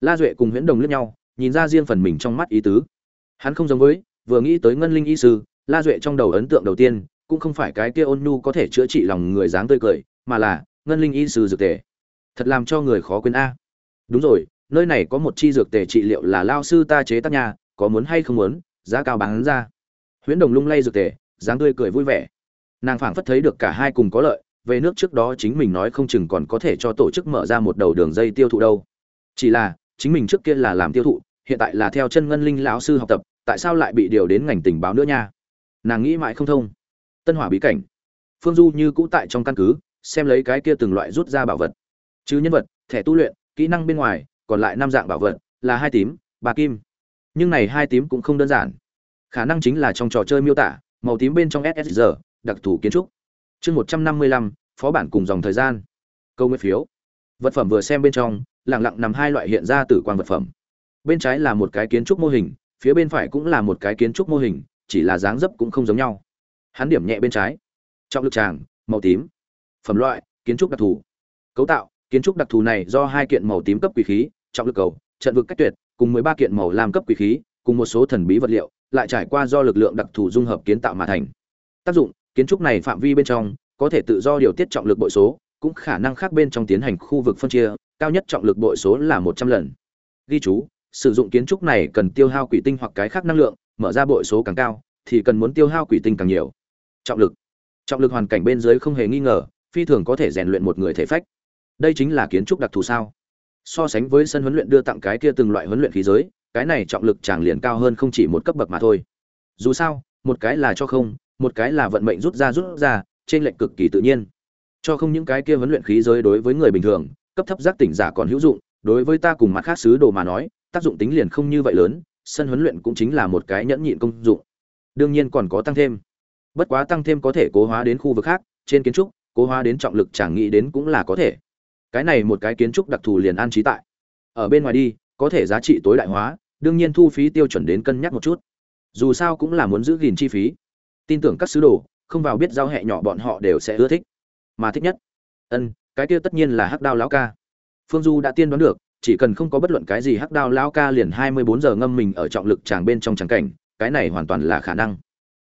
la duệ cùng huyễn đồng liếc nhau, nhìn ra riêng phần mình trong mắt ý tứ. Hắn không giống với, vừa nghĩ tới ngân linh y sư, la duệ trong đầu ấn tượng đầu tiên, cũng không phải cái kia ôn nhu có thể chữa trị lòng người dáng tươi cười, mà là, ngân linh y sư dược tề. Thật làm cho người khó quên a. Đúng rồi, nơi này có một chi dược tề trị liệu là lao sư ta chế tác nhà có muốn hay không muốn, giá cao bán ra. Huyễn đồng lung lay dược tề, dáng tươi cười vui vẻ. Nàng phảng phất thấy được cả hai cùng có lợi, về nước trước đó chính mình nói không chừng còn có thể cho tổ chức mở ra một đầu đường dây tiêu thụ đâu. Chỉ là chính mình trước kia là làm tiêu thụ, hiện tại là theo chân ngân linh lão sư học tập, tại sao lại bị điều đến ngành tình báo nữa nha? Nàng nghĩ mãi không thông. Tân hỏa bí cảnh. Phương du như cũ tại trong căn cứ, xem lấy cái kia từng loại rút ra bảo vật. Chứ nhân vật, thẻ tu luyện, kỹ năng bên ngoài, còn lại năm dạng bảo vật, là hai tím, ba kim. Nhưng này hai tím cũng không đơn giản. Khả năng chính là trong trò chơi miêu tả, màu tím bên trong ssr đặc thù kiến trúc. Chương một trăm năm mươi lăm, phó bản cùng dòng thời gian. Câu nguyên phiếu vật phẩm vừa xem bên trong lẳng lặng nằm hai loại hiện ra từ quang vật phẩm. Bên trái là một cái kiến trúc mô hình, phía bên phải cũng là một cái kiến trúc mô hình, chỉ là dáng dấp cũng không giống nhau. Hắn điểm nhẹ bên trái. Trọng lực tràng, màu tím. Phẩm loại, kiến trúc đặc thù. Cấu tạo, kiến trúc đặc thù này do hai kiện màu tím cấp quỷ khí, trọng lực cầu, trận vực cách tuyệt, cùng mười ba kiện màu lam cấp quỷ khí, cùng một số thần bí vật liệu, lại trải qua do lực lượng đặc thù dung hợp kiến tạo mà thành. Tác dụng, kiến trúc này phạm vi bên trong có thể tự do điều tiết trọng lực bội số cũng khả năng khác bên trong tiến hành khu vực phân chia, cao nhất trọng lực bội số là một trăm lần. Ghi chú, sử dụng kiến trúc này cần tiêu hao quỷ tinh hoặc cái khác năng lượng, mở ra bội số càng cao, thì cần muốn tiêu hao quỷ tinh càng nhiều. Trọng lực. Trọng lực hoàn cảnh bên dưới không hề nghi ngờ, phi thường có thể rèn luyện một người thể phách. Đây chính là kiến trúc đặc thù sao? So sánh với sân huấn luyện đưa tặng cái kia từng loại huấn luyện khí giới, cái này trọng lực chàng liền cao hơn không chỉ một cấp bậc mà thôi. Dù sao, một cái là cho không, một cái là vận mệnh rút ra rút ra, trên lệnh cực kỳ tự nhiên cho không những cái kia huấn luyện khí giới đối với người bình thường, cấp thấp giác tỉnh giả còn hữu dụng, đối với ta cùng mặt khác sứ đồ mà nói, tác dụng tính liền không như vậy lớn, sân huấn luyện cũng chính là một cái nhẫn nhịn công dụng. Đương nhiên còn có tăng thêm. Bất quá tăng thêm có thể cố hóa đến khu vực khác, trên kiến trúc, cố hóa đến trọng lực chẳng nghĩ đến cũng là có thể. Cái này một cái kiến trúc đặc thù liền an trí tại. Ở bên ngoài đi, có thể giá trị tối đại hóa, đương nhiên thu phí tiêu chuẩn đến cân nhắc một chút. Dù sao cũng là muốn giữ gìn chi phí. Tin tưởng các sứ đồ, không vào biết giao hẹ nhỏ bọn họ đều sẽ ưa thích mà thích nhất. Ân, cái kia tất nhiên là hắc đao lão ca. Phương du đã tiên đoán được, chỉ cần không có bất luận cái gì hắc đao lão ca liền hai mươi bốn giờ ngâm mình ở trọng lực tràng bên trong tràng cảnh, cái này hoàn toàn là khả năng.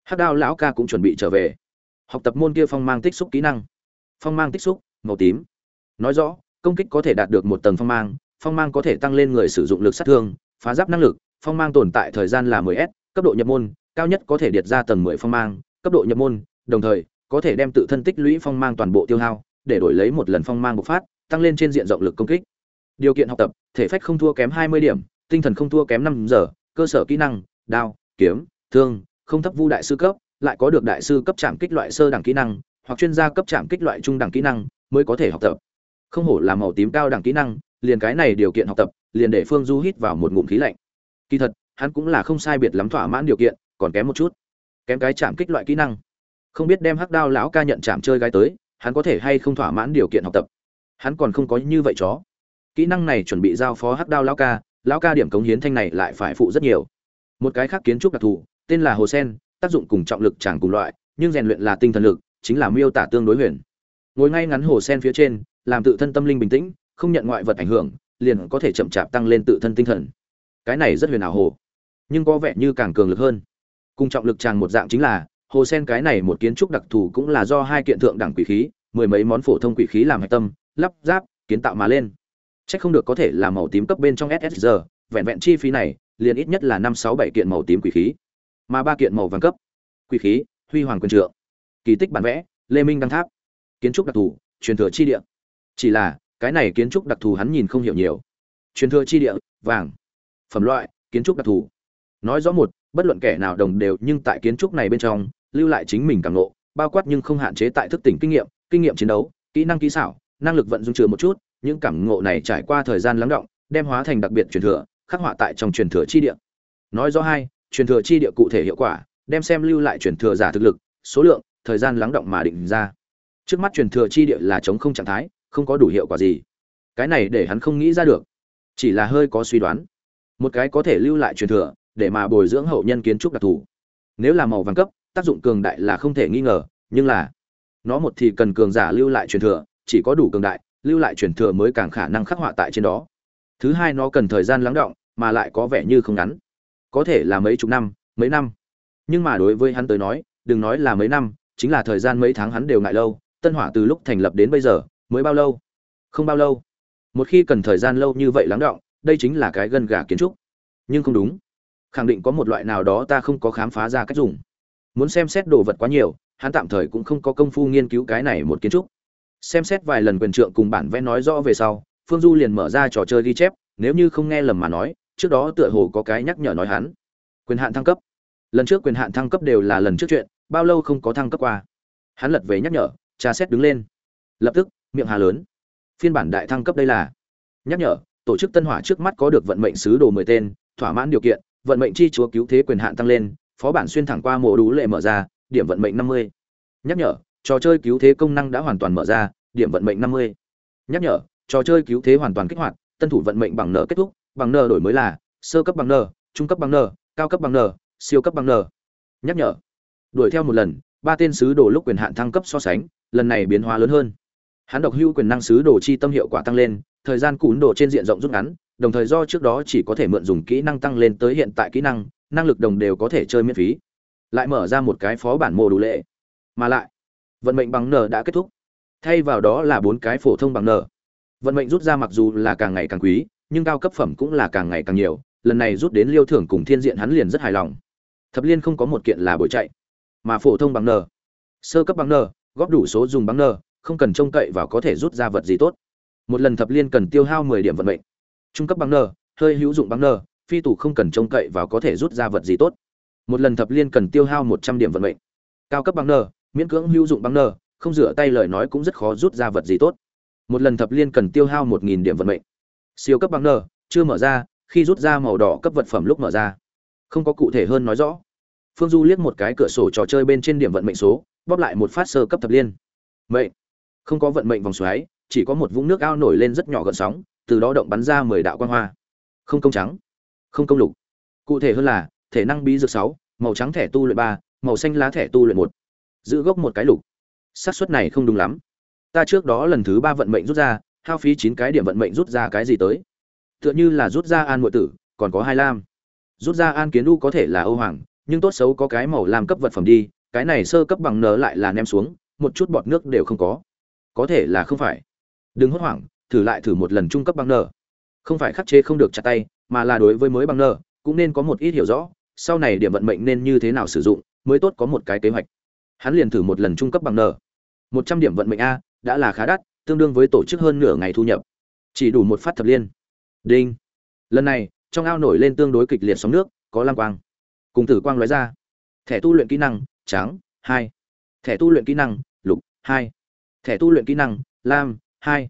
Hắc đao lão ca cũng chuẩn bị trở về. Học tập môn kia phong mang tích xúc kỹ năng. Phong mang tích xúc, màu tím. Nói rõ, công kích có thể đạt được một tầng phong mang phong mang có thể tăng lên người sử dụng lực sát thương, phá giáp năng lực, phong mang tồn tại thời gian là 10 s, cấp độ nhập môn, cao nhất có thể điệt ra tầng 10 phong mang, cấp độ nhập môn, đồng thời có thể đem tự thân tích lũy phong mang toàn bộ tiêu hao, để đổi lấy một lần phong mang bộc phát, tăng lên trên diện rộng lực công kích. Điều kiện học tập, thể phách không thua kém 20 điểm, tinh thần không thua kém năm giờ, cơ sở kỹ năng, đao, kiếm, thương, không thấp vu đại sư cấp, lại có được đại sư cấp trạm kích loại sơ đẳng kỹ năng, hoặc chuyên gia cấp trạm kích loại trung đẳng kỹ năng, mới có thể học tập. Không hổ là màu tím cao đẳng kỹ năng, liền cái này điều kiện học tập, liền để phương du hít vào một ngụm khí lạnh. Kỳ thật, hắn cũng là không sai biệt lắm thỏa mãn điều kiện, còn kém một chút. Kém cái chạm kích loại kỹ năng không biết đem hắc đao lão ca nhận chạm chơi gái tới, hắn có thể hay không thỏa mãn điều kiện học tập? Hắn còn không có như vậy chó. Kỹ năng này chuẩn bị giao phó hắc đao lão ca lão ca điểm cống hiến thanh này lại phải phụ rất nhiều. Một cái khác kiến trúc đặc thù, tên là hồ sen, tác dụng cùng trọng lực chẳng cùng loại, nhưng rèn luyện là tinh thần lực, chính là miêu tả tương đối huyền. Ngồi ngay ngắn hồ sen phía trên, làm tự thân tâm linh bình tĩnh, không nhận ngoại vật ảnh hưởng, liền có thể chậm chạp tăng lên tự thân tinh thần. Cái này rất huyền ảo hồ, nhưng có vẻ như càng cường lực hơn. Cùng trọng lực tràng một dạng chính là hồ sen cái này một kiến trúc đặc thù cũng là do hai kiện thượng đẳng quỷ khí, mười mấy món phổ thông quỷ khí làm hạch tâm, lắp ráp, kiến tạo mà lên. Chắc không được có thể là màu tím cấp bên trong ssr vẹn vẹn chi phí này, liền ít nhất là năm sáu bảy kiện màu tím quỷ khí. Mà ba kiện màu vàng cấp. Quỷ khí, huy hoàng quân trượng. Kỳ tích bản vẽ, lê minh đăng tháp. Kiến trúc đặc thù, truyền thừa chi địa. Chỉ là, cái này kiến trúc đặc thù hắn nhìn không hiểu nhiều. Truyền thừa chi địa, vàng. Phẩm loại, kiến trúc đặc thù. Nói rõ một, bất luận kẻ nào đồng đều, nhưng tại kiến trúc này bên trong lưu lại chính mình càng ngộ, bao quát nhưng không hạn chế tại thức tỉnh kinh nghiệm kinh nghiệm chiến đấu, kỹ năng kỹ xảo, năng lực vận dụng chừa một chút, những cảm ngộ này trải qua thời gian lắng động, đem hóa thành đặc biệt truyền thừa, khắc họa tại trong truyền thừa chi địa. Nói rõ hai, truyền thừa chi địa cụ thể hiệu quả, đem xem lưu lại truyền thừa giả thực lực, số lượng, thời gian lắng động mà định ra. Trước mắt truyền thừa chi địa là chống không trạng thái, không có đủ hiệu quả gì. Cái này để hắn không nghĩ ra được. Chỉ là hơi có suy đoán. Một cái có thể lưu lại truyền thừa, để mà bồi dưỡng hậu nhân kiến trúc đặc thù. Nếu là màu vàng cấp tác dụng cường đại là không thể nghi ngờ, nhưng là, nó một thì cần cường giả lưu lại truyền thừa, chỉ có đủ cường đại, lưu lại truyền thừa mới càng khả năng khắc họa tại trên đó. Thứ hai nó cần thời gian lắng động, mà lại có vẻ như không ngắn. Có thể là mấy chục năm, mấy năm. Nhưng mà đối với hắn tới nói, đừng nói là mấy năm, chính là thời gian mấy tháng hắn đều ngại lâu, tân hỏa từ lúc thành lập đến bây giờ, mới bao lâu? Không bao lâu. Một khi cần thời gian lâu như vậy lắng động, đây chính là cái gân gà kiến trúc. Nhưng không đúng. Khẳng định có một loại nào đó ta không có khám phá ra cách dùng muốn xem xét đồ vật quá nhiều, hắn tạm thời cũng không có công phu nghiên cứu cái này một kiến trúc. Xem xét vài lần quyền trượng cùng bản vẽ nói rõ về sau, phương du liền mở ra trò chơi ghi chép, nếu như không nghe lầm mà nói, trước đó tựa hồ có cái nhắc nhở nói hắn, quyền hạn thăng cấp. Lần trước quyền hạn thăng cấp đều là lần trước chuyện, bao lâu không có thăng cấp qua. Hắn lật về nhắc nhở, tra xét đứng lên. Lập tức, miệng hà lớn. Phiên bản đại thăng cấp đây là nhắc nhở, tổ chức tân hỏa trước mắt có được vận mệnh sứ đồ mười tên, thỏa mãn điều kiện, vận mệnh chi chúa cứu thế quyền hạn tăng lên phó bản xuyên thẳng qua mộ đủ lệ mở ra, điểm vận mệnh năm mươi. Nhắc nhở, trò chơi cứu thế công năng đã hoàn toàn mở ra, điểm vận mệnh năm mươi. Nhắc nhở, trò chơi cứu thế hoàn toàn kích hoạt, tân thủ vận mệnh bằng nợ kết thúc, bằng nợ đổi mới là sơ cấp bằng nợ trung cấp bằng nợ cao cấp bằng nợ siêu cấp bằng nợ nhắc nhở, đuổi theo một lần, ba tên sứ đồ lúc quyền hạn thăng cấp so sánh, lần này biến hóa lớn hơn. Hắn độc hưu quyền năng sứ đồ chi tâm hiệu quả tăng lên, thời gian cún đồ trên diện rộng rút ngắn, đồng thời do trước đó chỉ có thể mượn dùng kỹ năng tăng lên tới hiện tại kỹ năng năng lực đồng đều có thể chơi miễn phí. Lại mở ra một cái phó bản mô đủ lệ. Mà lại, vận mệnh bằng n đã kết thúc. Thay vào đó là bốn cái phổ thông bằng n. Vận mệnh rút ra mặc dù là càng ngày càng quý, nhưng cao cấp phẩm cũng là càng ngày càng nhiều. Lần này rút đến liêu thưởng cùng thiên diện hắn liền rất hài lòng. Thập liên không có một kiện là buổi chạy, mà phổ thông bằng n. Sơ cấp bằng n, góp đủ số dùng bằng n, không cần trông cậy vào có thể rút ra vật gì tốt. Một lần thập liên cần tiêu hao mười điểm vận mệnh. Trung cấp bằng n, hơi hữu dụng bằng n phi tù không cần trông cậy và có thể rút ra vật gì tốt. Một lần thập liên cần tiêu hao một trăm điểm vận mệnh. Cao cấp băng nơ, miễn cưỡng hữu dụng băng nơ, không rửa tay lời nói cũng rất khó rút ra vật gì tốt. Một lần thập liên cần tiêu hao một nghìn điểm vận mệnh. Siêu cấp băng nơ, chưa mở ra khi rút ra màu đỏ cấp vật phẩm lúc mở ra. Không có cụ thể hơn nói rõ. Phương du liếc một cái cửa sổ trò chơi bên trên điểm vận mệnh số bóp lại một phát sơ cấp thập liên. Mệnh. Không có vận mệnh vòng xoáy chỉ có một vũng nước ao nổi lên rất nhỏ gợn sóng từ đó động bắn ra mười đạo quan hoa. Không công trắng không công lục. Cụ thể hơn là, thể năng bí dược sáu, màu trắng thẻ tu luyện ba, màu xanh lá thẻ tu luyện một. Giữ gốc một cái lục. Xác suất này không đúng lắm. Ta trước đó lần thứ ba vận mệnh rút ra, hao phí chín cái điểm vận mệnh rút ra cái gì tới? Tựa như là rút ra an nội tử, còn có hai lam. Rút ra an kiến u có thể là âu hoàng, nhưng tốt xấu có cái màu lam cấp vật phẩm đi, cái này sơ cấp bằng nở lại là ném xuống, một chút bọt nước đều không có. Có thể là không phải. Đừng hốt hoảng, thử lại thử một lần trung cấp bằng nở không phải khắc chế không được chặt tay mà là đối với mới bằng nơ, cũng nên có một ít hiểu rõ, sau này điểm vận mệnh nên như thế nào sử dụng, mới tốt có một cái kế hoạch. Hắn liền thử một lần trung cấp bằng nơ. Một trăm điểm vận mệnh a, đã là khá đắt, tương đương với tổ chức hơn nửa ngày thu nhập. Chỉ đủ một phát thập liên. Đinh. Lần này, trong ao nổi lên tương đối kịch liệt sóng nước, có lam quang. Cùng tử quang lóe ra. Thẻ tu luyện kỹ năng, trắng, hai. Thẻ tu luyện kỹ năng, lục, hai. Thẻ tu luyện kỹ năng, lam, hai.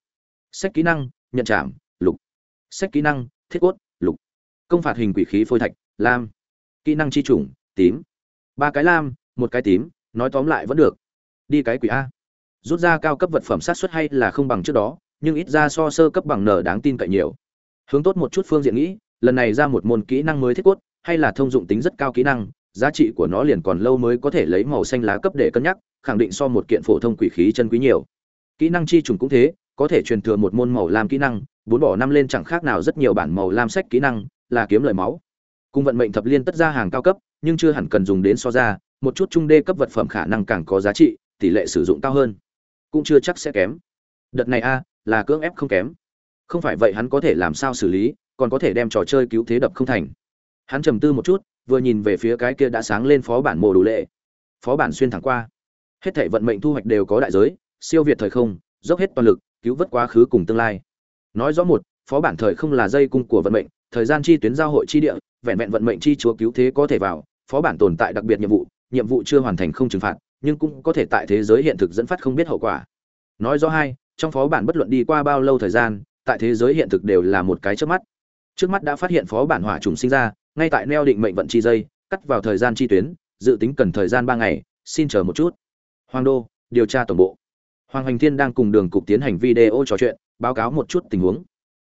Sách kỹ năng, nhận chạm, lục. Sách kỹ năng, thiết cốt công phạt hình quỷ khí phôi thạch, lam, kỹ năng chi chủng, tím. Ba cái lam, một cái tím, nói tóm lại vẫn được. Đi cái quỷ a. Rút ra cao cấp vật phẩm sát xuất hay là không bằng trước đó, nhưng ít ra so sơ cấp bằng n đáng tin cậy nhiều. Hướng tốt một chút phương diện nghĩ, lần này ra một môn kỹ năng mới thiết cốt, hay là thông dụng tính rất cao kỹ năng, giá trị của nó liền còn lâu mới có thể lấy màu xanh lá cấp để cân nhắc, khẳng định so một kiện phổ thông quỷ khí chân quý nhiều. Kỹ năng chi trùng cũng thế, có thể truyền thừa một môn màu lam kỹ năng, bốn bỏ năm lên chẳng khác nào rất nhiều bản màu lam sách kỹ năng là kiếm lời máu. Cùng vận mệnh thập liên tất ra hàng cao cấp, nhưng chưa hẳn cần dùng đến so ra, một chút trung đê cấp vật phẩm khả năng càng có giá trị, tỷ lệ sử dụng cao hơn. Cũng chưa chắc sẽ kém. Đợt này a, là cưỡng ép không kém. Không phải vậy hắn có thể làm sao xử lý, còn có thể đem trò chơi cứu thế đập không thành. Hắn trầm tư một chút, vừa nhìn về phía cái kia đã sáng lên phó bản mồ đủ lệ. Phó bản xuyên thẳng qua. Hết thảy vận mệnh thu hoạch đều có đại giới, siêu việt thời không, dốc hết toàn lực, cứu vớt quá khứ cùng tương lai. Nói rõ một, phó bản thời không là dây cung của vận mệnh thời gian chi tuyến giao hội chi địa, vẹn vẹn vận mệnh chi chúa cứu thế có thể vào, phó bản tồn tại đặc biệt nhiệm vụ nhiệm vụ chưa hoàn thành không trừng phạt, nhưng cũng có thể tại thế giới hiện thực dẫn phát không biết hậu quả. Nói rõ hai, trong phó bản bất luận đi qua bao lâu thời gian, tại thế giới hiện thực đều là một cái trước mắt. Trước mắt đã phát hiện phó bản hỏa trùng sinh ra, ngay tại neo định mệnh vận chi dây, cắt vào thời gian chi tuyến, dự tính cần thời gian ba ngày, xin chờ một chút. Hoàng đô, điều tra tổng bộ. Hoàng hành thiên đang cùng đường cục tiến hành video trò chuyện, báo cáo một chút tình huống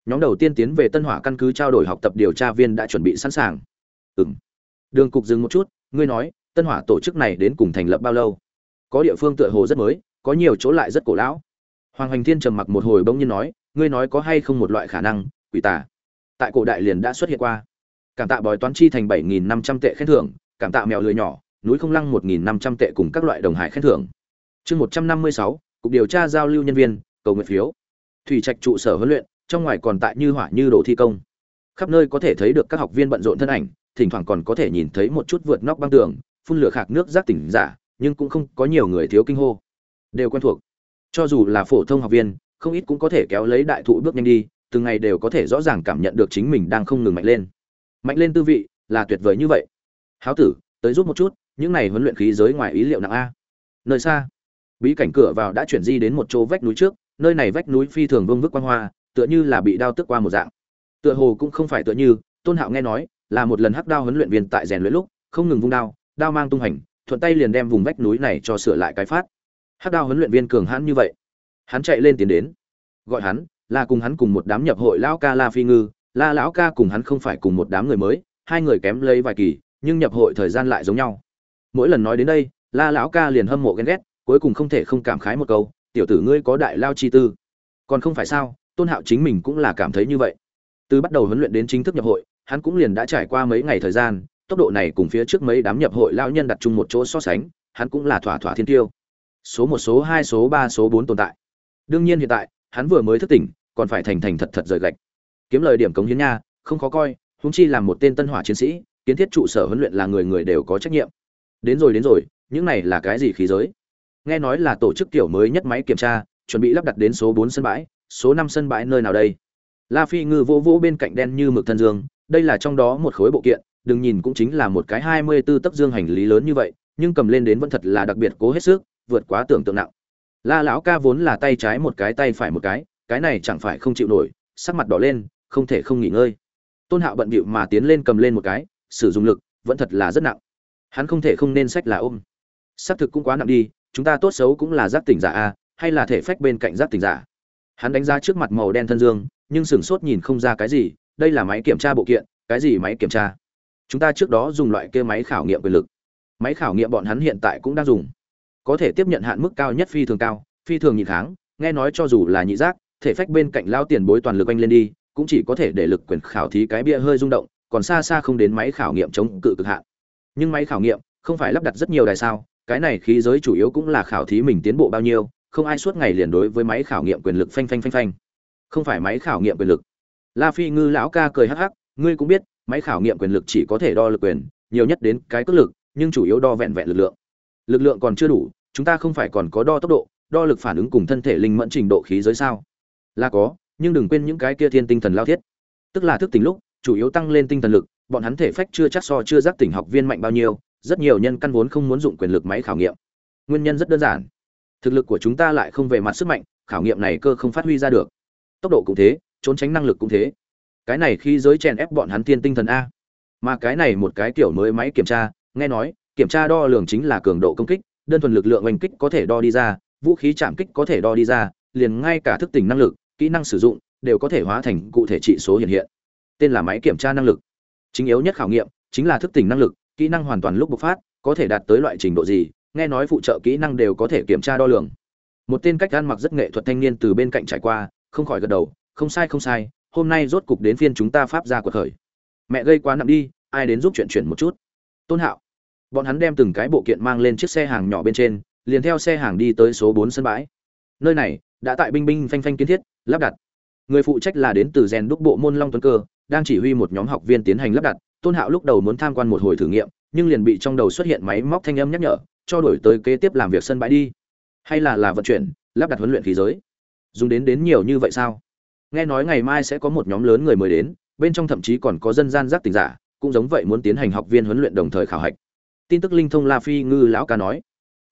nhóm đầu tiên tiến về tân hỏa căn cứ trao đổi học tập điều tra viên đã chuẩn bị sẵn sàng. Ừ m đường cục dừng một chút, ngươi nói, tân hỏa tổ chức này đến cùng thành lập bao lâu? Có địa phương tựa hồ rất mới, có nhiều chỗ lại rất cổ lão. Hoàng hành thiên trầm mặc một hồi bỗng nhiên nói, ngươi nói có hay không một loại khả năng, quỷ tả tại cổ đại liền đã xuất hiện qua. Cảm tạ bói toán chi thành bảy nghìn năm trăm tệ khen thưởng, cảm tạ mèo lười nhỏ, núi không lăng một nghìn năm trăm tệ cùng các loại đồng hải khen thưởng. Chương một trăm năm mươi sáu, cục điều tra giao lưu nhân viên, cầu nguyện phiếu. Thủy trạch trụ sở huấn luyện trong ngoài còn tại như hỏa như đồ thi công. Khắp nơi có thể thấy được các học viên bận rộn thân ảnh, thỉnh thoảng còn có thể nhìn thấy một chút vượt nóc băng tường, phun lửa khạc nước giác tỉnh giả, nhưng cũng không có nhiều người thiếu kinh hô. Đều quen thuộc. Cho dù là phổ thông học viên, không ít cũng có thể kéo lấy đại thụ bước nhanh đi, từng ngày đều có thể rõ ràng cảm nhận được chính mình đang không ngừng mạnh lên. Mạnh lên tư vị, là tuyệt vời như vậy. Háo tử, tới giúp một chút, những này huấn luyện khí giới ngoài ý liệu nặng a. Nơi xa, bí cảnh cửa vào đã chuyển di đến một chỗ vách núi trước, nơi này vách núi phi thường vương vức quan hoa tựa như là bị đao tức qua một dạng. Tựa hồ cũng không phải tựa như, tôn hạo nghe nói, là một lần hắc đao huấn luyện viên tại rèn luyện lúc, không ngừng vung đao đao mang tung hành, thuận tay liền đem vùng vách núi này cho sửa lại cái phát. Hắc đao huấn luyện viên cường hãn như vậy, hắn chạy lên tiến đến, gọi hắn, là cùng hắn cùng một đám nhập hội lão ca la phi ngư, la lão ca cùng hắn không phải cùng một đám người mới, hai người kém lấy vài kỳ, nhưng nhập hội thời gian lại giống nhau. Mỗi lần nói đến đây, la lão ca liền hâm mộ ghen ghét, cuối cùng không thể không cảm khái một câu, tiểu tử ngươi có đại lao chi tư. Còn không phải sao tôn hạo chính mình cũng là cảm thấy như vậy. Từ bắt đầu huấn luyện đến chính thức nhập hội, hắn cũng liền đã trải qua mấy ngày thời gian, tốc độ này cùng phía trước mấy đám nhập hội lao nhân đặt chung một chỗ so sánh, hắn cũng là thỏa thỏa thiên tiêu. Số một, số hai, số ba, số bốn tồn tại. Đương nhiên hiện tại, hắn vừa mới thức tỉnh, còn phải thành thành thật thật rời gạch. Kiếm lời điểm cống hiến nha, không khó coi húng chi làm một tên tân hỏa chiến sĩ, kiến thiết trụ sở huấn luyện là người người đều có trách nhiệm. Đến rồi đến rồi, những này là cái gì khí giới? Nghe nói là tổ chức kiểu mới nhất máy kiểm tra, chuẩn bị lắp đặt đến số bốn sân bãi số năm sân bãi nơi nào đây? La phi ngư vỗ vỗ bên cạnh đen như mực thân dương, đây là trong đó một khối bộ kiện, đừng nhìn cũng chính là một cái hai mươi 24 tấc dương hành lý lớn như vậy, nhưng cầm lên đến vẫn thật là đặc biệt cố hết sức, vượt quá tưởng tượng nặng. La lão ca vốn là tay trái một cái tay phải một cái cái này chẳng phải không chịu nổi, sắc mặt đỏ lên, không thể không nghỉ ngơi. Tôn hạo bận bịu mà tiến lên cầm lên một cái, sử dụng lực, vẫn thật là rất nặng. Hắn không thể không nên sách là ôm. Xác thực cũng quá nặng đi, chúng ta tốt xấu cũng là giác tỉnh giả a, hay là thể phách bên cạnh giác tỉnh giả? Hắn đánh giá trước mặt màu đen thân dương, nhưng sửng sốt nhìn không ra cái gì, đây là máy kiểm tra bộ kiện, cái gì máy kiểm tra? Chúng ta trước đó dùng loại kia máy khảo nghiệm quyền lực. Máy khảo nghiệm bọn hắn hiện tại cũng đang dùng. Có thể tiếp nhận hạn mức cao nhất phi thường cao, phi thường nhị kháng, nghe nói cho dù là nhị giác, thể phách bên cạnh lao tiền bối toàn lực anh lên đi, cũng chỉ có thể để lực quyền khảo thí cái bia hơi rung động, còn xa xa không đến máy khảo nghiệm chống cự cực hạn. Nhưng máy khảo nghiệm không phải lắp đặt rất nhiều đài sao, cái này khí giới chủ yếu cũng là khảo thí mình tiến bộ bao nhiêu không ai suốt ngày liền đối với máy khảo nghiệm quyền lực phanh phanh phanh phanh. Không phải máy khảo nghiệm quyền lực. La phi ngư lão ca cười hắc hắc, ngươi cũng biết, máy khảo nghiệm quyền lực chỉ có thể đo lực quyền, nhiều nhất đến cái cước lực, nhưng chủ yếu đo vẹn vẹn lực lượng. Lực lượng còn chưa đủ, chúng ta không phải còn có đo tốc độ, đo lực phản ứng cùng thân thể linh mẫn trình độ khí giới sao? Là có, nhưng đừng quên những cái kia thiên tinh thần lao thiết. Tức là thức tỉnh lúc, chủ yếu tăng lên tinh thần lực, bọn hắn thể phách chưa chắc so chưa giác tỉnh học viên mạnh bao nhiêu, rất nhiều nhân căn vốn không muốn dụng quyền lực máy khảo nghiệm. Nguyên nhân rất đơn giản thực lực của chúng ta lại không về mặt sức mạnh, khảo nghiệm này cơ không phát huy ra được. Tốc độ cũng thế, trốn tránh năng lực cũng thế. Cái này khi giới chèn ép bọn hắn thiên tinh thần a. Mà cái này một cái kiểu mới máy kiểm tra, nghe nói, kiểm tra đo lường chính là cường độ công kích, đơn thuần lực lượng oanh kích có thể đo đi ra, vũ khí chạm kích có thể đo đi ra, liền ngay cả thức tỉnh năng lực, kỹ năng sử dụng, đều có thể hóa thành cụ thể trị số hiện hiện. Tên là máy kiểm tra năng lực. Chính yếu nhất khảo nghiệm, chính là thức tỉnh năng lực, kỹ năng hoàn toàn lúc bộc phát, có thể đạt tới loại trình độ gì nghe nói phụ trợ kỹ năng đều có thể kiểm tra đo lường. Một tên cách ăn mặc rất nghệ thuật thanh niên từ bên cạnh trải qua, không khỏi gật đầu, không sai không sai, hôm nay rốt cục đến phiên chúng ta pháp ra cuộc khởi. Mẹ gây quá nặng đi, ai đến giúp chuyện chuyển một chút? Tôn hạo. Bọn hắn đem từng cái bộ kiện mang lên chiếc xe hàng nhỏ bên trên, liền theo xe hàng đi tới số bốn sân bãi. Nơi này, đã tại binh binh phanh phanh kiến thiết, lắp đặt. Người phụ trách là đến từ rèn đúc bộ môn long tuấn cơ, đang chỉ huy một nhóm học viên tiến hành lắp đặt. Tôn hạo lúc đầu muốn tham quan một hồi thử nghiệm, nhưng liền bị trong đầu xuất hiện máy móc thanh âm nhắc nhở cho đổi tới kế tiếp làm việc sân bãi đi. Hay là là vận chuyển, lắp đặt huấn luyện khí giới. Dùng đến đến nhiều như vậy sao? Nghe nói ngày mai sẽ có một nhóm lớn người mới đến, bên trong thậm chí còn có dân gian giác tình giả, cũng giống vậy muốn tiến hành học viên huấn luyện đồng thời khảo hạch. Tin tức linh thông la phi ngư lão ca nói.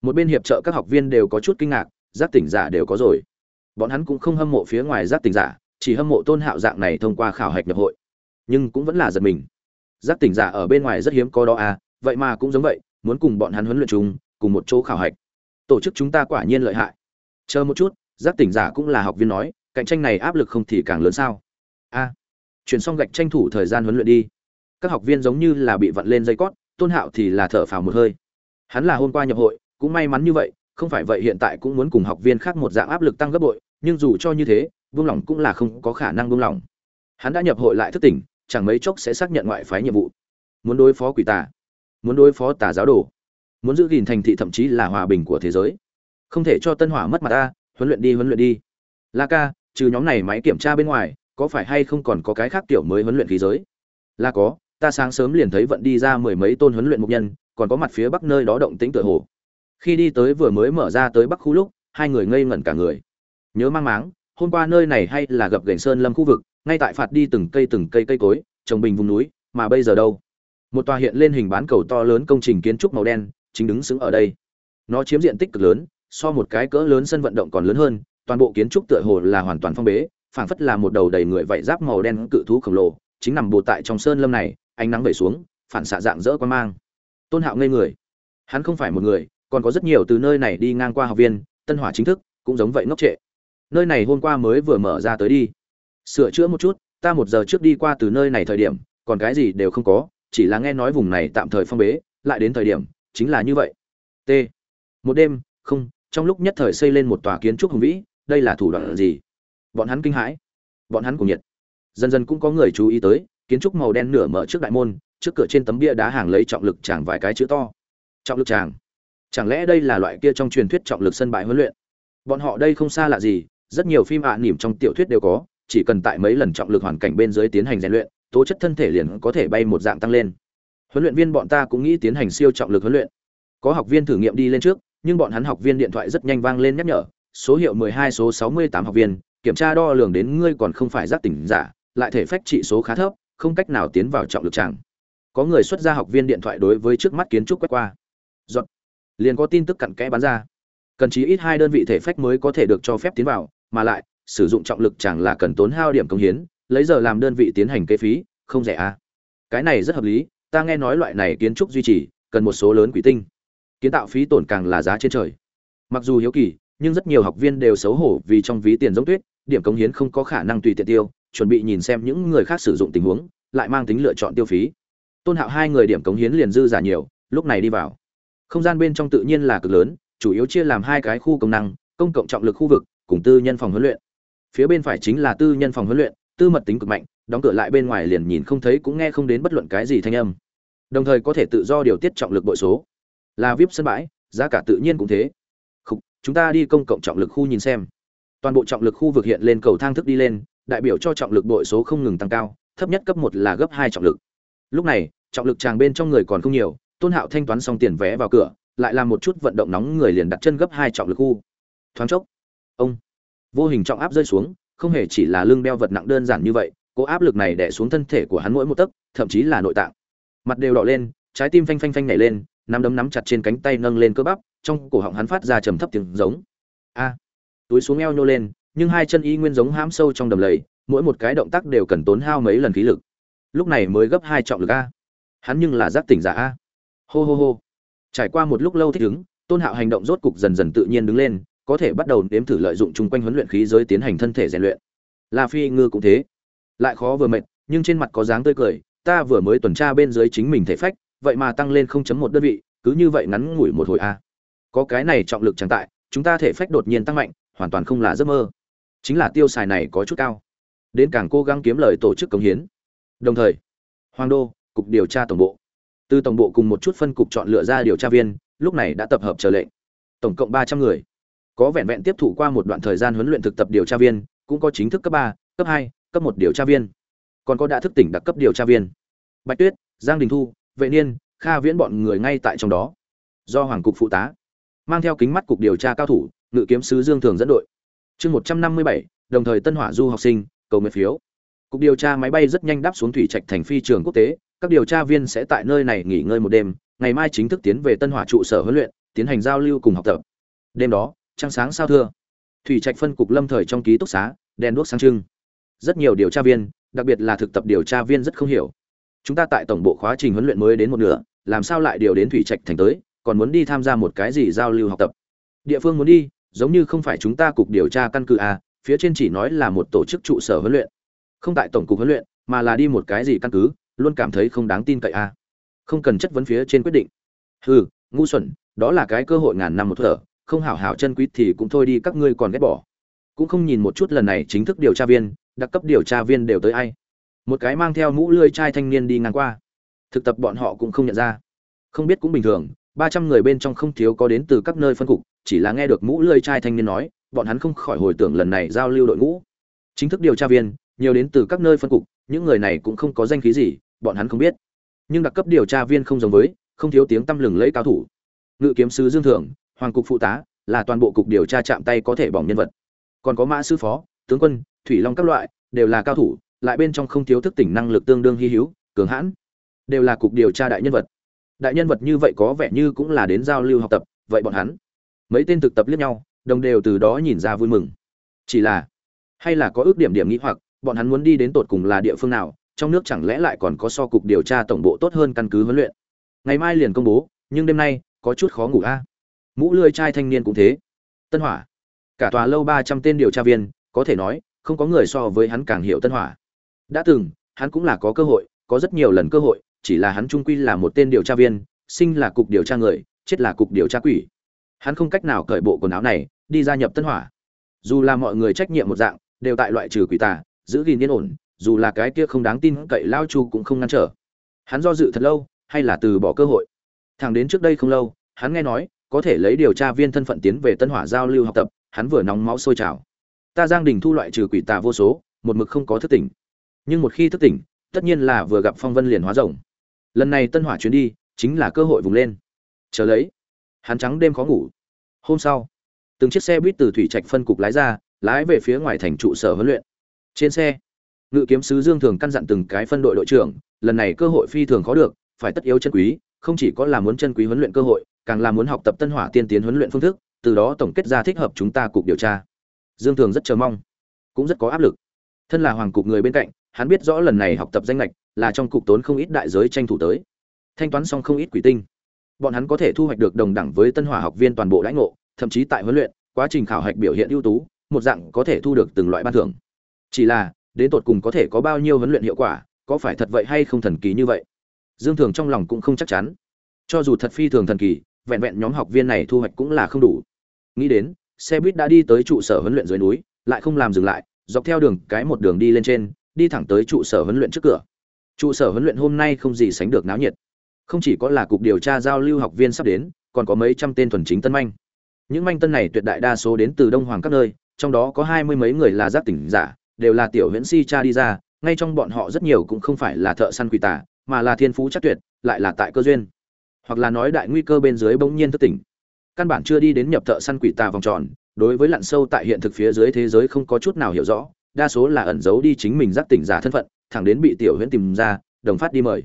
Một bên hiệp trợ các học viên đều có chút kinh ngạc, giác tỉnh giả đều có rồi. Bọn hắn cũng không hâm mộ phía ngoài giác tỉnh giả, chỉ hâm mộ tôn hạo dạng này thông qua khảo hạch nhập hội. Nhưng cũng vẫn là giật mình. Giác tỉnh giả ở bên ngoài rất hiếm có đó à vậy mà cũng giống vậy muốn cùng bọn hắn huấn luyện chung, cùng một chỗ khảo hạch. Tổ chức chúng ta quả nhiên lợi hại. Chờ một chút, giác tỉnh giả cũng là học viên nói, cạnh tranh này áp lực không thì càng lớn sao? A chuyển xong gạch tranh thủ thời gian huấn luyện đi. Các học viên giống như là bị vặn lên dây cót, tôn hạo thì là thở phào một hơi. Hắn là hôm qua nhập hội, cũng may mắn như vậy, không phải vậy hiện tại cũng muốn cùng học viên khác một dạng áp lực tăng gấp bội, nhưng dù cho như thế, buông lỏng cũng là không có khả năng buông lỏng. Hắn đã nhập hội lại thức tỉnh, chẳng mấy chốc sẽ xác nhận ngoại phái nhiệm vụ. Muốn đối phó quỷ tà muốn đối phó tà giáo đồ, muốn giữ gìn thành thị thậm chí là hòa bình của thế giới. Không thể cho tân hỏa mất mặt ta, huấn luyện đi, huấn luyện đi. La ca, trừ nhóm này máy kiểm tra bên ngoài, có phải hay không còn có cái khác kiểu mới huấn luyện khí giới? Là có, ta sáng sớm liền thấy vận đi ra mười mấy tôn huấn luyện mục nhân, còn có mặt phía bắc nơi đó động tĩnh tựa hồ. Khi đi tới vừa mới mở ra tới bắc khu lúc, hai người ngây ngẩn cả người. Nhớ mang máng, hôm qua nơi này hay là gập gành sơn lâm khu vực, ngay tại phạt đi từng cây từng cây cây cối, trồng bình vùng núi, mà bây giờ đâu? Một tòa hiện lên hình bán cầu to lớn công trình kiến trúc màu đen, chính đứng xứng ở đây. Nó chiếm diện tích cực lớn, so một cái cỡ lớn sân vận động còn lớn hơn, toàn bộ kiến trúc tựa hồ là hoàn toàn phong bế, phảng phất là một đầu đầy người vảy giáp màu đen cự thú khổng lồ, chính nằm bồ tại trong sơn lâm này, ánh nắng vẩy xuống, phản xạ dạng dỡ quan mang. Tôn hạo ngây người. Hắn không phải một người, còn có rất nhiều từ nơi này đi ngang qua học viên, tân hỏa chính thức, cũng giống vậy ngốc trệ. Nơi này hôm qua mới vừa mở ra tới đi. Sửa chữa một chút, ta một giờ trước đi qua từ nơi này thời điểm, còn cái gì đều không có chỉ là nghe nói vùng này tạm thời phong bế lại đến thời điểm chính là như vậy. T. Một đêm không trong lúc nhất thời xây lên một tòa kiến trúc hùng vĩ đây là thủ đoạn gì? Bọn hắn kinh hãi. Bọn hắn cùng nhiệt. Dần dần cũng có người chú ý tới kiến trúc màu đen nửa mở trước đại môn trước cửa trên tấm bia đá hàng lấy trọng lực chàng vài cái chữ to. Trọng lực chàng, chẳng lẽ đây là loại kia trong truyền thuyết trọng lực sân bãi huấn luyện? Bọn họ đây không xa lạ gì rất nhiều phim ạ à nỉm trong tiểu thuyết đều có chỉ cần tại mấy lần trọng lực hoàn cảnh bên dưới tiến hành rèn luyện tố chất thân thể liền có thể bay một dạng tăng lên. Huấn luyện viên bọn ta cũng nghĩ tiến hành siêu trọng lực huấn luyện. Có học viên thử nghiệm đi lên trước, nhưng bọn hắn học viên điện thoại rất nhanh vang lên nhắc nhở, số hiệu 12 số 68 học viên, kiểm tra đo lường đến ngươi còn không phải giác tỉnh giả, lại thể phách trị số khá thấp, không cách nào tiến vào trọng lực tràng. Có người xuất ra học viên điện thoại đối với trước mắt kiến trúc quét qua. Dọn. liền có tin tức cặn kẽ bán ra. Cần chí ít hai đơn vị thể phách mới có thể được cho phép tiến vào, mà lại, sử dụng trọng lực chẳng là cần tốn hao điểm công hiến lấy giờ làm đơn vị tiến hành kế phí, không rẻ à? Cái này rất hợp lý, ta nghe nói loại này kiến trúc duy trì, cần một số lớn quỷ tinh. Kiến tạo phí tổn càng là giá trên trời. Mặc dù hiếu kỳ, nhưng rất nhiều học viên đều xấu hổ vì trong ví tiền giống tuyết, điểm công hiến không có khả năng tùy tiện tiêu, chuẩn bị nhìn xem những người khác sử dụng tình huống, lại mang tính lựa chọn tiêu phí. Tôn hạo hai người điểm cống hiến liền dư giả nhiều, lúc này đi vào. Không gian bên trong tự nhiên là cực lớn, chủ yếu chia làm hai cái khu công năng, công cộng trọng lực khu vực, cùng tư nhân phòng huấn luyện. Phía bên phải chính là tư nhân phòng huấn luyện tư mật tính cực mạnh đóng cửa lại bên ngoài liền nhìn không thấy cũng nghe không đến bất luận cái gì thanh âm. Đồng thời có thể tự do điều tiết trọng lực bội số. Là vip sân bãi giá cả tự nhiên cũng thế. Khúc, chúng ta đi công cộng trọng lực khu nhìn xem. Toàn bộ trọng lực khu vực hiện lên cầu thang thức đi lên đại biểu cho trọng lực bội số không ngừng tăng cao thấp nhất cấp một là gấp hai trọng lực. Lúc này trọng lực tràng bên trong người còn không nhiều tôn hạo thanh toán xong tiền vé vào cửa lại làm một chút vận động nóng người liền đặt chân gấp hai trọng lực khu. Thoáng chốc ông vô hình trọng áp rơi xuống không hề chỉ là lưng đeo vật nặng đơn giản như vậy cô áp lực này đè xuống thân thể của hắn mỗi một tấc, thậm chí là nội tạng. Mặt đều đỏ lên, trái tim phanh phanh phanh nhảy lên, nắm đấm nắm chặt trên cánh tay nâng lên cơ bắp, trong cổ họng hắn phát ra trầm thấp tiếng giống. A! Túi xuống eo nhô lên, nhưng hai chân y nguyên giống hãm sâu trong đầm lầy, mỗi một cái động tác đều cần tốn hao mấy lần khí lực. Lúc này mới gấp hai trọng lực a. Hắn nhưng là giác tỉnh giả a. Hô hô hô. Trải qua một lúc lâu thích ứng, tôn hạo hành động rốt cục dần dần tự nhiên đứng lên có thể bắt đầu nếm thử lợi dụng chung quanh huấn luyện khí giới tiến hành thân thể rèn luyện. La phi ngư cũng thế. Lại khó vừa mệt, nhưng trên mặt có dáng tươi cười, ta vừa mới tuần tra bên dưới chính mình thể phách, vậy mà tăng lên 0.1 đơn vị, cứ như vậy ngắn ngủi một hồi a. Có cái này trọng lực chẳng tại, chúng ta thể phách đột nhiên tăng mạnh, hoàn toàn không là giấc mơ. Chính là tiêu xài này có chút cao. Đến càng cố gắng kiếm lời tổ chức công hiến. Đồng thời, hoàng đô, cục điều tra tổng bộ. Từ tổng bộ cùng một chút phân cục chọn lựa ra điều tra viên, lúc này đã tập hợp chờ lệnh. Tổng cộng ba trăm người có vẹn vẹn tiếp thụ qua một đoạn thời gian huấn luyện thực tập điều tra viên, cũng có chính thức cấp ba, cấp hai, cấp một điều tra viên. Còn có đã thức tỉnh đặc cấp điều tra viên. Bạch tuyết, giang đình thu, vệ niên, kha viễn bọn người ngay tại trong đó. Do hoàng cục phụ tá, mang theo kính mắt cục điều tra cao thủ, ngự kiếm sứ dương thường dẫn đội. Chương một trăm năm mươi bảy, đồng thời tân hỏa du học sinh, cầu nguyện phiếu. Cục điều tra máy bay rất nhanh đáp xuống thủy trạch thành phi trường quốc tế, các điều tra viên sẽ tại nơi này nghỉ ngơi một đêm, ngày mai chính thức tiến về tân hỏa trụ sở huấn luyện, tiến hành giao lưu cùng học tập. Đêm đó trăng sáng sao thưa. Thủy trạch phân cục lâm thời trong ký túc xá, đèn đuốc sáng trưng. Rất nhiều điều tra viên, đặc biệt là thực tập điều tra viên rất không hiểu. Chúng ta tại tổng bộ khóa trình huấn luyện mới đến một nửa, làm sao lại điều đến thủy trạch thành tới, còn muốn đi tham gia một cái gì giao lưu học tập? Địa phương muốn đi, giống như không phải chúng ta cục điều tra căn cứ a phía trên chỉ nói là một tổ chức trụ sở huấn luyện. Không tại tổng cục huấn luyện, mà là đi một cái gì căn cứ, luôn cảm thấy không đáng tin cậy a không cần chất vấn phía trên quyết định. Hừ, ngu xuẩn, đó là cái cơ hội ngàn năm một thở không hảo hảo chân quý thì cũng thôi đi, các ngươi còn ghét bỏ. Cũng không nhìn một chút lần này chính thức điều tra viên, đặc cấp điều tra viên đều tới ai. Một cái mang theo mũ lươi chai thanh niên đi ngang qua. Thực tập bọn họ cũng không nhận ra. Không biết cũng bình thường, ba trăm người bên trong không thiếu có đến từ các nơi phân cục, chỉ là nghe được mũ lươi chai thanh niên nói, bọn hắn không khỏi hồi tưởng lần này giao lưu đội ngũ. Chính thức điều tra viên, nhiều đến từ các nơi phân cục, những người này cũng không có danh khí gì, bọn hắn không biết. Nhưng đặc cấp điều tra viên không giống với, không thiếu tiếng tăm lừng lẫy cao thủ. Ngự kiếm sứ dương thưởng hoàng cục phụ tá là toàn bộ cục điều tra chạm tay có thể bỏng nhân vật. Còn có mã sư phó, tướng quân, thủy long các loại, đều là cao thủ, lại bên trong không thiếu thức tỉnh năng lực tương đương hy hữu, cường hãn, đều là cục điều tra đại nhân vật. Đại nhân vật như vậy có vẻ như cũng là đến giao lưu học tập, vậy bọn hắn, mấy tên thực tập liếc nhau, đồng đều từ đó nhìn ra vui mừng. Chỉ là, hay là có ước điểm điểm nghĩ hoặc, bọn hắn muốn đi đến tột cùng là địa phương nào, trong nước chẳng lẽ lại còn có so cục điều tra tổng bộ tốt hơn căn cứ huấn luyện? Ngày mai liền công bố, nhưng đêm nay, có chút khó ngủ a mũ lươi trai thanh niên cũng thế. Tân hỏa, cả tòa lâu ba trăm tên điều tra viên, có thể nói, không có người so với hắn càng hiểu tân hỏa. Đã từng, hắn cũng là có cơ hội, có rất nhiều lần cơ hội, chỉ là hắn trung quy là một tên điều tra viên, sinh là cục điều tra người, chết là cục điều tra quỷ. Hắn không cách nào cởi bộ quần áo này, đi gia nhập tân hỏa. Dù là mọi người trách nhiệm một dạng, đều tại loại trừ quỷ tà, giữ gìn yên ổn, dù là cái kia không đáng tin cậy lao chu cũng không ngăn trở. Hắn do dự thật lâu, hay là từ bỏ cơ hội. Thẳng đến trước đây không lâu, hắn nghe nói có thể lấy điều tra viên thân phận tiến về tân hỏa giao lưu học tập, hắn vừa nóng máu sôi trào. Ta giang đình thu loại trừ quỷ tà vô số, một mực không có thức tỉnh. Nhưng một khi thức tỉnh, tất nhiên là vừa gặp phong vân liền hóa rồng. Lần này tân hỏa chuyến đi, chính là cơ hội vùng lên. Chờ lấy, hắn trắng đêm khó ngủ. Hôm sau, từng chiếc xe buýt từ thủy trạch phân cục lái ra, lái về phía ngoài thành trụ sở huấn luyện. Trên xe, ngự kiếm sứ dương thường căn dặn từng cái phân đội đội trưởng, lần này cơ hội phi thường khó được, phải tất yếu chân quý, không chỉ có là muốn chân quý huấn luyện cơ hội càng là muốn học tập tân hỏa tiên tiến huấn luyện phương thức, từ đó tổng kết ra thích hợp chúng ta cục điều tra. Dương thường rất chờ mong, cũng rất có áp lực. Thân là hoàng cục người bên cạnh, hắn biết rõ lần này học tập danh lệch, là trong cục tốn không ít đại giới tranh thủ tới. Thanh toán xong không ít quỷ tinh. Bọn hắn có thể thu hoạch được đồng đẳng với tân hỏa học viên toàn bộ lãnh ngộ, thậm chí tại huấn luyện, quá trình khảo hạch biểu hiện ưu tú, một dạng có thể thu được từng loại ban thưởng. Chỉ là, đến tột cùng có thể có bao nhiêu huấn luyện hiệu quả, có phải thật vậy hay không thần kỳ như vậy? Dương thường trong lòng cũng không chắc chắn. Cho dù thật phi thường thần kỳ vẹn vẹn nhóm học viên này thu hoạch cũng là không đủ. Nghĩ đến, xe buýt đã đi tới trụ sở huấn luyện dưới núi, lại không làm dừng lại, dọc theo đường, cái một đường đi lên trên, đi thẳng tới trụ sở huấn luyện trước cửa. Trụ sở huấn luyện hôm nay không gì sánh được náo nhiệt. Không chỉ có là cục điều tra giao lưu học viên sắp đến, còn có mấy trăm tên thuần chính tân manh. Những manh tân này tuyệt đại đa số đến từ đông hoàng các nơi, trong đó có hai mươi mấy người là giác tỉnh giả, đều là tiểu huyễn si cha đi ra, ngay trong bọn họ rất nhiều cũng không phải là thợ săn quỷ tả mà là thiên phú chắc tuyệt, lại là tại cơ duyên hoặc là nói đại nguy cơ bên dưới bỗng nhiên thức tỉnh. Căn bản chưa đi đến nhập thợ săn quỷ tà vòng tròn, đối với lặn sâu tại hiện thực phía dưới thế giới không có chút nào hiểu rõ, đa số là ẩn giấu đi chính mình giác tỉnh giả thân phận, thẳng đến bị tiểu huyễn tìm ra, đồng phát đi mời.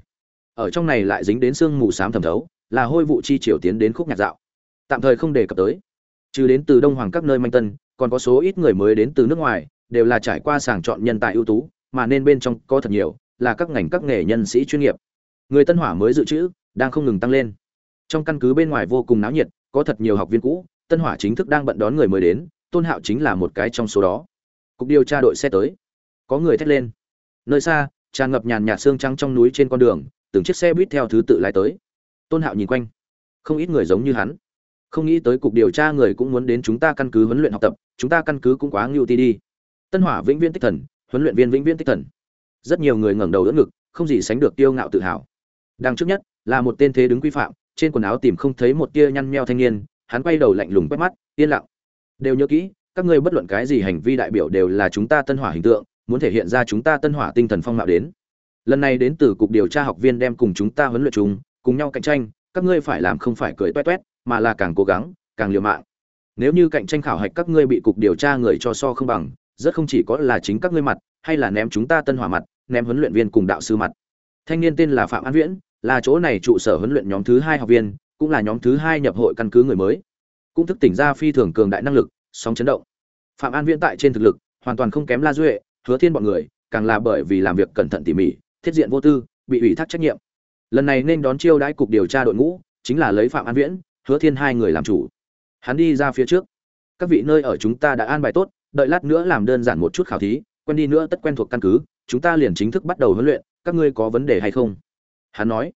Ở trong này lại dính đến sương mù xám thẩm thấu, là hôi vụ chi triều tiến đến khúc nhạc dạo. Tạm thời không đề cập tới. Trừ đến từ đông hoàng các nơi manh tân, còn có số ít người mới đến từ nước ngoài, đều là trải qua sàng chọn nhân tài ưu tú, mà nên bên trong có thật nhiều, là các ngành các nghề nhân sĩ chuyên nghiệp. Người tân hỏa mới dự trữ đang không ngừng tăng lên. Trong căn cứ bên ngoài vô cùng náo nhiệt, có thật nhiều học viên cũ, tân hỏa chính thức đang bận đón người mới đến, tôn hạo chính là một cái trong số đó. Cục điều tra đội xe tới. Có người thét lên. Nơi xa, tràn ngập nhàn nhạt xương trắng trong núi trên con đường, từng chiếc xe buýt theo thứ tự lái tới. Tôn hạo nhìn quanh. Không ít người giống như hắn. Không nghĩ tới cục điều tra người cũng muốn đến chúng ta căn cứ huấn luyện học tập, chúng ta căn cứ cũng quá ngưu ti đi. Tân hỏa vĩnh viễn tích thần, huấn luyện viên vĩnh viễn tích thần. Rất nhiều người ngẩng đầu đỡ ngực, không gì sánh được tiêu ngạo tự hào. Đang trước nhất là một tên thế đứng quy phạm, trên quần áo tìm không thấy một tia nhăn nheo thanh niên, hắn quay đầu lạnh lùng quét mắt, yên lặng. Đều nhớ kỹ, các ngươi bất luận cái gì hành vi đại biểu đều là chúng ta tân hỏa hình tượng, muốn thể hiện ra chúng ta tân hỏa tinh thần phong mạo đến. Lần này đến từ cục điều tra học viên đem cùng chúng ta huấn luyện chúng cùng nhau cạnh tranh, các ngươi phải làm không phải cười toét toét, mà là càng cố gắng, càng liều mạng. Nếu như cạnh tranh khảo hạch các ngươi bị cục điều tra người cho so không bằng, rất không chỉ có là chính các ngươi mặt, hay là ném chúng ta tân hỏa mặt, ném huấn luyện viên cùng đạo sư mặt. Thanh niên tên là phạm an viễn là chỗ này trụ sở huấn luyện nhóm thứ hai học viên, cũng là nhóm thứ hai nhập hội căn cứ người mới. Cũng thức tỉnh ra phi thường cường đại năng lực, sóng chấn động. Phạm an viễn tại trên thực lực, hoàn toàn không kém la duệ, hứa thiên bọn người, càng là bởi vì làm việc cẩn thận tỉ mỉ, thiết diện vô tư, bị ủy thác trách nhiệm. Lần này nên đón chiêu đãi cục điều tra đội ngũ, chính là lấy phạm an viễn, hứa thiên hai người làm chủ. Hắn đi ra phía trước. Các vị nơi ở chúng ta đã an bài tốt, đợi lát nữa làm đơn giản một chút khảo thí, quen đi nữa tất quen thuộc căn cứ, chúng ta liền chính thức bắt đầu huấn luyện, các ngươi có vấn đề hay không? Hắn nói,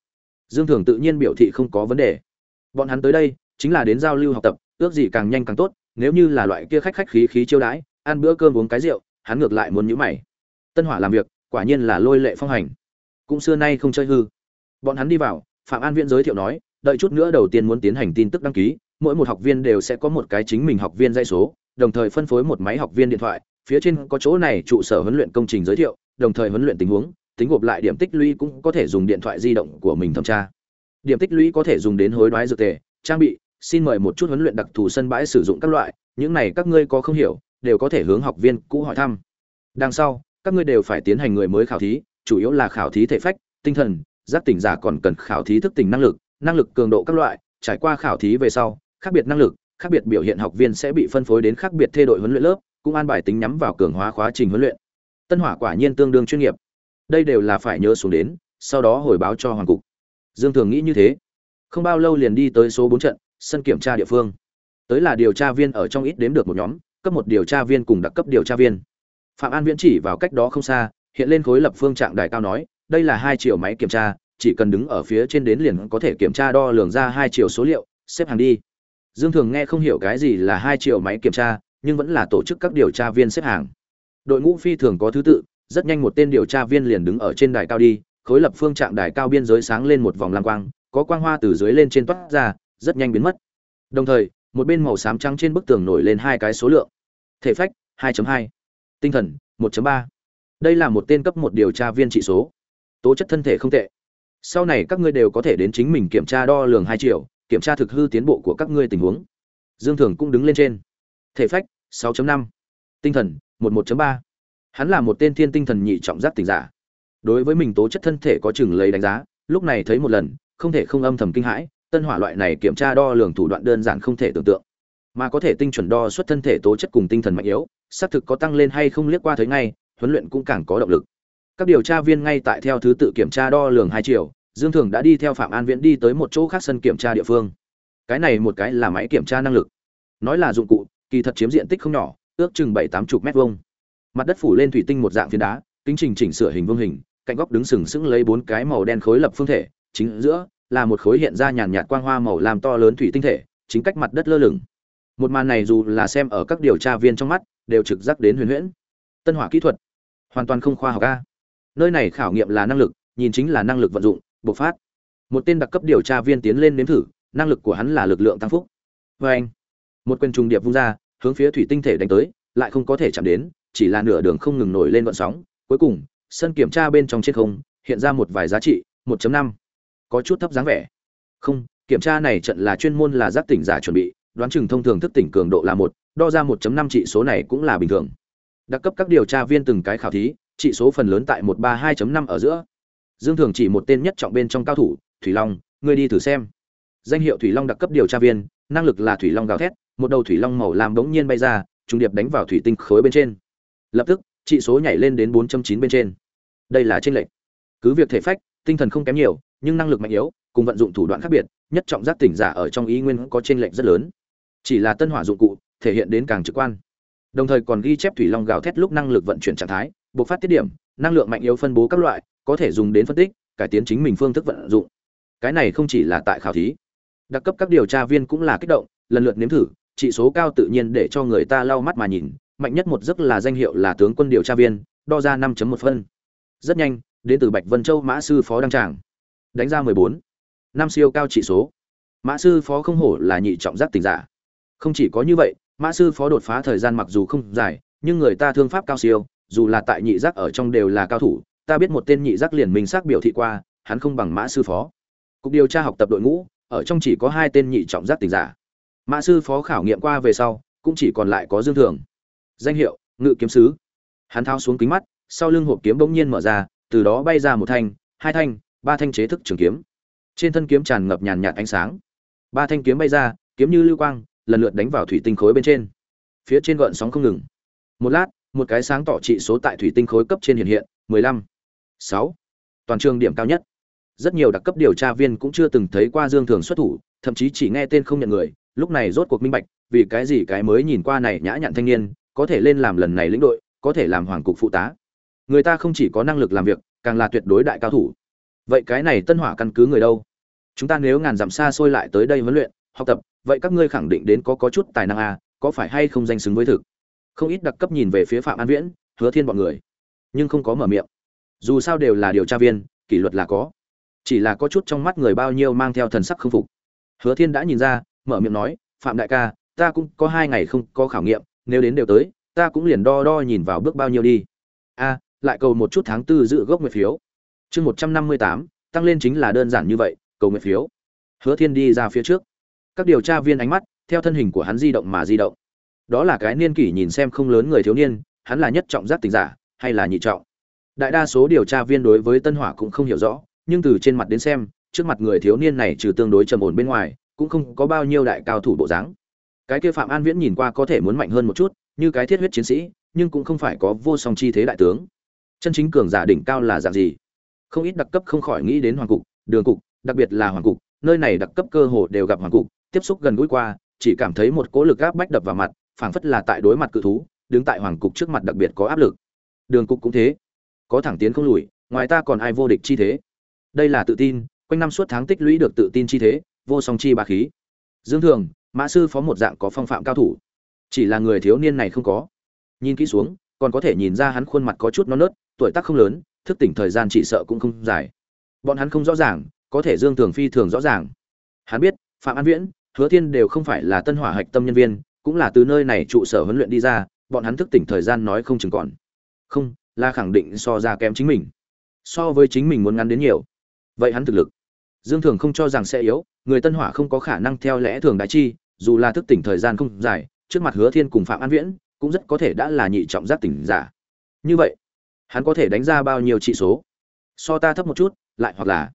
dương thường tự nhiên biểu thị không có vấn đề. Bọn hắn tới đây, chính là đến giao lưu học tập, ước gì càng nhanh càng tốt, nếu như là loại kia khách khách khí khí chiêu đãi, ăn bữa cơm uống cái rượu, hắn ngược lại muốn nhữ mày. Tân hỏa làm việc, quả nhiên là lôi lệ phong hành. Cũng xưa nay không chơi hư. Bọn hắn đi vào, phạm an viễn giới thiệu nói, đợi chút nữa đầu tiên muốn tiến hành tin tức đăng ký, mỗi một học viên đều sẽ có một cái chính mình học viên dây số, đồng thời phân phối một máy học viên điện thoại, phía trên có chỗ này trụ sở huấn luyện công trình giới thiệu, đồng thời huấn luyện tình huống tính gộp lại điểm tích lũy cũng có thể dùng điện thoại di động của mình thẩm tra. Điểm tích lũy có thể dùng đến hối đoái dược tề, trang bị, xin mời một chút huấn luyện đặc thù sân bãi sử dụng các loại, những này các ngươi có không hiểu, đều có thể hướng học viên cũ hỏi thăm. Đằng sau, các ngươi đều phải tiến hành người mới khảo thí, chủ yếu là khảo thí thể phách, tinh thần, giác tỉnh giả còn cần khảo thí thức tỉnh năng lực năng lực cường độ các loại, trải qua khảo thí về sau, khác biệt năng lực, khác biệt biểu hiện học viên sẽ bị phân phối đến khác biệt thay đổi huấn luyện lớp, cũng an bài tính nhắm vào cường hóa khóa trình huấn luyện. Tân hỏa quả nhiên tương đương chuyên nghiệp đây đều là phải nhớ xuống đến, sau đó hồi báo cho hoàng cục. Dương thường nghĩ như thế. Không bao lâu liền đi tới số bốn trận, sân kiểm tra địa phương. Tới là điều tra viên ở trong ít đếm được một nhóm, cấp một điều tra viên cùng đặc cấp điều tra viên. Phạm an viễn chỉ vào cách đó không xa, hiện lên khối lập phương trạng đài cao nói, đây là hai chiều máy kiểm tra, chỉ cần đứng ở phía trên đến liền có thể kiểm tra đo lường ra hai chiều số liệu, xếp hàng đi. Dương thường nghe không hiểu cái gì là hai chiều máy kiểm tra, nhưng vẫn là tổ chức các điều tra viên xếp hàng. Đội ngũ phi thường có thứ tự rất nhanh một tên điều tra viên liền đứng ở trên đài cao đi khối lập phương trạng đài cao biên giới sáng lên một vòng lam quang có quang hoa từ dưới lên trên toát ra rất nhanh biến mất. Đồng thời một bên màu xám trắng trên bức tường nổi lên hai cái số lượng. Thể phách 2.2, tinh thần 1.3. đây là một tên cấp một điều tra viên trị số. Tố chất thân thể không tệ. Sau này các ngươi đều có thể đến chính mình kiểm tra đo lường hai triệu kiểm tra thực hư tiến bộ của các ngươi tình huống. Dương thường cũng đứng lên trên. Thể phách 6.5, tinh thần 11.3 hắn là một tên thiên tinh thần nhị trọng giác tỉnh giả. Đối với mình tố chất thân thể có chừng lấy đánh giá, lúc này thấy một lần, không thể không âm thầm kinh hãi, tân hỏa loại này kiểm tra đo lường thủ đoạn đơn giản không thể tưởng tượng. Mà có thể tinh chuẩn đo xuất thân thể tố chất cùng tinh thần mạnh yếu, xác thực có tăng lên hay không liếc qua thấy ngay, huấn luyện cũng càng có động lực. Các điều tra viên ngay tại theo thứ tự kiểm tra đo lường hai chiều, dương thường đã đi theo phạm an viễn đi tới một chỗ khác sân kiểm tra địa phương. Cái này một cái là máy kiểm tra năng lực. Nói là dụng cụ, kỳ thật chiếm diện tích không nhỏ, ước chừng bảy tám chục mét vuông mặt đất phủ lên thủy tinh một dạng phiến đá, kính trình chỉnh sửa hình vuông hình, cạnh góc đứng sừng sững lấy bốn cái màu đen khối lập phương thể, chính giữa là một khối hiện ra nhàn nhạt quang hoa màu làm to lớn thủy tinh thể, chính cách mặt đất lơ lửng. Một màn này dù là xem ở các điều tra viên trong mắt, đều trực giác đến huyền huyễn. Tân hỏa kỹ thuật, hoàn toàn không khoa học a. Nơi này khảo nghiệm là năng lực, nhìn chính là năng lực vận dụng, bộc phát. Một tên đặc cấp điều tra viên tiến lên nếm thử, năng lực của hắn là lực lượng tăng phúc. Vê anh, một quyền trùng điệp vung ra, hướng phía thủy tinh thể đánh tới, lại không có thể chạm đến chỉ là nửa đường không ngừng nổi lên vận sóng, cuối cùng, sân kiểm tra bên trong trên không, hiện ra một vài giá trị 1.5. có chút thấp dáng vẻ. Không, kiểm tra này trận là chuyên môn là giác tỉnh giả chuẩn bị, đoán chừng thông thường thức tỉnh cường độ là một, đo ra 1.5 trị số này cũng là bình thường. Đặc cấp các điều tra viên từng cái khảo thí trị số phần lớn tại 132.5 ở giữa. Dương thường chỉ một tên nhất trọng bên trong cao thủ, thủy long, ngươi đi thử xem. Danh hiệu thủy long đặc cấp điều tra viên, năng lực là thủy long gào thét, một đầu thủy long màu làm bỗng nhiên bay ra, trùng điệp đánh vào thủy tinh khối bên trên lập tức trị số nhảy lên đến 4.9 bên trên. Đây là trên lệnh cứ việc thể phách, tinh thần không kém nhiều, nhưng năng lực mạnh yếu, cùng vận dụng thủ đoạn khác biệt, nhất trọng giác tỉnh giả ở trong ý nguyên có trên lệnh rất lớn. Chỉ là tân hỏa dụng cụ, thể hiện đến càng trực quan. Đồng thời còn ghi chép thủy long gào thét lúc năng lực vận chuyển trạng thái, bộc phát tiết điểm, năng lượng mạnh yếu phân bố các loại, có thể dùng đến phân tích, cải tiến chính mình phương thức vận dụng. Cái này không chỉ là tại khảo thí. Đặc cấp các điều tra viên cũng là kích động, lần lượt nếm thử, chỉ số cao tự nhiên để cho người ta lau mắt mà nhìn mạnh nhất một giấc là danh hiệu là tướng quân điều tra viên, đo ra 5 một phân. Rất nhanh, đến từ bạch vân châu mã sư phó đăng tràng. Đánh ra 14. năm siêu cao trị số. Mã sư phó không hổ là nhị trọng giác tỉnh giả. Không chỉ có như vậy, mã sư phó đột phá thời gian mặc dù không dài, nhưng người ta thương pháp cao siêu, dù là tại nhị giác ở trong đều là cao thủ, ta biết một tên nhị giác liền mình xác biểu thị qua, hắn không bằng mã sư phó. Cục điều tra học tập đội ngũ, ở trong chỉ có hai tên nhị trọng giác tỉnh giả. Mã sư phó khảo nghiệm qua về sau, cũng chỉ còn lại có dương thường danh hiệu, ngự kiếm sứ. Hắn thao xuống kính mắt, sau lưng hộp kiếm bỗng nhiên mở ra, từ đó bay ra một thanh, hai thanh, ba thanh chế thức trường kiếm. Trên thân kiếm tràn ngập nhàn nhạt ánh sáng. Ba thanh kiếm bay ra, kiếm như lưu quang, lần lượt đánh vào thủy tinh khối bên trên. Phía trên gợn sóng không ngừng. Một lát, một cái sáng tỏ trị số tại thủy tinh khối cấp trên hiện hiện, mười lăm, sáu. Toàn trường điểm cao nhất. Rất nhiều đặc cấp điều tra viên cũng chưa từng thấy qua dương thường xuất thủ, thậm chí chỉ nghe tên không nhận người. Lúc này rốt cuộc minh bạch, vì cái gì cái mới nhìn qua này nhã nhặn thanh niên có thể lên làm lần này lĩnh đội, có thể làm hoàng cục phụ tá. Người ta không chỉ có năng lực làm việc, càng là tuyệt đối đại cao thủ. Vậy cái này tân hỏa căn cứ người đâu? Chúng ta nếu ngàn dặm xa xôi lại tới đây huấn luyện, học tập, vậy các ngươi khẳng định đến có có chút tài năng à có phải hay không danh xứng với thực? Không ít đặc cấp nhìn về phía phạm an viễn, hứa thiên bọn người. Nhưng không có mở miệng. Dù sao đều là điều tra viên, kỷ luật là có. Chỉ là có chút trong mắt người bao nhiêu mang theo thần sắc khư phục. Hứa thiên đã nhìn ra, mở miệng nói, phạm đại ca, ta cũng có hai ngày không có khảo nghiệm nếu đến đều tới, ta cũng liền đo đo nhìn vào bước bao nhiêu đi. A, lại cầu một chút tháng tư dự gốc nguyệt phiếu. Chương một trăm năm mươi tám, tăng lên chính là đơn giản như vậy, cầu nguyện phiếu. Hứa thiên đi ra phía trước. Các điều tra viên ánh mắt, theo thân hình của hắn di động mà di động. Đó là cái niên kỷ nhìn xem không lớn người thiếu niên, hắn là nhất trọng giác tình giả, hay là nhị trọng? Đại đa số điều tra viên đối với tân hỏa cũng không hiểu rõ, nhưng từ trên mặt đến xem, trước mặt người thiếu niên này trừ tương đối trầm ổn bên ngoài, cũng không có bao nhiêu đại cao thủ bộ dáng cái kia phạm an viễn nhìn qua có thể muốn mạnh hơn một chút, như cái thiết huyết chiến sĩ, nhưng cũng không phải có vô song chi thế đại tướng. Chân chính cường giả đỉnh cao là dạng gì? Không ít đặc cấp không khỏi nghĩ đến hoàng cục, đường cục, đặc biệt là hoàng cục, nơi này đặc cấp cơ hồ đều gặp hoàng cục, tiếp xúc gần gũi qua, chỉ cảm thấy một cỗ lực áp bách đập vào mặt, phảng phất là tại đối mặt cự thú, đứng tại hoàng cục trước mặt đặc biệt có áp lực. Đường cục cũng thế. Có thẳng tiến không lùi, ngoài ta còn ai vô địch chi thế? Đây là tự tin, quanh năm suốt tháng tích lũy được tự tin chi thế, vô song chi ba khí. Dương thường mã sư phó một dạng có phong phạm cao thủ. Chỉ là người thiếu niên này không có. Nhìn kỹ xuống, còn có thể nhìn ra hắn khuôn mặt có chút non nớt, tuổi tác không lớn, thức tỉnh thời gian chỉ sợ cũng không dài. Bọn hắn không rõ ràng, có thể dương thường phi thường rõ ràng. Hắn biết, phạm an viễn, hứa thiên đều không phải là tân hỏa hạch tâm nhân viên, cũng là từ nơi này trụ sở huấn luyện đi ra, bọn hắn thức tỉnh thời gian nói không chừng còn. Không, là khẳng định so ra kém chính mình. So với chính mình muốn ngắn đến nhiều. Vậy hắn thực lực. Dương thường không cho rằng sẽ yếu, người tân hỏa không có khả năng theo lẽ thường đại chi dù là thức tỉnh thời gian không dài, trước mặt hứa thiên cùng phạm an viễn cũng rất có thể đã là nhị trọng giác tỉnh giả. Như vậy, hắn có thể đánh ra bao nhiêu trị số? So ta thấp một chút, lại hoặc là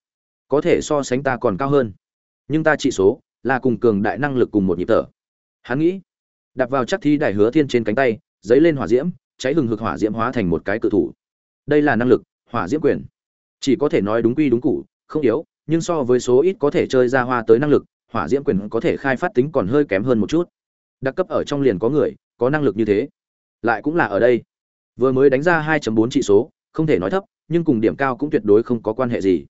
có thể so sánh ta còn cao hơn. Nhưng ta trị số là cùng cường đại năng lực cùng một nhịp thở. Hắn nghĩ đặt vào chắc thi đại hứa thiên trên cánh tay, giấy lên hỏa diễm, cháy hừng hực hỏa diễm hóa thành một cái cự thủ. Đây là năng lực, hỏa diễm quyền. Chỉ có thể nói đúng quy đúng cụ, không yếu, nhưng so với số ít có thể chơi ra hoa tới năng lực hỏa diễm quyền có thể khai phát tính còn hơi kém hơn một chút. Đặc cấp ở trong liền có người, có năng lực như thế. Lại cũng là ở đây. Vừa mới đánh ra 2.4 trị số, không thể nói thấp, nhưng cùng điểm cao cũng tuyệt đối không có quan hệ gì.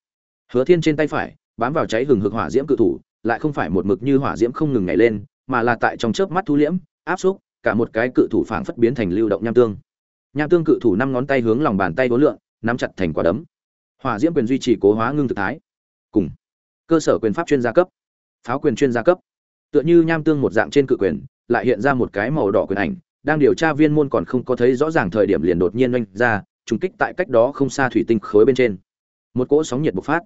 Hứa thiên trên tay phải, bám vào cháy hừng hực hỏa diễm cự thủ, lại không phải một mực như hỏa diễm không ngừng nhảy lên, mà là tại trong chớp mắt thu liễm, áp xúc, cả một cái cự thủ phảng phất biến thành lưu động nham tương. Nham tương cự thủ năm ngón tay hướng lòng bàn tay vốn lượng nắm chặt thành quả đấm. Hỏa diễm quyền duy trì cố hóa ngưng thực thái. Cùng. Cơ sở quyền pháp chuyên gia cấp pháo quyền chuyên gia cấp. Tựa như nham tương một dạng trên cự quyền, lại hiện ra một cái màu đỏ quyền ảnh, đang điều tra viên môn còn không có thấy rõ ràng thời điểm liền đột nhiên oanh ra, trùng kích tại cách đó không xa thủy tinh khối bên trên. Một cỗ sóng nhiệt bộc phát.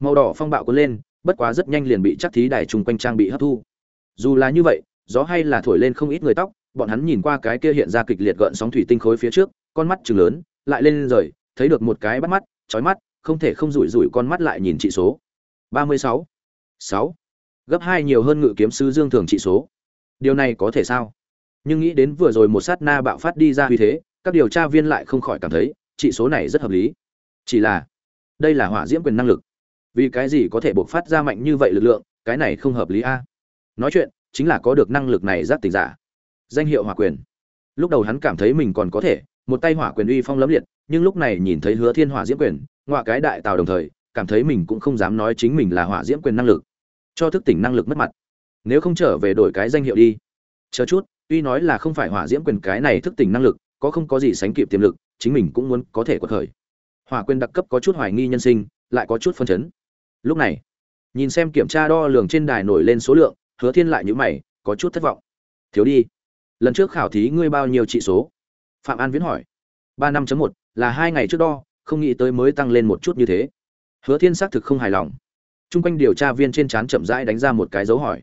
Màu đỏ phong bạo cuốn lên, bất quá rất nhanh liền bị chắc thí đài chung quanh trang bị hấp thu. Dù là như vậy, gió hay là thổi lên không ít người tóc, bọn hắn nhìn qua cái kia hiện ra kịch liệt gợn sóng thủy tinh khối phía trước, con mắt chừng lớn, lại lên rời, thấy được một cái bắt mắt, chói mắt, không thể không rủi rủi con mắt lại nhìn trị số. ba mươi sáu. Sáu gấp hai nhiều hơn ngự kiếm sư dương thường trị số. Điều này có thể sao? Nhưng nghĩ đến vừa rồi một sát na bạo phát đi ra uy thế, các điều tra viên lại không khỏi cảm thấy trị số này rất hợp lý. Chỉ là, đây là hỏa diễm quyền năng lực. Vì cái gì có thể bộc phát ra mạnh như vậy lực lượng, cái này không hợp lý a? Nói chuyện, chính là có được năng lực này giác tình giả. Danh hiệu hỏa quyền. Lúc đầu hắn cảm thấy mình còn có thể, một tay hỏa quyền uy phong lẫm liệt, nhưng lúc này nhìn thấy hứa thiên hỏa diễm quyền ngoại cái đại tào đồng thời, cảm thấy mình cũng không dám nói chính mình là hỏa diễm quyền năng lực cho thức tỉnh năng lực mất mặt. Nếu không trở về đổi cái danh hiệu đi. Chờ chút, tuy nói là không phải hỏa diễm quyền cái này thức tỉnh năng lực, có không có gì sánh kịp tiềm lực, chính mình cũng muốn có thể quật khởi. Hỏa quyền đặc cấp có chút hoài nghi nhân sinh, lại có chút phân chấn. Lúc này, nhìn xem kiểm tra đo lường trên đài nổi lên số lượng, hứa thiên lại nhữ mày, có chút thất vọng. Thiếu đi, lần trước khảo thí ngươi bao nhiêu trị số? Phạm an viễn hỏi. Ba năm một, là hai ngày trước đo, không nghĩ tới mới tăng lên một chút như thế. Hứa thiên xác thực không hài lòng chung quanh điều tra viên trên trán chậm rãi đánh ra một cái dấu hỏi.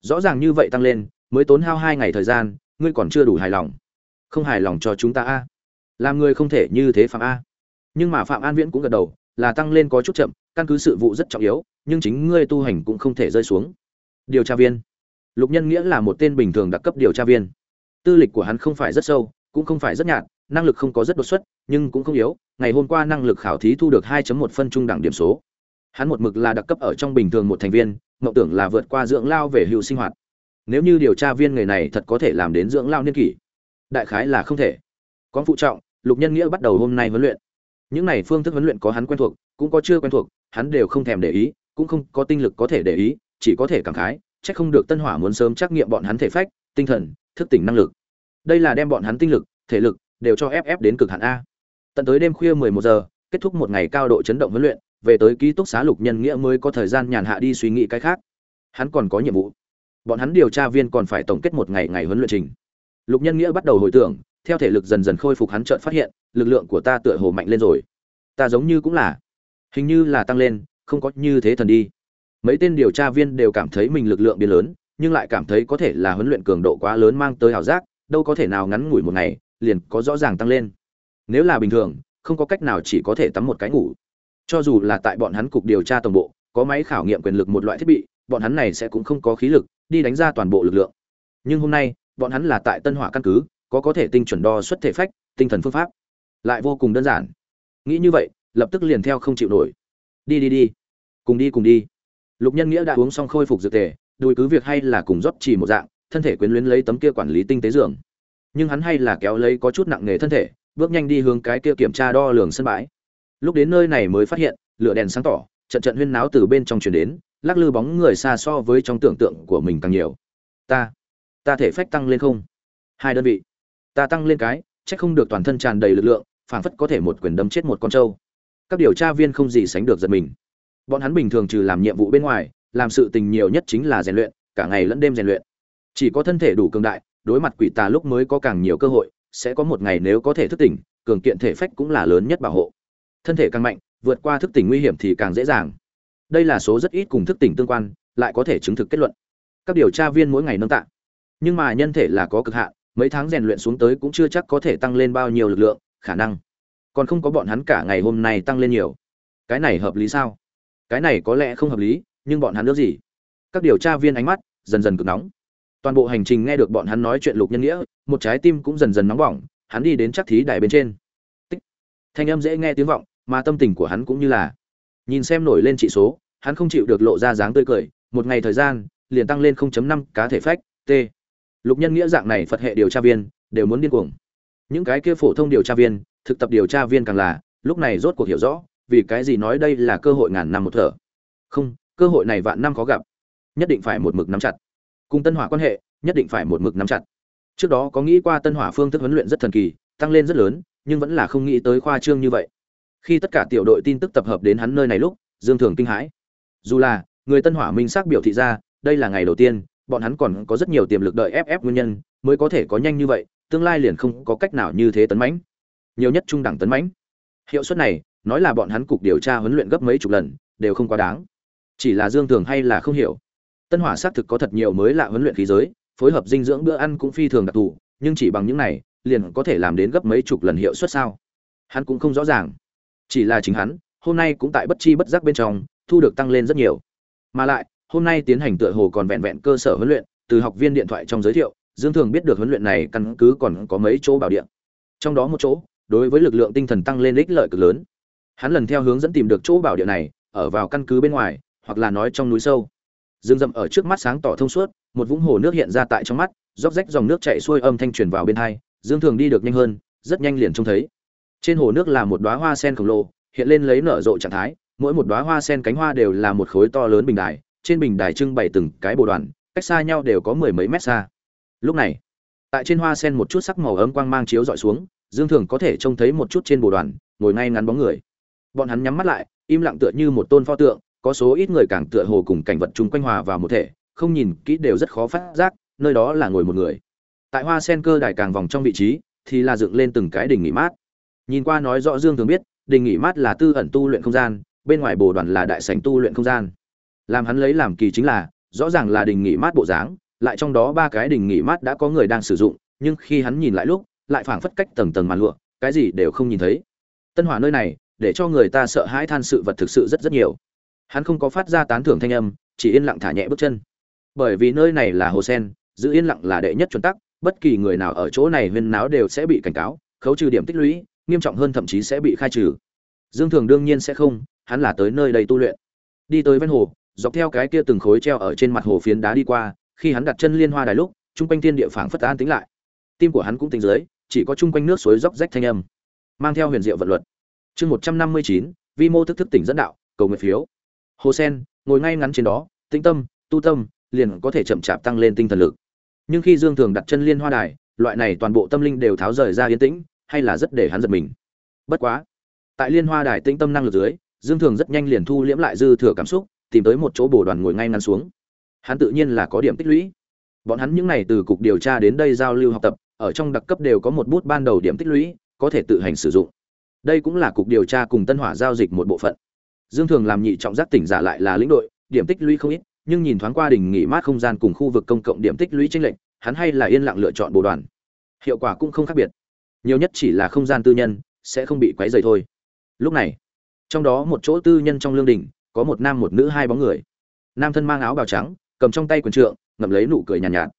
Rõ ràng như vậy tăng lên, mới tốn hao hai ngày thời gian, ngươi còn chưa đủ hài lòng. Không hài lòng cho chúng ta a. Làm người không thể như thế phạm a. Nhưng mà phạm an viễn cũng gật đầu, là tăng lên có chút chậm, căn cứ sự vụ rất trọng yếu, nhưng chính ngươi tu hành cũng không thể rơi xuống. Điều tra viên. Lục nhân nghĩa là một tên bình thường đặc cấp điều tra viên. Tư lịch của hắn không phải rất sâu, cũng không phải rất nhạt, năng lực không có rất đột xuất, nhưng cũng không yếu. Ngày hôm qua năng lực khảo thí thu được 2.1 phân trung đẳng điểm số hắn một mực là đặc cấp ở trong bình thường một thành viên, mộng tưởng là vượt qua dưỡng lao về hưu sinh hoạt. Nếu như điều tra viên người này thật có thể làm đến dưỡng lao niên kỷ, đại khái là không thể. Có phụ trọng, lục nhân nghĩa bắt đầu hôm nay huấn luyện. Những này phương thức huấn luyện có hắn quen thuộc, cũng có chưa quen thuộc, hắn đều không thèm để ý, cũng không có tinh lực có thể để ý, chỉ có thể cảm khái, chắc không được tân hỏa muốn sớm trắc nghiệm bọn hắn thể phách, tinh thần, thức tỉnh năng lực. Đây là đem bọn hắn tinh lực, thể lực đều cho ép ép đến cực hạn a. Tận tới đêm khuya 11 giờ, kết thúc một ngày cao độ chấn động huấn luyện về tới ký túc xá lục nhân nghĩa mới có thời gian nhàn hạ đi suy nghĩ cái khác. Hắn còn có nhiệm vụ. Bọn hắn điều tra viên còn phải tổng kết một ngày ngày huấn luyện trình. Lục nhân nghĩa bắt đầu hồi tưởng, theo thể lực dần dần khôi phục hắn chợt phát hiện, lực lượng của ta tựa hồ mạnh lên rồi. Ta giống như cũng là. Hình như là tăng lên, không có như thế thần đi. Mấy tên điều tra viên đều cảm thấy mình lực lượng biến lớn, nhưng lại cảm thấy có thể là huấn luyện cường độ quá lớn mang tới ảo giác, đâu có thể nào ngắn ngủi một ngày, liền có rõ ràng tăng lên. Nếu là bình thường, không có cách nào chỉ có thể tắm một cái ngủ cho dù là tại bọn hắn cục điều tra tổng bộ, có máy khảo nghiệm quyền lực một loại thiết bị, bọn hắn này sẽ cũng không có khí lực đi đánh ra toàn bộ lực lượng. Nhưng hôm nay, bọn hắn là tại tân hỏa căn cứ, có có thể tinh chuẩn đo xuất thể phách, tinh thần phương pháp. Lại vô cùng đơn giản. Nghĩ như vậy, lập tức liền theo không chịu nổi. Đi đi đi. Cùng đi cùng đi. Lục nhân nghĩa đã uống xong khôi phục dược tề, đùi cứ việc hay là cùng rót chỉ một dạng, thân thể quyến luyến lấy tấm kia quản lý tinh tế giường. Nhưng hắn hay là kéo lấy có chút nặng nề thân thể, bước nhanh đi hướng cái kia kiểm tra đo lường sân bãi lúc đến nơi này mới phát hiện, lửa đèn sáng tỏ, trận trận huyên náo từ bên trong truyền đến, lắc lư bóng người xa so với trong tưởng tượng của mình càng nhiều. Ta ta thể phách tăng lên không? Hai đơn vị. Ta tăng lên cái, chắc không được toàn thân tràn đầy lực lượng, phảng phất có thể một quyền đấm chết một con trâu. Các điều tra viên không gì sánh được giật mình. Bọn hắn bình thường trừ làm nhiệm vụ bên ngoài, làm sự tình nhiều nhất chính là rèn luyện, cả ngày lẫn đêm rèn luyện. Chỉ có thân thể đủ cường đại, đối mặt quỷ tà lúc mới có càng nhiều cơ hội, sẽ có một ngày nếu có thể thức tỉnh, cường kiện thể phách cũng là lớn nhất bảo hộ thân thể càng mạnh, vượt qua thức tỉnh nguy hiểm thì càng dễ dàng. Đây là số rất ít cùng thức tỉnh tương quan, lại có thể chứng thực kết luận. Các điều tra viên mỗi ngày nâng tạ. Nhưng mà nhân thể là có cực hạn, mấy tháng rèn luyện xuống tới cũng chưa chắc có thể tăng lên bao nhiêu lực lượng, khả năng. Còn không có bọn hắn cả ngày hôm nay tăng lên nhiều. Cái này hợp lý sao? Cái này có lẽ không hợp lý, nhưng bọn hắn nước gì? Các điều tra viên ánh mắt dần dần cực nóng. Toàn bộ hành trình nghe được bọn hắn nói chuyện lục nhân nghĩa, một trái tim cũng dần dần nóng bỏng, hắn đi đến chắc thí đài bên trên. Tích. thanh âm dễ nghe tiếng vọng mà tâm tình của hắn cũng như là. Nhìn xem nổi lên trị số, hắn không chịu được lộ ra dáng tươi cười, một ngày thời gian, liền tăng lên 0.5 cá thể phách, t. Lục nhân nghĩa dạng này phật hệ điều tra viên, đều muốn điên cuồng. Những cái kia phổ thông điều tra viên, thực tập điều tra viên càng là, lúc này rốt cuộc hiểu rõ, vì cái gì nói đây là cơ hội ngàn năm một thở. Không, cơ hội này vạn năm khó gặp. Nhất định phải một mực nắm chặt. Cùng tân hỏa quan hệ, nhất định phải một mực nắm chặt. Trước đó có nghĩ qua tân hỏa phương thức huấn luyện rất thần kỳ, tăng lên rất lớn, nhưng vẫn là không nghĩ tới khoa trương như vậy khi tất cả tiểu đội tin tức tập hợp đến hắn nơi này lúc, dương thường kinh hãi. Dù là, người tân hỏa minh xác biểu thị ra, đây là ngày đầu tiên, bọn hắn còn có rất nhiều tiềm lực đợi ép ép nguyên nhân, mới có thể có nhanh như vậy, tương lai liền không có cách nào như thế tấn mãnh. Nhiều nhất trung đẳng tấn mãnh. Hiệu suất này, nói là bọn hắn cục điều tra huấn luyện gấp mấy chục lần, đều không quá đáng. Chỉ là dương thường hay là không hiểu. Tân hỏa xác thực có thật nhiều mới lạ huấn luyện khí giới, phối hợp dinh dưỡng bữa ăn cũng phi thường đặc thù, nhưng chỉ bằng những này, liền có thể làm đến gấp mấy chục lần hiệu suất sao? Hắn cũng không rõ ràng chỉ là chính hắn, hôm nay cũng tại bất chi bất giác bên trong, thu được tăng lên rất nhiều. Mà lại, hôm nay tiến hành tựa hồ còn vẹn vẹn cơ sở huấn luyện, từ học viên điện thoại trong giới thiệu, dương thường biết được huấn luyện này căn cứ còn có mấy chỗ bảo điện trong đó một chỗ, đối với lực lượng tinh thần tăng lên ích lợi cực lớn. Hắn lần theo hướng dẫn tìm được chỗ bảo địa này, ở vào căn cứ bên ngoài, hoặc là nói trong núi sâu. Dương rậm ở trước mắt sáng tỏ thông suốt, một vũng hồ nước hiện ra tại trong mắt róc rách dòng nước chảy xuôi âm thanh truyền vào bên hai. Dương thường đi được nhanh hơn, rất nhanh liền trông thấy trên hồ nước là một đóa hoa sen khổng lồ, hiện lên lấy nở rộ trạng thái, mỗi một đóa hoa sen cánh hoa đều là một khối to lớn bình đài, trên bình đài trưng bày từng cái bồ đoàn, cách xa nhau đều có mười mấy mét xa. Lúc này, tại trên hoa sen một chút sắc màu ấm quang mang chiếu dọi xuống, dương thường có thể trông thấy một chút trên bồ đoàn, ngồi ngay ngắn bóng người. Bọn hắn nhắm mắt lại, im lặng tựa như một tôn pho tượng, có số ít người càng tựa hồ cùng cảnh vật chung quanh hòa vào một thể, không nhìn kỹ đều rất khó phát giác, nơi đó là ngồi một người. Tại hoa sen cơ đài càng vòng trong vị trí, thì là dựng lên từng cái đỉnh nghỉ mát nhìn qua nói rõ dương thường biết, đình nghỉ mát là tư ẩn tu luyện không gian, bên ngoài bồ đoàn là đại sảnh tu luyện không gian. Làm hắn lấy làm kỳ chính là, rõ ràng là đình nghỉ mát bộ dáng, lại trong đó ba cái đình nghỉ mát đã có người đang sử dụng, nhưng khi hắn nhìn lại lúc, lại phảng phất cách tầng tầng màn lụa, cái gì đều không nhìn thấy. Tân hỏa nơi này, để cho người ta sợ hãi than sự vật thực sự rất rất nhiều. Hắn không có phát ra tán thưởng thanh âm, chỉ yên lặng thả nhẹ bước chân. Bởi vì nơi này là hồ sen, giữ yên lặng là đệ nhất chuẩn tắc, bất kỳ người nào ở chỗ này huyên náo đều sẽ bị cảnh cáo, khấu trừ điểm tích lũy nghiêm trọng hơn thậm chí sẽ bị khai trừ. Dương thường đương nhiên sẽ không, hắn là tới nơi đây tu luyện. Đi tới ven hồ, dọc theo cái kia từng khối treo ở trên mặt hồ phiến đá đi qua, khi hắn đặt chân liên hoa đài lúc, chung quanh thiên địa phảng phất an tính lại. Tim của hắn cũng tính dưới, chỉ có chung quanh nước suối róc rách thanh âm, mang theo huyền diệu vận luật. Chương một trăm năm mươi chín, vi mô thức thức tỉnh dẫn đạo, cầu nguyện phiếu. Hồ sen, ngồi ngay ngắn trên đó, tĩnh tâm, tu tâm, liền có thể chậm chạp tăng lên tinh thần lực. Nhưng khi dương thường đặt chân liên hoa đài, loại này toàn bộ tâm linh đều tháo rời ra yên tĩnh hay là rất để hắn giật mình. Bất quá, tại liên hoa đài tĩnh tâm năng lực dưới, dương thường rất nhanh liền thu liễm lại dư thừa cảm xúc, tìm tới một chỗ bồ đoàn ngồi ngay ngắn xuống. Hắn tự nhiên là có điểm tích lũy. Bọn hắn những n à y từ cục điều tra đến đây giao lưu học tập, ở trong đặc cấp đều có một bút ban đầu điểm tích lũy, có thể tự hành sử dụng. Đây cũng là cục điều tra cùng tân hỏa giao dịch một bộ phận. Dương thường làm nhị trọng giác tỉnh giả lại là lĩnh đội, điểm tích lũy không ít, nhưng nhìn thoáng qua đỉnh nghỉ mát không gian cùng khu vực công cộng điểm tích lũy tranh lệch, hắn hay là yên lặng lựa chọn bộ đoàn. Hiệu quả cũng không khác biệt nhiều nhất chỉ là không gian tư nhân sẽ không bị quấy dày thôi. Lúc này trong đó một chỗ tư nhân trong lương đình có một nam một nữ hai bóng người. Nam thân mang áo bào trắng cầm trong tay quần trượng ngậm lấy nụ cười nhàn nhạt, nhạt.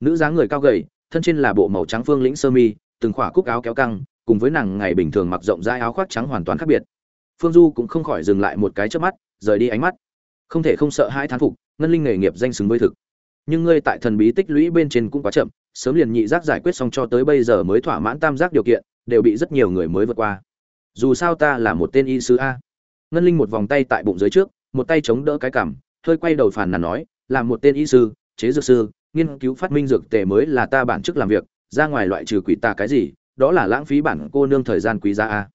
Nữ dáng người cao gầy thân trên là bộ màu trắng phương lĩnh sơ mi từng khỏa cúc áo kéo căng cùng với nàng ngày bình thường mặc rộng rãi áo khoác trắng hoàn toàn khác biệt. Phương du cũng không khỏi dừng lại một cái trước mắt rời đi ánh mắt. Không thể không sợ hai thán phục ngân linh nghề nghiệp danh xứng với thực. Nhưng ngươi tại thần bí tích lũy bên trên cũng quá chậm sớm liền nhị giác giải quyết xong cho tới bây giờ mới thỏa mãn tam giác điều kiện, đều bị rất nhiều người mới vượt qua. Dù sao ta là một tên y sư a. Ngân linh một vòng tay tại bụng dưới trước, một tay chống đỡ cái cằm, hơi quay đầu phàn nàn nói, là một tên y sư, chế dược sư, nghiên cứu phát minh dược tề mới là ta bản chức làm việc, ra ngoài loại trừ quỷ ta cái gì, đó là lãng phí bản cô nương thời gian quý giá a.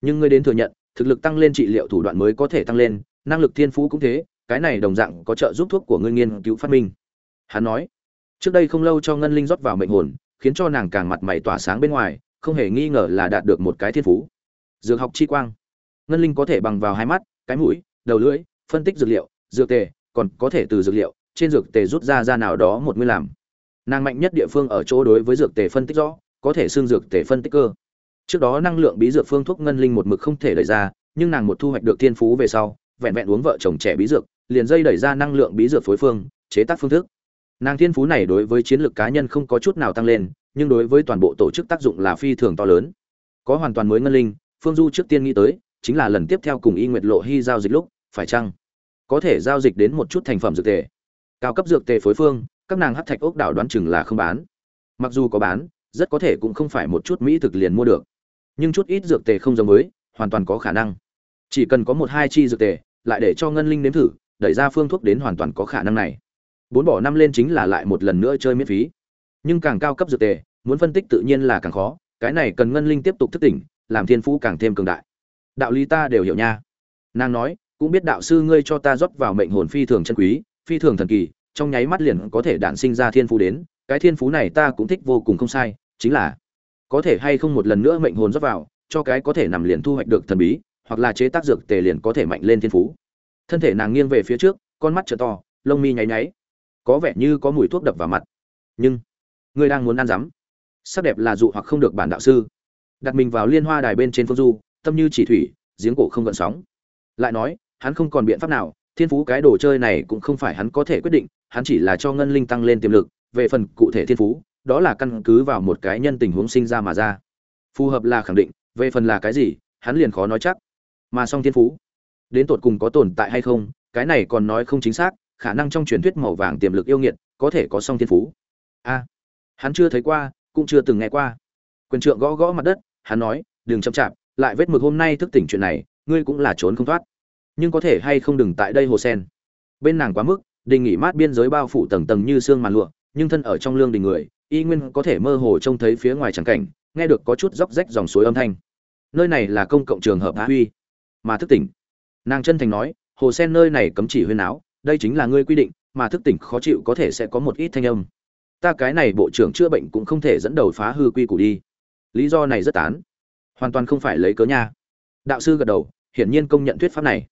Nhưng ngươi đến thừa nhận, thực lực tăng lên trị liệu thủ đoạn mới có thể tăng lên, năng lực thiên phú cũng thế, cái này đồng dạng có trợ giúp thuốc của ngươi nghiên cứu phát minh. Hắn nói trước đây không lâu cho ngân linh rót vào mệnh hồn, khiến cho nàng càng mặt mày tỏa sáng bên ngoài, không hề nghi ngờ là đạt được một cái thiên phú. Dược học chi quang. Ngân linh có thể bằng vào hai mắt, cái mũi, đầu lưỡi, phân tích dược liệu, dược tề, còn có thể từ dược liệu, trên dược tề rút ra ra nào đó một nguyên làm. Nàng mạnh nhất địa phương ở chỗ đối với dược tề phân tích rõ, có thể xương dược tề phân tích cơ. Trước đó năng lượng bí dược phương thuốc ngân linh một mực không thể đẩy ra, nhưng nàng một thu hoạch được thiên phú về sau, vẹn vẹn uống vợ chồng trẻ bí dược, liền dây đẩy ra năng lượng bí dược phối phương, chế tác phương thức nàng thiên phú này đối với chiến lược cá nhân không có chút nào tăng lên nhưng đối với toàn bộ tổ chức tác dụng là phi thường to lớn. Có hoàn toàn mới ngân linh phương du trước tiên nghĩ tới chính là lần tiếp theo cùng y nguyệt lộ hy giao dịch lúc phải chăng? Có thể giao dịch đến một chút thành phẩm dược tề. Cao cấp dược tề phối phương các nàng hát thạch ốc đảo đoán chừng là không bán. Mặc dù có bán rất có thể cũng không phải một chút mỹ thực liền mua được. Nhưng chút ít dược tề không giống mới, hoàn toàn có khả năng. Chỉ cần có một hai chi dược tề lại để cho ngân linh nếm thử đẩy ra phương thuốc đến hoàn toàn có khả năng này bốn bỏ năm lên chính là lại một lần nữa chơi miễn phí. Nhưng càng cao cấp dược tề, muốn phân tích tự nhiên là càng khó, cái này cần ngân linh tiếp tục thức tỉnh, làm thiên phú càng thêm cường đại. Đạo lý ta đều hiểu nha. Nàng nói, cũng biết đạo sư ngươi cho ta rót vào mệnh hồn phi thường chân quý, phi thường thần kỳ, trong nháy mắt liền có thể đản sinh ra thiên phú đến, cái thiên phú này ta cũng thích vô cùng không sai, chính là có thể hay không một lần nữa mệnh hồn rót vào, cho cái có thể nằm liền thu hoạch được thần bí, hoặc là chế tác dược tề liền có thể mạnh lên thiên phú. Thân thể nàng nghiêng về phía trước, con mắt trợ to, lông mi nháy nháy có vẻ như có mùi thuốc đập vào mặt. Nhưng, ngươi đang muốn ăn rắm. Sắc đẹp là dụ hoặc không được bản đạo sư. Đặt mình vào liên hoa đài bên trên phương du, tâm như chỉ thủy, giếng cổ không gợn sóng. Lại nói, hắn không còn biện pháp nào, thiên phú cái đồ chơi này cũng không phải hắn có thể quyết định, hắn chỉ là cho ngân linh tăng lên tiềm lực, về phần cụ thể thiên phú, đó là căn cứ vào một cái nhân tình huống sinh ra mà ra. Phù hợp là khẳng định, về phần là cái gì, hắn liền khó nói chắc. Mà song thiên phú, đến tột cùng có tồn tại hay không, cái này còn nói không chính xác khả năng trong truyền thuyết màu vàng tiềm lực yêu nghiệt có thể có song thiên phú. A, hắn chưa thấy qua, cũng chưa từng nghe qua. Quyền trượng gõ gõ mặt đất, hắn nói, đừng chậm chạp, lại vết mực hôm nay thức tỉnh chuyện này, ngươi cũng là trốn không thoát. Nhưng có thể hay không đừng tại đây hồ sen. Bên nàng quá mức, đình nghỉ mát biên giới bao phủ tầng tầng như xương màn lụa, nhưng thân ở trong lương đình người, y nguyên có thể mơ hồ trông thấy phía ngoài tràng cảnh, nghe được có chút róc rách dòng suối âm thanh. Nơi này là công cộng trường hợp hạ huy, mà thức tỉnh. Nàng chân thành nói, hồ sen nơi này cấm chỉ huyên áo đây chính là ngươi quy định, mà thức tỉnh khó chịu có thể sẽ có một ít thanh âm. Ta cái này bộ trưởng chữa bệnh cũng không thể dẫn đầu phá hư quy củ đi. Lý do này rất tán. Hoàn toàn không phải lấy cớ nha. Đạo sư gật đầu, hiển nhiên công nhận thuyết pháp này.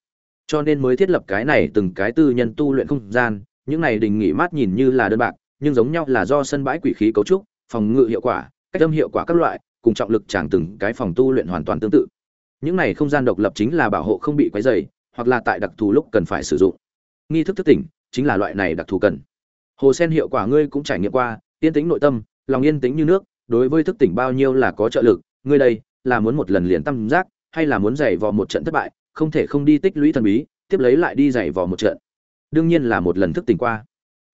Cho nên mới thiết lập cái này từng cái tư nhân tu luyện không gian, những này đình nghỉ mát nhìn như là đơn bạc, nhưng giống nhau là do sân bãi quỷ khí cấu trúc, phòng ngự hiệu quả, cách âm hiệu quả các loại, cùng trọng lực chẳng từng cái phòng tu luyện hoàn toàn tương tự. Những này không gian độc lập chính là bảo hộ không bị quấy dày hoặc là tại đặc thù lúc cần phải sử dụng nghi thức thức tỉnh chính là loại này đặc thù cần. Hồ sen hiệu quả ngươi cũng trải nghiệm qua, yên tĩnh nội tâm, lòng yên tĩnh như nước, đối với thức tỉnh bao nhiêu là có trợ lực, ngươi đây là muốn một lần liền tâm giác, hay là muốn giày vò một trận thất bại, không thể không đi tích lũy thần bí, tiếp lấy lại đi giày vò một trận. Đương nhiên là một lần thức tỉnh qua.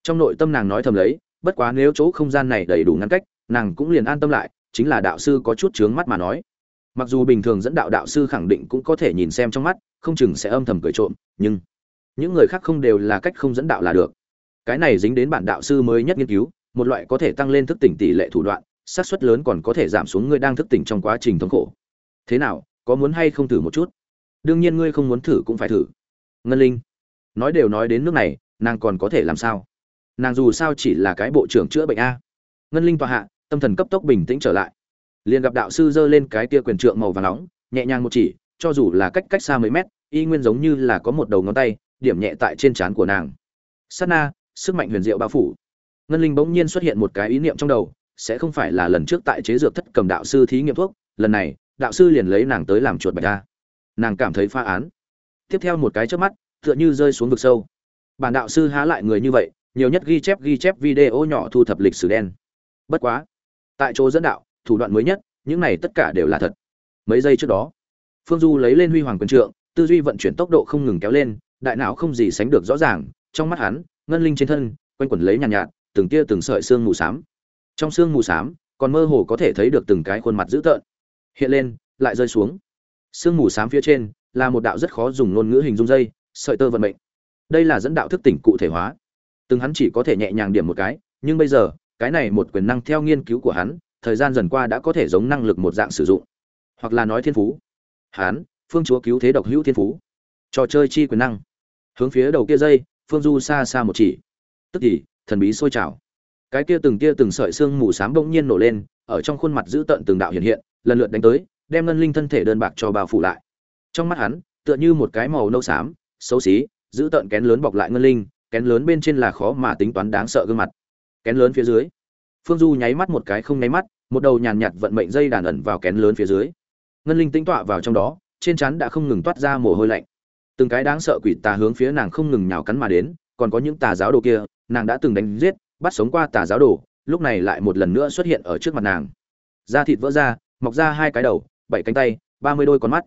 Trong nội tâm nàng nói thầm lấy, bất quá nếu chỗ không gian này đầy đủ ngăn cách, nàng cũng liền an tâm lại, chính là đạo sư có chút chướng mắt mà nói. Mặc dù bình thường dẫn đạo đạo sư khẳng định cũng có thể nhìn xem trong mắt, không chừng sẽ âm thầm cười trộm, nhưng những người khác không đều là cách không dẫn đạo là được. Cái này dính đến bản đạo sư mới nhất nghiên cứu, một loại có thể tăng lên thức tỉnh tỷ lệ thủ đoạn, xác suất lớn còn có thể giảm xuống người đang thức tỉnh trong quá trình thống khổ. Thế nào, có muốn hay không thử một chút? Đương nhiên ngươi không muốn thử cũng phải thử. Ngân linh, nói đều nói đến nước này, nàng còn có thể làm sao? Nàng dù sao chỉ là cái bộ trưởng chữa bệnh a. Ngân linh tòa hạ, tâm thần cấp tốc bình tĩnh trở lại. Liền gặp đạo sư giơ lên cái tia quyền trượng màu vàng nóng, nhẹ nhàng một chỉ, cho dù là cách cách xa mấy mét, y nguyên giống như là có một đầu ngón tay điểm nhẹ tại trên trán của nàng. Sát na, sức mạnh huyền diệu bao phủ. Ngân linh bỗng nhiên xuất hiện một cái ý niệm trong đầu, sẽ không phải là lần trước tại chế dược thất cầm đạo sư thí nghiệm thuốc, lần này, đạo sư liền lấy nàng tới làm chuột bạch ra nàng cảm thấy pha án. Tiếp theo một cái trước mắt, tựa như rơi xuống vực sâu. Bản đạo sư há lại người như vậy, nhiều nhất ghi chép ghi chép video nhỏ thu thập lịch sử đen. Bất quá, tại chỗ dẫn đạo, thủ đoạn mới nhất, những này tất cả đều là thật. Mấy giây trước đó, phương du lấy lên huy hoàng quân trượng, tư duy vận chuyển tốc độ không ngừng kéo lên đại não không gì sánh được rõ ràng trong mắt hắn ngân linh trên thân quanh quẩn lấy nhàn nhạt, nhạt từng tia từng sợi xương mù xám. Trong xương mù xám còn mơ hồ có thể thấy được từng cái khuôn mặt dữ tợn. Hiện lên lại rơi xuống. Xương mù xám phía trên là một đạo rất khó dùng ngôn ngữ hình dung dây sợi tơ vận mệnh. Đây là dẫn đạo thức tỉnh cụ thể hóa. Từng hắn chỉ có thể nhẹ nhàng điểm một cái nhưng bây giờ cái này một quyền năng theo nghiên cứu của hắn thời gian dần qua đã có thể giống năng lực một dạng sử dụng. Hoặc là nói thiên phú. Hắn phương chúa cứu thế độc hữu thiên phú. Trò chơi chi quyền năng hướng phía đầu kia dây, phương du xa xa một chỉ. Tức thì, thần bí sôi trào. Cái kia từng kia từng sợi xương mù xám bỗng nhiên nổ lên, ở trong khuôn mặt giữ tận từng đạo hiện hiện, lần lượt đánh tới, đem ngân linh thân thể đơn bạc cho bao phủ lại. Trong mắt hắn, tựa như một cái màu nâu xám, xấu xí, giữ tận kén lớn bọc lại ngân linh, kén lớn bên trên là khó mà tính toán đáng sợ gương mặt. Kén lớn phía dưới. Phương du nháy mắt một cái không nháy mắt, một đầu nhàn nhạt vận mệnh dây đàn ẩn vào kén lớn phía dưới. Ngân linh tính tọa vào trong đó, trên chắn đã không ngừng toát ra mồ hôi lạnh từng cái đáng sợ quỷ tà hướng phía nàng không ngừng nhào cắn mà đến, còn có những tà giáo đồ kia, nàng đã từng đánh giết, bắt sống qua tà giáo đồ, lúc này lại một lần nữa xuất hiện ở trước mặt nàng. Da thịt vỡ ra, mọc ra hai cái đầu, bảy cánh tay, ba mươi đôi con mắt.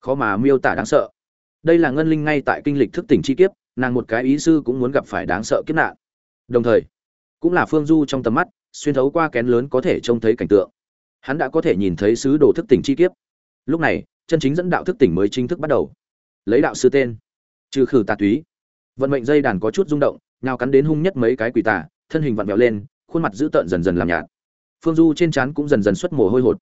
Khó mà miêu tả đáng sợ. Đây là ngân linh ngay tại kinh lịch thức tỉnh chi kiếp, nàng một cái ý sư cũng muốn gặp phải đáng sợ kiếp nạn. Đồng thời, cũng là phương du trong tầm mắt, xuyên thấu qua kén lớn có thể trông thấy cảnh tượng. Hắn đã có thể nhìn thấy sứ đồ thức tỉnh chi kiếp. Lúc này, chân chính dẫn đạo thức tỉnh mới chính thức bắt đầu lấy đạo sư tên. Trừ khử tà túy. Vận mệnh dây đàn có chút rung động nào cắn đến hung nhất mấy cái quỷ tà, thân hình vặn vẹo lên, khuôn mặt dữ tợn dần dần làm nhạt. Phương du trên trán cũng dần dần xuất mồ hôi hột.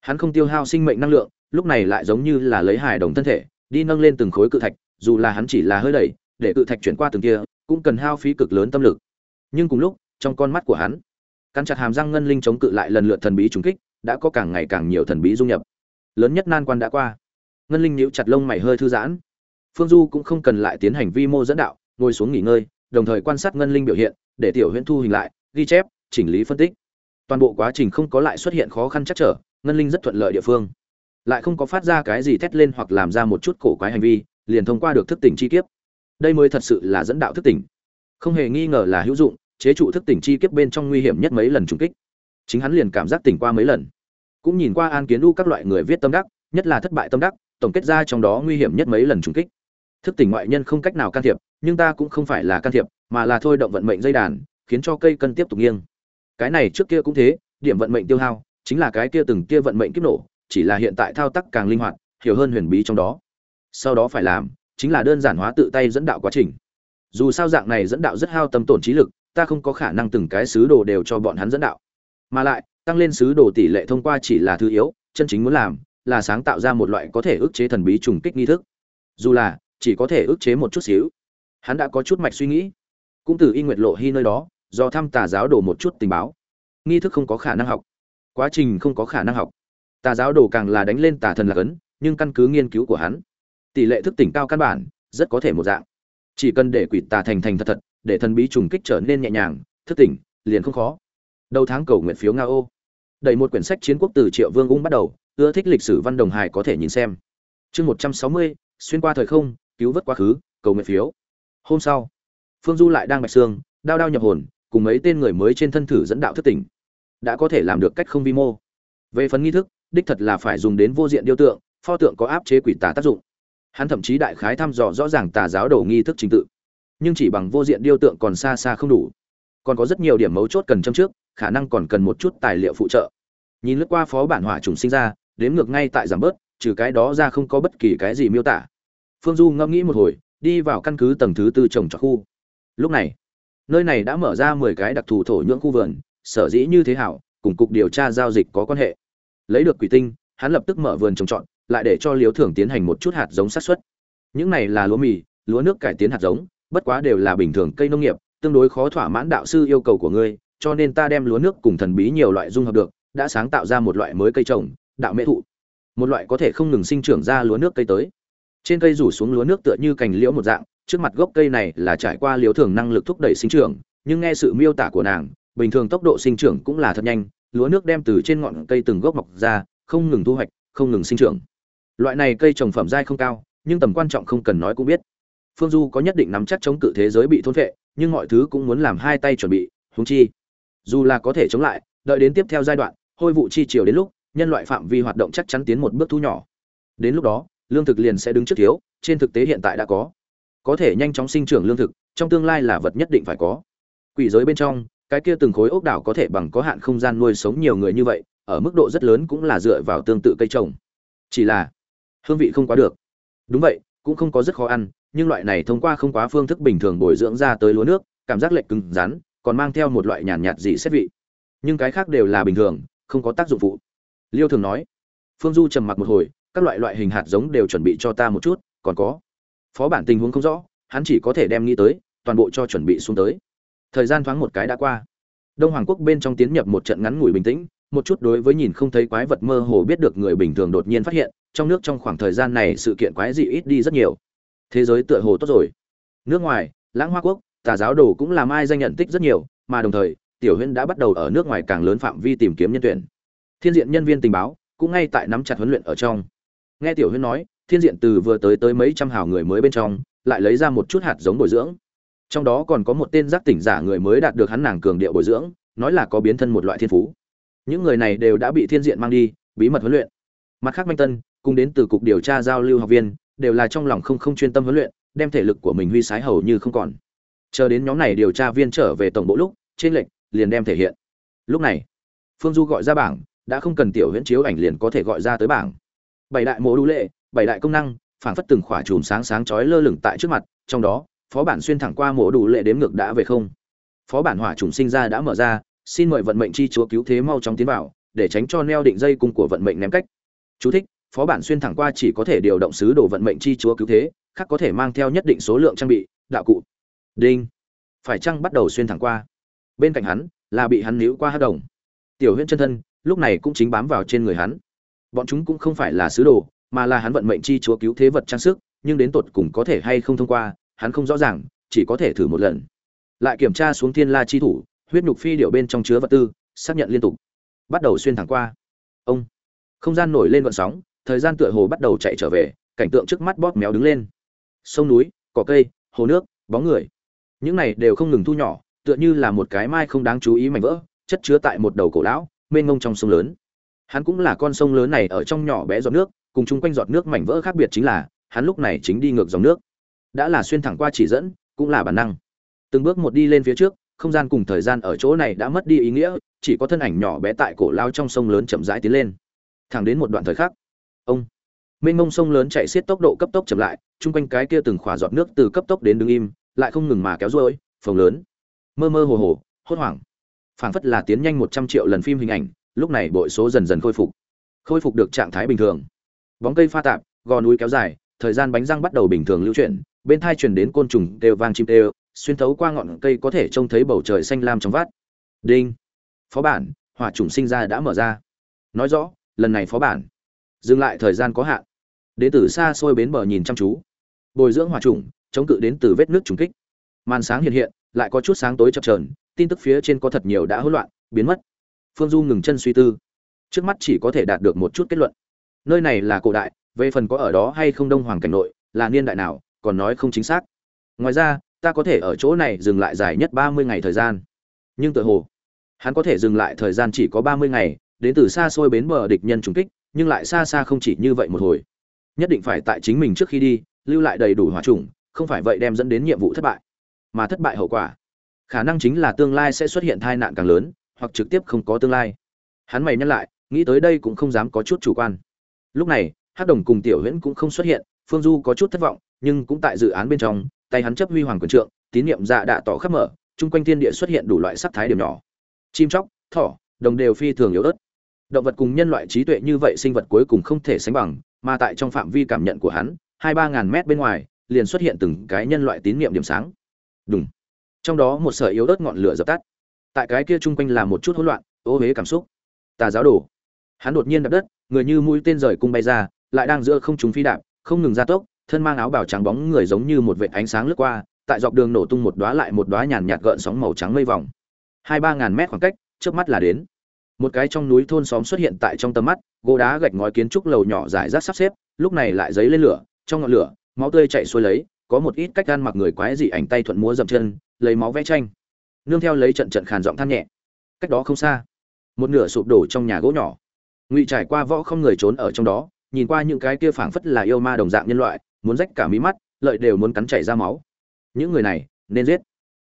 Hắn không tiêu hao sinh mệnh năng lượng, lúc này lại giống như là lấy hài đồng thân thể, đi nâng lên từng khối cự thạch, dù là hắn chỉ là hơi đẩy, để cự thạch chuyển qua từng kia, cũng cần hao phí cực lớn tâm lực. Nhưng cùng lúc, trong con mắt của hắn căn chặt hàm răng ngân linh chống cự lại lần lượt thần bí trùng kích, đã có càng ngày càng nhiều thần bí dung nhập. Lớn nhất nan quan đã qua ngân linh nhíu chặt lông mày hơi thư giãn. Phương du cũng không cần lại tiến hành vi mô dẫn đạo, ngồi xuống nghỉ ngơi, đồng thời quan sát ngân linh biểu hiện, để tiểu huyễn thu hình lại, ghi chép, chỉnh lý phân tích. Toàn bộ quá trình không có lại xuất hiện khó khăn chắc trở, ngân linh rất thuận lợi địa phương. Lại không có phát ra cái gì thét lên hoặc làm ra một chút cổ quái hành vi, liền thông qua được thức tỉnh chi kiếp. Đây mới thật sự là dẫn đạo thức tỉnh. Không hề nghi ngờ là hữu dụng, chế trụ thức tỉnh chi kiếp bên trong nguy hiểm nhất mấy lần trùng kích. Chính hắn liền cảm giác tỉnh qua mấy lần. Cũng nhìn qua an kiến U các loại người viết tâm đắc, nhất là thất bại tâm đắc tổng kết ra trong đó nguy hiểm nhất mấy lần trùng kích. Thức tỉnh ngoại nhân không cách nào can thiệp, nhưng ta cũng không phải là can thiệp, mà là thôi động vận mệnh dây đàn, khiến cho cây cân tiếp tục nghiêng. Cái này trước kia cũng thế, điểm vận mệnh tiêu hao, chính là cái kia từng kia vận mệnh kiếp nổ, chỉ là hiện tại thao tác càng linh hoạt, hiểu hơn huyền bí trong đó. Sau đó phải làm, chính là đơn giản hóa tự tay dẫn đạo quá trình. Dù sao dạng này dẫn đạo rất hao tâm tổn trí lực, ta không có khả năng từng cái sứ đồ đều cho bọn hắn dẫn đạo. Mà lại, tăng lên sứ đồ tỷ lệ thông qua chỉ là thứ yếu, chân chính muốn làm là sáng tạo ra một loại có thể ức chế thần bí trùng kích nghi thức. Dù là, chỉ có thể ức chế một chút xíu. Hắn đã có chút mạch suy nghĩ. Cũng từ y nguyệt lộ hy nơi đó, do thăm tà giáo đổ một chút tình báo. Nghi thức không có khả năng học. Quá trình không có khả năng học. Tà giáo đồ càng là đánh lên tà thần lạc ấn, nhưng căn cứ nghiên cứu của hắn, tỷ lệ thức tỉnh cao căn bản, rất có thể một dạng. Chỉ cần để quỷ tà thành thành thật thật, để thần bí trùng kích trở nên nhẹ nhàng, thức tỉnh, liền không khó. Đầu tháng cầu nguyện phiếu nga ô. Đẩy một quyển sách chiến quốc từ triệu vương ung bắt đầu ưa thích lịch sử văn đồng hải có thể nhìn xem. Chương một trăm sáu mươi, xuyên qua thời không, cứu vớt quá khứ, cầu nguyện phiếu. Hôm sau, phương du lại đang bạch xương đao đao nhập hồn, cùng mấy tên người mới trên thân thử dẫn đạo thức tỉnh. Đã có thể làm được cách không vi mô. Về phần nghi thức, đích thật là phải dùng đến vô diện điêu tượng, pho tượng có áp chế quỷ tà tác dụng. Hắn thậm chí đại khái thăm dò rõ ràng tà giáo đầu nghi thức trình tự. Nhưng chỉ bằng vô diện điêu tượng còn xa xa không đủ. Còn có rất nhiều điểm mấu chốt cần châm trước, khả năng còn cần một chút tài liệu phụ trợ. Nhìn lướt qua phó bản hỏa trùng sinh ra đếm ngược ngay tại giảm bớt, trừ cái đó ra không có bất kỳ cái gì miêu tả. Phương du ngẫm nghĩ một hồi, đi vào căn cứ tầng thứ tư trồng trọt khu. Lúc này, nơi này đã mở ra mười cái đặc thù thổ nhưỡng khu vườn, sở dĩ như thế hảo, cùng cục điều tra giao dịch có quan hệ. Lấy được quỷ tinh, hắn lập tức mở vườn trồng trọt, lại để cho liếu thưởng tiến hành một chút hạt giống sát xuất những này là lúa mì, lúa nước cải tiến hạt giống, bất quá đều là bình thường cây nông nghiệp, tương đối khó thỏa mãn đạo sư yêu cầu của ngươi, cho nên ta đem lúa nước cùng thần bí nhiều loại dung hợp được, đã sáng tạo ra một loại mới cây trồng đạo mễ thụ. Một loại có thể không ngừng sinh trưởng ra lúa nước cây tới. Trên cây rủ xuống lúa nước tựa như cành liễu một dạng, trước mặt gốc cây này là trải qua liễu thường năng lực thúc đẩy sinh trưởng, nhưng nghe sự miêu tả của nàng, bình thường tốc độ sinh trưởng cũng là thật nhanh, lúa nước đem từ trên ngọn cây từng gốc mọc ra, không ngừng thu hoạch, không ngừng sinh trưởng. Loại này cây trồng phẩm giai không cao, nhưng tầm quan trọng không cần nói cũng biết. Phương du có nhất định nắm chắc chống cự thế giới bị thôn vệ nhưng mọi thứ cũng muốn làm hai tay chuẩn bị húng chi, dù là có thể chống lại, đợi đến tiếp theo giai đoạn, hôi vụ chi chiều đến lúc nhân loại phạm vi hoạt động chắc chắn tiến một bước thu nhỏ. Đến lúc đó lương thực liền sẽ đứng trước thiếu trên thực tế hiện tại đã có. Có thể nhanh chóng sinh trưởng lương thực trong tương lai là vật nhất định phải có. Quỷ giới bên trong cái kia từng khối ốc đảo có thể bằng có hạn không gian nuôi sống nhiều người như vậy ở mức độ rất lớn cũng là dựa vào tương tự cây trồng. Chỉ là hương vị không quá được. Đúng vậy cũng không có rất khó ăn nhưng loại này thông qua không quá phương thức bình thường bồi dưỡng ra tới lúa nước cảm giác lệch cứng rắn còn mang theo một loại nhàn nhạt, nhạt dị xét vị. Nhưng cái khác đều là bình thường không có tác dụng phụ liêu thường nói, phương du trầm mặc một hồi, các loại loại hình hạt giống đều chuẩn bị cho ta một chút, còn có, phó bản tình huống không rõ, hắn chỉ có thể đem nghĩ tới, toàn bộ cho chuẩn bị xuống tới. Thời gian thoáng một cái đã qua. Đông hoàng quốc bên trong tiến nhập một trận ngắn ngủi bình tĩnh, một chút đối với nhìn không thấy quái vật mơ hồ biết được người bình thường đột nhiên phát hiện, trong nước trong khoảng thời gian này sự kiện quái dị ít đi rất nhiều. Thế giới tựa hồ tốt rồi. Nước ngoài, lãng hoa quốc, tà giáo đồ cũng làm ai danh nhận tích rất nhiều, mà đồng thời, tiểu huyên đã bắt đầu ở nước ngoài càng lớn phạm vi tìm kiếm nhân tuyển thiên diện nhân viên tình báo cũng ngay tại nắm chặt huấn luyện ở trong. Nghe tiểu huyên nói, thiên diện từ vừa tới tới mấy trăm hào người mới bên trong, lại lấy ra một chút hạt giống bồi dưỡng. Trong đó còn có một tên giác tỉnh giả người mới đạt được hắn nàng cường điệu bồi dưỡng, nói là có biến thân một loại thiên phú. Những người này đều đã bị thiên diện mang đi, bí mật huấn luyện. Mặt khác manh tân, cùng đến từ cục điều tra giao lưu học viên, đều là trong lòng không không chuyên tâm huấn luyện, đem thể lực của mình huy sái hầu như không còn. Chờ đến nhóm này điều tra viên trở về tổng bộ lúc, trên lệnh liền đem thể hiện. Lúc này, phương du gọi ra bảng đã không cần tiểu huyễn chiếu ảnh liền có thể gọi ra tới bảng. Bảy đại mộ đũ lệ, bảy đại công năng phản phất từng khỏa chùm sáng sáng chói lơ lửng tại trước mặt, trong đó, phó bản xuyên thẳng qua mộ đủ lệ đếm ngược đã về không. Phó bản hỏa trùng sinh ra đã mở ra, xin mời vận mệnh chi chúa cứu thế mau chóng tiến vào, để tránh cho neo định dây cung của vận mệnh ném cách. Chú thích, phó bản xuyên thẳng qua chỉ có thể điều động sứ đồ vận mệnh chi chúa cứu thế, khác có thể mang theo nhất định số lượng trang bị, đạo cụ. Đinh. Phải chăng bắt đầu xuyên thẳng qua? Bên cạnh hắn, là bị hắn níu qua hát đồng. Tiểu huyễn chân thân lúc này cũng chính bám vào trên người hắn. Bọn chúng cũng không phải là sứ đồ, mà là hắn vận mệnh chi chúa cứu thế vật trang sức, nhưng đến tột cùng có thể hay không thông qua, hắn không rõ ràng, chỉ có thể thử một lần. Lại kiểm tra xuống thiên la chi thủ, huyết nhục phi điệu bên trong chứa vật tư, xác nhận liên tục. Bắt đầu xuyên thẳng qua. Ông. Không gian nổi lên vận sóng, thời gian tựa hồ bắt đầu chạy trở về, cảnh tượng trước mắt bóp méo đứng lên. Sông núi, cỏ cây, hồ nước, bóng người. Những này đều không ngừng thu nhỏ, tựa như là một cái mai không đáng chú ý mảnh vỡ, chất chứa tại một đầu cổ lão mênh ngông trong sông lớn. Hắn cũng là con sông lớn này ở trong nhỏ bé giọt nước, cùng chung quanh giọt nước mảnh vỡ khác biệt chính là, hắn lúc này chính đi ngược dòng nước. Đã là xuyên thẳng qua chỉ dẫn, cũng là bản năng. Từng bước một đi lên phía trước, không gian cùng thời gian ở chỗ này đã mất đi ý nghĩa, chỉ có thân ảnh nhỏ bé tại cổ lao trong sông lớn chậm rãi tiến lên. Thẳng đến một đoạn thời khắc, ông mênh mông sông lớn chạy xiết tốc độ cấp tốc chậm lại, chung quanh cái kia từng khỏa giọt nước từ cấp tốc đến đứng im, lại không ngừng mà kéo ruôi, phồng lớn. Mơ mơ hồ hồ, hốt hoảng phảng phất là tiến nhanh một trăm triệu lần phim hình ảnh, lúc này bội số dần dần khôi phục. Khôi phục được trạng thái bình thường. Bóng cây pha tạp, gò núi kéo dài, thời gian bánh răng bắt đầu bình thường lưu chuyển, bên thai truyền đến côn trùng đều vang chim đều xuyên thấu qua ngọn cây có thể trông thấy bầu trời xanh lam trong vắt. đinh. Phó bản, hỏa trùng sinh ra đã mở ra. Nói rõ, lần này phó bản. Dừng lại thời gian có hạn. Đến từ xa xôi bến bờ nhìn chăm chú. Bồi dưỡng hỏa trùng chống cự đến từ vết nước trùng kích. Màn sáng hiện hiện, lại có chút sáng tối chập trờn tin tức phía trên có thật nhiều đã hỗn loạn, biến mất. Phương du ngừng chân suy tư. Trước mắt chỉ có thể đạt được một chút kết luận. Nơi này là cổ đại, về phần có ở đó hay không đông hoàng cảnh nội, là niên đại nào, còn nói không chính xác. Ngoài ra, ta có thể ở chỗ này dừng lại dài nhất ba mươi ngày thời gian. Nhưng tự hồ, hắn có thể dừng lại thời gian chỉ có ba mươi ngày, đến từ xa xôi bến bờ địch nhân trùng kích, nhưng lại xa xa không chỉ như vậy một hồi. Nhất định phải tại chính mình trước khi đi, lưu lại đầy đủ hỏa trùng không phải vậy đem dẫn đến nhiệm vụ thất bại, mà thất bại hậu quả khả năng chính là tương lai sẽ xuất hiện tai nạn càng lớn, hoặc trực tiếp không có tương lai. Hắn mày nhắc lại, nghĩ tới đây cũng không dám có chút chủ quan. Lúc này, hắc đồng cùng tiểu huyễn cũng không xuất hiện, phương du có chút thất vọng, nhưng cũng tại dự án bên trong, tay hắn chấp huy hoàng quyền trượng, tín niệm dạ đạ tỏ khắp mở, chung quanh thiên địa xuất hiện đủ loại sắc thái điểm nhỏ. Chim chóc, thỏ, đồng đều phi thường yếu ớt. Động vật cùng nhân loại trí tuệ như vậy sinh vật cuối cùng không thể sánh bằng, mà tại trong phạm vi cảm nhận của hắn, hai ba ngàn mét bên ngoài, liền xuất hiện từng cái nhân loại tín niệm điểm sáng. Đúng trong đó một sợi yếu ớt ngọn lửa dập tắt. Tại cái kia chung quanh là một chút hỗn loạn, ô huế cảm xúc. Tà giáo đổ hắn đột nhiên đập đất, người như mũi tên rời cung bay ra, lại đang giữa không trung phi đạp, không ngừng gia tốc, thân mang áo bào trắng bóng người giống như một vệt ánh sáng lướt qua, tại dọc đường nổ tung một đóa lại một đóa nhàn nhạt gợn sóng màu trắng mây vòng. Hai ba ngàn mét khoảng cách trước mắt là đến. Một cái trong núi thôn xóm xuất hiện tại trong tầm mắt, gỗ đá gạch ngói kiến trúc lầu nhỏ dài rác sắp xếp, lúc này lại giấy lên lửa, trong ngọn lửa, máu tươi chạy xuôi lấy, có một ít cách gan mặc người quái dị ảnh tay thuận múa dậm chân lấy máu vẽ tranh. Nương theo lấy trận trận khàn giọng than nhẹ. Cách đó không xa, một nửa sụp đổ trong nhà gỗ nhỏ. Ngụy trải qua võ không người trốn ở trong đó, nhìn qua những cái kia phảng phất là yêu ma đồng dạng nhân loại, muốn rách cả mí mắt, lợi đều muốn cắn chảy ra máu. Những người này, nên giết.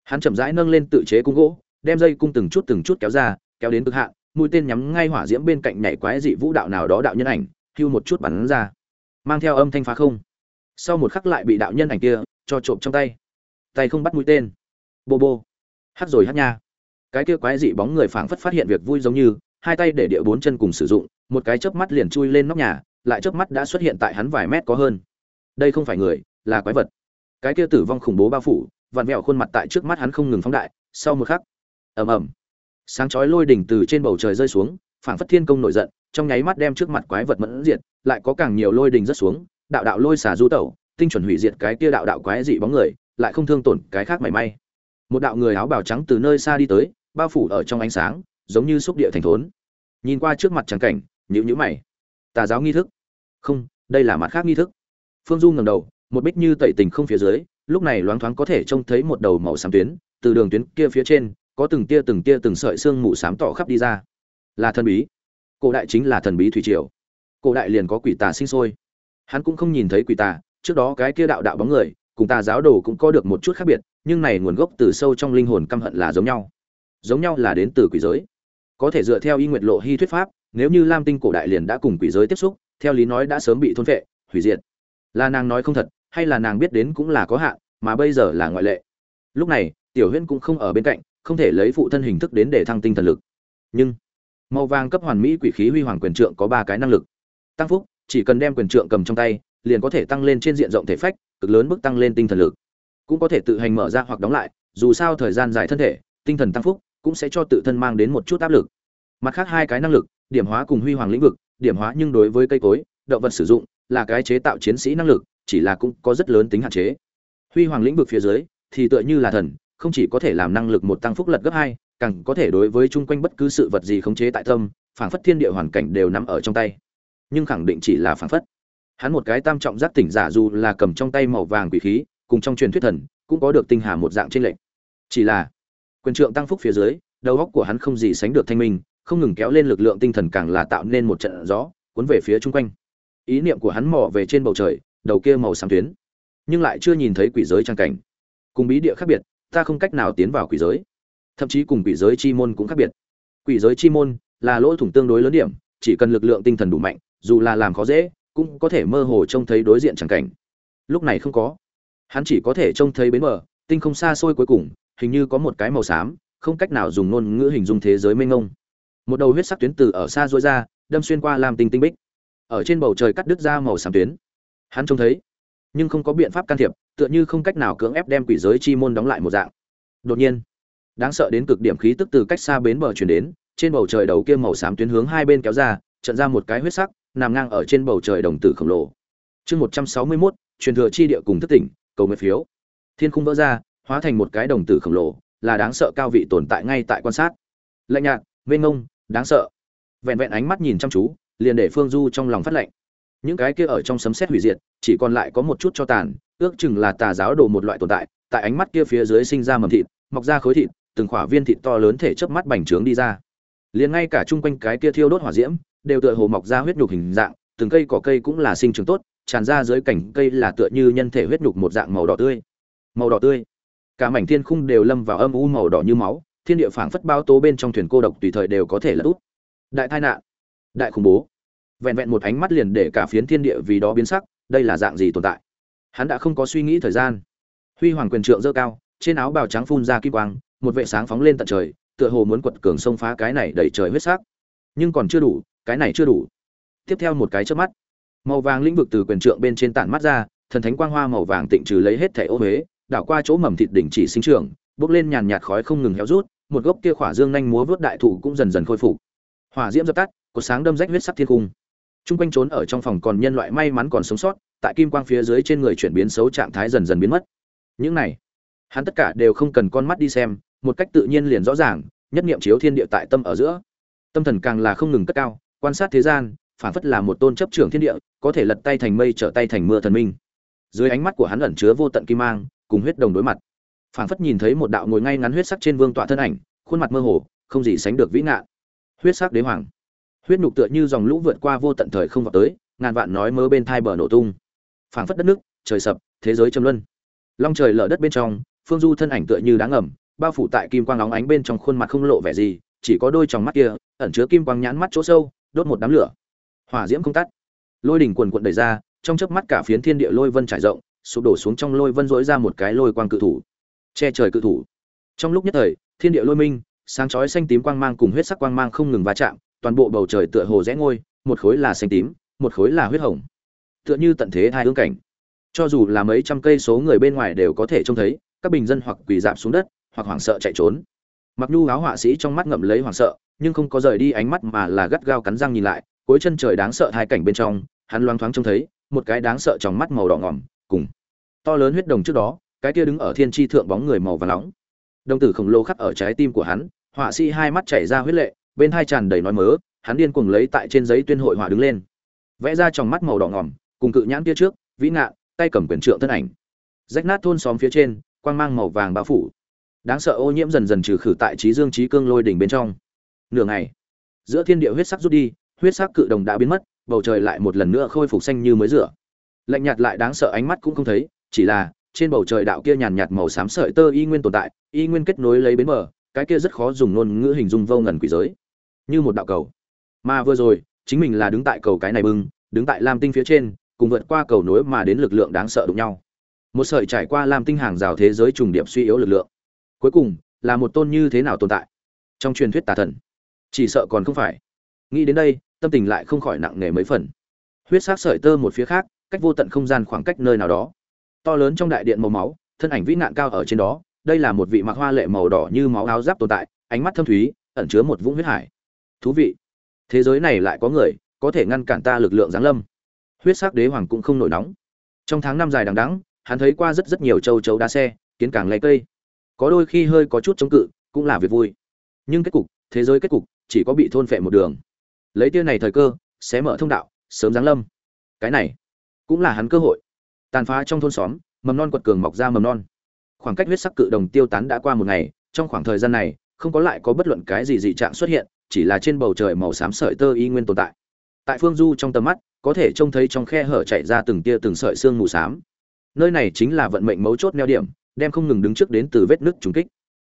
Hắn chậm rãi nâng lên tự chế cung gỗ, đem dây cung từng chút từng chút kéo ra, kéo đến cực hạn, mũi tên nhắm ngay hỏa diễm bên cạnh nhảy quái dị vũ đạo nào đó đạo nhân ảnh, hưu một chút bắn ra. Mang theo âm thanh phá không. Sau một khắc lại bị đạo nhân ảnh kia cho trộm trong tay. Tay không bắt mũi tên bô bô. Hắt rồi hắt nha. Cái kia quái dị bóng người phảng phất phát hiện việc vui giống như, hai tay để địa bốn chân cùng sử dụng, một cái chớp mắt liền chui lên nóc nhà, lại chớp mắt đã xuất hiện tại hắn vài mét có hơn. Đây không phải người, là quái vật. Cái kia tử vong khủng bố bao phủ, vặn vẹo khuôn mặt tại trước mắt hắn không ngừng phóng đại, sau một khắc, ầm ầm. Sáng chói lôi đỉnh từ trên bầu trời rơi xuống, phảng phất thiên công nổi giận, trong nháy mắt đem trước mặt quái vật mẫn diệt, lại có càng nhiều lôi đỉnh rất xuống, đạo đạo lôi xả du tẩu, tinh chuẩn hủy diệt cái kia đạo đạo quái dị bóng người, lại không thương tổn cái khác mảy may một đạo người áo bào trắng từ nơi xa đi tới, bao phủ ở trong ánh sáng, giống như xúc địa thành thốn. Nhìn qua trước mặt trắng cảnh nhữ nhữ mày. Tà giáo nghi thức. Không, đây là mặt khác nghi thức. Phương du ngẩng đầu, một bích như tẩy tình không phía dưới, lúc này loáng thoáng có thể trông thấy một đầu màu xám tuyến, từ đường tuyến kia phía trên, có từng tia từng tia từng sợi xương mù xám tỏ khắp đi ra. Là thần bí. Cổ đại chính là thần bí thủy triều. Cổ đại liền có quỷ tà sinh sôi. Hắn cũng không nhìn thấy quỷ tà, trước đó cái kia đạo đạo bóng người cùng tà giáo đồ cũng có được một chút khác biệt, nhưng này nguồn gốc từ sâu trong linh hồn căm hận là giống nhau. Giống nhau là đến từ quỷ giới. Có thể dựa theo y nguyệt lộ hy thuyết pháp, nếu như lam tinh cổ đại liền đã cùng quỷ giới tiếp xúc, theo lý nói đã sớm bị thôn vệ hủy diệt. Là nàng nói không thật, hay là nàng biết đến cũng là có hạn, mà bây giờ là ngoại lệ. Lúc này, tiểu huyên cũng không ở bên cạnh, không thể lấy phụ thân hình thức đến để thăng tinh thần lực. Nhưng, màu vàng cấp hoàn mỹ quỷ khí huy hoàng quyền trượng có ba cái năng lực. Tăng phúc, chỉ cần đem quyền trượng cầm trong tay, liền có thể tăng lên trên diện rộng thể phách cực lớn mức tăng lên tinh thần lực. Cũng có thể tự hành mở ra hoặc đóng lại, dù sao thời gian dài thân thể, tinh thần tăng phúc, cũng sẽ cho tự thân mang đến một chút áp lực. Mặt khác hai cái năng lực, điểm hóa cùng huy hoàng lĩnh vực, điểm hóa nhưng đối với cây cối, động vật sử dụng, là cái chế tạo chiến sĩ năng lực, chỉ là cũng có rất lớn tính hạn chế. Huy hoàng lĩnh vực phía dưới, thì tựa như là thần, không chỉ có thể làm năng lực một tăng phúc lật gấp hai, càng có thể đối với chung quanh bất cứ sự vật gì khống chế tại tâm, phảng phất thiên địa hoàn cảnh đều nằm ở trong tay. Nhưng khẳng định chỉ là phảng phất hắn một cái tam trọng giác tỉnh giả dù là cầm trong tay màu vàng quỷ khí, cùng trong truyền thuyết thần, cũng có được tinh hà một dạng trên lệnh chỉ là, quyền trượng tăng phúc phía dưới, đầu óc của hắn không gì sánh được thanh minh, không ngừng kéo lên lực lượng tinh thần càng là tạo nên một trận gió, cuốn về phía chung quanh. Ý niệm của hắn mò về trên bầu trời, đầu kia màu xám tuyến, nhưng lại chưa nhìn thấy quỷ giới trang cảnh. Cùng bí địa khác biệt, ta không cách nào tiến vào quỷ giới. Thậm chí cùng quỷ giới chi môn cũng khác biệt. Quỷ giới chi môn là lỗ thủng tương đối lớn điểm, chỉ cần lực lượng tinh thần đủ mạnh, dù là làm khó dễ cũng có thể mơ hồ trông thấy đối diện chẳng cảnh. Lúc này không có. Hắn chỉ có thể trông thấy bến bờ, tinh không xa xôi cuối cùng, hình như có một cái màu xám, không cách nào dùng ngôn ngữ hình dung thế giới mênh mông. Một đầu huyết sắc tuyến từ ở xa dối ra, đâm xuyên qua làm tinh tinh bích. Ở trên bầu trời cắt đứt ra màu xám tuyến. Hắn trông thấy, nhưng không có biện pháp can thiệp, tựa như không cách nào cưỡng ép đem quỷ giới chi môn đóng lại một dạng. Đột nhiên, đáng sợ đến cực điểm khí tức từ cách xa bến bờ chuyển đến, trên bầu trời đầu kia màu xám tuyến hướng hai bên kéo ra trận ra một cái huyết sắc nằm ngang ở trên bầu trời đồng tử khổng lồ. Chương một trăm sáu mươi mốt, truyền thừa chi địa cùng thất tỉnh, cầu nguyện phiếu. Thiên khung vỡ ra, hóa thành một cái đồng tử khổng lồ, là đáng sợ cao vị tồn tại ngay tại quan sát. Lạnh nhạt, mênh ngông đáng sợ. Vẹn vẹn ánh mắt nhìn chăm chú, liền để phương du trong lòng phát lạnh. Những cái kia ở trong sấm sét hủy diệt, chỉ còn lại có một chút cho tàn, ước chừng là tà giáo đồ một loại tồn tại tại ánh mắt kia phía dưới sinh ra mầm thịt, mọc ra khối thịt, từng khỏa viên thịt to lớn thể chớp mắt bành trướng đi ra. Liền ngay cả chung quanh cái kia thiêu đốt hỏa diễm đều tựa hồ mọc ra huyết nhục hình dạng, từng cây cỏ cây cũng là sinh trưởng tốt, tràn ra dưới cảnh cây là tựa như nhân thể huyết nhục một dạng màu đỏ tươi. Màu đỏ tươi. Cả mảnh thiên khung đều lâm vào âm u màu đỏ như máu, thiên địa phảng phất bao tố bên trong thuyền cô độc tùy thời đều có thể là út đại tai nạn. Đại khủng bố. Vẹn vẹn một ánh mắt liền để cả phiến thiên địa vì đó biến sắc, đây là dạng gì tồn tại? Hắn đã không có suy nghĩ thời gian. Huy hoàng quyền trượng dơ cao, trên áo bào trắng phun ra kim quang, một vệ sáng phóng lên tận trời, tựa hồ muốn quật cường xông phá cái này đẩy trời huyết sắc. Nhưng còn chưa đủ cái này chưa đủ tiếp theo một cái trước mắt màu vàng lĩnh vực từ quyền trượng bên trên tản mắt ra thần thánh quang hoa màu vàng tịnh trừ lấy hết thẻ ô huế đảo qua chỗ mầm thịt đỉnh chỉ sinh trưởng bốc lên nhàn nhạt khói không ngừng héo rút một gốc kia khỏa dương nhanh múa vớt đại thụ cũng dần dần khôi phục hỏa diễm dập tắt cột sáng đâm rách huyết sắc thiên cung Trung quanh trốn ở trong phòng còn nhân loại may mắn còn sống sót, tại kim quang phía dưới trên người chuyển biến xấu trạng thái dần dần biến mất. Những này, hắn tất cả đều không cần con mắt đi xem, một cách tự nhiên liền rõ ràng, nhất niệm chiếu thiên địa tại tâm ở giữa. Tâm thần càng là không ngừng cất cao, quan sát thế gian, phản phất là một tôn chấp trưởng thiên địa, có thể lật tay thành mây trở tay thành mưa thần minh. Dưới ánh mắt của hắn ẩn chứa vô tận kim mang, cùng huyết đồng đối mặt. Phản phất nhìn thấy một đạo ngồi ngay ngắn huyết sắc trên vương tọa thân ảnh, khuôn mặt mơ hồ, không gì sánh được vĩ ngạn. Huyết sắc đế hoàng huyết nhục tựa như dòng lũ vượt qua vô tận thời không vào tới ngàn vạn nói mơ bên thai bờ nổ tung phảng phất đất nước trời sập thế giới châm luân long trời lở đất bên trong phương du thân ảnh tựa như đáng ngầm bao phủ tại kim quang óng ánh bên trong khuôn mặt không lộ vẻ gì chỉ có đôi tròng mắt kia ẩn chứa kim quang nhãn mắt chỗ sâu đốt một đám lửa. Hỏa diễm không tắt. Lôi đỉnh quần quận đẩy ra, trong chớp mắt cả phiến thiên địa lôi vân trải rộng, sụp đổ xuống trong lôi vân dỗi ra một cái lôi quang cự thủ. Che trời cự thủ. Trong lúc nhất thời, thiên địa lôi minh, sáng chói xanh tím quang mang cùng huyết sắc quang mang không ngừng va chạm, toàn bộ bầu trời tựa hồ rẽ ngôi, một khối là xanh tím, một khối là huyết hồng. Tựa như tận thế hai hương cảnh. Cho dù là mấy trăm cây số người bên ngoài đều có thể trông thấy, các bình dân hoặc quỳ dạp xuống đất, hoặc hoảng sợ chạy trốn. Mặc nhu áo họa sĩ trong mắt ngậm lấy hoảng sợ nhưng không có rời đi ánh mắt mà là gắt gao cắn răng nhìn lại, cuối chân trời đáng sợ hai cảnh bên trong, hắn loáng thoáng trông thấy, một cái đáng sợ trong mắt màu đỏ ngỏm, cùng to lớn huyết đồng trước đó, cái kia đứng ở thiên tri thượng bóng người màu và nóng. Đồng tử khổng lồ khắc ở trái tim của hắn, họa sĩ hai mắt chảy ra huyết lệ, bên hai tràn đầy nói mớ, hắn điên cuồng lấy tại trên giấy tuyên hội họa đứng lên. Vẽ ra trong mắt màu đỏ ngỏm, cùng cự nhãn kia trước, vĩ ngạn, tay cầm quyền trượng thân ảnh. Rách nát thôn xóm phía trên, quang mang màu vàng bao phủ. Đáng sợ ô nhiễm dần dần trừ khử tại trí dương trí cương lôi đỉnh bên trong nửa ngày. Giữa thiên địa huyết sắc rút đi, huyết sắc cự đồng đã biến mất, bầu trời lại một lần nữa khôi phục xanh như mới rửa. Lạnh nhạt lại đáng sợ ánh mắt cũng không thấy, chỉ là, trên bầu trời đạo kia nhàn nhạt màu xám sợi tơ y nguyên tồn tại, y nguyên kết nối lấy bến bờ, cái kia rất khó dùng ngôn ngữ hình dung vô ngần quỷ giới. Như một đạo cầu. Mà vừa rồi, chính mình là đứng tại cầu cái này bưng, đứng tại lam tinh phía trên, cùng vượt qua cầu nối mà đến lực lượng đáng sợ đụng nhau. Một sợi trải qua lam tinh hàng rào thế giới trùng điệp suy yếu lực lượng. Cuối cùng, là một tôn như thế nào tồn tại? Trong truyền thuyết tà thần chỉ sợ còn không phải. Nghĩ đến đây, tâm tình lại không khỏi nặng nề mấy phần. Huyết sắc sợi tơ một phía khác, cách vô tận không gian khoảng cách nơi nào đó. To lớn trong đại điện màu máu, thân ảnh vĩ nạn cao ở trên đó, đây là một vị mặc hoa lệ màu đỏ như máu áo giáp tồn tại, ánh mắt thâm thúy, ẩn chứa một vũng huyết hải. Thú vị. Thế giới này lại có người, có thể ngăn cản ta lực lượng giáng lâm. Huyết sắc đế hoàng cũng không nổi nóng. Trong tháng năm dài đằng đẵng, hắn thấy qua rất rất nhiều châu chấu đá xe, kiến càng lấy cây. Có đôi khi hơi có chút chống cự, cũng là việc vui. Nhưng kết cục, thế giới kết cục chỉ có bị thôn phệ một đường. Lấy tia này thời cơ, sẽ mở thông đạo, sớm giáng lâm. Cái này cũng là hắn cơ hội. Tàn phá trong thôn xóm, mầm non quật cường mọc ra mầm non. Khoảng cách huyết sắc cự đồng tiêu tán đã qua một ngày, trong khoảng thời gian này, không có lại có bất luận cái gì dị trạng xuất hiện, chỉ là trên bầu trời màu xám sợi tơ y nguyên tồn tại. Tại phương du trong tầm mắt, có thể trông thấy trong khe hở chạy ra từng tia từng sợi xương mù xám. Nơi này chính là vận mệnh mấu chốt neo điểm, đem không ngừng đứng trước đến từ vết nước trùng kích.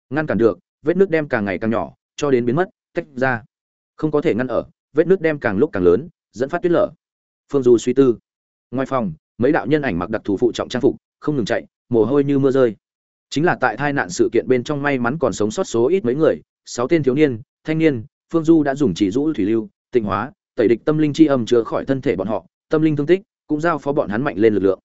Ngăn cản được, vết nước đem càng ngày càng nhỏ, cho đến biến mất tách ra. Không có thể ngăn ở, vết nước đem càng lúc càng lớn, dẫn phát tuyết lở. Phương du suy tư. Ngoài phòng, mấy đạo nhân ảnh mặc đặc thù phụ trọng trang phục, không ngừng chạy, mồ hôi như mưa rơi. Chính là tại tai nạn sự kiện bên trong may mắn còn sống sót số ít mấy người, sáu tên thiếu niên, thanh niên, phương du đã dùng chỉ rũ thủy lưu, tịnh hóa, tẩy địch tâm linh chi âm chữa khỏi thân thể bọn họ, tâm linh thương tích cũng giao phó bọn hắn mạnh lên lực lượng.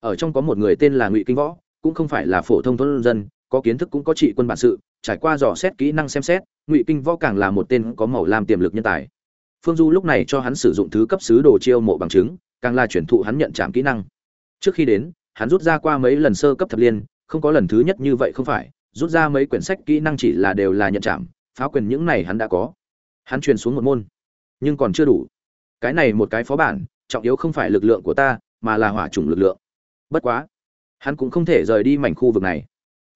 Ở trong có một người tên là ngụy kinh võ, cũng không phải là phổ thông thôn dân có kiến thức cũng có trị quân bản sự, trải qua dò xét kỹ năng xem xét, ngụy kinh võ càng là một tên có màu làm tiềm lực nhân tài. Phương du lúc này cho hắn sử dụng thứ cấp sứ đồ chiêu mộ bằng chứng, càng là chuyển thụ hắn nhận trạm kỹ năng. Trước khi đến, hắn rút ra qua mấy lần sơ cấp thập liên, không có lần thứ nhất như vậy không phải, rút ra mấy quyển sách kỹ năng chỉ là đều là nhận trạm, phá quyền những này hắn đã có. Hắn truyền xuống một môn, nhưng còn chưa đủ. Cái này một cái phó bản, trọng yếu không phải lực lượng của ta, mà là hỏa chủng lực lượng. Bất quá, hắn cũng không thể rời đi mảnh khu vực này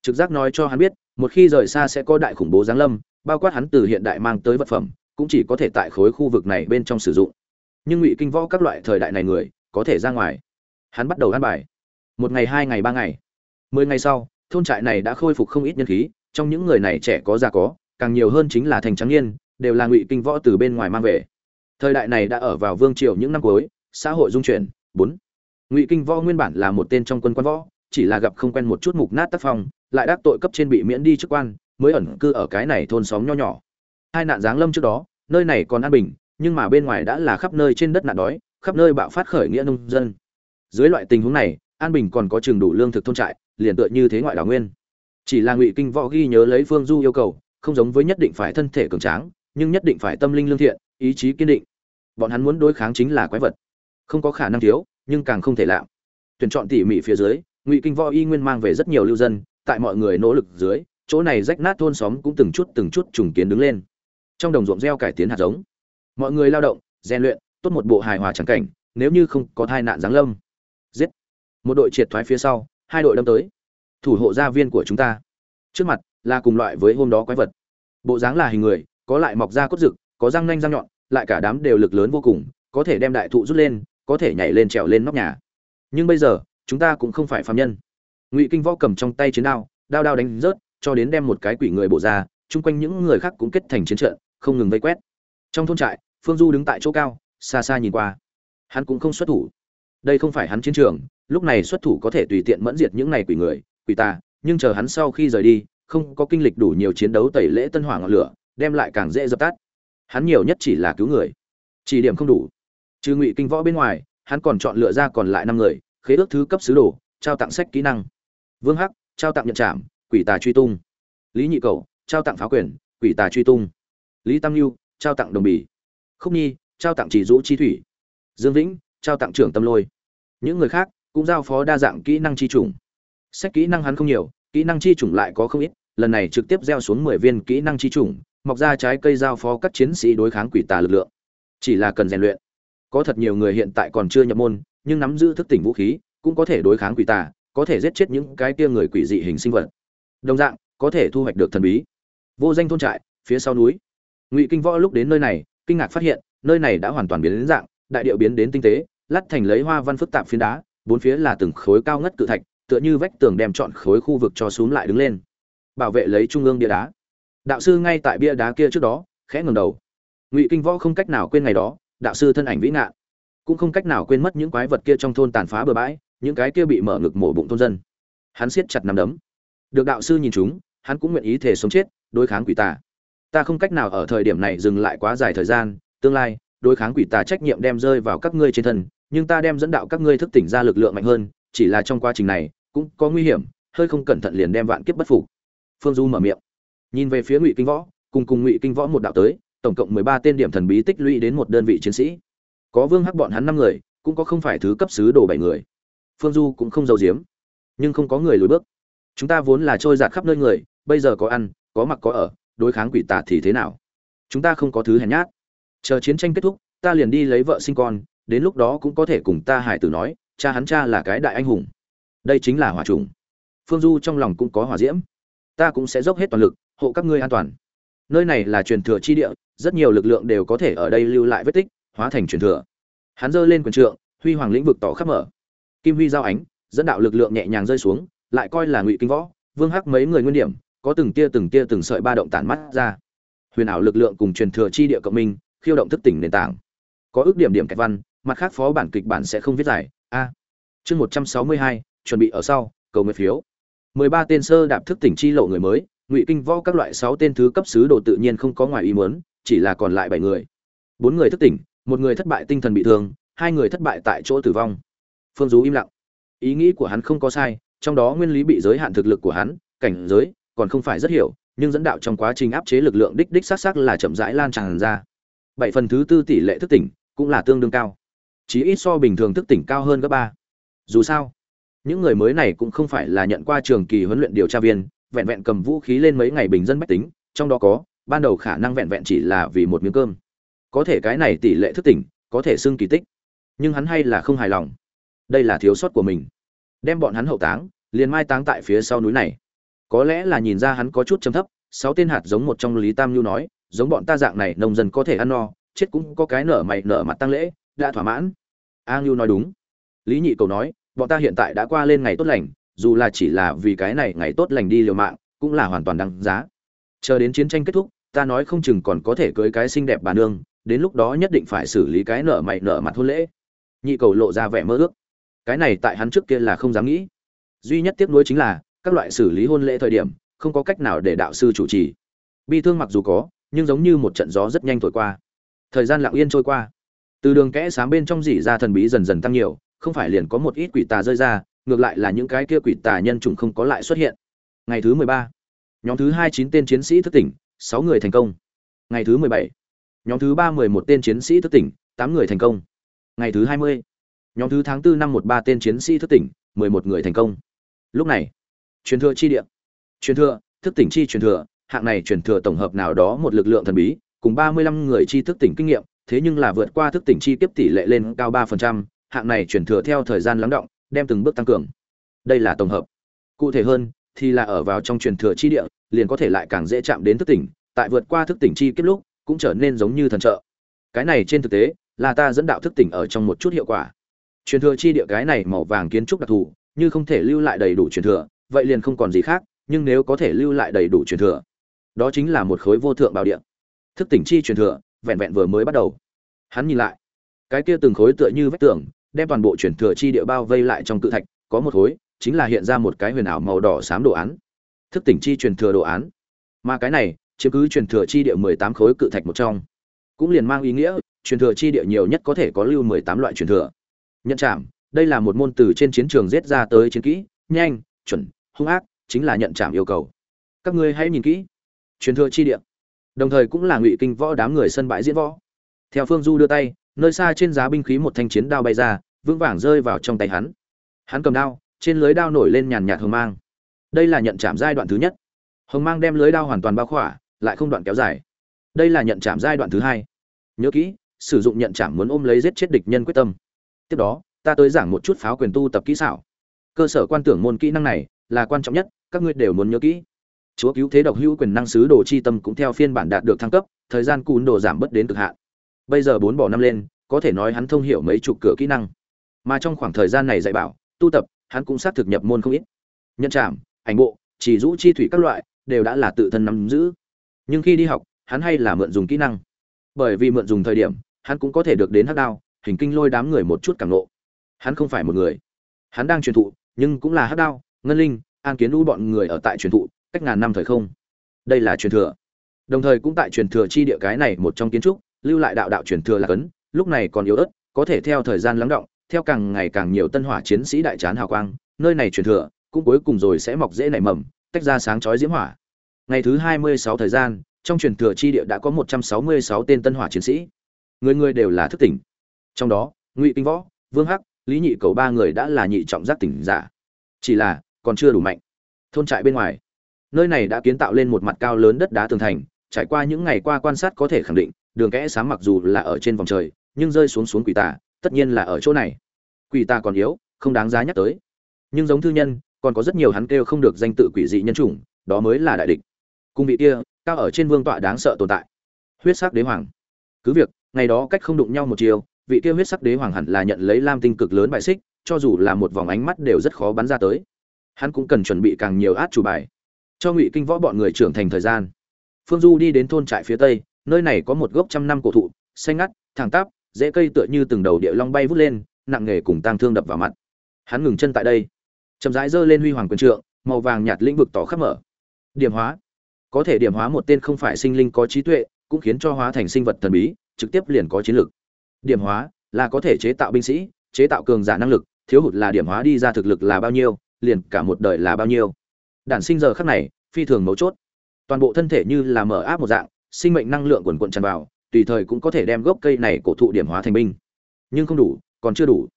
trực giác nói cho hắn biết, một khi rời xa sẽ có đại khủng bố giáng lâm, bao quát hắn từ hiện đại mang tới vật phẩm, cũng chỉ có thể tại khối khu vực này bên trong sử dụng. Nhưng ngụy kinh võ các loại thời đại này người, có thể ra ngoài. Hắn bắt đầu ăn bài. Một ngày, hai ngày, ba ngày. Mười ngày sau, thôn trại này đã khôi phục không ít nhân khí, trong những người này trẻ có già có, càng nhiều hơn chính là thành trắng niên, đều là ngụy kinh võ từ bên ngoài mang về. Thời đại này đã ở vào vương triều những năm cuối, xã hội dung chuyển. Bốn. Ngụy kinh võ nguyên bản là một tên trong quân quan võ, chỉ là gặp không quen một chút mục nát tác phong lại đắc tội cấp trên bị miễn đi chức quan, mới ẩn cư ở cái này thôn xóm nho nhỏ. Hai nạn giáng lâm trước đó, nơi này còn an bình, nhưng mà bên ngoài đã là khắp nơi trên đất nạn đói, khắp nơi bạo phát khởi nghĩa nông dân. Dưới loại tình huống này, an bình còn có trường đủ lương thực thôn trại, liền tựa như thế ngoại đảo nguyên. Chỉ là ngụy kinh võ ghi nhớ lấy phương du yêu cầu, không giống với nhất định phải thân thể cường tráng, nhưng nhất định phải tâm linh lương thiện, ý chí kiên định. Bọn hắn muốn đối kháng chính là quái vật. Không có khả năng thiếu, nhưng càng không thể lạm tuyển chọn tỉ mỉ phía dưới, ngụy kinh võ y nguyên mang về rất nhiều lưu dân tại mọi người nỗ lực dưới, chỗ này rách nát thôn xóm cũng từng chút từng chút trùng kiến đứng lên. Trong đồng ruộng gieo cải tiến hạt giống. Mọi người lao động, rèn luyện, tốt một bộ hài hòa trắng cảnh, nếu như không có tai nạn giáng lâm. Giết. Một đội triệt thoái phía sau, hai đội đâm tới. Thủ hộ gia viên của chúng ta. Trước mặt là cùng loại với hôm đó quái vật. Bộ dáng là hình người, có lại mọc ra cốt rực, có răng nanh răng nhọn, lại cả đám đều lực lớn vô cùng, có thể đem đại thụ rút lên, có thể nhảy lên trèo lên nóc nhà. Nhưng bây giờ, chúng ta cũng không phải phạm nhân ngụy kinh võ cầm trong tay chiến đao đao đao đánh rớt, cho đến đem một cái quỷ người bổ ra, chung quanh những người khác cũng kết thành chiến trận, không ngừng vây quét. Trong thôn trại, phương du đứng tại chỗ cao, xa xa nhìn qua. Hắn cũng không xuất thủ. Đây không phải hắn chiến trường, lúc này xuất thủ có thể tùy tiện mẫn diệt những này quỷ người, quỷ ta nhưng chờ hắn sau khi rời đi, không có kinh lịch đủ nhiều chiến đấu tẩy lễ tân hỏa ngọn lửa, đem lại càng dễ dập tắt. Hắn nhiều nhất chỉ là cứu người. Chỉ điểm không đủ. Trừ ngụy kinh võ bên ngoài, hắn còn chọn lựa ra còn lại năm người, khế ước thứ cấp sứ đồ, trao tặng sách kỹ năng vương hắc, trao tặng nhận trạm quỷ tà truy tung. Lý nhị cầu, trao tặng pháo quyền, quỷ tà truy tung. Lý tam lưu trao tặng đồng bì. Khúc nhi, trao tặng chỉ dũ chi thủy. Dương vĩnh, trao tặng trưởng tâm lôi. Những người khác cũng giao phó đa dạng kỹ năng chi chủng. Sách kỹ năng hắn không nhiều, kỹ năng chi chủng lại có không ít, lần này trực tiếp gieo xuống mười viên kỹ năng chi chủng, mọc ra trái cây giao phó các chiến sĩ đối kháng quỷ tà lực lượng. Chỉ là cần rèn luyện. Có thật nhiều người hiện tại còn chưa nhập môn, nhưng nắm giữ thức tỉnh vũ khí, cũng có thể đối kháng quỷ tà có thể giết chết những cái kia người quỷ dị hình sinh vật. Đồng dạng, có thể thu hoạch được thần bí. Vô danh thôn trại, phía sau núi. Ngụy kinh võ lúc đến nơi này, kinh ngạc phát hiện, nơi này đã hoàn toàn biến đến dạng, đại điệu biến đến tinh tế lắt thành lấy hoa văn phức tạp phiến đá, bốn phía là từng khối cao ngất cự thạch, tựa như vách tường đem chọn khối khu vực cho xuống lại đứng lên. Bảo vệ lấy trung ương bia đá. Đạo sư ngay tại bia đá kia trước đó, khẽ ngầm đầu. Ngụy kinh võ không cách nào quên ngày đó, đạo sư thân ảnh vĩ ngạn. Cũng không cách nào quên mất những quái vật kia trong thôn tàn phá bừa bãi những cái kia bị mở ngực mổ bụng thôn dân. Hắn siết chặt nằm đấm. Được đạo sư nhìn chúng, hắn cũng nguyện ý thể sống chết, đối kháng quỷ tà. Ta không cách nào ở thời điểm này dừng lại quá dài thời gian, tương lai, đối kháng quỷ tà trách nhiệm đem rơi vào các ngươi trên thân, nhưng ta đem dẫn đạo các ngươi thức tỉnh ra lực lượng mạnh hơn, chỉ là trong quá trình này, cũng có nguy hiểm, hơi không cẩn thận liền đem vạn kiếp bất phục. Phương du mở miệng. Nhìn về phía ngụy kinh võ, cùng cùng ngụy kinh võ một đạo tới, tổng cộng mười ba tên điểm thần bí tích lũy đến một đơn vị chiến sĩ. Có vương hắc bọn hắn năm người, cũng có không phải thứ cấp sứ đồ bảy người phương du cũng không giấu giếm. Nhưng không có người lùi bước. Chúng ta vốn là trôi giạt khắp nơi người, bây giờ có ăn, có mặc, có ở, đối kháng quỷ tà thì thế nào? Chúng ta không có thứ hèn nhát. Chờ chiến tranh kết thúc, ta liền đi lấy vợ sinh con, đến lúc đó cũng có thể cùng ta hải tử nói, cha hắn cha là cái đại anh hùng. Đây chính là hòa trùng. Phương du trong lòng cũng có hỏa diễm. Ta cũng sẽ dốc hết toàn lực, hộ các ngươi an toàn. Nơi này là truyền thừa chi địa, rất nhiều lực lượng đều có thể ở đây lưu lại vết tích, hóa thành truyền thừa. Hắn giơ lên quyền trượng, huy hoàng lĩnh vực tỏ khắp mở kim huy giao ánh, dẫn đạo lực lượng nhẹ nhàng rơi xuống, lại coi là ngụy kinh võ, vương hắc mấy người nguyên điểm, có từng tia từng tia từng sợi ba động tản mắt ra. Huyền ảo lực lượng cùng truyền thừa chi địa cộng minh, khiêu động thức tỉnh nền tảng. Có ước điểm điểm kẹt văn, mặt khác phó bản kịch bản sẽ không viết giải a. Chương một trăm sáu mươi hai, chuẩn bị ở sau, cầu nguyện phiếu. mười ba tên sơ đạp thức tỉnh chi lộ người mới, ngụy kinh võ các loại sáu tên thứ cấp sứ đồ tự nhiên không có ngoài ý muốn, chỉ là còn lại bảy người. Bốn người thức tỉnh, một người thất bại tinh thần bị thương, hai người thất bại tại chỗ tử vong phương dú im lặng. Ý nghĩ của hắn không có sai, trong đó nguyên lý bị giới hạn thực lực của hắn, cảnh giới còn không phải rất hiểu, nhưng dẫn đạo trong quá trình áp chế lực lượng đích đích xác xác là chậm rãi lan tràn ra. Bảy phần thứ tư tỷ lệ thức tỉnh cũng là tương đương cao. Chí ít so bình thường thức tỉnh cao hơn gấp ba. Dù sao, những người mới này cũng không phải là nhận qua trường kỳ huấn luyện điều tra viên, vẹn vẹn cầm vũ khí lên mấy ngày bình dân bách tính, trong đó có, ban đầu khả năng vẹn vẹn chỉ là vì một miếng cơm. Có thể cái này tỷ lệ thức tỉnh có thể xưng kỳ tích, nhưng hắn hay là không hài lòng đây là thiếu sót của mình. Đem bọn hắn hậu táng, liền mai táng tại phía sau núi này. Có lẽ là nhìn ra hắn có chút chấm thấp, sáu tên hạt giống một trong lý tam nhu nói, giống bọn ta dạng này, nông dân có thể ăn no, chết cũng có cái nở mày nở mặt tăng lễ, đã thỏa mãn. A nhu nói đúng. Lý nhị cầu nói, bọn ta hiện tại đã qua lên ngày tốt lành, dù là chỉ là vì cái này ngày tốt lành đi liều mạng, cũng là hoàn toàn đáng giá. Chờ đến chiến tranh kết thúc, ta nói không chừng còn có thể cưới cái xinh đẹp bà nương, đến lúc đó nhất định phải xử lý cái nợ mày nợ mặt hôn lễ. Nhị cầu lộ ra vẻ mơ ước cái này tại hắn trước kia là không dám nghĩ. Duy nhất tiếc nuối chính là, các loại xử lý hôn lễ thời điểm, không có cách nào để đạo sư chủ trì. Bi thương mặc dù có, nhưng giống như một trận gió rất nhanh thổi qua. Thời gian lặng yên trôi qua. Từ đường kẽ sáng bên trong dỉ ra thần bí dần dần tăng nhiều, không phải liền có một ít quỷ tà rơi ra, ngược lại là những cái kia quỷ tà nhân chủng không có lại xuất hiện. Ngày thứ mười ba, nhóm thứ hai chín tên chiến sĩ thức tỉnh, sáu người thành công. Ngày thứ mười bảy, nhóm thứ ba mười một tên chiến sĩ thức tỉnh, tám người thành công. Ngày thứ hai mươi nhóm thứ tháng 4 năm một ba tên chiến sĩ thức tỉnh, mười một người thành công. Lúc này, truyền thừa chi địa. Truyền thừa, thức tỉnh chi truyền thừa, hạng này truyền thừa tổng hợp nào đó một lực lượng thần bí, cùng ba mươi lăm người chi thức tỉnh kinh nghiệm, thế nhưng là vượt qua thức tỉnh chi tiếp tỷ lệ lên cao ba phần trăm, hạng này truyền thừa theo thời gian lắng động, đem từng bước tăng cường. Đây là tổng hợp. Cụ thể hơn, thì là ở vào trong truyền thừa chi địa, liền có thể lại càng dễ chạm đến thức tỉnh, tại vượt qua thức tỉnh chi kiếp lúc, cũng trở nên giống như thần trợ. Cái này trên thực tế, là ta dẫn đạo thức tỉnh ở trong một chút hiệu quả truyền thừa chi địa cái này màu vàng kiến trúc đặc thù, như không thể lưu lại đầy đủ truyền thừa, vậy liền không còn gì khác, nhưng nếu có thể lưu lại đầy đủ truyền thừa, đó chính là một khối vô thượng bảo địa. Thức tỉnh chi truyền thừa, vẹn vẹn vừa mới bắt đầu. Hắn nhìn lại, cái kia từng khối tựa như vách tường, đem toàn bộ truyền thừa chi địa bao vây lại trong cự thạch, có một khối, chính là hiện ra một cái huyền ảo màu đỏ xám đồ án. Thức tỉnh chi truyền thừa đồ án. Mà cái này, chiếm cứ truyền thừa chi địa mười tám khối cự thạch một trong. Cũng liền mang ý nghĩa, truyền thừa chi địa nhiều nhất có thể có lưu mười tám loại truyền thừa nhận chạm đây là một môn từ trên chiến trường giết ra tới chiến kỹ, nhanh, chuẩn, hung ác, chính là nhận chạm yêu cầu. Các ngươi hãy nhìn kỹ. Truyền thừa chi địa. Đồng thời cũng là ngụy kinh võ đám người sân bãi diễn võ. Theo phương du đưa tay, nơi xa trên giá binh khí một thanh chiến đao bay ra, vững vàng rơi vào trong tay hắn. Hắn cầm đao, trên lưới đao nổi lên nhàn nhạt hồng mang. Đây là nhận chạm giai đoạn thứ nhất. Hồng mang đem lưới đao hoàn toàn bao khỏa, lại không đoạn kéo dài. Đây là nhận chạm giai đoạn thứ hai. Nhớ kỹ, sử dụng nhận chạm muốn ôm lấy giết chết địch nhân quyết tâm tiếp đó, ta tới giảng một chút pháo quyền tu tập kỹ xảo. Cơ sở quan tưởng môn kỹ năng này là quan trọng nhất, các ngươi đều muốn nhớ kỹ. Chúa cứu thế độc hữu quyền năng sứ đồ chi tâm cũng theo phiên bản đạt được thăng cấp, thời gian cùn đồ giảm bớt đến cực hạn. Bây giờ bốn bỏ năm lên, có thể nói hắn thông hiểu mấy chục cửa kỹ năng. Mà trong khoảng thời gian này dạy bảo, tu tập, hắn cũng xác thực nhập môn không ít. Nhân trảm, ảnh bộ, chỉ rũ chi thủy các loại, đều đã là tự thân nắm giữ. Nhưng khi đi học, hắn hay là mượn dùng kỹ năng. Bởi vì mượn dùng thời điểm, hắn cũng có thể được đến hắc đao hình kinh lôi đám người một chút càng nộ. Hắn không phải một người. Hắn đang truyền thụ, nhưng cũng là hát đao, ngân linh, an kiến lũ bọn người ở tại truyền thụ, cách ngàn năm thời không. Đây là truyền thừa. Đồng thời cũng tại truyền thừa chi địa cái này một trong kiến trúc, lưu lại đạo đạo truyền thừa là cấn, lúc này còn yếu ớt, có thể theo thời gian lắng động, theo càng ngày càng nhiều tân hỏa chiến sĩ đại trán hào quang, nơi này truyền thừa, cũng cuối cùng rồi sẽ mọc dễ nảy mầm, tách ra sáng chói diễm hỏa. Ngày thứ hai mươi sáu thời gian, trong truyền thừa chi địa đã có một trăm sáu mươi sáu tên tân hỏa chiến sĩ. Người người đều là thức tỉnh trong đó, ngụy kinh võ, vương hắc, lý nhị cầu ba người đã là nhị trọng giác tỉnh giả. Chỉ là, còn chưa đủ mạnh. Thôn trại bên ngoài, nơi này đã kiến tạo lên một mặt cao lớn đất đá tường thành, trải qua những ngày qua quan sát có thể khẳng định, đường kẽ sáng mặc dù là ở trên vòng trời, nhưng rơi xuống xuống quỷ tà, tất nhiên là ở chỗ này. Quỷ tà còn yếu, không đáng giá nhắc tới. Nhưng giống thư nhân, còn có rất nhiều hắn kêu không được danh tự quỷ dị nhân chủng, đó mới là đại địch. Cung vị kia, cao ở trên vương tọa đáng sợ tồn tại. Huyết sắc đế hoàng. Cứ việc, ngày đó cách không đụng nhau một chiều vị kia huyết sắc đế hoàng hẳn là nhận lấy lam tinh cực lớn bại xích, cho dù là một vòng ánh mắt đều rất khó bắn ra tới. Hắn cũng cần chuẩn bị càng nhiều át chủ bài. Cho ngụy kinh võ bọn người trưởng thành thời gian. Phương du đi đến thôn trại phía tây, nơi này có một gốc trăm năm cổ thụ, xanh ngắt, thẳng tắp, dễ cây tựa như từng đầu địa long bay vút lên, nặng nghề cùng tang thương đập vào mặt. Hắn ngừng chân tại đây. Chậm rãi giơ lên huy hoàng quyền trượng, màu vàng nhạt lĩnh vực tỏ khắp mở. Điểm hóa. Có thể điểm hóa một tên không phải sinh linh có trí tuệ, cũng khiến cho hóa thành sinh vật thần bí, trực tiếp liền có chiến lược điểm hóa là có thể chế tạo binh sĩ, chế tạo cường giả năng lực, thiếu hụt là điểm hóa đi ra thực lực là bao nhiêu, liền cả một đời là bao nhiêu. Đản sinh giờ khắc này, phi thường mấu chốt. Toàn bộ thân thể như là mở áp một dạng, sinh mệnh năng lượng quần quận tràn vào, tùy thời cũng có thể đem gốc cây này cổ thụ điểm hóa thành binh. Nhưng không đủ, còn chưa đủ.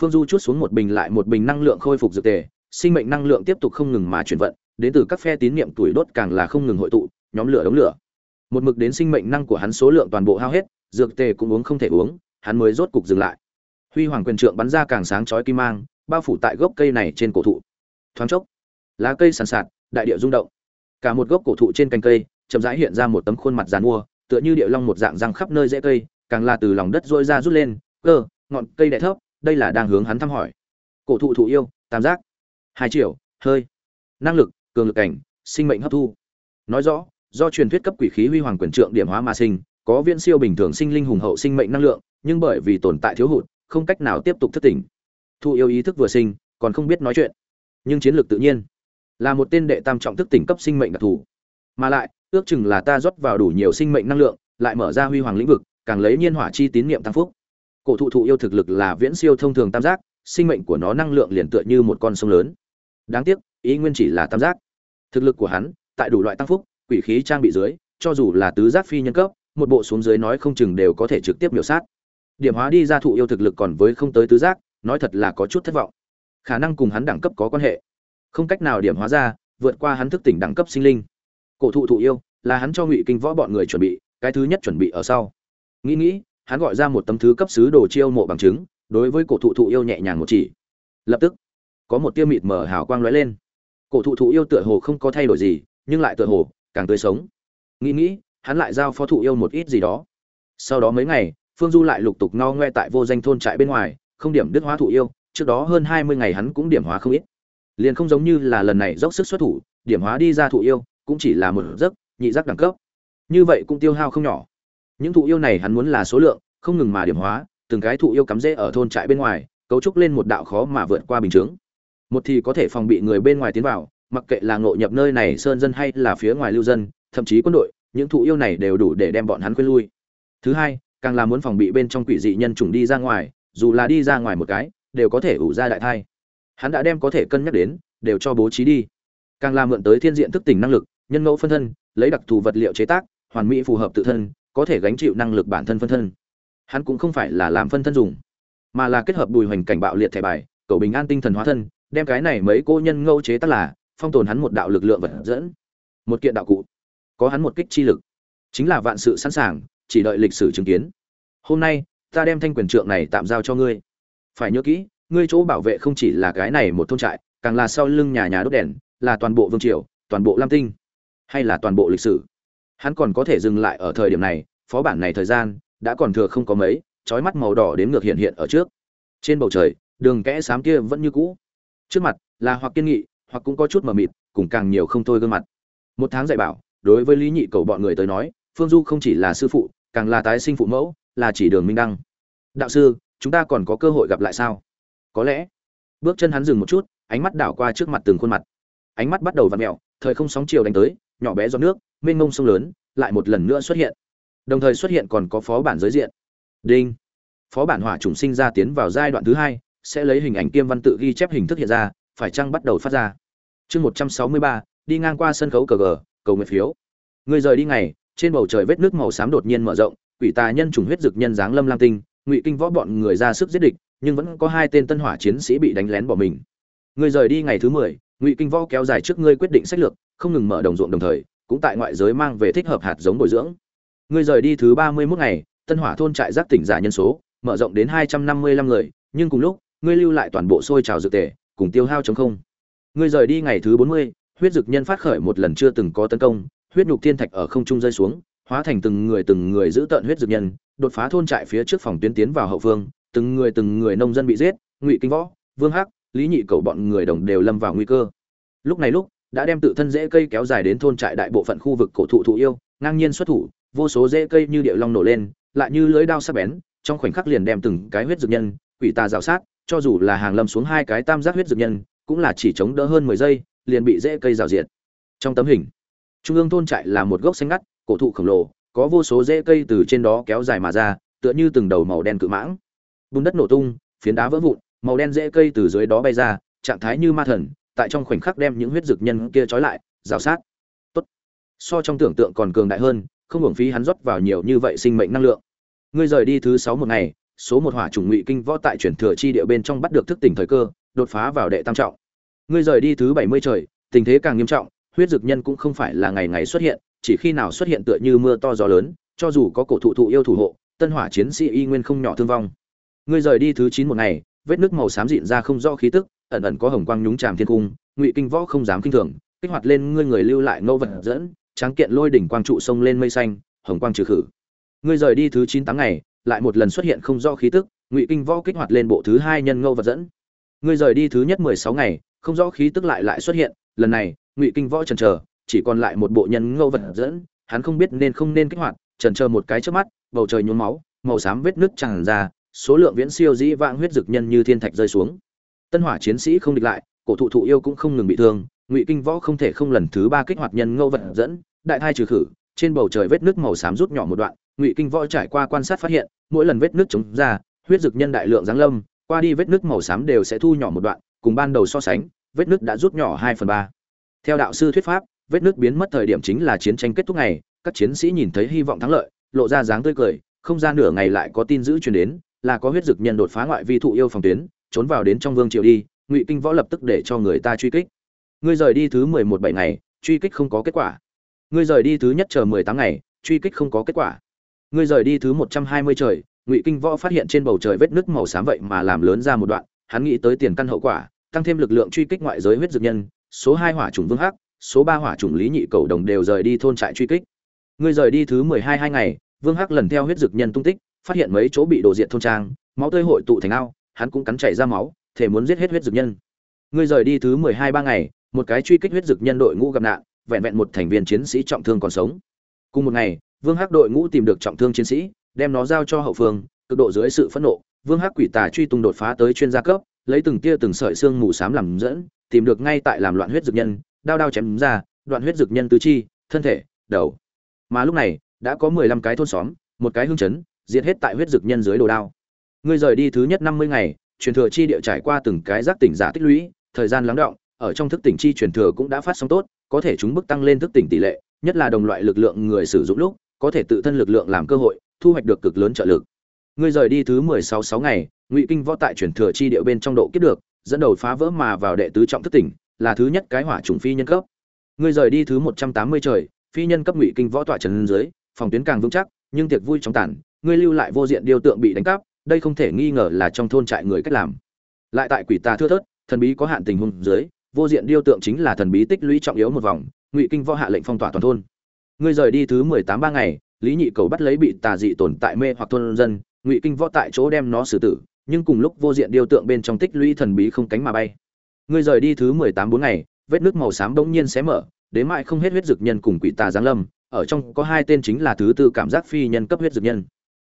Phương du chút xuống một bình lại một bình năng lượng khôi phục dược tề, sinh mệnh năng lượng tiếp tục không ngừng mà chuyển vận, đến từ các phe tín niệm tuổi đốt càng là không ngừng hội tụ, nhóm lửa đống lửa. Một mực đến sinh mệnh năng của hắn số lượng toàn bộ hao hết dược tề cũng uống không thể uống, hắn mới rốt cục dừng lại. Huy hoàng quyền trượng bắn ra càng sáng chói kim mang, bao phủ tại gốc cây này trên cổ thụ. Thoáng chốc, lá cây sàn sạt, đại địa rung động. Cả một gốc cổ thụ trên cành cây, chậm rãi hiện ra một tấm khuôn mặt giàn mua, tựa như địa long một dạng răng khắp nơi rễ cây, càng là từ lòng đất rôi ra rút lên, cơ, ngọn cây đè thấp, đây là đang hướng hắn thăm hỏi. Cổ thụ thụ yêu, tam giác. Hai triệu hơi. Năng lực, cường lực cảnh, sinh mệnh hấp thu. Nói rõ, do truyền thuyết cấp quỷ khí huy hoàng quyền trượng điểm hóa mà sinh có viễn siêu bình thường sinh linh hùng hậu sinh mệnh năng lượng, nhưng bởi vì tồn tại thiếu hụt, không cách nào tiếp tục thức tỉnh. Thu yêu ý thức vừa sinh, còn không biết nói chuyện. Nhưng chiến lược tự nhiên là một tên đệ tam trọng thức tỉnh cấp sinh mệnh đặc thù. Mà lại, ước chừng là ta rót vào đủ nhiều sinh mệnh năng lượng, lại mở ra huy hoàng lĩnh vực, càng lấy nhiên hỏa chi tín niệm tăng phúc. Cổ thụ thụ yêu thực lực là viễn siêu thông thường tam giác, sinh mệnh của nó năng lượng liền tựa như một con sông lớn. Đáng tiếc, ý nguyên chỉ là tam giác. Thực lực của hắn, tại đủ loại tăng phúc, quỷ khí trang bị dưới, cho dù là tứ giác phi nhân cấp một bộ xuống dưới nói không chừng đều có thể trực tiếp miểu sát. Điểm hóa đi ra thụ yêu thực lực còn với không tới tứ giác, nói thật là có chút thất vọng. Khả năng cùng hắn đẳng cấp có quan hệ. Không cách nào điểm hóa ra, vượt qua hắn thức tỉnh đẳng cấp sinh linh. Cổ thụ thụ yêu, là hắn cho ngụy kinh võ bọn người chuẩn bị, cái thứ nhất chuẩn bị ở sau. Nghĩ nghĩ, hắn gọi ra một tấm thứ cấp sứ đồ chiêu mộ bằng chứng, đối với cổ thụ thụ yêu nhẹ nhàng một chỉ. Lập tức, có một tia mịt mờ hào quang lóe lên. Cổ thụ thụ yêu tựa hồ không có thay đổi gì, nhưng lại tựa hồ càng tươi sống. Nghĩ nghĩ hắn lại giao phó thụ yêu một ít gì đó. Sau đó mấy ngày, phương du lại lục tục no ngoe tại vô danh thôn trại bên ngoài, không điểm đứt hóa thụ yêu, trước đó hơn hai mươi ngày hắn cũng điểm hóa không ít. Liền không giống như là lần này dốc sức xuất thủ, điểm hóa đi ra thụ yêu, cũng chỉ là một giấc, nhị giác đẳng cấp. Như vậy cũng tiêu hao không nhỏ. Những thụ yêu này hắn muốn là số lượng, không ngừng mà điểm hóa, từng cái thụ yêu cắm rễ ở thôn trại bên ngoài, cấu trúc lên một đạo khó mà vượt qua bình chướng. Một thì có thể phòng bị người bên ngoài tiến vào, mặc kệ là ngộ nhập nơi này sơn dân hay là phía ngoài lưu dân, thậm chí quân đội những thụ yêu này đều đủ để đem bọn hắn quên lui. Thứ hai, càng là muốn phòng bị bên trong quỷ dị nhân chủng đi ra ngoài, dù là đi ra ngoài một cái, đều có thể ủ ra đại thai. Hắn đã đem có thể cân nhắc đến, đều cho bố trí đi. Càng là mượn tới thiên diện thức tỉnh năng lực, nhân ngẫu phân thân, lấy đặc thù vật liệu chế tác, hoàn mỹ phù hợp tự thân, có thể gánh chịu năng lực bản thân phân thân. Hắn cũng không phải là làm phân thân dùng, mà là kết hợp bùi hoành cảnh bạo liệt thẻ bài, cầu bình an tinh thần hóa thân, đem cái này mấy cô nhân ngẫu chế tác là, phong tồn hắn một đạo lực lượng vật dẫn. Một kiện đạo cụ có hắn một kích chi lực. Chính là vạn sự sẵn sàng, chỉ đợi lịch sử chứng kiến. Hôm nay, ta đem thanh quyền trượng này tạm giao cho ngươi. Phải nhớ kỹ, ngươi chỗ bảo vệ không chỉ là cái này một thôn trại, càng là sau lưng nhà nhà đốt đèn, là toàn bộ vương triều, toàn bộ lam tinh, hay là toàn bộ lịch sử. Hắn còn có thể dừng lại ở thời điểm này, phó bản này thời gian, đã còn thừa không có mấy trói mắt màu đỏ đến ngược hiện hiện ở trước. Trên bầu trời, đường kẽ xám kia vẫn như cũ. Trước mặt là hoặc kiên nghị, hoặc cũng có chút mờ mịt, cùng càng nhiều không thôi gương mặt. Một tháng dạy bảo đối với lý nhị cầu bọn người tới nói, phương du không chỉ là sư phụ, càng là tái sinh phụ mẫu, là chỉ đường minh đăng. Đạo sư, chúng ta còn có cơ hội gặp lại sao? Có lẽ. Bước chân hắn dừng một chút, ánh mắt đảo qua trước mặt từng khuôn mặt. Ánh mắt bắt đầu v ặ mẹo thời không sóng chiều đánh tới, nhỏ bé giọt nước, mênh mông sông lớn, lại một lần nữa xuất hiện. Đồng thời xuất hiện còn có phó bản giới diện. Đinh. Phó bản hỏa trùng sinh ra tiến vào giai đoạn thứ hai, sẽ lấy hình ảnh kiêm văn tự ghi chép hình thức hiện ra, phải chăng bắt đầu phát ra? Chương một trăm sáu mươi ba, đi ngang qua sân khấu cờ gờ cầu nguyện phiếu. Người rời đi ngày, trên bầu trời vết nước màu xám đột nhiên mở rộng, quỷ tà nhân trùng huyết dực nhân dáng lâm lam tinh, ngụy kinh võ bọn người ra sức giết địch, nhưng vẫn có hai tên tân hỏa chiến sĩ bị đánh lén bỏ mình. Người rời đi ngày thứ mười, ngụy kinh võ kéo dài trước ngươi quyết định sách lược, không ngừng mở đồng ruộng đồng thời, cũng tại ngoại giới mang về thích hợp hạt giống bồi dưỡng. Người rời đi thứ ba mươi 31 ngày, tân hỏa thôn trại giác tỉnh giả nhân số, mở rộng đến hai trăm năm mươi lăm người, nhưng cùng lúc, ngươi lưu lại toàn bộ sôi trào dược tề, cùng tiêu hao chống không. Ngươi rời đi ngày thứ bốn mươi huyết dực nhân phát khởi một lần chưa từng có tấn công, huyết nhục thiên thạch ở không trung rơi xuống, hóa thành từng người từng người giữ tận huyết dực nhân, đột phá thôn trại phía trước phòng tuyến tiến vào hậu phương, từng người từng người nông dân bị giết, ngụy kinh võ, vương hắc, lý nhị cầu bọn người đồng đều lâm vào nguy cơ. Lúc này lúc, đã đem tự thân dễ cây kéo dài đến thôn trại đại bộ phận khu vực cổ thụ thụ yêu, ngang nhiên xuất thủ, vô số dễ cây như điệu long nổ lên, lại như lưỡi đao sắc bén, trong khoảnh khắc liền đem từng cái huyết dược nhân, quỷ tà rào sát, cho dù là hàng lâm xuống hai cái tam giác huyết dược nhân, cũng là chỉ chống đỡ hơn mười giây liền bị rễ cây rào diệt. Trong tấm hình, trung ương thôn trại là một gốc xanh ngắt, cổ thụ khổng lồ, có vô số rễ cây từ trên đó kéo dài mà ra, tựa như từng đầu màu đen cự mãng. Bùn đất nổ tung, phiến đá vỡ vụn, màu đen rễ cây từ dưới đó bay ra, trạng thái như ma thần, tại trong khoảnh khắc đem những huyết dược nhân kia trói lại, rào sát. Tốt. So trong tưởng tượng còn cường đại hơn, không hưởng phí hắn rót vào nhiều như vậy sinh mệnh năng lượng. Ngươi rời đi thứ sáu một ngày, số một hỏa chủng ngụy kinh võ tại chuyển thừa chi địa bên trong bắt được thức tỉnh thời cơ, đột phá vào đệ tam trọng ngươi rời đi thứ bảy mươi trời, tình thế càng nghiêm trọng, huyết dược nhân cũng không phải là ngày ngày xuất hiện, chỉ khi nào xuất hiện tựa như mưa to gió lớn, cho dù có cổ thụ thụ yêu thủ hộ, tân hỏa chiến sĩ y nguyên không nhỏ thương vong. Ngươi rời đi thứ chín một ngày, vết nước màu xám dịn ra không rõ khí tức, ẩn ẩn có hồng quang nhúng tràm thiên cung, ngụy kinh võ không dám kinh thường, kích hoạt lên ngươi người lưu lại ngẫu vật dẫn, tráng kiện lôi đỉnh quang trụ sông lên mây xanh, hồng quang trừ khử. Ngươi rời đi thứ chín tháng ngày, lại một lần xuất hiện không rõ khí tức, ngụy kinh võ kích hoạt lên bộ thứ hai nhân ngẫu vật dẫn. Ngươi rời đi thứ nhất mười sáu ngày không rõ khí tức lại lại xuất hiện, lần này, ngụy kinh võ trần trờ chỉ còn lại một bộ nhân ngâu vật dẫn, hắn không biết nên không nên kích hoạt trần chờ một cái trước mắt, bầu trời nhuốm máu, màu xám vết nước tràn ra, số lượng viễn siêu dĩ vãng huyết dực nhân như thiên thạch rơi xuống. Tân hỏa chiến sĩ không địch lại, cổ thụ thụ yêu cũng không ngừng bị thương, ngụy kinh võ không thể không lần thứ ba kích hoạt nhân ngâu vật dẫn, đại thai trừ khử, trên bầu trời vết nước màu xám rút nhỏ một đoạn, ngụy kinh võ trải qua quan sát phát hiện, mỗi lần vết nước chống ra, huyết dực nhân đại lượng giáng lâm, qua đi vết nước màu xám đều sẽ thu nhỏ một đoạn cùng ban đầu so sánh, vết nứt đã rút nhỏ hai phần ba. Theo đạo sư thuyết pháp, vết nứt biến mất thời điểm chính là chiến tranh kết thúc ngày, các chiến sĩ nhìn thấy hy vọng thắng lợi, lộ ra dáng tươi cười, không ra nửa ngày lại có tin dữ truyền đến, là có huyết dực nhân đột phá ngoại vi thụ yêu phòng tuyến, trốn vào đến trong vương triều đi, ngụy kinh võ lập tức để cho người ta truy kích. Ngươi rời đi thứ mười một bảy ngày, truy kích không có kết quả. Ngươi rời đi thứ nhất chờ mười tám ngày, truy kích không có kết quả. Ngươi rời đi thứ một trăm hai mươi trời, ngụy kinh võ phát hiện trên bầu trời vết nứt màu xám vậy mà làm lớn ra một đoạn, hắn nghĩ tới tiền căn hậu quả tăng thêm lực lượng truy kích ngoại giới huyết dược nhân, số hai hỏa trùng vương hắc, số ba hỏa trùng lý nhị cầu đồng đều rời đi thôn trại truy kích. Ngươi rời đi thứ mười hai hai ngày, vương hắc lần theo huyết dược nhân tung tích, phát hiện mấy chỗ bị đổ diện thôn trang, máu tươi hội tụ thành ao, hắn cũng cắn chảy ra máu thể muốn giết hết huyết dược nhân. Ngươi rời đi thứ mười hai ba ngày, một cái truy kích huyết dược nhân đội ngũ gặp nạn, vẹn vẹn một thành viên chiến sĩ trọng thương còn sống. Cùng một ngày, vương hắc đội ngũ tìm được trọng thương chiến sĩ, đem nó giao cho hậu phương, cực độ dưới sự phẫn nộ, vương hắc quỷ tà truy tung đột phá tới chuyên gia cấp lấy từng tia từng sợi xương mù xám làm dẫn, tìm được ngay tại làm loạn huyết dược nhân, đao đao chém ra, đoạn huyết dược nhân tứ chi, thân thể, đầu. Mà lúc này, đã có mười lăm cái thôn xóm, một cái hương chấn, diệt hết tại huyết dược nhân dưới đồ đao. Ngươi rời đi thứ nhất năm mươi ngày, truyền thừa chi địa trải qua từng cái giác tỉnh giả tích lũy, thời gian lắng động, ở trong thức tỉnh chi truyền thừa cũng đã phát sóng tốt, có thể chúng bức tăng lên thức tỉnh tỷ lệ, nhất là đồng loại lực lượng người sử dụng lúc, có thể tự thân lực lượng làm cơ hội, thu hoạch được cực lớn trợ lực. Ngươi rời đi thứ mười sáu sáu ngày ngụy kinh võ tại truyền thừa chi điệu bên trong độ kiếp được, dẫn đầu phá vỡ mà vào đệ tứ trọng thất tỉnh, là thứ nhất cái hỏa trùng phi nhân cấp. Ngươi rời đi thứ một trăm tám mươi trời, phi nhân cấp ngụy kinh võ tọa trần dưới, phòng tuyến càng vững chắc, nhưng tiệc vui trong tản ngươi lưu lại vô diện điêu tượng bị đánh cắp, đây không thể nghi ngờ là trong thôn trại người cách làm. Lại tại quỷ tà thưa thớt, thần bí có hạn tình huống dưới, vô diện điêu tượng chính là thần bí tích lũy trọng yếu một vòng, ngụy kinh võ hạ lệnh phong tỏa toàn thôn. Ngươi rời đi thứ mười tám ba ngày, lý nhị cầu bắt lấy bị tà dị tồn tại mê hoặc thôn dân, ngụy kinh võ tại chỗ đem nó xử tử nhưng cùng lúc vô diện điêu tượng bên trong tích lũy thần bí không cánh mà bay. Ngươi rời đi thứ mười tám bốn ngày, vết nước màu xám bỗng nhiên xé mở đến mãi không hết huyết dược nhân cùng quỷ tà giáng lâm, ở trong có hai tên chính là thứ tư cảm giác phi nhân cấp huyết dược nhân.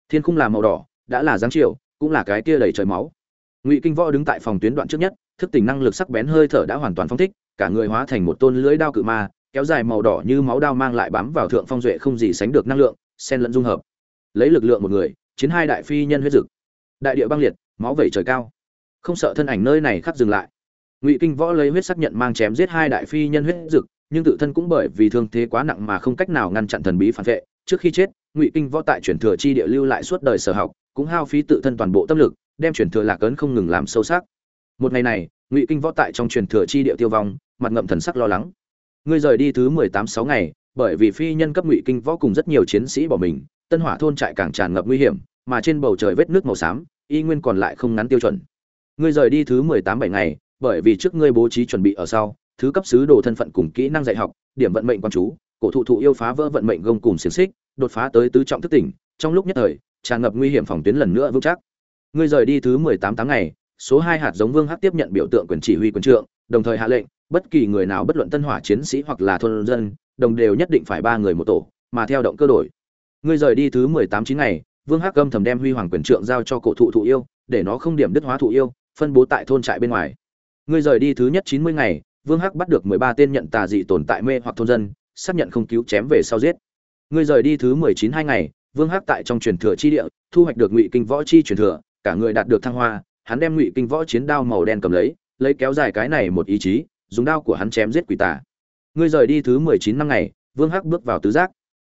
Thiên khung là màu đỏ, đã là giáng chiều, cũng là cái kia đầy trời máu. Ngụy kinh võ đứng tại phòng tuyến đoạn trước nhất, thức tỉnh năng lực sắc bén hơi thở đã hoàn toàn phong thích, cả người hóa thành một tôn lưỡi đao cự ma, kéo dài màu đỏ như máu đao mang lại bám vào thượng phong duệ không gì sánh được năng lượng, xen lẫn dung hợp. Lấy lực lượng một người, chiến hai đại phi nhân huyết dực đại địa băng liệt, máu vẩy trời cao. Không sợ thân ảnh nơi này khắc dừng lại. Ngụy kinh võ lấy huyết xác nhận mang chém giết hai đại phi nhân huyết dực, nhưng tự thân cũng bởi vì thương thế quá nặng mà không cách nào ngăn chặn thần bí phản vệ. Trước khi chết, ngụy kinh võ tại truyền thừa chi địa lưu lại suốt đời sở học, cũng hao phí tự thân toàn bộ tâm lực, đem truyền thừa lạc ấn không ngừng làm sâu sắc. Một ngày này, ngụy kinh võ tại trong truyền thừa chi địa tiêu vong, mặt ngậm thần sắc lo lắng. Ngươi rời đi thứ mười tám sáu ngày, bởi vì phi nhân cấp ngụy kinh võ cùng rất nhiều chiến sĩ bỏ mình, tân hỏa thôn trại càng tràn ngập nguy hiểm mà trên bầu trời vết nước màu xám, y nguyên còn lại không ngắn tiêu chuẩn. Ngươi rời đi thứ mười tám bảy ngày, bởi vì trước ngươi bố trí chuẩn bị ở sau, thứ cấp sứ đồ thân phận cùng kỹ năng dạy học, điểm vận mệnh quan chú, cổ thụ thụ yêu phá vỡ vận mệnh gông cùng xiềng xích, đột phá tới tứ trọng thức tỉnh, trong lúc nhất thời, tràn ngập nguy hiểm phòng tuyến lần nữa vững chắc. Ngươi rời đi thứ mười tám tháng ngày, số hai hạt giống vương hắc tiếp nhận biểu tượng quyền chỉ huy quân trượng, đồng thời hạ lệnh, bất kỳ người nào bất luận tân hỏa chiến sĩ hoặc là thôn dân, đồng đều nhất định phải ba người một tổ, mà theo động cơ đổi. Ngươi rời đi thứ mười tám chín ngày vương hắc âm thầm đem huy hoàng quyền trượng giao cho cổ thụ thụ yêu, để nó không điểm đứt hóa thụ yêu, phân bố tại thôn trại bên ngoài. Ngươi rời đi thứ nhất chín mươi ngày, vương hắc bắt được mười ba tên nhận tà dị tồn tại mê hoặc thôn dân, xác nhận không cứu chém về sau giết. Ngươi rời đi thứ mười chín hai ngày, vương hắc tại trong truyền thừa chi địa, thu hoạch được ngụy kinh võ chi truyền thừa, cả người đạt được thăng hoa, hắn đem ngụy kinh võ chiến đao màu đen cầm lấy lấy kéo dài cái này một ý chí, dùng đao của hắn chém giết quỷ tà. Ngươi rời đi thứ mười chín năm ngày, vương hắc bước vào tứ giác.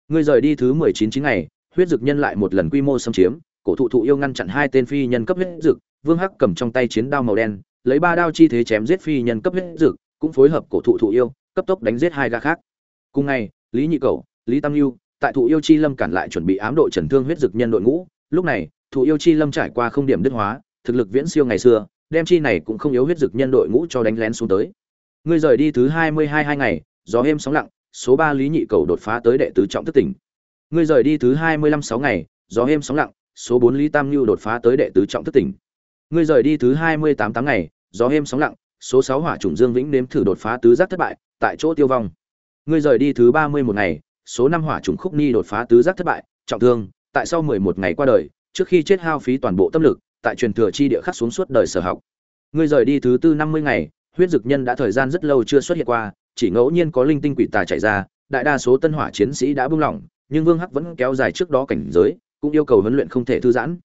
Ngươi rời đi thứ mười chín chín ngày huyết dực nhân lại một lần quy mô xâm chiếm, cổ thụ thụ yêu ngăn chặn hai tên phi nhân cấp huyết dực, vương hắc cầm trong tay chiến đao màu đen, lấy ba đao chi thế chém giết phi nhân cấp huyết dực, cũng phối hợp cổ thụ thụ yêu, cấp tốc đánh giết hai gã khác. Cùng ngày, lý nhị cầu lý tam lưu tại thụ yêu chi lâm cản lại chuẩn bị ám độ trần thương huyết dực nhân đội ngũ, lúc này, thụ yêu chi lâm trải qua không điểm đứt hóa, thực lực viễn siêu ngày xưa, đem chi này cũng không yếu huyết dực nhân đội ngũ cho đánh lén xuống tới. Ngươi rời đi thứ hai mươi hai hai ngày, gió êm sóng lặng, số ba lý nhị cầu đột phá tới đệ tứ trọng thất tỉnh ngươi rời đi thứ hai mươi lăm sáu ngày, gió êm sóng lặng, số bốn lý tam Nưu đột phá tới đệ tứ trọng thất tỉnh. Ngươi rời đi thứ hai mươi tám tháng ngày, gió êm sóng lặng, số sáu hỏa trùng dương vĩnh nếm thử đột phá tứ giác thất bại, tại chỗ tiêu vong. Ngươi rời đi thứ ba mươi một ngày, số năm hỏa trùng khúc ni đột phá tứ giác thất bại, trọng thương, tại sau mười một ngày qua đời, trước khi chết hao phí toàn bộ tâm lực, tại truyền thừa chi địa khắc xuống suốt đời sở học. Ngươi rời đi thứ tư năm mươi ngày, huyết dực nhân đã thời gian rất lâu chưa xuất hiện qua, chỉ ngẫu nhiên có linh tinh quỷ tà chạy ra, đại đa số tân hỏa chiến sĩ đã buông lỏng nhưng vương hắc vẫn kéo dài trước đó cảnh giới, cũng yêu cầu huấn luyện không thể thư giãn.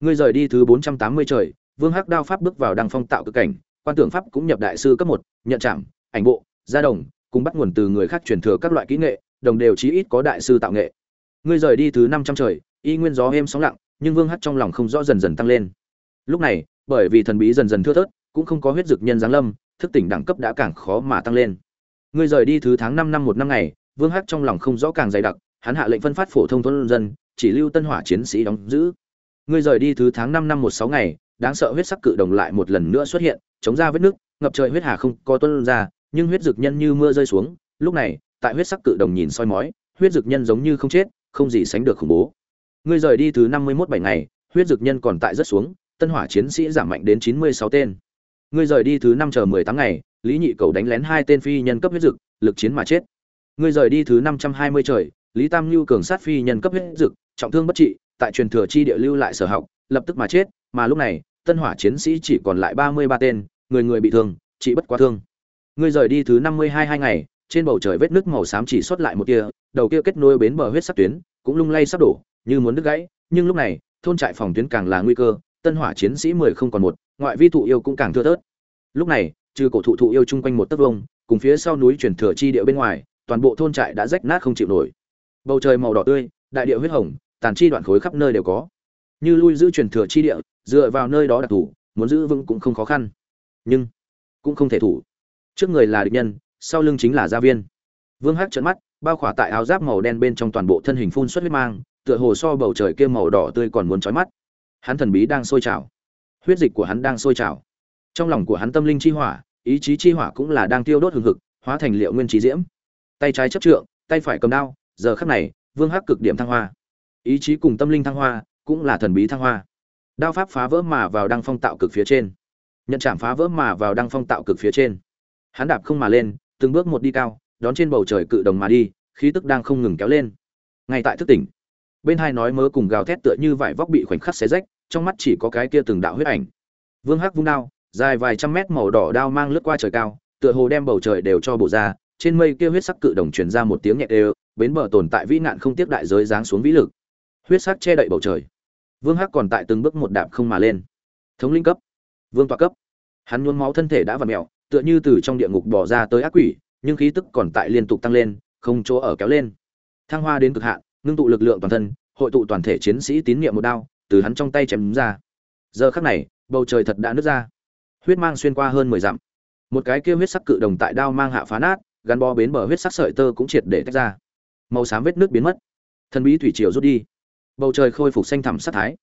Ngươi rời đi thứ bốn trăm tám mươi trời, vương hắc đao pháp bước vào đăng phong tạo cực cảnh, quan tưởng pháp cũng nhập đại sư cấp một, nhận trảm ảnh bộ, gia đồng, cùng bắt nguồn từ người khác truyền thừa các loại kỹ nghệ, đồng đều chí ít có đại sư tạo nghệ. Ngươi rời đi thứ năm trăm trời, y nguyên gió êm sóng lặng, nhưng vương hắc trong lòng không rõ dần dần tăng lên. Lúc này, bởi vì thần bí dần dần thưa thớt, cũng không có huyết dược nhân giáng lâm, thức tỉnh đẳng cấp đã càng khó mà tăng lên. Ngươi rời đi thứ tháng năm năm một năm ngày, vương hắc trong lòng không rõ càng dày đặc hắn hạ lệnh phân phát phổ thông thôn dân, chỉ lưu tân hỏa chiến sĩ đóng giữ. Ngươi rời đi thứ tháng năm năm một sáu ngày, đáng sợ huyết sắc cự đồng lại một lần nữa xuất hiện, chống ra vết nước, ngập trời huyết hà không có tuân ra, nhưng huyết dực nhân như mưa rơi xuống. Lúc này, tại huyết sắc cự đồng nhìn soi mói, huyết dực nhân giống như không chết, không gì sánh được khủng bố. Ngươi rời đi thứ năm mươi mốt bảy ngày, huyết dực nhân còn tại rất xuống, tân hỏa chiến sĩ giảm mạnh đến chín mươi sáu tên. Ngươi rời đi thứ năm chờ mười tám ngày, lý nhị cầu đánh lén hai tên phi nhân cấp huyết dực lực chiến mà chết. Ngươi rời đi thứ năm trăm hai mươi trời lý tam lưu cường sát phi nhân cấp huyết dực, trọng thương bất trị, tại truyền thừa chi địa lưu lại sở học, lập tức mà chết, mà lúc này, tân hỏa chiến sĩ chỉ còn lại ba mươi ba tên, người người bị thương chỉ bất quá thương. Ngươi rời đi thứ năm mươi hai hai ngày, trên bầu trời vết nước màu xám chỉ xuất lại một tia, đầu kia kết nối bến bờ huyết sắc tuyến, cũng lung lay sắp đổ, như muốn đứt gãy, nhưng lúc này, thôn trại phòng tuyến càng là nguy cơ, tân hỏa chiến sĩ mười không còn một, ngoại vi thụ yêu cũng càng thưa thớt. Lúc này, trừ cổ thụ thụ yêu chung quanh một tấc vông cùng phía sau núi truyền thừa chi địa bên ngoài, toàn bộ thôn trại đã rách nát không chịu nổi bầu trời màu đỏ tươi, đại địa huyết hồng, tàn chi đoạn khối khắp nơi đều có. Như lui giữ truyền thừa chi địa, dựa vào nơi đó đặc thủ muốn giữ vững cũng không khó khăn. Nhưng, cũng không thể thủ. Trước người là địch nhân, sau lưng chính là gia viên. Vương hắc trợn mắt, bao khỏa tại áo giáp màu đen bên trong toàn bộ thân hình phun xuất huyết mang, tựa hồ so bầu trời kia màu đỏ tươi còn muốn chói mắt. Hắn thần bí đang sôi trào. Huyết dịch của hắn đang sôi trào. Trong lòng của hắn tâm linh chi hỏa, ý chí chi hỏa cũng là đang tiêu đốt hừng hực, hóa thành liệu nguyên trí diễm. Tay trái chấp trượng, tay phải cầm đao giờ khắc này, vương hắc cực điểm thăng hoa. Ý chí cùng tâm linh thăng hoa, cũng là thần bí thăng hoa. Đao pháp phá vỡ mà vào đăng phong tạo cực phía trên. Nhận chạm phá vỡ mà vào đăng phong tạo cực phía trên. Hắn đạp không mà lên, từng bước một đi cao, đón trên bầu trời cự đồng mà đi, khí tức đang không ngừng kéo lên. Ngay tại thức tỉnh, bên hai nói mớ cùng gào thét tựa như vải vóc bị khoảnh khắc xé rách, trong mắt chỉ có cái kia từng đạo huyết ảnh. Vương hắc vung đao, dài vài trăm mét màu đỏ đao mang lướt qua trời cao, tựa hồ đem bầu trời đều cho bổ ra, trên mây kia huyết sắc cự đồng truyền ra một tiếng nhẹ đều bến bờ tồn tại vĩ nạn không tiếp đại giới giáng xuống vĩ lực. Huyết sắc che đậy bầu trời. Vương hắc còn tại từng bước một đạp không mà lên. Thống linh cấp. Vương tọa cấp. Hắn nhuốm máu thân thể đã vặn mèo, tựa như từ trong địa ngục bỏ ra tới ác quỷ, nhưng khí tức còn tại liên tục tăng lên, không chỗ ở kéo lên. Thăng hoa đến cực hạn, ngưng tụ lực lượng toàn thân, hội tụ toàn thể chiến sĩ tín niệm một đao, từ hắn trong tay chém ra. Giờ khắc này, bầu trời thật đã nứt ra. Huyết mang xuyên qua hơn mười dặm. Một cái kia huyết sắc cự đồng tại đao mang hạ phá nát, gắn bó bến bờ huyết sắc sợi tơ cũng triệt để tách ra màu xám vết nước biến mất. Thần bí thủy triều rút đi. Bầu trời khôi phục xanh thẳm sắc thái.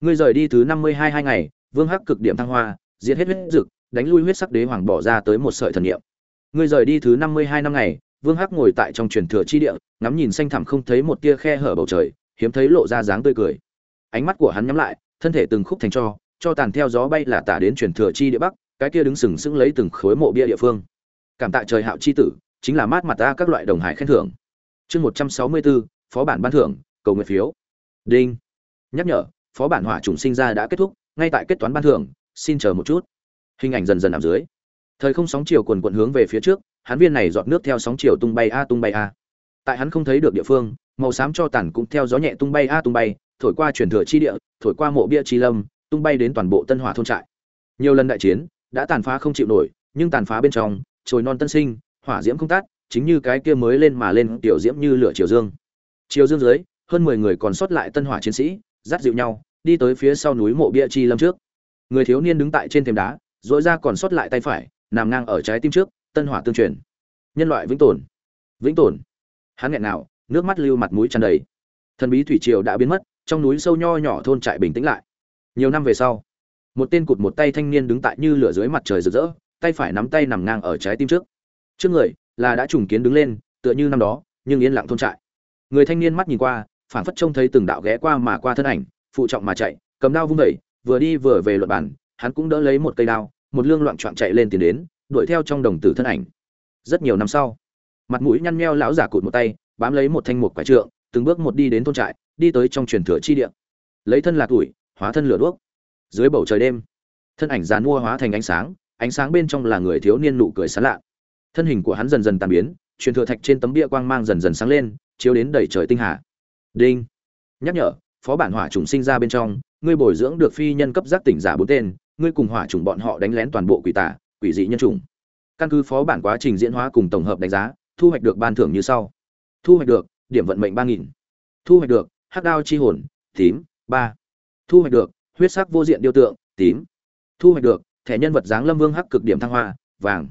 Ngươi rời đi thứ năm mươi hai hai ngày, vương hắc cực điểm thăng hoa, diệt hết huyết dực, đánh lui huyết sắc đế hoàng bỏ ra tới một sợi thần niệm. Ngươi rời đi thứ năm mươi hai năm ngày, vương hắc ngồi tại trong truyền thừa chi địa, ngắm nhìn xanh thẳm không thấy một tia khe hở bầu trời, hiếm thấy lộ ra dáng tươi cười. Ánh mắt của hắn nhắm lại, thân thể từng khúc thành cho cho tàn theo gió bay là tả đến truyền thừa chi địa bắc, cái kia đứng sừng sững lấy từng khối mộ bia địa phương. Cảm tạ trời hạo chi tử, chính là mát mặt ta các loại đồng hải khen thưởng chương một trăm sáu mươi bốn, phó bản ban thưởng, cầu nguyện phiếu. Đinh. Nhắc nhở, phó bản hỏa trùng sinh ra đã kết thúc, ngay tại kết toán ban thưởng, xin chờ một chút. Hình ảnh dần dần nằm dưới. Thời không sóng chiều quần quận hướng về phía trước, hắn viên này dọn nước theo sóng chiều tung bay a, tung bay a. Tại hắn không thấy được địa phương, màu xám cho tàn cũng theo gió nhẹ tung bay a, tung bay, thổi qua truyền thừa chi địa, thổi qua mộ bia chi lâm, tung bay đến toàn bộ tân hỏa thôn trại. Nhiều lần đại chiến, đã tàn phá không chịu nổi, nhưng tàn phá bên trong trồi non tân sinh, hỏa diễm không tát chính như cái kia mới lên mà lên tiểu diễm như lửa chiều dương. Chiều dương dưới, hơn mười người còn sót lại tân hỏa chiến sĩ, dắt dịu nhau, đi tới phía sau núi mộ bia chi lâm trước. Người thiếu niên đứng tại trên thềm đá dỗi ra còn sót lại tay phải, nằm ngang ở trái tim trước, tân hỏa tương truyền. Nhân loại vĩnh tồn. Vĩnh tồn. Hắn nghẹn nào nước mắt lưu mặt mũi tràn đầy. Thần bí thủy triều đã biến mất, trong núi sâu nho nhỏ thôn trại bình tĩnh lại. Nhiều năm về sau, một tên cụt một tay thanh niên đứng tại như lửa dưới mặt trời rực rỡ, tay phải nắm tay nằm ngang ở trái tim trước. Trước người là đã trùng kiến đứng lên, tựa như năm đó, nhưng yên lặng thôn trại. Người thanh niên mắt nhìn qua phản phất trông thấy từng đạo ghé qua mà qua thân ảnh, phụ trọng mà chạy, cầm đao vung vẩy vừa đi vừa về luật bản hắn cũng đỡ lấy một cây đao, một lương loạn trọn chạy lên tiến đến, đuổi theo trong đồng tử thân ảnh. Rất nhiều năm sau, mặt mũi nhăn nheo lão giả cụt một tay, bám lấy một thanh mục quái trượng, từng bước một đi đến thôn trại, đi tới trong truyền thừa chi địa. Lấy thân là tuổi, hóa thân lửa đuốc. Dưới bầu trời đêm, thân ảnh dàn mua hóa thành ánh sáng ánh sáng bên trong là người thiếu niên nụ cười sán lạ thân hình của hắn dần dần tàn biến, truyền thừa thạch trên tấm bia quang mang dần dần sáng lên, chiếu đến đầy trời tinh hà. Đinh. Nhắc nhở, phó bản hỏa trùng sinh ra bên trong, ngươi bồi dưỡng được phi nhân cấp giác tỉnh giả bốn tên, ngươi cùng hỏa chủng bọn họ đánh lén toàn bộ quỷ tả quỷ dị nhân chủng. Căn cứ phó bản quá trình diễn hóa cùng tổng hợp đánh giá, thu hoạch được ban thưởng như sau. Thu hoạch được, điểm vận mệnh ba nghìn. Thu hoạch được, hắc đao chi hồn, tím, ba. Thu hoạch được, huyết sắc vô diện điêu tượng, tím. Thu hoạch được, thẻ nhân vật dáng lâm vương hắc cực điểm thăng hoa, vàng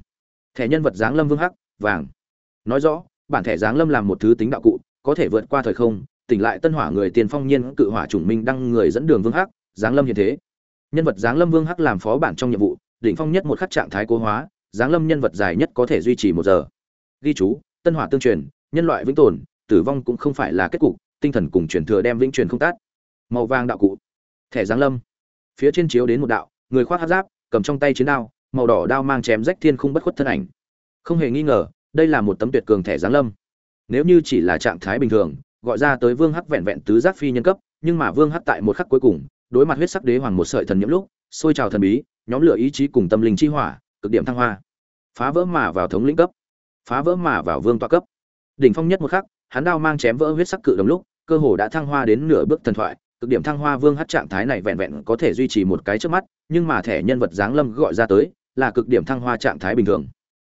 thẻ nhân vật giáng lâm vương hắc, vàng. Nói rõ, bản thẻ giáng lâm làm một thứ tính đạo cụ, có thể vượt qua thời không, tỉnh lại tân hỏa người tiền phong nhiên cự hỏa chủng minh đăng người dẫn đường vương hắc, giáng lâm hiện thế. Nhân vật giáng lâm vương hắc làm phó bản trong nhiệm vụ, đỉnh phong nhất một khắc trạng thái cố hóa, giáng lâm nhân vật dài nhất có thể duy trì một giờ. Ghi chú, tân hỏa tương truyền, nhân loại vĩnh tồn, tử vong cũng không phải là kết cục, tinh thần cùng truyền thừa đem vĩnh truyền không tát. Màu vàng đạo cụ. Thẻ giáng lâm. Phía trên chiếu đến một đạo, người khoác hát giáp, cầm trong tay chiến đao màu đỏ đao mang chém rách thiên không bất khuất thân ảnh. Không hề nghi ngờ, đây là một tấm tuyệt cường thẻ giáng lâm. Nếu như chỉ là trạng thái bình thường, gọi ra tới vương hắc vẹn vẹn tứ giác phi nhân cấp, nhưng mà vương hắc tại một khắc cuối cùng, đối mặt huyết sắc đế hoàng một sợi thần nhiễm lúc, xôi trào thần bí, nhóm lửa ý chí cùng tâm linh chi hỏa, cực điểm thăng hoa. Phá vỡ mà vào thống lĩnh cấp. Phá vỡ mà vào vương tọa cấp. Đỉnh phong nhất một khắc, hắn đao mang chém vỡ huyết sắc cự đồng lúc, cơ hồ đã thăng hoa đến nửa bước thần thoại, cực điểm thăng hoa vương hát trạng thái này vẹn vẹn có thể duy trì một cái trước mắt, nhưng mà thẻ nhân vật giáng lâm gọi ra tới là cực điểm thăng hoa trạng thái bình thường.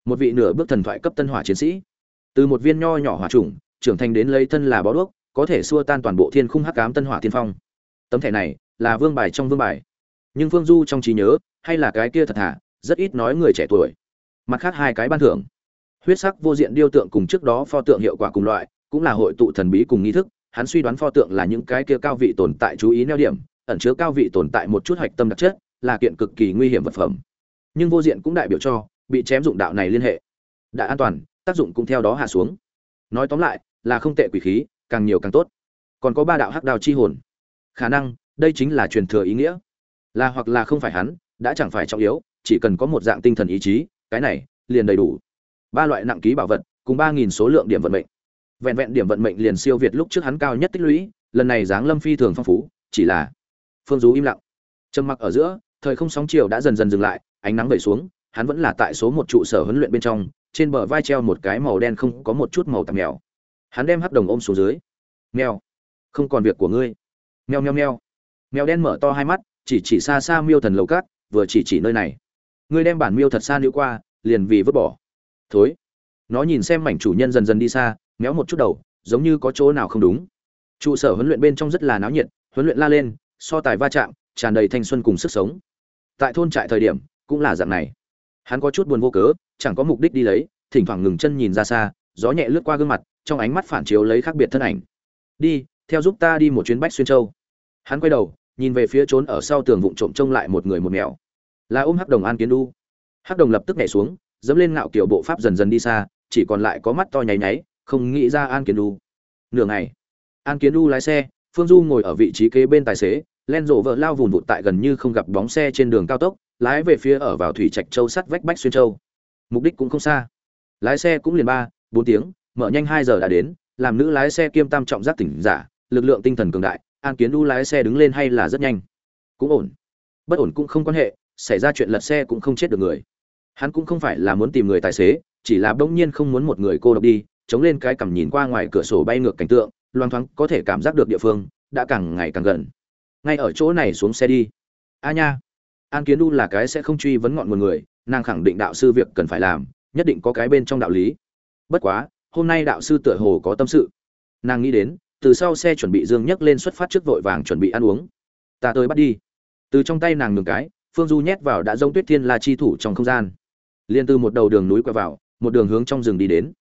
Một vị nửa bước thần thoại cấp tân hỏa chiến sĩ. Từ một viên nho nhỏ hỏa trùng, trưởng thành đến lấy thân là bó đuốc, có thể xua tan toàn bộ thiên khung hắc ám tân hỏa tiên phong. Tấm thẻ này là vương bài trong vương bài. Nhưng phương du trong trí nhớ, hay là cái kia thật thà, rất ít nói người trẻ tuổi. Mặt khác hai cái ban thưởng. Huyết sắc vô diện điêu tượng cùng trước đó pho tượng hiệu quả cùng loại, cũng là hội tụ thần bí cùng nghi thức, hắn suy đoán pho tượng là những cái kia cao vị tồn tại chú ý neo điểm, ẩn chứa cao vị tồn tại một chút hạch tâm đặc chất, là kiện cực kỳ nguy hiểm vật phẩm nhưng vô diện cũng đại biểu cho bị chém dụng đạo này liên hệ. Đã an toàn, tác dụng cũng theo đó hạ xuống. Nói tóm lại, là không tệ quỷ khí, càng nhiều càng tốt. Còn có ba đạo hắc đào chi hồn. Khả năng, đây chính là truyền thừa ý nghĩa. Là hoặc là không phải hắn, đã chẳng phải trọng yếu, chỉ cần có một dạng tinh thần ý chí, cái này, liền đầy đủ. Ba loại nặng ký bảo vật, cùng ba nghìn số lượng điểm vận mệnh. Vẹn vẹn điểm vận mệnh liền siêu việt lúc trước hắn cao nhất tích lũy, lần này dáng lâm phi thường phong phú, chỉ là phương du im lặng. Trầm mặc ở giữa, thời không sóng chiều đã dần dần dừng lại ánh nắng vẩy xuống, hắn vẫn là tại số một trụ sở huấn luyện bên trong, trên bờ vai treo một cái màu đen không có một chút màu tạp mèo. Hắn đem hắc đồng ôm xuống dưới. Mèo, không còn việc của ngươi. Mèo mèo mèo. Mèo đen mở to hai mắt, chỉ chỉ xa xa miêu thần lầu cát, vừa chỉ chỉ nơi này. Ngươi đem bản miêu thật xa nữ qua, liền vì vứt bỏ. Thối. Nó nhìn xem mảnh chủ nhân dần dần đi xa, méo một chút đầu, giống như có chỗ nào không đúng. Trụ sở huấn luyện bên trong rất là náo nhiệt, huấn luyện la lên, so tài va chạm, tràn đầy thanh xuân cùng sức sống. Tại thôn trại thời điểm cũng là dạng này. Hắn có chút buồn vô cớ, chẳng có mục đích đi lấy, thỉnh thoảng ngừng chân nhìn ra xa, gió nhẹ lướt qua gương mặt, trong ánh mắt phản chiếu lấy khác biệt thân ảnh. Đi, theo giúp ta đi một chuyến bách xuyên châu. Hắn quay đầu, nhìn về phía trốn ở sau tường vụn trộm trông lại một người một mèo. Là ôm hắc đồng an kiến đu hắc đồng lập tức nhảy xuống, dẫm lên ngạo kiểu bộ pháp dần dần đi xa, chỉ còn lại có mắt to nháy nháy, không nghĩ ra an kiến đu nửa ngày, an kiến đu lái xe, phương du ngồi ở vị trí kế bên tài xế, len rộ vợ lao vùn vụt tại gần như không gặp bóng xe trên đường cao tốc lái về phía ở vào thủy trạch châu sắt vách bách xuyên châu. Mục đích cũng không xa. Lái xe cũng liền ba, bốn tiếng, mở nhanh hai giờ đã đến, làm nữ lái xe kiêm tam trọng giác tỉnh giả, lực lượng tinh thần cường đại, an kiến đu lái xe đứng lên hay là rất nhanh. Cũng ổn. Bất ổn cũng không quan hệ, xảy ra chuyện lật xe cũng không chết được người. Hắn cũng không phải là muốn tìm người tài xế, chỉ là bỗng nhiên không muốn một người cô độc đi, chống lên cái cằm nhìn qua ngoài cửa sổ bay ngược cảnh tượng, loang thoáng có thể cảm giác được địa phương, đã càng ngày càng gần. Ngay ở chỗ này xuống xe đi. A nha an kiến đu là cái sẽ không truy vấn ngọn nguồn người, nàng khẳng định đạo sư việc cần phải làm, nhất định có cái bên trong đạo lý. Bất quá, hôm nay đạo sư tựa hồ có tâm sự. Nàng nghĩ đến, từ sau xe chuẩn bị dương nhấc lên xuất phát trước vội vàng chuẩn bị ăn uống. Ta tới bắt đi. Từ trong tay nàng ngừng cái, phương du nhét vào đã giống tuyết thiên la chi thủ trong không gian. Liên từ một đầu đường núi quay vào, một đường hướng trong rừng đi đến.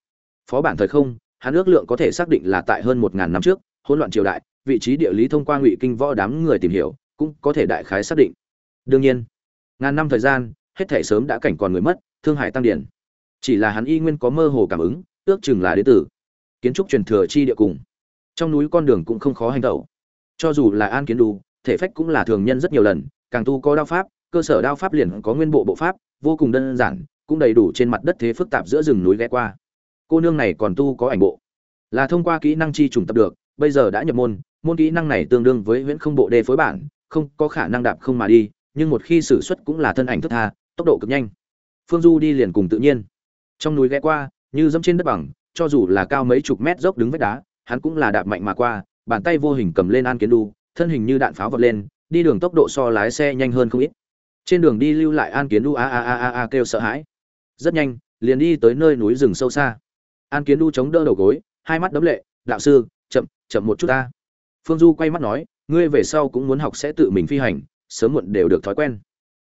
Phó bản thời không, hắn ước lượng có thể xác định là tại hơn một ngàn năm trước, hỗn loạn triều đại, vị trí địa lý thông qua ngụy kinh võ đám người tìm hiểu, cũng có thể đại khái xác định đương nhiên, ngàn năm thời gian, hết thể sớm đã cảnh còn người mất, thương hại tăng điển. Chỉ là hắn y nguyên có mơ hồ cảm ứng, ước chừng là đế tử kiến trúc truyền thừa chi địa cùng. Trong núi con đường cũng không khó hành tẩu. Cho dù là an kiến đu, thể phách cũng là thường nhân rất nhiều lần, càng tu có đao pháp, cơ sở đao pháp liền có nguyên bộ bộ pháp, vô cùng đơn giản, cũng đầy đủ trên mặt đất thế phức tạp giữa rừng núi ghé qua. Cô nương này còn tu có ảnh bộ. Là thông qua kỹ năng chi trùng tập được, bây giờ đã nhập môn môn kỹ năng này tương đương với huyễn không bộ đề phối bản, không có khả năng đạp không mà đi nhưng một khi sử xuất cũng là thân ảnh thức tha, tốc độ cực nhanh. Phương du đi liền cùng tự nhiên. Trong núi ghé qua, như dẫm trên đất bằng, cho dù là cao mấy chục mét dốc đứng vách đá, hắn cũng là đạp mạnh mà qua, bàn tay vô hình cầm lên an kiến đu, thân hình như đạn pháo vọt lên, đi đường tốc độ so lái xe nhanh hơn không ít. Trên đường đi lưu lại an kiến đu a a a a a kêu sợ hãi. Rất nhanh, liền đi tới nơi núi rừng sâu xa. An kiến đu chống đỡ đầu gối, hai mắt đấm lệ, đạo sư, chậm chậm một chút ta. Phương du quay mắt nói, ngươi về sau cũng muốn học sẽ tự mình phi hành sớm muộn đều được thói quen.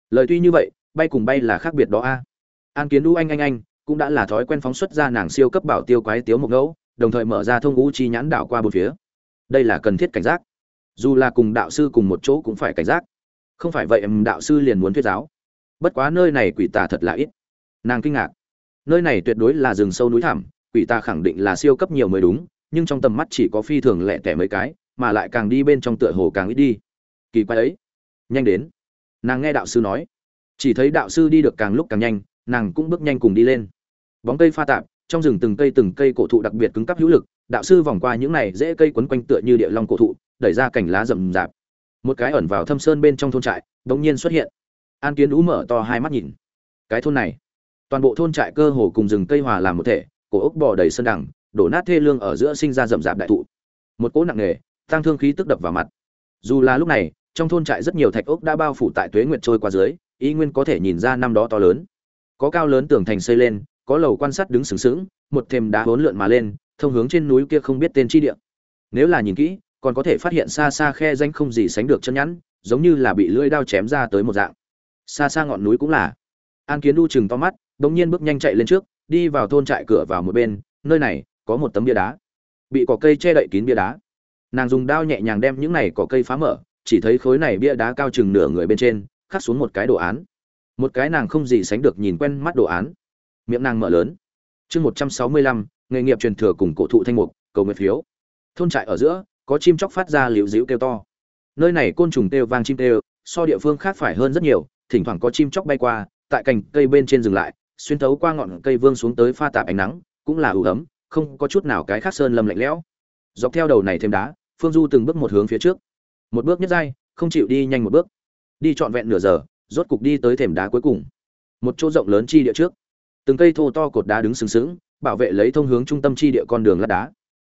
Lời tuy như vậy, bay cùng bay là khác biệt đó a. An kiến đu anh anh anh cũng đã là thói quen phóng xuất ra nàng siêu cấp bảo tiêu quái tiếu một ngẫu, đồng thời mở ra thông ngũ chi nhãn đảo qua bốn phía. Đây là cần thiết cảnh giác. Dù là cùng đạo sư cùng một chỗ cũng phải cảnh giác. Không phải vậy đạo sư liền muốn thuyết giáo. Bất quá nơi này quỷ tà thật là ít. Nàng kinh ngạc. Nơi này tuyệt đối là rừng sâu núi thẳm, quỷ tà khẳng định là siêu cấp nhiều mới đúng, nhưng trong tầm mắt chỉ có phi thường lẻ tẻ mấy cái, mà lại càng đi bên trong tựa hồ càng ít đi. Kỳ quái ấy nhanh đến. Nàng nghe đạo sư nói. Chỉ thấy đạo sư đi được càng lúc càng nhanh, nàng cũng bước nhanh cùng đi lên. Bóng cây pha tạp, trong rừng từng cây từng cây cổ thụ đặc biệt cứng cắp hữu lực, đạo sư vòng qua những này dễ cây quấn quanh tựa như địa long cổ thụ, đẩy ra cành lá rậm rạp. Một cái ẩn vào thâm sơn bên trong thôn trại đống nhiên xuất hiện. An kiến ú mở to hai mắt nhìn. Cái thôn này, toàn bộ thôn trại cơ hồ cùng rừng cây hòa làm một thể, cổ ốc bò đầy sân đẳng đổ nát thê lương ở giữa sinh ra rậm rạp đại thụ. Một cỗ nặng nề tăng thương khí tức đập vào mặt. Dù là lúc này trong thôn trại rất nhiều thạch ốc đã bao phủ tại tuế nguyệt trôi qua dưới ý nguyên có thể nhìn ra năm đó to lớn. Có cao lớn tường thành xây lên, có lầu quan sát đứng sừng sững, một thềm đá hỗn lượn mà lên, thông hướng trên núi kia không biết tên chi địa. Nếu là nhìn kỹ, còn có thể phát hiện xa xa khe danh không gì sánh được chân nhẵn, giống như là bị lưỡi đao chém ra tới một dạng. Xa xa ngọn núi cũng là. An kiến đu chừng to mắt bỗng nhiên bước nhanh chạy lên trước, đi vào thôn trại cửa vào một bên, nơi này có một tấm bia đá. Bị cỏ cây che đậy kín bia đá. Nàng dùng đao nhẹ nhàng đem những này cỏ cây phá mở chỉ thấy khối này bia đá cao chừng nửa người bên trên, khắc xuống một cái đồ án. Một cái nàng không gì sánh được nhìn quen mắt đồ án. Miệng nàng mở lớn. Chương một trăm sáu mươi lăm, nghề nghiệp truyền thừa cùng cổ thụ thanh mục, cầu nguyện phiếu. Thôn trại ở giữa, có chim chóc phát ra liễu dĩu kêu to. Nơi này côn trùng kêu vang chim kêu, so địa phương khác phải hơn rất nhiều, thỉnh thoảng có chim chóc bay qua, tại cành cây bên trên dừng lại, xuyên thấu qua ngọn cây vương xuống tới pha tạp ánh nắng, cũng là ủ ấm, không có chút nào cái khác sơn lâm lạnh lẽo. Dọc theo đầu này thêm đá, phương du từng bước một hướng phía trước một bước nhất dai không chịu đi nhanh một bước. Đi trọn vẹn nửa giờ, rốt cục đi tới thềm đá cuối cùng. Một chỗ rộng lớn chi địa trước. Từng cây thô to cột đá đứng sừng sững, bảo vệ lấy thông hướng trung tâm chi địa con đường lát đá.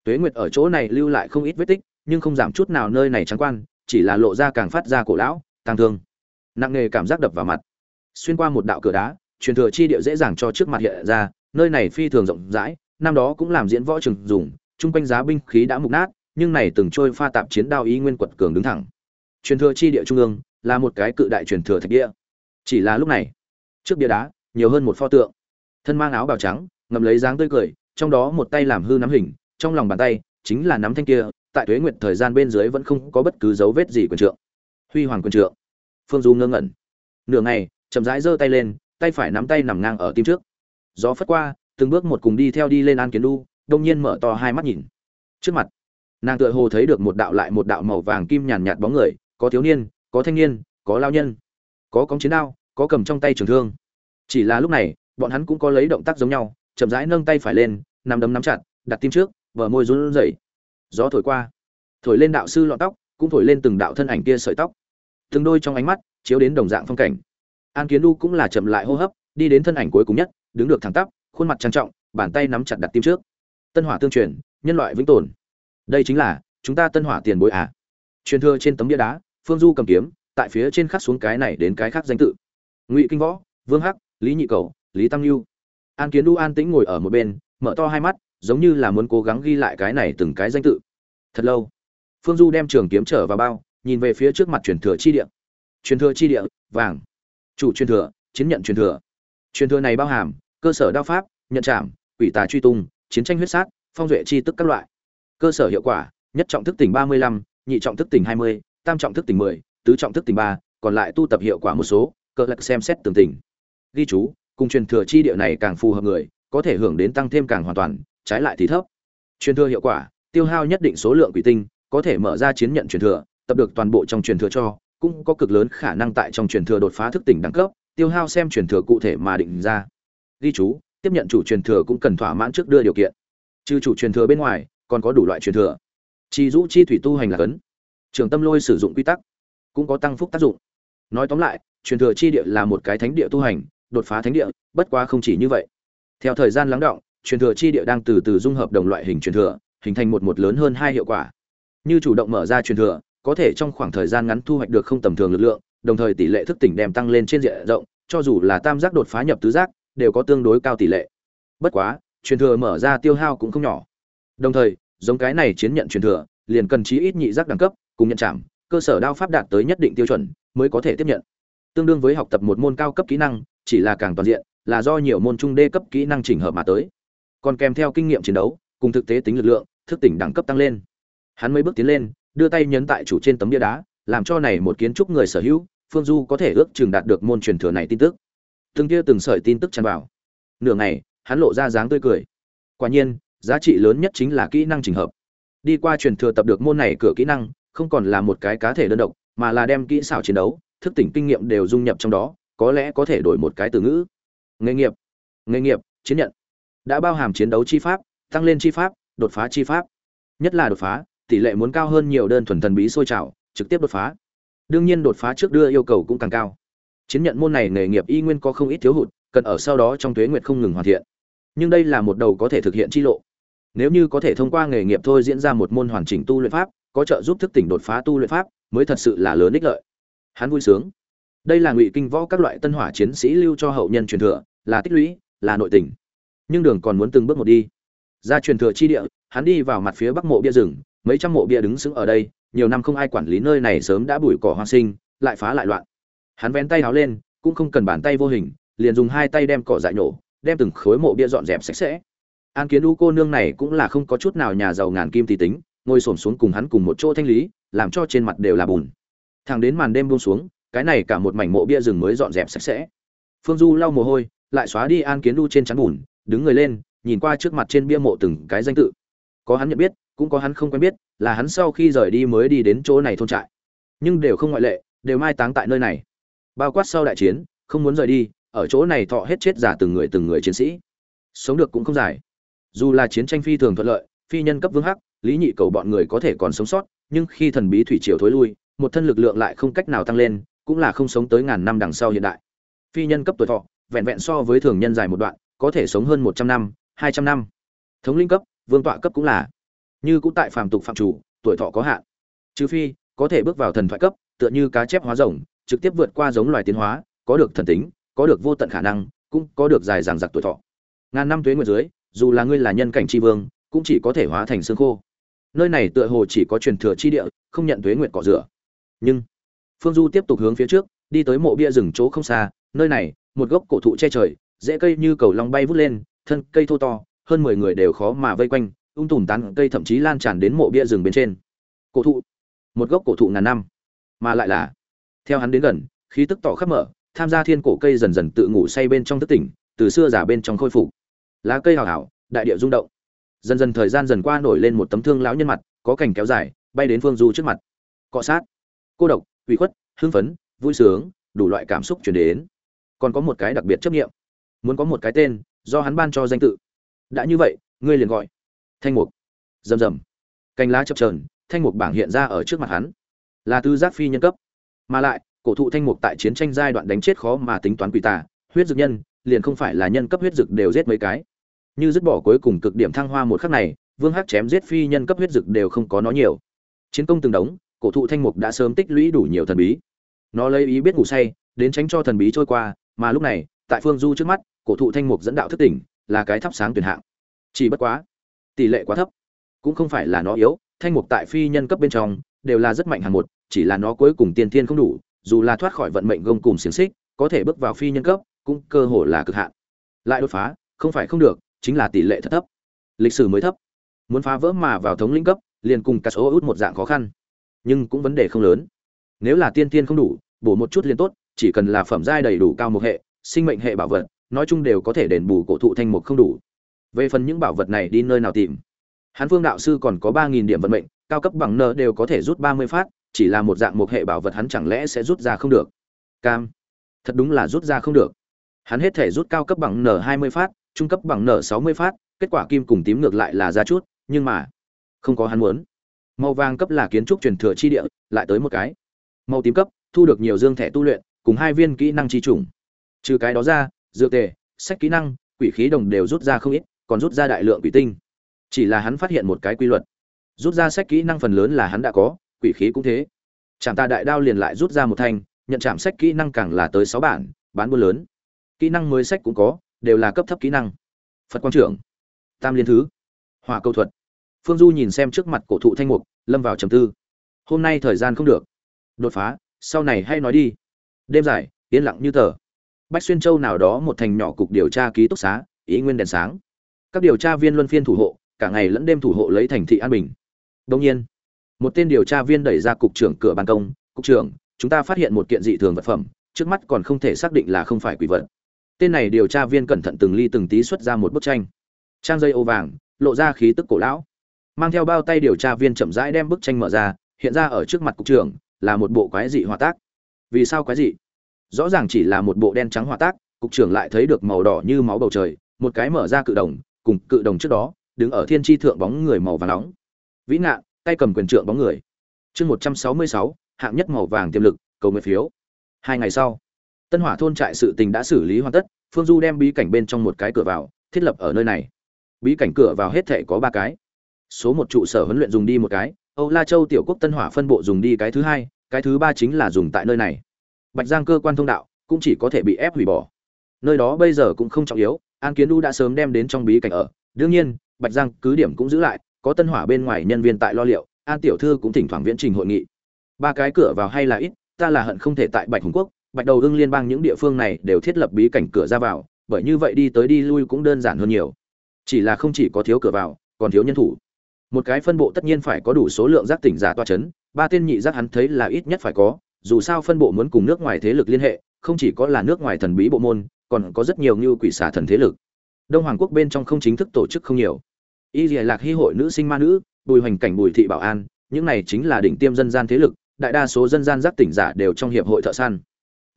Tuế nguyệt ở chỗ này lưu lại không ít vết tích, nhưng không giảm chút nào nơi này trắng quan, chỉ là lộ ra càng phát ra cổ lão tăng thương. Nặng nề cảm giác đập vào mặt. Xuyên qua một đạo cửa đá, truyền thừa chi địa dễ dàng cho trước mặt hiện ra, nơi này phi thường rộng rãi, năm đó cũng làm diễn võ trường dùng, chung quanh giá binh khí đã mục nát nhưng này từng trôi pha tạp chiến đao ý nguyên quật cường đứng thẳng. Truyền thừa chi địa trung ương, là một cái cự đại truyền thừa thạch địa. Chỉ là lúc này, trước bia đá, nhiều hơn một pho tượng. Thân mang áo bào trắng, ngậm lấy dáng tươi cười, trong đó một tay làm hư nắm hình, trong lòng bàn tay chính là nắm thanh kia, tại tuế nguyệt thời gian bên dưới vẫn không có bất cứ dấu vết gì quyền trượng. Huy hoàng quyền trượng. Phương du ngơ ngẩn. Nửa ngày, chậm rãi giơ tay lên, tay phải nắm tay nằm ngang ở tim trước. Gió phất qua, từng bước một cùng đi theo đi lên an kiến đu, đông nhiên mở to hai mắt nhìn. Trước mặt nàng tựa hồ thấy được một đạo lại một đạo màu vàng kim nhàn nhạt bóng người, có thiếu niên, có thanh niên, có lao nhân, có cóng chiến đao, có cầm trong tay trường thương. Chỉ là lúc này, bọn hắn cũng có lấy động tác giống nhau, chậm rãi nâng tay phải lên nằm đấm nắm chặt, đặt tim trước vờ môi run rẩy. Gió thổi qua, thổi lên đạo sư lọn tóc, cũng thổi lên từng đạo thân ảnh kia sợi tóc. Từng đôi trong ánh mắt chiếu đến đồng dạng phong cảnh. An kiến đu cũng là chậm lại hô hấp, đi đến thân ảnh cuối cùng nhất, đứng được thẳng tắp, khuôn mặt trang trọng, bàn tay nắm chặt đặt tim trước. Tân hỏa tương truyền, nhân loại vĩnh tồn đây chính là, chúng ta tân hỏa tiền bối à. Truyền thừa trên tấm bia đá, phương du cầm kiếm, tại phía trên khắc xuống cái này đến cái khác danh tự. Ngụy kinh võ, vương hắc, lý nhị cầu, lý tăng lưu an kiến đu an tĩnh ngồi ở một bên, mở to hai mắt, giống như là muốn cố gắng ghi lại cái này từng cái danh tự. Thật lâu, phương du đem trường kiếm trở vào bao, nhìn về phía trước mặt truyền thừa chi địa. Truyền thừa chi địa, vàng. Chủ truyền thừa, chiến nhận truyền thừa. Truyền thừa này bao hàm, cơ sở đao pháp, nhận trảm, quỷ tà truy tung, chiến tranh huyết sát, phong duệ chi tức các loại cơ sở hiệu quả, nhất trọng thức tỉnh ba mươi lăm, nhị trọng thức tỉnh hai mươi, tam trọng thức tỉnh mười, tứ trọng thức tỉnh ba, còn lại tu tập hiệu quả một số, cơ lạc xem xét tường tỉnh. Ghi chú, cùng truyền thừa chi địa này càng phù hợp người, có thể hưởng đến tăng thêm càng hoàn toàn, trái lại thì thấp. Truyền thừa hiệu quả, tiêu hao nhất định số lượng quỷ tinh, có thể mở ra chiến nhận truyền thừa, tập được toàn bộ trong truyền thừa cho, cũng có cực lớn khả năng tại trong truyền thừa đột phá thức tỉnh đẳng cấp, tiêu hao xem truyền thừa cụ thể mà định ra. Ghi chú, tiếp nhận chủ truyền thừa cũng cần thỏa mãn trước đưa điều kiện. Trừ chủ truyền thừa bên ngoài còn có đủ loại truyền thừa. Chi rũ chi thủy tu hành là cấn. Trường tâm lôi sử dụng quy tắc, cũng có tăng phúc tác dụng. Nói tóm lại, truyền thừa chi địa là một cái thánh địa tu hành, đột phá thánh địa, bất quá không chỉ như vậy. Theo thời gian lắng động, truyền thừa chi địa đang từ từ dung hợp đồng loại hình truyền thừa, hình thành một một lớn hơn hai hiệu quả. Như chủ động mở ra truyền thừa, có thể trong khoảng thời gian ngắn thu hoạch được không tầm thường lực lượng, đồng thời tỷ lệ thức tỉnh đem tăng lên trên diện rộng, cho dù là tam giác đột phá nhập tứ giác, đều có tương đối cao tỷ lệ. Bất quá, truyền thừa mở ra tiêu hao cũng không nhỏ đồng thời, giống cái này chiến nhận truyền thừa, liền cần chí ít nhị giác đẳng cấp, cùng nhận chạm cơ sở đao pháp đạt tới nhất định tiêu chuẩn, mới có thể tiếp nhận. Tương đương với học tập một môn cao cấp kỹ năng, chỉ là càng toàn diện, là do nhiều môn trung đê cấp kỹ năng chỉnh hợp mà tới. Còn kèm theo kinh nghiệm chiến đấu, cùng thực tế tính lực lượng, thức tỉnh đẳng cấp tăng lên. Hắn mấy bước tiến lên, đưa tay nhấn tại chủ trên tấm bia đá, làm cho này một kiến trúc người sở hữu, phương du có thể ước chừng đạt được môn truyền thừa này tin tức. Từng kia từng sợi tin tức tràn vào. Nửa ngày, hắn lộ ra dáng tươi cười. Quả nhiên giá trị lớn nhất chính là kỹ năng chỉnh hợp. Đi qua truyền thừa tập được môn này cửa kỹ năng, không còn là một cái cá thể đơn độc, mà là đem kỹ xảo chiến đấu, thức tỉnh kinh nghiệm đều dung nhập trong đó, có lẽ có thể đổi một cái từ ngữ. Nghề nghiệp. Nghề nghiệp, chiến nhận. Đã bao hàm chiến đấu chi pháp, tăng lên chi pháp, đột phá chi pháp. Nhất là đột phá, tỷ lệ muốn cao hơn nhiều đơn thuần thần bí sôi trào, trực tiếp đột phá. Đương nhiên đột phá trước đưa yêu cầu cũng càng cao. Chiến nhận môn này nghề nghiệp y nguyên có không ít thiếu hụt, cần ở sau đó trong tuế nguyệt không ngừng hoàn thiện. Nhưng đây là một đầu có thể thực hiện chi lộ nếu như có thể thông qua nghề nghiệp thôi diễn ra một môn hoàn chỉnh tu luyện pháp, có trợ giúp thức tỉnh đột phá tu luyện pháp, mới thật sự là lớn ích lợi. Hắn vui sướng. Đây là ngụy kinh võ các loại tân hỏa chiến sĩ lưu cho hậu nhân truyền thừa, là tích lũy, là nội tình. Nhưng đường còn muốn từng bước một đi. Ra truyền thừa chi địa, hắn đi vào mặt phía bắc mộ bia rừng, mấy trăm mộ bia đứng sững ở đây, nhiều năm không ai quản lý nơi này sớm đã bụi cỏ hoang sinh, lại phá lại loạn. Hắn vén tay áo lên, cũng không cần bàn tay vô hình, liền dùng hai tay đem cỏ dại nổ, đem từng khối mộ bia dọn dẹp sạch sẽ an kiến u cô nương này cũng là không có chút nào nhà giàu ngàn kim thì tính, ngồi xổm xuống cùng hắn cùng một chỗ thanh lý, làm cho trên mặt đều là bùn. Thằng đến màn đêm buông xuống, cái này cả một mảnh mộ bia rừng mới dọn dẹp sạch sẽ. Phương du lau mồ hôi, lại xóa đi an kiến u trên chắn bùn, đứng người lên, nhìn qua trước mặt trên bia mộ từng cái danh tự. Có hắn nhận biết, cũng có hắn không quen biết, là hắn sau khi rời đi mới đi đến chỗ này thôn trại. Nhưng đều không ngoại lệ, đều mai táng tại nơi này. Bao quát sau đại chiến, không muốn rời đi, ở chỗ này thọ hết chết giả từng người từng người chiến sĩ. Sống được cũng không dài dù là chiến tranh phi thường thuận lợi, phi nhân cấp vương hắc, lý nhị cầu bọn người có thể còn sống sót, nhưng khi thần bí thủy triều thối lui, một thân lực lượng lại không cách nào tăng lên, cũng là không sống tới ngàn năm đằng sau hiện đại. Phi nhân cấp tuổi thọ, vẹn vẹn so với thường nhân dài một đoạn, có thể sống hơn một trăm năm, hai trăm năm. Thống linh cấp, vương tọa cấp cũng là. Như cũng tại phàm tục phạm chủ, tuổi thọ có hạn. Trừ phi, có thể bước vào thần thoại cấp, tựa như cá chép hóa rồng, trực tiếp vượt qua giống loài tiến hóa, có được thần tính, có được vô tận khả năng, cũng có được dài dằng dặc tuổi thọ. Ngàn năm tuế nguyệt dưới dù là ngươi là nhân cảnh tri vương, cũng chỉ có thể hóa thành xương khô. Nơi này tựa hồ chỉ có truyền thừa chi địa, không nhận tuế nguyệt cỏ rửa. Nhưng, phương du tiếp tục hướng phía trước, đi tới mộ bia rừng chỗ không xa, nơi này, một gốc cổ thụ che trời dễ cây như cầu long bay vút lên, thân cây thô to, hơn mười người đều khó mà vây quanh, ung tùm tán cây thậm chí lan tràn đến mộ bia rừng bên trên. Cổ thụ, một gốc cổ thụ ngàn năm, mà lại là, theo hắn đến gần, khí tức tỏ khắp mở, tham gia thiên cổ cây dần dần tự ngủ say bên trong thức tỉnh, từ xưa giả bên trong khôi phục lá cây hào hào, đại địa rung động. Dần dần thời gian dần qua nổi lên một tấm thương lão nhân mặt, có cảnh kéo dài, bay đến phương du trước mặt. Cọ sát, cô độc, ủy khuất, hưng phấn, vui sướng, đủ loại cảm xúc chuyển đến. Còn có một cái đặc biệt chấp nghiệm muốn có một cái tên, do hắn ban cho danh tự. Đã như vậy, ngươi liền gọi. Thanh mục. Rầm rầm. Cành lá chập trờn thanh mục bảng hiện ra ở trước mặt hắn. Là tư giác phi nhân cấp. Mà lại, cổ thụ thanh mục tại chiến tranh giai đoạn đánh chết khó mà tính toán quỷ tà, huyết dược nhân liền không phải là nhân cấp huyết dược đều giết mấy cái. Như dứt bỏ cuối cùng cực điểm thăng hoa một khắc này, vương hắc chém giết phi nhân cấp huyết dược đều không có nó nhiều. Chiến công từng đống, cổ thụ thanh mục đã sớm tích lũy đủ nhiều thần bí. Nó lấy ý biết ngủ say, đến tránh cho thần bí trôi qua, mà lúc này, tại phương du trước mắt, cổ thụ thanh mục dẫn đạo thức tỉnh, là cái thắp sáng tuyển hạng. Chỉ bất quá, tỷ lệ quá thấp. Cũng không phải là nó yếu, thanh mục tại phi nhân cấp bên trong, đều là rất mạnh hàng một, chỉ là nó cuối cùng tiên thiên không đủ, dù là thoát khỏi vận mệnh gông cùng xiềng xích, có thể bước vào phi nhân cấp cũng cơ hội là cực hạn. Lại đột phá, không phải không được, chính là tỷ lệ thấp thấp. Lịch sử mới thấp. Muốn phá vỡ mà vào thống lĩnh cấp, liền cùng cả số út một dạng khó khăn. Nhưng cũng vấn đề không lớn. Nếu là tiên tiên không đủ, bổ một chút liền tốt, chỉ cần là phẩm giai đầy đủ cao một hệ, sinh mệnh hệ bảo vật, nói chung đều có thể đền bù cổ thụ thanh mục không đủ. Về phần những bảo vật này đi nơi nào tìm? Hán phương đạo sư còn có ba nghìn điểm vận mệnh, cao cấp bằng nợ đều có thể rút ba mươi phát, chỉ là một dạng một hệ bảo vật hắn chẳng lẽ sẽ rút ra không được? Cam. Thật đúng là rút ra không được hắn hết thể rút cao cấp bằng n hai mươi phát, trung cấp bằng n sáu mươi phát, kết quả kim cùng tím ngược lại là ra chút, nhưng mà, không có hắn muốn. Màu vàng cấp là kiến trúc truyền thừa chi địa, lại tới một cái. Màu tím cấp, thu được nhiều dương thẻ tu luyện, cùng hai viên kỹ năng chi trùng trừ cái đó ra dựa tề, sách kỹ năng, quỷ khí đồng đều rút ra không ít, còn rút ra đại lượng quỷ tinh. Chỉ là hắn phát hiện một cái quy luật. Rút ra sách kỹ năng phần lớn là hắn đã có, quỷ khí cũng thế. Chạm ta đại đao liền lại rút ra một thanh, nhận chạm sách kỹ năng càng là tới sáu bản, bán buôn lớn kỹ năng mới sách cũng có, đều là cấp thấp kỹ năng. Phật quang trưởng, tam liên thứ, hỏa câu thuật. Phương du nhìn xem trước mặt cổ thụ thanh mục, lâm vào trầm tư. Hôm nay thời gian không được. Đột phá, sau này hay nói đi. Đêm dài, yên lặng như tờ. Bách xuyên châu nào đó một thành nhỏ cục điều tra ký túc xá, ý nguyên đèn sáng. Các điều tra viên luân phiên thủ hộ, cả ngày lẫn đêm thủ hộ lấy thành thị an bình. Đông nhiên, một tên điều tra viên đẩy ra cục trưởng cửa ban công. Cục trưởng, chúng ta phát hiện một kiện dị thường vật phẩm, trước mắt còn không thể xác định là không phải quỷ vật tên này điều tra viên cẩn thận từng ly từng tí xuất ra một bức tranh. Trang dây ô vàng, lộ ra khí tức cổ lão. Mang theo bao tay điều tra viên chậm rãi đem bức tranh mở ra, hiện ra ở trước mặt cục trưởng, là một bộ quái dị hòa tác. Vì sao quái dị? Rõ ràng chỉ là một bộ đen trắng hòa tác, cục trưởng lại thấy được màu đỏ như máu bầu trời, một cái mở ra cự đồng, cùng cự đồng trước đó, đứng ở thiên tri thượng bóng người màu vàng nóng. Vĩ ngạn, tay cầm quyền trượng bóng người. Chương một trăm sáu mươi sáu, hạng nhất màu vàng tiềm lực, cầu nguyện phiếu. Hai ngày sau tân hỏa thôn trại sự tình đã xử lý hoàn tất, phương du đem bí cảnh bên trong một cái cửa vào, thiết lập ở nơi này. Bí cảnh cửa vào hết thể có ba cái. Số một trụ sở huấn luyện dùng đi một cái, âu la châu tiểu quốc tân hỏa phân bộ dùng đi cái thứ hai, cái thứ ba chính là dùng tại nơi này. Bạch giang cơ quan thông đạo, cũng chỉ có thể bị ép hủy bỏ. Nơi đó bây giờ cũng không trọng yếu, an kiến u đã sớm đem đến trong bí cảnh ở. Đương nhiên, bạch giang cứ điểm cũng giữ lại, có tân hỏa bên ngoài nhân viên tại lo liệu, an tiểu thư cũng thỉnh thoảng viễn trình hội nghị. Ba cái cửa vào hay là ít, ta là hận không thể tại bạch hùng quốc bạch đầu ưng liên bang những địa phương này đều thiết lập bí cảnh cửa ra vào, bởi như vậy đi tới đi lui cũng đơn giản hơn nhiều. Chỉ là không chỉ có thiếu cửa vào, còn thiếu nhân thủ. Một cái phân bộ tất nhiên phải có đủ số lượng giác tỉnh giả toa chấn, ba tên nhị giác hắn thấy là ít nhất phải có, dù sao phân bộ muốn cùng nước ngoài thế lực liên hệ, không chỉ có là nước ngoài thần bí bộ môn, còn có rất nhiều như quỷ xả thần thế lực. Đông hoàng quốc bên trong không chính thức tổ chức không nhiều. Y Dìa lạc hy hội nữ sinh ma nữ, bùi hoành cảnh bùi thị bảo an, những này chính là đỉnh tiêm dân gian thế lực, đại đa số dân gian giác tỉnh giả đều trong hiệp hội thợ săn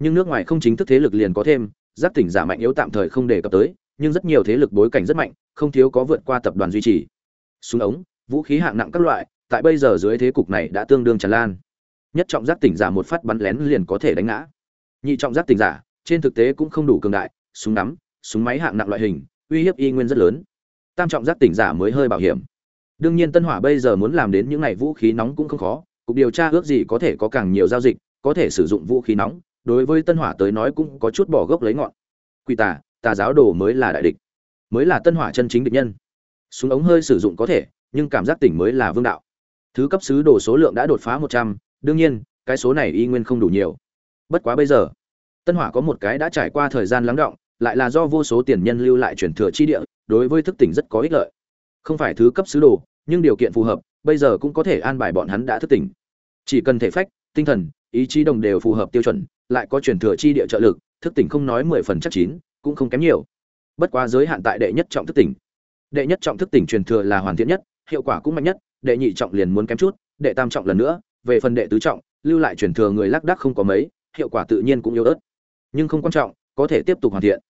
nhưng nước ngoài không chính thức thế lực liền có thêm, giáp tỉnh giả mạnh yếu tạm thời không đề cập tới, nhưng rất nhiều thế lực bối cảnh rất mạnh, không thiếu có vượt qua tập đoàn duy trì. Súng ống, vũ khí hạng nặng các loại, tại bây giờ dưới thế cục này đã tương đương tràn lan. Nhất trọng giác tỉnh giả một phát bắn lén liền có thể đánh ngã. Nhị trọng giác tỉnh giả, trên thực tế cũng không đủ cường đại, súng nắm, súng máy hạng nặng loại hình, uy hiếp y nguyên rất lớn. Tam trọng giác tỉnh giả mới hơi bảo hiểm. Đương nhiên tân hỏa bây giờ muốn làm đến những ngày vũ khí nóng cũng không khó, cục điều tra ước gì có thể có càng nhiều giao dịch, có thể sử dụng vũ khí nóng đối với tân hỏa tới nói cũng có chút bỏ gốc lấy ngọn. Quỷ tà tà giáo đồ mới là đại địch, mới là tân hỏa chân chính địch nhân. Súng ống hơi sử dụng có thể, nhưng cảm giác tỉnh mới là vương đạo. Thứ cấp sứ đồ số lượng đã đột phá một trăm, đương nhiên, cái số này y nguyên không đủ nhiều. Bất quá bây giờ, tân hỏa có một cái đã trải qua thời gian lắng động, lại là do vô số tiền nhân lưu lại truyền thừa chi địa, đối với thức tỉnh rất có ích lợi. Không phải thứ cấp sứ đồ, nhưng điều kiện phù hợp, bây giờ cũng có thể an bài bọn hắn đã thức tỉnh. Chỉ cần thể phách, tinh thần, ý chí đồng đều phù hợp tiêu chuẩn lại có truyền thừa chi địa trợ lực, thức tỉnh không nói mười phần chắc chín, cũng không kém nhiều. Bất quá giới hạn tại đệ nhất trọng thức tỉnh. Đệ nhất trọng thức tỉnh truyền thừa là hoàn thiện nhất, hiệu quả cũng mạnh nhất, đệ nhị trọng liền muốn kém chút, đệ tam trọng lần nữa, về phần đệ tứ trọng, lưu lại truyền thừa người lác đác không có mấy, hiệu quả tự nhiên cũng yếu ớt. Nhưng không quan trọng, có thể tiếp tục hoàn thiện.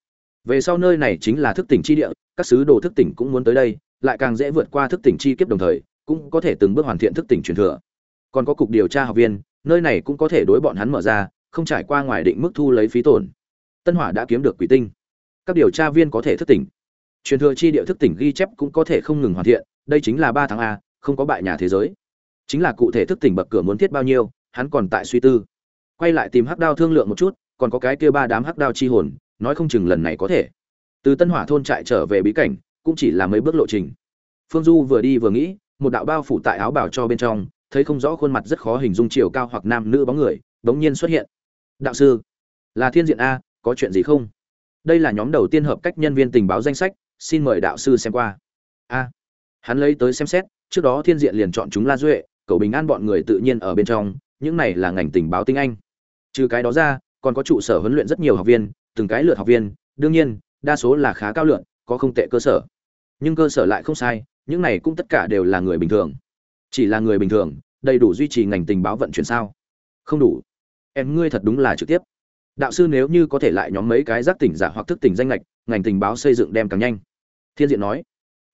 Về sau nơi này chính là thức tỉnh chi địa, các sứ đồ thức tỉnh cũng muốn tới đây, lại càng dễ vượt qua thức tỉnh chi kiếp đồng thời, cũng có thể từng bước hoàn thiện thức tỉnh truyền thừa. Còn có cục điều tra học viên, nơi này cũng có thể đối bọn hắn mở ra không trải qua ngoài định mức thu lấy phí tổn. Tân hỏa đã kiếm được quỷ tinh. Các điều tra viên có thể thức tỉnh. Truyền thừa chi địa thức tỉnh ghi chép cũng có thể không ngừng hoàn thiện, đây chính là ba tháng a, không có bại nhà thế giới. Chính là cụ thể thức tỉnh bậc cửa muốn thiết bao nhiêu, hắn còn tại suy tư. Quay lại tìm hắc đao thương lượng một chút, còn có cái kia ba đám hắc đao chi hồn, nói không chừng lần này có thể. Từ tân hỏa thôn trại trở về bí cảnh, cũng chỉ là mấy bước lộ trình. Phương du vừa đi vừa nghĩ, một đạo bao phủ tại áo bảo cho bên trong, thấy không rõ khuôn mặt rất khó hình dung chiều cao hoặc nam nữ bóng người, bỗng nhiên xuất hiện đạo sư. Là thiên diện a, có chuyện gì không? Đây là nhóm đầu tiên hợp cách nhân viên tình báo danh sách, xin mời đạo sư xem qua. A. Hắn lấy tới xem xét, trước đó thiên diện liền chọn chúng la duệ cậu bình an bọn người tự nhiên ở bên trong, những này là ngành tình báo tinh anh. Trừ cái đó ra, còn có trụ sở huấn luyện rất nhiều học viên, từng cái lượt học viên, đương nhiên, đa số là khá cao lượng có không tệ cơ sở. Nhưng cơ sở lại không sai, những này cũng tất cả đều là người bình thường. Chỉ là người bình thường, đầy đủ duy trì ngành tình báo vận chuyển sao? Không đủ em ngươi thật đúng là trực tiếp. Đạo sư nếu như có thể lại nhóm mấy cái giác tỉnh giả hoặc thức tỉnh danh lệch ngành tình báo xây dựng đem càng nhanh. Thiên diện nói.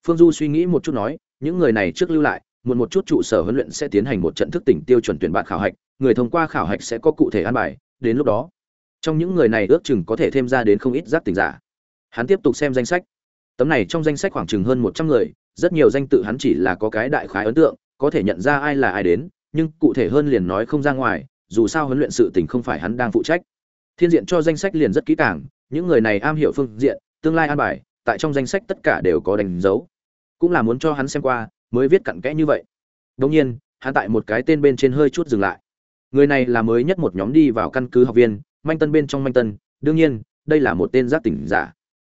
Phương du suy nghĩ một chút nói, những người này trước lưu lại, muộn một chút trụ sở huấn luyện sẽ tiến hành một trận thức tỉnh tiêu chuẩn tuyển bạn khảo hạch, người thông qua khảo hạch sẽ có cụ thể an bài, đến lúc đó, trong những người này ước chừng có thể thêm ra đến không ít giác tỉnh giả. Hắn tiếp tục xem danh sách. Tấm này trong danh sách khoảng chừng hơn một trăm người, rất nhiều danh tự hắn chỉ là có cái đại khái ấn tượng, có thể nhận ra ai là ai đến, nhưng cụ thể hơn liền nói không ra ngoài dù sao huấn luyện sự tình không phải hắn đang phụ trách. Thiên diện cho danh sách liền rất kỹ càng, những người này am hiểu phương diện, tương lai an bài, tại trong danh sách tất cả đều có đánh dấu. Cũng là muốn cho hắn xem qua, mới viết cặn kẽ như vậy. Đương nhiên, hắn tại một cái tên bên trên hơi chút dừng lại. Người này là mới nhất một nhóm đi vào căn cứ học viên, manh tân bên trong manh tân. Đương nhiên, đây là một tên giác tỉnh giả.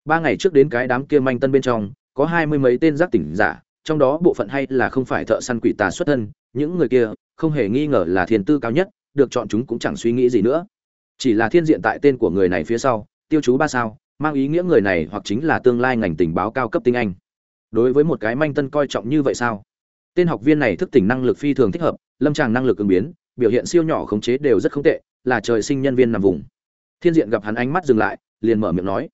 Ba ngày trước đến cái đám kia manh tân bên trong, có hai mươi mấy tên giác tỉnh giả, trong đó bộ phận hay là không phải thợ săn quỷ tà xuất thân, những người kia không hề nghi ngờ là thiên tư cao nhất được chọn chúng cũng chẳng suy nghĩ gì nữa. Chỉ là thiên diện tại tên của người này phía sau, tiêu chú ba sao, mang ý nghĩa người này hoặc chính là tương lai ngành tình báo cao cấp tinh anh. Đối với một cái manh tân coi trọng như vậy sao? Tên học viên này thức tỉnh năng lực phi thường thích hợp, lâm tràng năng lực ứng biến, biểu hiện siêu nhỏ khống chế đều rất không tệ, là trời sinh nhân viên nằm vùng. Thiên diện gặp hắn ánh mắt dừng lại, liền mở miệng nói,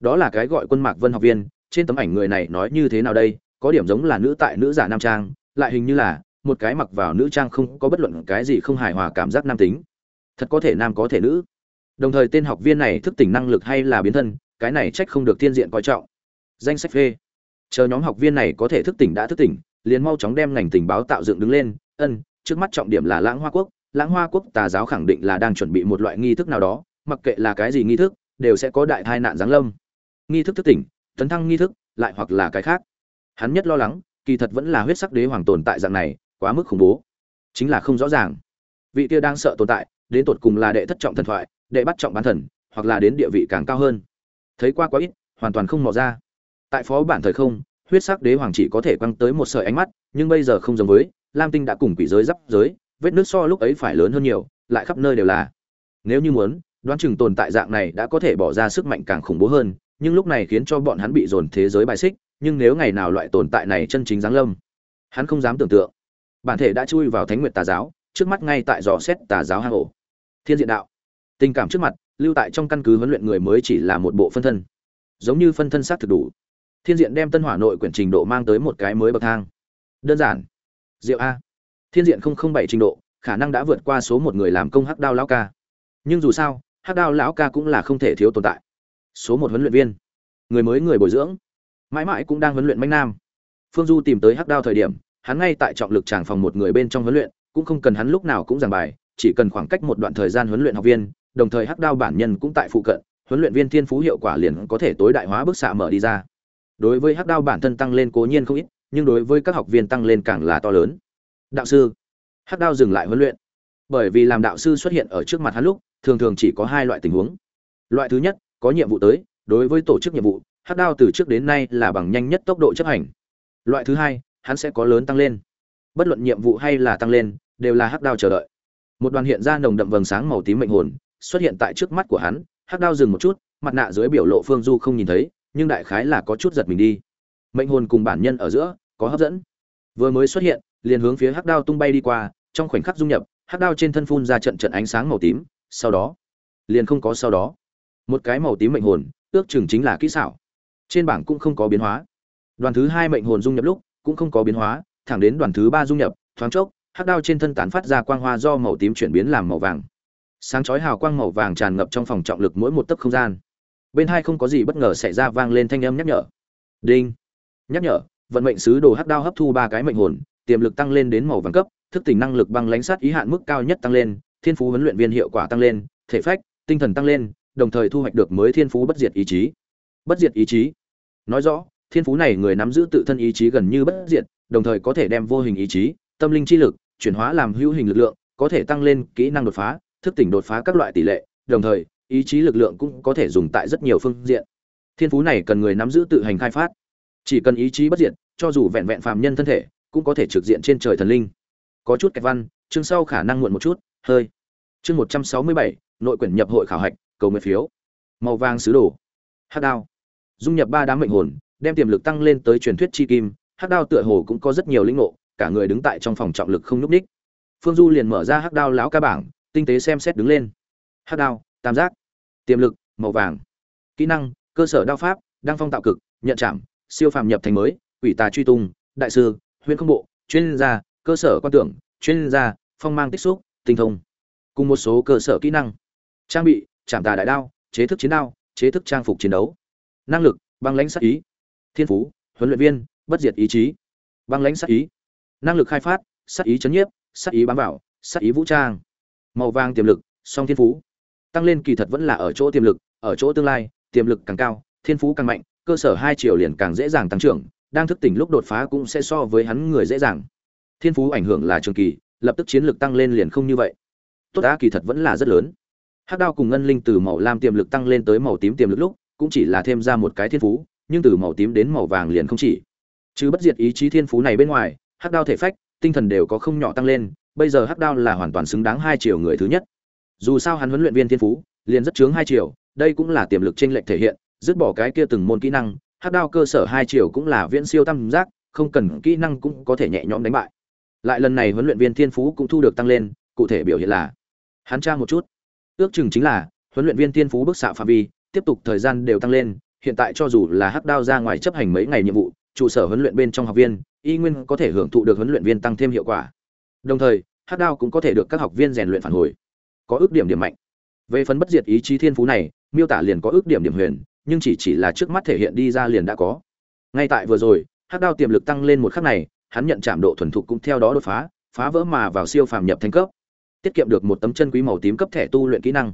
đó là cái gọi quân mạc vân học viên, trên tấm ảnh người này nói như thế nào đây, có điểm giống là nữ tại nữ giả nam trang, lại hình như là một cái mặc vào nữ trang không có bất luận cái gì không hài hòa cảm giác nam tính. Thật có thể nam có thể nữ. Đồng thời tên học viên này thức tỉnh năng lực hay là biến thân, cái này trách không được thiên diện coi trọng. Danh sách phê. Chờ nhóm học viên này có thể thức tỉnh đã thức tỉnh, liền mau chóng đem ngành tình báo tạo dựng đứng lên. Ân, trước mắt trọng điểm là lãng hoa quốc. Lãng hoa quốc tà giáo khẳng định là đang chuẩn bị một loại nghi thức nào đó, mặc kệ là cái gì nghi thức, đều sẽ có đại tai nạn giáng lâm. Nghi thức thức tỉnh, tấn thăng nghi thức, lại hoặc là cái khác. Hắn nhất lo lắng, kỳ thật vẫn là huyết sắc đế hoàng tồn tại dạng này quá mức khủng bố. Chính là không rõ ràng. Vị kia đang sợ tồn tại, đến tột cùng là đệ thất trọng thần thoại, đệ bắt trọng bán thần, hoặc là đến địa vị càng cao hơn. Thấy qua quá ít, hoàn toàn không mò ra. Tại phó bản thời không, huyết sắc đế hoàng chỉ có thể quăng tới một sợi ánh mắt, nhưng bây giờ không giống với, lam tinh đã cùng quỷ giới giáp giới, vết nước so lúc ấy phải lớn hơn nhiều, lại khắp nơi đều là. Nếu như muốn, đoán chừng tồn tại dạng này đã có thể bỏ ra sức mạnh càng khủng bố hơn, nhưng lúc này khiến cho bọn hắn bị dồn thế giới bài xích, nhưng nếu ngày nào loại tồn tại này chân chính giáng lâm, hắn không dám tưởng tượng bản thể đã chui vào thánh nguyệt tà giáo, trước mắt ngay tại dò xét tà giáo hang ổ. Thiên diện đạo. Tình cảm trước mặt, lưu tại trong căn cứ huấn luyện người mới chỉ là một bộ phân thân. Giống như phân thân xác thực đủ. Thiên diện đem tân hỏa nội quyển trình độ mang tới một cái mới bậc thang. Đơn giản. Diệu a. Thiên diện không không bảy trình độ, khả năng đã vượt qua số một người làm công hắc đao lão ca. Nhưng dù sao, hắc đao lão ca cũng là không thể thiếu tồn tại. Số một huấn luyện viên. Người mới người bồi dưỡng. Mãi mãi cũng đang huấn luyện manh nam. Phương du tìm tới hắc đao thời điểm hắn ngay tại trọng lực tràng phòng một người bên trong huấn luyện, cũng không cần hắn lúc nào cũng giảng bài, chỉ cần khoảng cách một đoạn thời gian huấn luyện học viên, đồng thời hắc đao bản nhân cũng tại phụ cận, huấn luyện viên thiên phú hiệu quả liền có thể tối đại hóa bức xạ mở đi ra. Đối với hắc đao bản thân tăng lên cố nhiên không ít, nhưng đối với các học viên tăng lên càng là to lớn. Đạo sư, hắc đao dừng lại huấn luyện. Bởi vì làm đạo sư xuất hiện ở trước mặt hắn lúc, thường thường chỉ có hai loại tình huống. Loại thứ nhất, có nhiệm vụ tới, đối với tổ chức nhiệm vụ, hắc đao từ trước đến nay là bằng nhanh nhất tốc độ chấp hành. Loại thứ hai hắn sẽ có lớn tăng lên. Bất luận nhiệm vụ hay là tăng lên, đều là hắc đao chờ đợi. Một đoàn hiện ra nồng đậm vầng sáng màu tím mệnh hồn xuất hiện tại trước mắt của hắn, hắc đao dừng một chút, mặt nạ dưới biểu lộ phương du không nhìn thấy, nhưng đại khái là có chút giật mình đi. Mệnh hồn cùng bản nhân ở giữa có hấp dẫn. Vừa mới xuất hiện, liền hướng phía hắc đao tung bay đi qua, trong khoảnh khắc dung nhập, hắc đao trên thân phun ra trận trận ánh sáng màu tím, sau đó, liền không có sau đó. Một cái màu tím mệnh hồn, ước chừng chính là kỹ xảo. Trên bảng cũng không có biến hóa. Đoàn thứ hai mệnh hồn dung nhập lúc cũng không có biến hóa, thẳng đến đoàn thứ ba dung nhập, thoáng chốc, hắc đao trên thân tán phát ra quang hoa do màu tím chuyển biến làm màu vàng. Sáng chói hào quang màu vàng tràn ngập trong phòng trọng lực mỗi một tấc không gian. Bên hai không có gì bất ngờ xảy ra vang lên thanh âm nhắc nhở. Đinh. Nhắc nhở, vận mệnh sứ đồ hắc đao hấp thu ba cái mệnh hồn, tiềm lực tăng lên đến màu vàng cấp, thức tỉnh năng lực băng lãnh sát ý hạn mức cao nhất tăng lên, thiên phú huấn luyện viên hiệu quả tăng lên, thể phách, tinh thần tăng lên, đồng thời thu hoạch được mới thiên phú bất diệt ý chí. Bất diệt ý chí. Nói rõ thiên phú này người nắm giữ tự thân ý chí gần như bất diệt, đồng thời có thể đem vô hình ý chí, tâm linh chi lực, chuyển hóa làm hữu hình lực lượng, có thể tăng lên kỹ năng đột phá, thức tỉnh đột phá các loại tỷ lệ, đồng thời, ý chí lực lượng cũng có thể dùng tại rất nhiều phương diện. Thiên phú này cần người nắm giữ tự hành khai phát. Chỉ cần ý chí bất diệt, cho dù vẹn vẹn phàm nhân thân thể, cũng có thể trực diện trên trời thần linh. Có chút kẹt văn, chương sau khả năng muộn một chút, hơi. Chương một trăm sáu mươi bảy, nội quyển nhập hội khảo hạch, cầu nguyện phiếu. Màu vàng sứ đồ. Hắc đao. Dung nhập ba đám mệnh hồn đem tiềm lực tăng lên tới truyền thuyết chi kim, hắc đao tựa hồ cũng có rất nhiều lĩnh ngộ, cả người đứng tại trong phòng trọng lực không nhúc ních phương du liền mở ra hắc đao láo ca bảng, tinh tế xem xét đứng lên. Hắc đao, tam giác, tiềm lực, màu vàng. Kỹ năng, cơ sở đao pháp, đăng phong tạo cực, nhận chạm siêu phàm nhập thành mới, quỷ tà truy tung, đại sư huyện không bộ, chuyên gia, cơ sở quan tưởng, chuyên gia, phong mang tích xúc, tinh thông. Cùng một số cơ sở kỹ năng. Trang bị chạm tà đại đao, chế thức chiến đao, chế thức trang phục chiến đấu. Năng lực, băng lãnh sắc ý thiên phú, huấn luyện viên, bất diệt ý chí. Băng lãnh sát ý. Năng lực khai phát, sát ý chấn nhiếp, sát ý bám vào, sát ý vũ trang. Màu vàng tiềm lực, song thiên phú. Tăng lên kỳ thật vẫn là ở chỗ tiềm lực, ở chỗ tương lai, tiềm lực càng cao, thiên phú càng mạnh, cơ sở hai triệu liền càng dễ dàng tăng trưởng, đang thức tỉnh lúc đột phá cũng sẽ so với hắn người dễ dàng. Thiên phú ảnh hưởng là trường kỳ, lập tức chiến lược tăng lên liền không như vậy. Tốt đã kỳ thật vẫn là rất lớn. Hắc đao cùng ngân linh từ màu lam tiềm lực tăng lên tới màu tím tiềm lực lúc, cũng chỉ là thêm ra một cái thiên phú nhưng từ màu tím đến màu vàng liền không chỉ. Chứ bất diệt ý chí thiên phú này bên ngoài, hắc đao thể phách, tinh thần đều có không nhỏ tăng lên, bây giờ hắc đao là hoàn toàn xứng đáng hai triệu người thứ nhất. Dù sao hắn huấn luyện viên thiên phú, liền rất chướng hai triệu đây cũng là tiềm lực chênh lệnh thể hiện, dứt bỏ cái kia từng môn kỹ năng, hắc đao cơ sở hai triệu cũng là viễn siêu tam giác, không cần kỹ năng cũng có thể nhẹ nhõm đánh bại. Lại lần này huấn luyện viên thiên phú cũng thu được tăng lên, cụ thể biểu hiện là, hắn tra một chút. Ước chừng chính là, huấn luyện viên thiên phú bức xạ phạm vi, tiếp tục thời gian đều tăng lên hiện tại cho dù là hắc đao ra ngoài chấp hành mấy ngày nhiệm vụ, trụ sở huấn luyện bên trong học viên, y nguyên có thể hưởng thụ được huấn luyện viên tăng thêm hiệu quả. Đồng thời, hắc đao cũng có thể được các học viên rèn luyện phản hồi. Có ước điểm điểm mạnh. Về phần bất diệt ý chí thiên phú này, miêu tả liền có ước điểm điểm huyền, nhưng chỉ chỉ là trước mắt thể hiện đi ra liền đã có. Ngay tại vừa rồi, hắc đao tiềm lực tăng lên một khắc này, hắn nhận chạm độ thuần thục cũng theo đó đột phá phá vỡ mà vào siêu phàm nhập thành cấp, tiết kiệm được một tấm chân quý màu tím cấp thẻ tu luyện kỹ năng.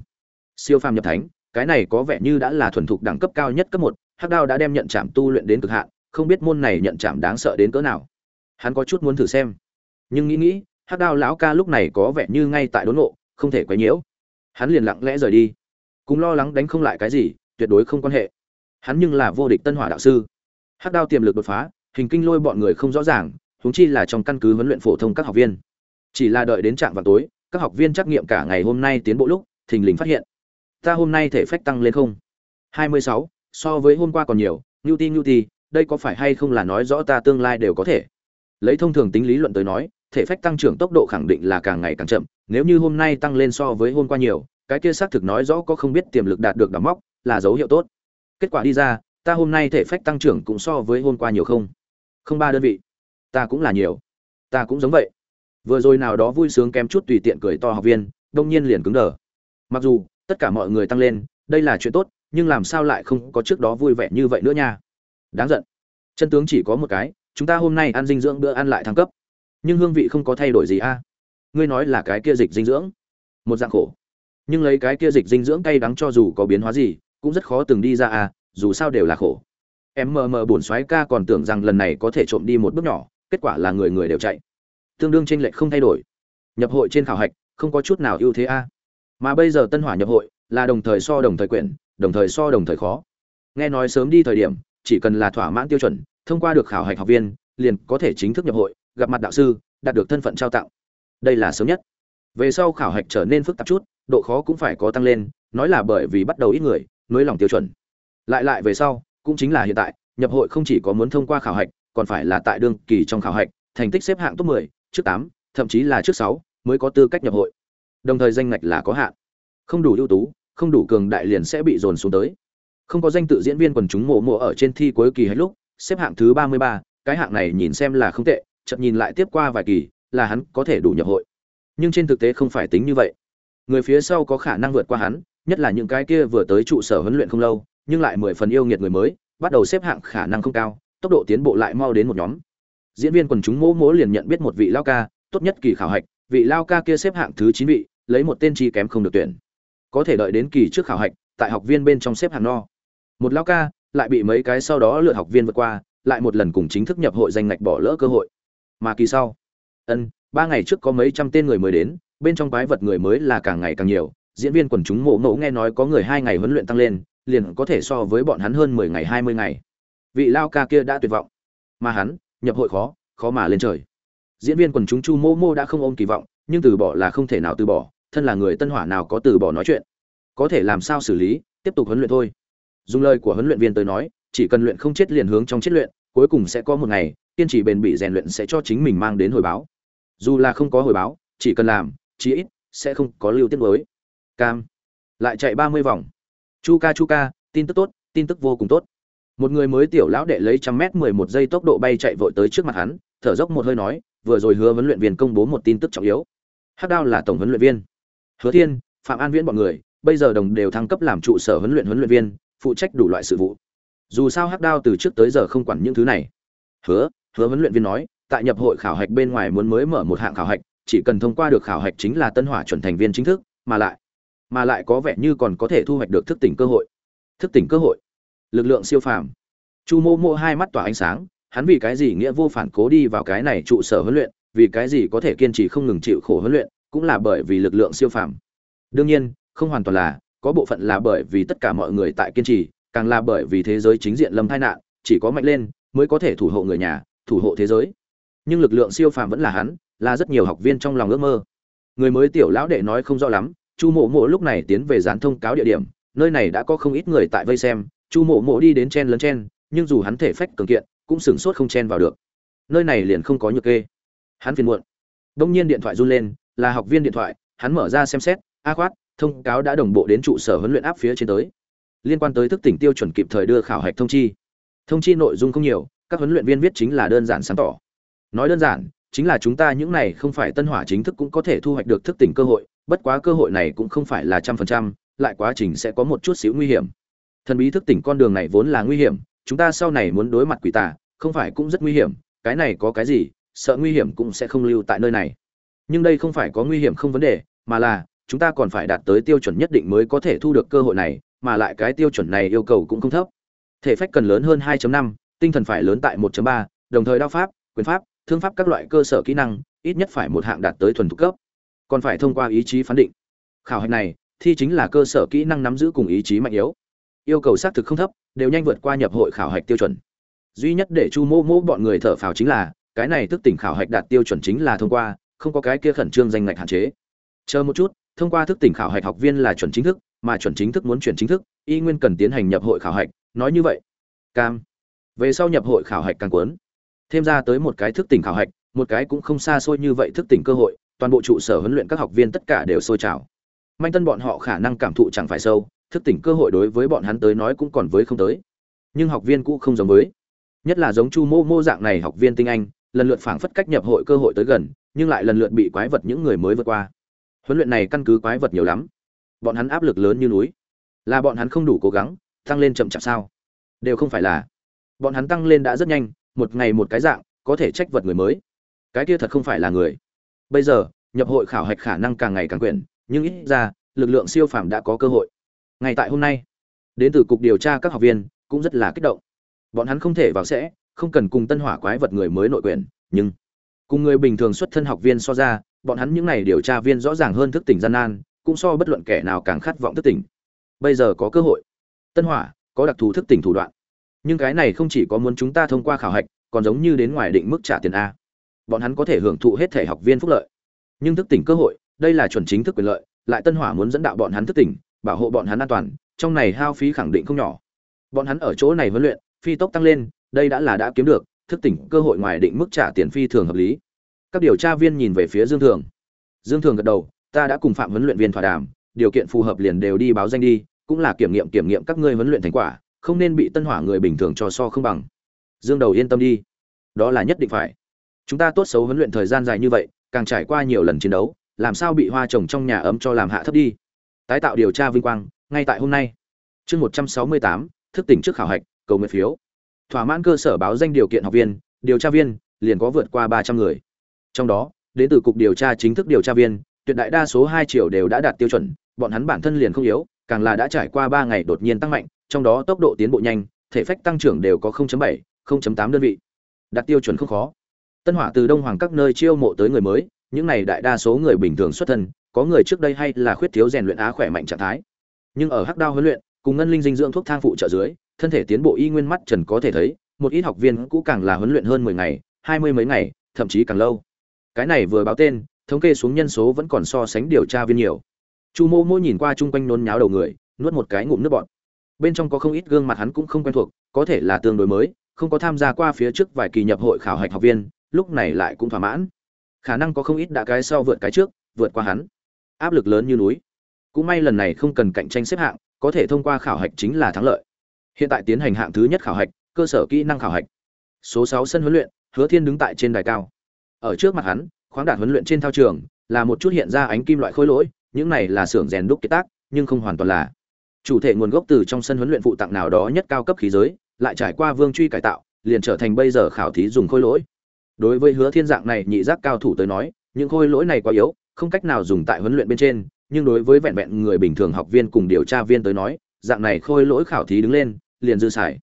Siêu phàm nhập thánh cái này có vẻ như đã là thuần thục đẳng cấp cao nhất cấp một, hắc đao đã đem nhận chạm tu luyện đến cực hạn, không biết môn này nhận chạm đáng sợ đến cỡ nào. Hắn có chút muốn thử xem. Nhưng nghĩ nghĩ, hắc đao lão ca lúc này có vẻ như ngay tại đốn ngộ, không thể quấy nhiễu. Hắn liền lặng lẽ rời đi. Cùng lo lắng đánh không lại cái gì, tuyệt đối không quan hệ. Hắn nhưng là vô địch tân hỏa đạo sư. Hắc đao tiềm lực đột phá, hình kinh lôi bọn người không rõ ràng, huống chi là trong căn cứ huấn luyện phổ thông các học viên. Chỉ là đợi đến trạm vào tối, các học viên trắc nghiệm cả ngày hôm nay tiến bộ lúc, thình lình phát hiện ta hôm nay thể phách tăng lên không? 26, so với hôm qua còn nhiều nhu ti nhu ti đây có phải hay không là nói rõ ta tương lai đều có thể? Lấy thông thường tính lý luận tới nói thể phách tăng trưởng tốc độ khẳng định là càng ngày càng chậm nếu như hôm nay tăng lên so với hôm qua nhiều cái kia xác thực nói rõ có không biết tiềm lực đạt được đóng móc là dấu hiệu tốt. Kết quả đi ra ta hôm nay thể phách tăng trưởng cũng so với hôm qua nhiều không? Không ba đơn vị. Ta cũng là nhiều. Ta cũng giống vậy. Vừa rồi nào đó vui sướng kém chút tùy tiện cười to học viên đông nhiên liền cứng đờ. Mặc dù tất cả mọi người tăng lên, đây là chuyện tốt, nhưng làm sao lại không có trước đó vui vẻ như vậy nữa nha? Đáng giận. Chân tướng chỉ có một cái, chúng ta hôm nay ăn dinh dưỡng bữa ăn lại thăng cấp. Nhưng hương vị không có thay đổi gì a ngươi nói là cái kia dịch dinh dưỡng. Một dạng khổ. Nhưng lấy cái kia dịch dinh dưỡng cay đắng cho dù có biến hóa gì, cũng rất khó từng đi ra a dù sao đều là khổ. Em mờ mờ bổn xoáy ca còn tưởng rằng lần này có thể trộm đi một bước nhỏ, kết quả là người người đều chạy. Tương đương tranh lệch không thay đổi. Nhập hội trên khảo hạch, không có chút nào ưu thế a mà bây giờ tân hỏa nhập hội là đồng thời so đồng thời quyển đồng thời so đồng thời khó. Nghe nói sớm đi thời điểm chỉ cần là thỏa mãn tiêu chuẩn thông qua được khảo hạch học viên liền có thể chính thức nhập hội gặp mặt đạo sư đạt được thân phận trao tặng. Đây là sớm nhất. Về sau khảo hạch trở nên phức tạp chút độ khó cũng phải có tăng lên nói là bởi vì bắt đầu ít người nới lòng tiêu chuẩn. Lại lại về sau cũng chính là hiện tại nhập hội không chỉ có muốn thông qua khảo hạch còn phải là tại đương kỳ trong khảo hạch thành tích xếp hạng top 10, trước 8, thậm chí là trước 6 mới có tư cách nhập hội đồng thời danh ngạch là có hạn. Không đủ ưu tú không đủ cường đại liền sẽ bị dồn xuống tới. Không có danh tự diễn viên quần chúng mộ mộ ở trên thi cuối kỳ hết lúc xếp hạng thứ 33, cái hạng này nhìn xem là không tệ chậm nhìn lại tiếp qua vài kỳ là hắn có thể đủ nhập hội. Nhưng trên thực tế không phải tính như vậy. Người phía sau có khả năng vượt qua hắn nhất là những cái kia vừa tới trụ sở huấn luyện không lâu nhưng lại mười phần yêu nghiệt người mới bắt đầu xếp hạng khả năng không cao tốc độ tiến bộ lại mau đến một nhóm. Diễn viên quần chúng mỗ mỗ liền nhận biết một vị lao ca tốt nhất kỳ khảo hạch vị lao ca kia xếp hạng thứ chín vị lấy một tên chi kém không được tuyển. Có thể đợi đến kỳ trước khảo hạch, tại học viên bên trong xếp hàng no. Một lao ca, lại bị mấy cái sau đó lượt học viên vượt qua, lại một lần cùng chính thức nhập hội danh ngạch bỏ lỡ cơ hội. Mà kỳ sau, ân, ba ngày trước có mấy trăm tên người mới đến, bên trong quái vật người mới là càng ngày càng nhiều, diễn viên quần chúng mộ ngẫu nghe nói có người hai ngày huấn luyện tăng lên, liền có thể so với bọn hắn hơn mười ngày, hai mươi ngày. Vị lao ca kia đã tuyệt vọng. Mà hắn, nhập hội khó khó mà lên trời. Diễn viên quần chúng chu mô mô đã không ôm kỳ vọng, nhưng từ bỏ là không thể nào từ bỏ thân là người tân hỏa nào có từ bỏ nói chuyện. Có thể làm sao xử lý, tiếp tục huấn luyện thôi. Dùng lời của huấn luyện viên tới nói, chỉ cần luyện không chết liền hướng trong chết luyện, cuối cùng sẽ có một ngày, kiên trì bền bỉ rèn luyện sẽ cho chính mình mang đến hồi báo. Dù là không có hồi báo, chỉ cần làm, chí ít sẽ không có lưu tiết mới. Cam. Lại chạy ba mươi vòng. Chu ca chu ca tin tức tốt, tin tức vô cùng tốt. Một người mới tiểu lão đệ lấy trăm mét mười một giây tốc độ bay chạy vội tới trước mặt hắn, thở dốc một hơi nói, vừa rồi hứa huấn luyện viên công bố một tin tức trọng yếu. Hắc đao là tổng huấn luyện viên hứa thiên, phạm an viễn bọn người, bây giờ đồng đều thăng cấp làm trụ sở huấn luyện huấn luyện viên, phụ trách đủ loại sự vụ. Dù sao hắc đao từ trước tới giờ không quản những thứ này. Hứa hứa huấn luyện viên nói, tại nhập hội khảo hạch bên ngoài muốn mới mở một hạng khảo hạch, chỉ cần thông qua được khảo hạch chính là tân hỏa chuẩn thành viên chính thức, mà lại mà lại có vẻ như còn có thể thu hoạch được thức tỉnh cơ hội. Thức tỉnh cơ hội. Lực lượng siêu phàm. Chu mô mô hai mắt tỏa ánh sáng, hắn vì cái gì nghĩa vô phản cố đi vào cái này trụ sở huấn luyện, vì cái gì có thể kiên trì không ngừng chịu khổ huấn luyện cũng là bởi vì lực lượng siêu phàm. Đương nhiên, không hoàn toàn là, có bộ phận là bởi vì tất cả mọi người tại kiên trì, càng là bởi vì thế giới chính diện lâm tai nạn, chỉ có mạnh lên mới có thể thủ hộ người nhà, thủ hộ thế giới. Nhưng lực lượng siêu phàm vẫn là hắn, là rất nhiều học viên trong lòng ước mơ. Người mới tiểu lão đệ nói không rõ lắm, chu mộ mộ lúc này tiến về dán thông cáo địa điểm, nơi này đã có không ít người tại vây xem, chu mộ mộ đi đến chen lấn chen, nhưng dù hắn thể phách cường kiện, cũng sửng sốt không chen vào được. Nơi này liền không có nhược kê. Hắn phiền muộn. Đông nhiên điện thoại run lên là học viên điện thoại, hắn mở ra xem xét, a khoát, thông cáo đã đồng bộ đến trụ sở huấn luyện áp phía trên tới. Liên quan tới thức tỉnh tiêu chuẩn kịp thời đưa khảo hạch thông chi. Thông chi nội dung không nhiều, các huấn luyện viên viết chính là đơn giản sáng tỏ. Nói đơn giản, chính là chúng ta những này không phải tân hỏa chính thức cũng có thể thu hoạch được thức tỉnh cơ hội, bất quá cơ hội này cũng không phải là trăm phần trăm, lại quá trình sẽ có một chút xíu nguy hiểm. Thần bí thức tỉnh con đường này vốn là nguy hiểm, chúng ta sau này muốn đối mặt quỷ tà, không phải cũng rất nguy hiểm, cái này có cái gì, sợ nguy hiểm cũng sẽ không lưu tại nơi này nhưng đây không phải có nguy hiểm không vấn đề mà là chúng ta còn phải đạt tới tiêu chuẩn nhất định mới có thể thu được cơ hội này mà lại cái tiêu chuẩn này yêu cầu cũng không thấp. Thể phách cần lớn hơn 2.5, tinh thần phải lớn tại 1.3, đồng thời đao pháp quyền pháp thương pháp các loại cơ sở kỹ năng ít nhất phải một hạng đạt tới thuần thục cấp. Còn phải thông qua ý chí phán định. Khảo hạch này thi chính là cơ sở kỹ năng nắm giữ cùng ý chí mạnh yếu. Yêu cầu xác thực không thấp đều nhanh vượt qua nhập hội khảo hạch tiêu chuẩn. Duy nhất để chu mô mô bọn người thở phào chính là cái này thức tỉnh khảo hạch đạt tiêu chuẩn chính là thông qua không có cái kia khẩn trương danh ngạch hạn chế. Chờ một chút, thông qua thức tỉnh khảo hạch học viên là chuẩn chính thức, mà chuẩn chính thức muốn chuyển chính thức, y nguyên cần tiến hành nhập hội khảo hạch, nói như vậy. Cam. Về sau nhập hội khảo hạch càng cuốn. Thêm ra tới một cái thức tỉnh khảo hạch, một cái cũng không xa xôi như vậy thức tỉnh cơ hội, toàn bộ trụ sở huấn luyện các học viên tất cả đều sôi trào. Manh tân bọn họ khả năng cảm thụ chẳng phải sâu, thức tỉnh cơ hội đối với bọn hắn tới nói cũng còn với không tới. Nhưng học viên cũ không giống với. Nhất là giống chu mô mô dạng này học viên tinh anh lần lượt phảng phất cách nhập hội cơ hội tới gần, nhưng lại lần lượt bị quái vật những người mới vượt qua. Huấn luyện này căn cứ quái vật nhiều lắm. Bọn hắn áp lực lớn như núi. Là bọn hắn không đủ cố gắng, tăng lên chậm chạp sao? Đều không phải là. Bọn hắn tăng lên đã rất nhanh, một ngày một cái dạng, có thể trách vật người mới. Cái kia thật không phải là người. Bây giờ, nhập hội khảo hạch khả năng càng ngày càng quyển, nhưng ít ra, lực lượng siêu phàm đã có cơ hội. Ngay tại hôm nay, đến từ cục điều tra các học viên, cũng rất là kích động. Bọn hắn không thể vào sẽ không cần cùng tân hỏa quái vật người mới nội quyền, nhưng cùng người bình thường xuất thân học viên so ra, bọn hắn những n à y điều tra viên rõ ràng hơn thức tỉnh gian nan, cũng so bất luận kẻ nào càng khát vọng thức tỉnh. Bây giờ có cơ hội. Tân hỏa, có đặc thù thức tỉnh thủ đoạn. Nhưng cái này không chỉ có muốn chúng ta thông qua khảo hạch, còn giống như đến ngoài định mức trả tiền a. Bọn hắn có thể hưởng thụ hết thể học viên phúc lợi. Nhưng thức tỉnh cơ hội, đây là chuẩn chính thức quyền lợi, lại tân hỏa muốn dẫn đạo bọn hắn thức tỉnh, bảo hộ bọn hắn an toàn, trong này hao phí khẳng định không nhỏ. Bọn hắn ở chỗ này huấn luyện, phi tốc tăng lên đây đã là đã kiếm được, thức tỉnh cơ hội ngoài định mức trả tiền phi thường hợp lý. Các điều tra viên nhìn về phía dương thường. Dương thường gật đầu, ta đã cùng phạm huấn luyện viên thỏa đàm, điều kiện phù hợp liền đều đi báo danh đi, cũng là kiểm nghiệm kiểm nghiệm các ngươi huấn luyện thành quả, không nên bị tân hỏa người bình thường cho so không bằng. Dương đầu yên tâm đi. Đó là nhất định phải. Chúng ta tốt xấu huấn luyện thời gian dài như vậy, càng trải qua nhiều lần chiến đấu, làm sao bị hoa trồng trong nhà ấm cho làm hạ thấp đi? Tái tạo điều tra vinh quang, ngay tại hôm nay. Chương một trăm sáu mươi tám, thức tỉnh trước khảo hạch, cầu nguyện phiếu thỏa mãn cơ sở báo danh điều kiện học viên điều tra viên liền có vượt qua ba trăm người. Trong đó đến từ cục điều tra chính thức điều tra viên tuyệt đại đa số hai triệu đều đã đạt tiêu chuẩn bọn hắn bản thân liền không yếu càng là đã trải qua ba ngày đột nhiên tăng mạnh trong đó tốc độ tiến bộ nhanh thể phách tăng trưởng đều có 0.7, 0.8 đơn vị. Đạt tiêu chuẩn không khó. Tân hỏa từ đông hoàng các nơi chiêu mộ tới người mới những này đại đa số người bình thường xuất thân có người trước đây hay là khuyết thiếu rèn luyện á khỏe mạnh trạng thái. Nhưng ở hắc đao huấn luyện cùng ngân linh dinh dưỡng thuốc thang phụ trợ dưới thân thể tiến bộ y nguyên mắt trần có thể thấy, một ít học viên cũ càng là huấn luyện hơn mười ngày, hai mươi mấy ngày, thậm chí càng lâu. Cái này vừa báo tên, thống kê xuống nhân số vẫn còn so sánh điều tra viên nhiều. Chu mô mô nhìn qua chung quanh nôn nháo đầu người, nuốt một cái ngụm nước bọt. Bên trong có không ít gương mặt hắn cũng không quen thuộc, có thể là tương đối mới, không có tham gia qua phía trước vài kỳ nhập hội khảo hạch học viên, lúc này lại cũng thỏa mãn. Khả năng có không ít đã cái sau vượt cái trước, vượt qua hắn. Áp lực lớn như núi. Cũng may lần này không cần cạnh tranh xếp hạng, có thể thông qua khảo hạch chính là thắng lợi hiện tại tiến hành hạng thứ nhất khảo hạch, cơ sở kỹ năng khảo hạch. Số sáu sân huấn luyện, hứa thiên đứng tại trên đài cao. Ở trước mặt hắn, khoáng đạt huấn luyện trên thao trường, là một chút hiện ra ánh kim loại khối lỗi, những này là xưởng rèn đúc kế tác, nhưng không hoàn toàn là. Chủ thể nguồn gốc từ trong sân huấn luyện phụ tặng nào đó nhất cao cấp khí giới, lại trải qua vương truy cải tạo, liền trở thành bây giờ khảo thí dùng khối lỗi. Đối với hứa thiên dạng này nhị giác cao thủ tới nói, những khôi lỗi này quá yếu, không cách nào dùng tại huấn luyện bên trên, nhưng đối với vẹn vẹn người bình thường học viên cùng điều tra viên tới nói, dạng này khôi lỗi khảo thí đứng lên liền dư xài.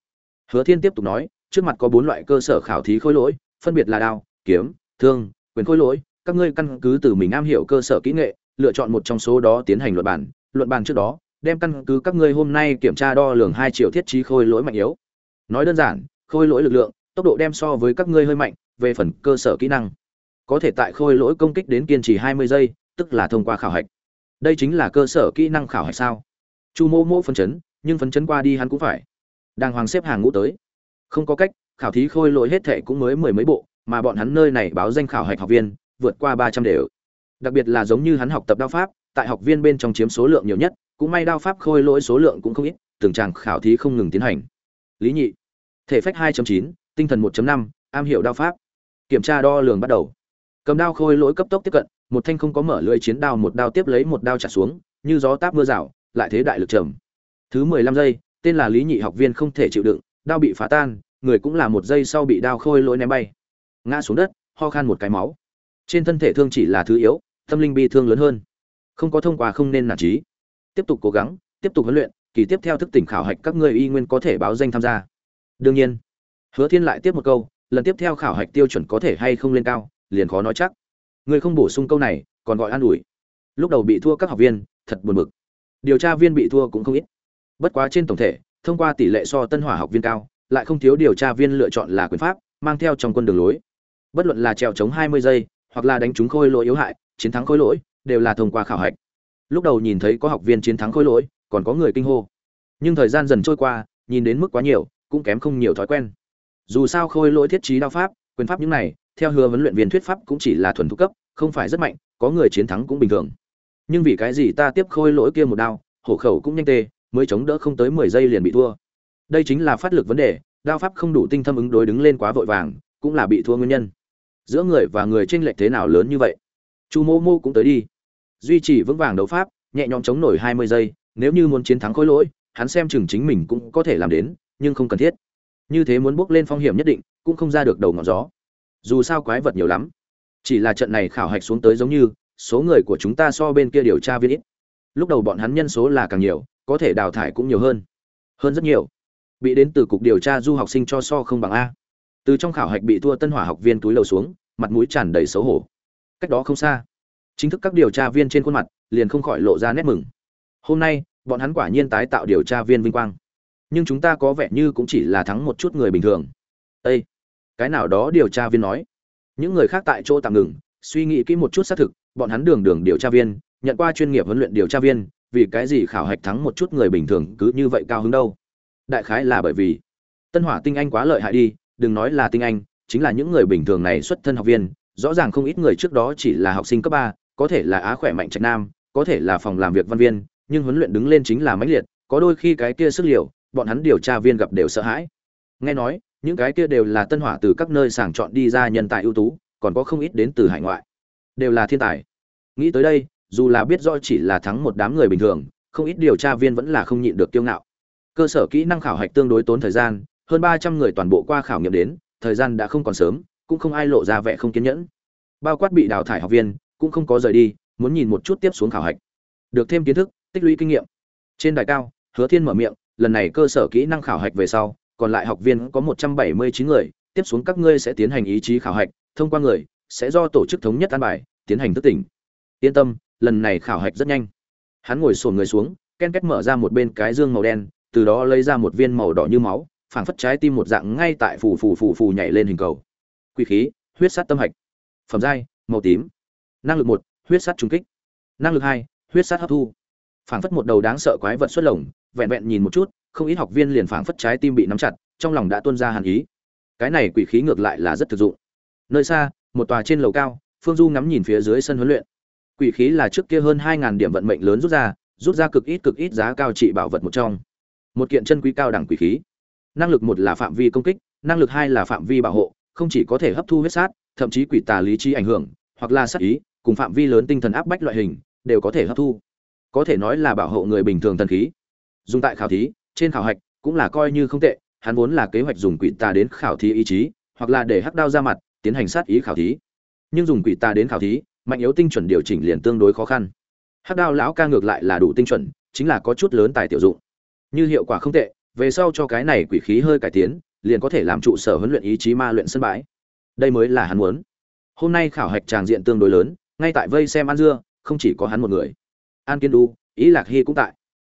Hứa thiên tiếp tục nói, trước mặt có bốn loại cơ sở khảo thí khối lỗi, phân biệt là đao, kiếm, thương, quyền khối lỗi. Các ngươi căn cứ từ mình am hiểu cơ sở kỹ nghệ, lựa chọn một trong số đó tiến hành luận bản luận bàn trước đó, đem căn cứ các ngươi hôm nay kiểm tra đo lường hai triệu thiết trí khôi lỗi mạnh yếu. Nói đơn giản, khôi lỗi lực lượng, tốc độ đem so với các ngươi hơi mạnh, về phần cơ sở kỹ năng, có thể tại khôi lỗi công kích đến kiên trì hai mươi giây, tức là thông qua khảo hạch. Đây chính là cơ sở kỹ năng khảo hạch sao? Chu mô mô phấn chấn, nhưng phấn chấn qua đi hắn cũng phải đang hoàng xếp hàng ngũ tới. Không có cách khảo thí khôi lỗi hết thệ cũng mới mười mấy bộ mà bọn hắn nơi này báo danh khảo hạch học viên vượt qua ba trăm đều. Đặc biệt là giống như hắn học tập đao pháp tại học viên bên trong chiếm số lượng nhiều nhất cũng may đao pháp khôi lỗi số lượng cũng không ít từng tràng khảo thí không ngừng tiến hành. Lý nhị thể phách 2.9, tinh thần 1.5, am hiểu đao pháp. Kiểm tra đo lường bắt đầu. Cầm đao khôi lỗi cấp tốc tiếp cận một thanh không có mở lưỡi chiến đao một đao tiếp lấy một đao trả xuống như gió táp mưa rào lại thế đại lực trầm. Thứ mười lăm giây tên là lý nhị học viên không thể chịu đựng, đao bị phá tan, người cũng là một giây sau bị đao khôi lỗi ném bay. Ngã xuống đất, ho khan một cái máu. Trên thân thể thương chỉ là thứ yếu, tâm linh bi thương lớn hơn. Không có thông qua không nên nản trí. Tiếp tục cố gắng, tiếp tục huấn luyện, kỳ tiếp theo thức tỉnh khảo hạch các người y nguyên có thể báo danh tham gia. Đương nhiên, hứa thiên lại tiếp một câu, lần tiếp theo khảo hạch tiêu chuẩn có thể hay không lên cao, liền khó nói chắc. Người không bổ sung câu này, còn gọi an ủi. Lúc đầu bị thua các học viên, thật buồn bực. Điều tra viên bị thua cũng không ít bất quá trên tổng thể, thông qua tỷ lệ so tân hỏa học viên cao, lại không thiếu điều tra viên lựa chọn là quyền pháp, mang theo trong quân đường lối. Bất luận là trèo chống 20 giây, hoặc là đánh trúng khôi lỗi yếu hại, chiến thắng khôi lỗi, đều là thông qua khảo hạch. Lúc đầu nhìn thấy có học viên chiến thắng khôi lỗi, còn có người kinh hô. Nhưng thời gian dần trôi qua, nhìn đến mức quá nhiều, cũng kém không nhiều thói quen. Dù sao khôi lỗi thiết trí đao pháp, quyền pháp những này, theo hứa vấn luyện viên thuyết pháp cũng chỉ là thuần thục cấp, không phải rất mạnh, có người chiến thắng cũng bình thường. Nhưng vì cái gì ta tiếp khôi lỗi kia một đao, hổ khẩu cũng nhanh tê mới chống đỡ không tới mười giây liền bị thua. Đây chính là phát lực vấn đề, đao pháp không đủ tinh thâm ứng đối đứng lên quá vội vàng, cũng là bị thua nguyên nhân. Giữa người và người tranh lệch thế nào lớn như vậy? Chu mô mô cũng tới đi. Duy trì vững vàng đấu pháp, nhẹ nhõm chống nổi hai mươi giây, nếu như muốn chiến thắng khối lỗi, hắn xem chừng chính mình cũng có thể làm đến, nhưng không cần thiết. Như thế muốn bước lên phong hiểm nhất định, cũng không ra được đầu ngọn gió. Dù sao quái vật nhiều lắm. Chỉ là trận này khảo hạch xuống tới giống như, số người của chúng ta so bên kia điều tra viên ít. Lúc đầu bọn hắn nhân số là càng nhiều có thể đào thải cũng nhiều hơn. Hơn rất nhiều. Bị đến từ cục điều tra du học sinh cho so không bằng a. Từ trong khảo hạch bị thua tân hỏa học viên túi lầu xuống, mặt mũi tràn đầy xấu hổ. Cách đó không xa, chính thức các điều tra viên trên khuôn mặt liền không khỏi lộ ra nét mừng. Hôm nay, bọn hắn quả nhiên tái tạo điều tra viên vinh quang. Nhưng chúng ta có vẻ như cũng chỉ là thắng một chút người bình thường. Ây cái nào đó điều tra viên nói. Những người khác tại chỗ tạm ngừng, suy nghĩ kỹ một chút xác thực, bọn hắn đường đường điều tra viên, nhận qua chuyên nghiệp huấn luyện điều tra viên vì cái gì khảo hạch thắng một chút người bình thường cứ như vậy cao hứng đâu? Đại khái là bởi vì, tân hỏa tinh anh quá lợi hại đi, đừng nói là tinh anh, chính là những người bình thường này xuất thân học viên, rõ ràng không ít người trước đó chỉ là học sinh cấp ba, có thể là á khỏe mạnh trạch nam, có thể là phòng làm việc văn viên, nhưng huấn luyện đứng lên chính là mãnh liệt, có đôi khi cái kia sức liều, bọn hắn điều tra viên gặp đều sợ hãi. Nghe nói, những cái kia đều là tân hỏa từ các nơi sàng chọn đi ra nhân tài ưu tú, còn có không ít đến từ hải ngoại, đều là thiên tài. Nghĩ tới đây dù là biết rõ chỉ là thắng một đám người bình thường, không ít điều tra viên vẫn là không nhịn được kiêu ngạo. Cơ sở kỹ năng khảo hạch tương đối tốn thời gian, hơn ba trăm người toàn bộ qua khảo nghiệm đến, thời gian đã không còn sớm, cũng không ai lộ ra vẻ không kiên nhẫn. Bao quát bị đào thải học viên, cũng không có rời đi, muốn nhìn một chút tiếp xuống khảo hạch. Được thêm kiến thức, tích lũy kinh nghiệm. Trên đài cao, hứa thiên mở miệng, lần này cơ sở kỹ năng khảo hạch về sau, còn lại học viên có một trăm bảy mươi chín người, tiếp xuống các ngươi sẽ tiến hành ý chí khảo hạch, thông qua người, sẽ do tổ chức thống nhất an bài, tiến hành thức tỉnh. Yên tâm lần này khảo hạch rất nhanh. Hắn ngồi sổn người xuống, ken két mở ra một bên cái dương màu đen, từ đó lấy ra một viên màu đỏ như máu, phảng phất trái tim một dạng ngay tại phù phù phù phù nhảy lên hình cầu. Quy khí, huyết sát tâm hạch. Phẩm giai, màu tím. Năng lực một, huyết sát trung kích. Năng lực hai, huyết sát hấp thu. Phảng phất một đầu đáng sợ quái vật xuất lồng, vẹn vẹn nhìn một chút, không ít học viên liền phảng phất trái tim bị nắm chặt, trong lòng đã tuôn ra hàn ý. Cái này quỷ khí ngược lại là rất thực dụng. Nơi xa, một tòa trên lầu cao, phương du ngắm nhìn phía dưới sân huấn luyện quỷ khí là trước kia hơn 2000 điểm vận mệnh lớn rút ra rút ra cực ít cực ít giá cao trị bảo vật một trong. Một kiện chân quý cao đẳng quỷ khí. Năng lực một là phạm vi công kích, năng lực hai là phạm vi bảo hộ, không chỉ có thể hấp thu huyết sát, thậm chí quỷ tà lý trí ảnh hưởng, hoặc là sát ý, cùng phạm vi lớn tinh thần áp bách loại hình, đều có thể hấp thu. Có thể nói là bảo hộ người bình thường thần khí. Dùng tại khảo thí, trên khảo hạch cũng là coi như không tệ, hắn vốn là kế hoạch dùng quỷ tà đến khảo thí ý chí, hoặc là để hắc đao ra mặt, tiến hành sát ý khảo thí. Nhưng dùng quỷ tà đến khảo thí mạnh yếu tinh chuẩn điều chỉnh liền tương đối khó khăn. Hắc đao lão ca ngược lại là đủ tinh chuẩn, chính là có chút lớn tài tiểu dụng. Như hiệu quả không tệ, về sau cho cái này quỷ khí hơi cải tiến, liền có thể làm trụ sở huấn luyện ý chí ma luyện sân bãi. Đây mới là hắn muốn. Hôm nay khảo hạch tràng diện tương đối lớn, ngay tại vây xem ăn dưa, không chỉ có hắn một người. An kiên đu ý lạc hy cũng tại.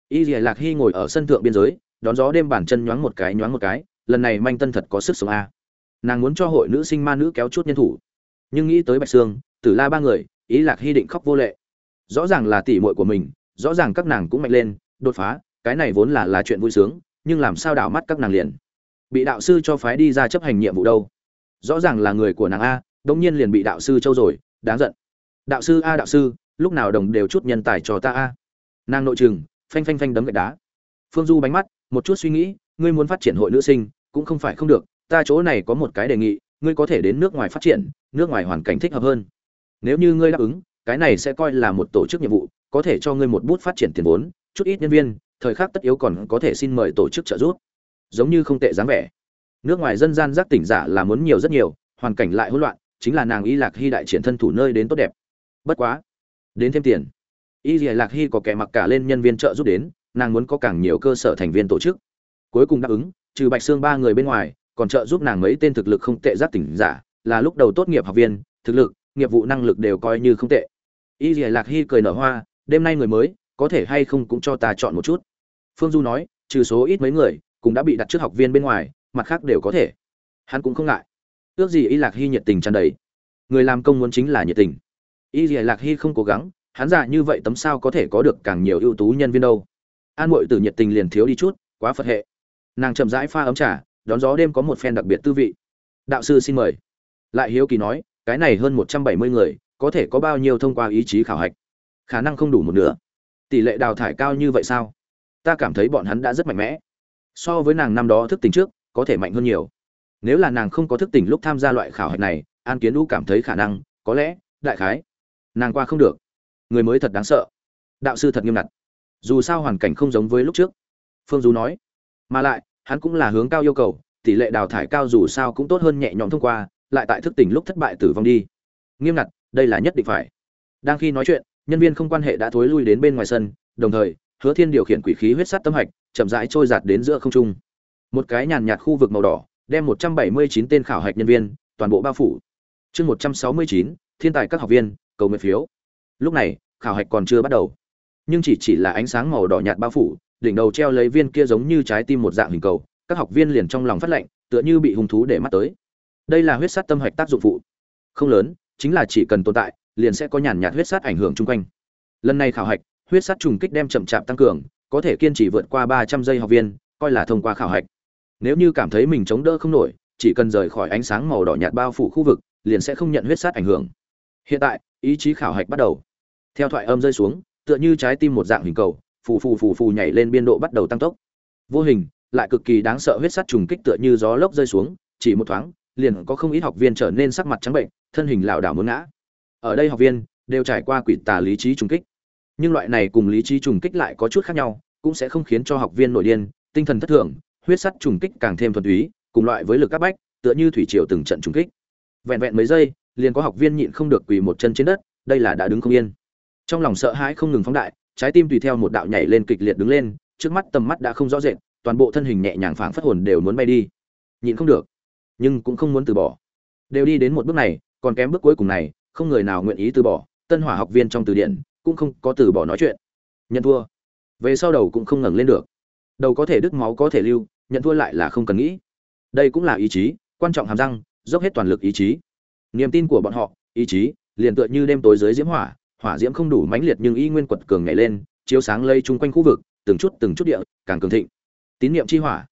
Y dìa lạc hy ngồi ở sân thượng biên giới, đón gió đêm bản chân nhoáng một cái nhoáng một cái, lần này manh tân thật có sức sống a. Nàng muốn cho hội nữ sinh ma nữ kéo chút nhân thủ. Nhưng nghĩ tới bạch sương tử la ba người, ý lạc hy định khóc vô lệ. Rõ ràng là tỷ muội của mình, rõ ràng các nàng cũng mạnh lên, đột phá, cái này vốn là là chuyện vui sướng, nhưng làm sao đảo mắt các nàng liền? Bị đạo sư cho phái đi ra chấp hành nhiệm vụ đâu? Rõ ràng là người của nàng a, đống nhiên liền bị đạo sư châu rồi, đáng giận. Đạo sư a, đạo sư, lúc nào đồng đều chút nhân tài cho ta a. Nàng nội trừng, phanh phanh phanh đấm gạch đá. Phương du bánh mắt, một chút suy nghĩ, ngươi muốn phát triển hội nữ sinh, cũng không phải không được, ta chỗ này có một cái đề nghị, ngươi có thể đến nước ngoài phát triển, nước ngoài hoàn cảnh thích hợp hơn nếu như ngươi đáp ứng, cái này sẽ coi là một tổ chức nhiệm vụ, có thể cho ngươi một bút phát triển tiền vốn, chút ít nhân viên, thời khắc tất yếu còn có thể xin mời tổ chức trợ giúp. Giống như không tệ dáng vẻ. Nước ngoài dân gian giác tỉnh giả là muốn nhiều rất nhiều, hoàn cảnh lại hỗn loạn, chính là nàng y lạc hy đại triển thân thủ nơi đến tốt đẹp. Bất quá, đến thêm tiền. Y lạc hy có kẻ mặc cả lên nhân viên trợ giúp đến, nàng muốn có càng nhiều cơ sở thành viên tổ chức. Cuối cùng đáp ứng, trừ bạch xương ba người bên ngoài, còn trợ giúp nàng mấy tên thực lực không tệ giác tỉnh giả, là lúc đầu tốt nghiệp học viên, thực lực nghiệp vụ năng lực đều coi như không tệ. Y lạc hy cười nở hoa, đêm nay người mới, có thể hay không cũng cho ta chọn một chút. Phương du nói, trừ số ít mấy người, cũng đã bị đặt trước học viên bên ngoài, mặt khác đều có thể. Hắn cũng không ngại. Ước gì y lạc hy nhiệt tình tràn đầy. Người làm công muốn chính là nhiệt tình. Y lạc hy không cố gắng, hắn già như vậy tấm sao có thể có được càng nhiều ưu tú nhân viên đâu. An mội từ nhiệt tình liền thiếu đi chút, quá phật hệ. Nàng chậm rãi pha ấm trà, đón gió đêm có một phen đặc biệt tư vị. Đạo sư xin mời. Lại hiếu kỳ nói cái này hơn một trăm bảy mươi người, có thể có bao nhiêu thông qua ý chí khảo hạch? Khả năng không đủ một nửa. Tỷ lệ đào thải cao như vậy sao? Ta cảm thấy bọn hắn đã rất mạnh mẽ. So với nàng năm đó thức tỉnh trước, có thể mạnh hơn nhiều. Nếu là nàng không có thức tỉnh lúc tham gia loại khảo hạch này, an kiến Vũ cảm thấy khả năng, có lẽ, đại khái, nàng qua không được. Người mới thật đáng sợ. Đạo sư thật nghiêm ngặt. Dù sao hoàn cảnh không giống với lúc trước. Phương du nói. Mà lại, hắn cũng là hướng cao yêu cầu, tỷ lệ đào thải cao dù sao cũng tốt hơn nhẹ nhõm thông qua lại tại thức tỉnh lúc thất bại tử vong đi. Nghiêm ngặt đây là nhất định phải. Đang khi nói chuyện nhân viên không quan hệ đã thối lui đến bên ngoài sân đồng thời hứa thiên điều khiển quỷ khí huyết sắt tâm hạch chậm rãi trôi giạt đến giữa không trung. Một cái nhàn nhạt khu vực màu đỏ đem 179 tên khảo hạch nhân viên toàn bộ bao phủ. Chương 169, thiên tài các học viên cầu nguyện phiếu. Lúc này khảo hạch còn chưa bắt đầu. Nhưng chỉ chỉ là ánh sáng màu đỏ nhạt bao phủ đỉnh đầu treo lấy viên kia giống như trái tim một dạng hình cầu các học viên liền trong lòng phát lệnh tựa như bị hung thú để mắt tới đây là huyết sát tâm hạch tác dụng phụ. Không lớn, chính là chỉ cần tồn tại, liền sẽ có nhàn nhạt huyết sát ảnh hưởng chung quanh. Lần này khảo hạch, huyết sát trùng kích đem chậm chạp tăng cường, có thể kiên trì vượt qua ba trăm giây học viên, coi là thông qua khảo hạch. Nếu như cảm thấy mình chống đỡ không nổi, chỉ cần rời khỏi ánh sáng màu đỏ nhạt bao phủ khu vực, liền sẽ không nhận huyết sát ảnh hưởng. Hiện tại, ý chí khảo hạch bắt đầu. Theo thoại âm rơi xuống, tựa như trái tim một dạng hình cầu, phù phù phù phù nhảy lên biên độ bắt đầu tăng tốc. Vô hình, lại cực kỳ đáng sợ huyết sát trùng kích tựa như gió lốc rơi xuống, chỉ một thoáng liền có không ít học viên trở nên sắc mặt trắng bệnh, thân hình lảo đảo muốn ngã. Ở đây học viên đều trải qua quỷ tà lý trí trùng kích. Nhưng loại này cùng lý trí trùng kích lại có chút khác nhau, cũng sẽ không khiến cho học viên nội điên, tinh thần thất thường, huyết sắt trùng kích càng thêm thuần túy, cùng loại với lực các bách, tựa như thủy triều từng trận trùng kích. Vẹn vẹn mấy giây, liền có học viên nhịn không được quỳ một chân trên đất, đây là đã đứng không yên. Trong lòng sợ hãi không ngừng phóng đại, trái tim tùy theo một đạo nhảy lên kịch liệt đứng lên, trước mắt tầm mắt đã không rõ rệt, toàn bộ thân hình nhẹ nhàng phảng phất hồn đều muốn bay đi. Nhịn không được nhưng cũng không muốn từ bỏ. Đều đi đến một bước này, còn kém bước cuối cùng này, không người nào nguyện ý từ bỏ, tân hỏa học viên trong từ điển, cũng không có từ bỏ nói chuyện. Nhận thua. Về sau đầu cũng không ngẩng lên được. Đầu có thể đứt máu có thể lưu, nhận thua lại là không cần nghĩ. Đây cũng là ý chí, quan trọng hàm răng, dốc hết toàn lực ý chí. Niềm tin của bọn họ, ý chí, liền tựa như đêm tối dưới diễm hỏa hỏa diễm không đủ mãnh liệt nhưng y nguyên quật cường nhảy lên, chiếu sáng lây chung quanh khu vực, từng chút từng chút địa, càng cường thịnh. Tín niệm chi hỏa.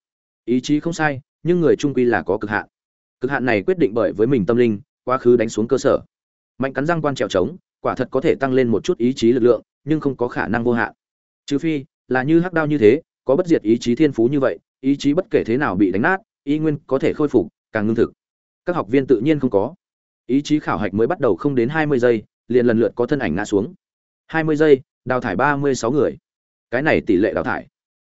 Ý chí không sai, nhưng người trung quy là có cực hạn cực hạn này quyết định bởi với mình tâm linh, quá khứ đánh xuống cơ sở. Mạnh cắn răng quan trèo trống, quả thật có thể tăng lên một chút ý chí lực lượng, nhưng không có khả năng vô hạn. Trừ phi, là như hắc đao như thế, có bất diệt ý chí thiên phú như vậy, ý chí bất kể thế nào bị đánh nát y nguyên có thể khôi phục, càng ngưng thực. Các học viên tự nhiên không có. Ý chí khảo hạch mới bắt đầu không đến hai mươi giây, liền lần lượt có thân ảnh ngã xuống. Hai mươi giây, đào thải ba mươi sáu người. Cái này tỷ lệ đào thải.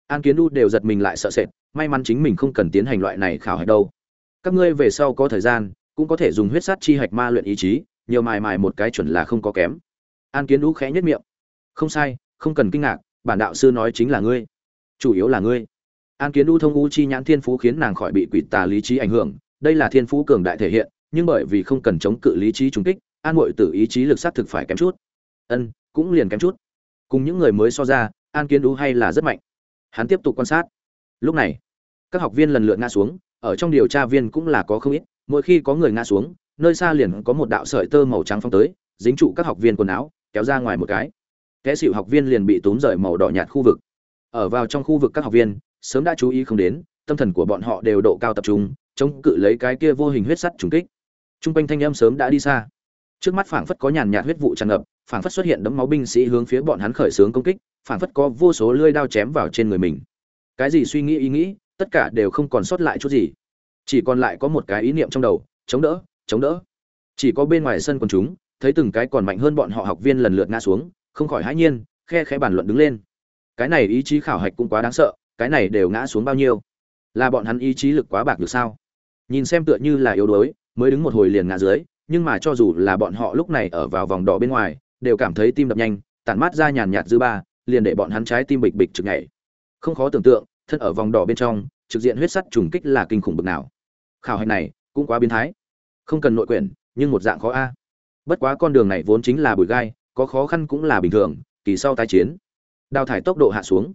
An kiến đu đều giật mình lại sợ sệt, may mắn chính mình không cần tiến hành loại này khảo hạch đâu các ngươi về sau có thời gian, cũng có thể dùng huyết sát chi hạch ma luyện ý chí, nhiều mài mài một cái chuẩn là không có kém. An kiến đũ khẽ nhất miệng. Không sai, không cần kinh ngạc, bản đạo sư nói chính là ngươi. Chủ yếu là ngươi. An kiến đũ thông u chi nhãn thiên phú khiến nàng khỏi bị quỷ tà lý trí ảnh hưởng, đây là thiên phú cường đại thể hiện, nhưng bởi vì không cần chống cự lý trí trùng kích, an ngội tự ý chí lực sát thực phải kém chút. Ân, cũng liền kém chút. Cùng những người mới so ra, an kiến đũ hay là rất mạnh. Hắn tiếp tục quan sát. Lúc này, các học viên lần lượt ngã xuống ở trong điều tra viên cũng là có không ít, mỗi khi có người ngã xuống, nơi xa liền có một đạo sợi tơ màu trắng phong tới, dính trụ các học viên quần áo, kéo ra ngoài một cái. Kẻ xịu học viên liền bị tốn rời màu đỏ nhạt khu vực. Ở vào trong khu vực các học viên, sớm đã chú ý không đến, tâm thần của bọn họ đều độ cao tập trung, chống cự lấy cái kia vô hình huyết sắt trùng kích. Trung quanh thanh âm sớm đã đi xa. Trước mắt phảng phất có nhàn nhạt huyết vụ tràn ngập, phảng phất xuất hiện đấm máu binh sĩ hướng phía bọn hắn khởi xướng công kích, phảng phất có vô số lưỡi đao chém vào trên người mình. Cái gì suy nghĩ ý nghĩ tất cả đều không còn sót lại chút gì. Chỉ còn lại có một cái ý niệm trong đầu, chống đỡ chống đỡ. Chỉ có bên ngoài sân quần chúng, thấy từng cái còn mạnh hơn bọn họ học viên lần lượt ngã xuống, không khỏi hãi nhiên, khe khẽ bàn luận đứng lên. Cái này ý chí khảo hạch cũng quá đáng sợ, cái này đều ngã xuống bao nhiêu? Là bọn hắn ý chí lực quá bạc được sao? Nhìn xem tựa như là yếu đuối, mới đứng một hồi liền ngã dưới, nhưng mà cho dù là bọn họ lúc này ở vào vòng đỏ bên ngoài, đều cảm thấy tim đập nhanh, tản mát ra nhàn nhạt dư ba, liền để bọn hắn trái tim bịch bịch trực nhảy. Không khó tưởng tượng thân ở vòng đỏ bên trong, trực diện huyết sắt trùng kích là kinh khủng bực nào. Khảo hạch này cũng quá biến thái. Không cần nội quyển, nhưng một dạng khó a. Bất quá con đường này vốn chính là bụi gai, có khó khăn cũng là bình thường, kỳ sau tái chiến. Đào thải tốc độ hạ xuống.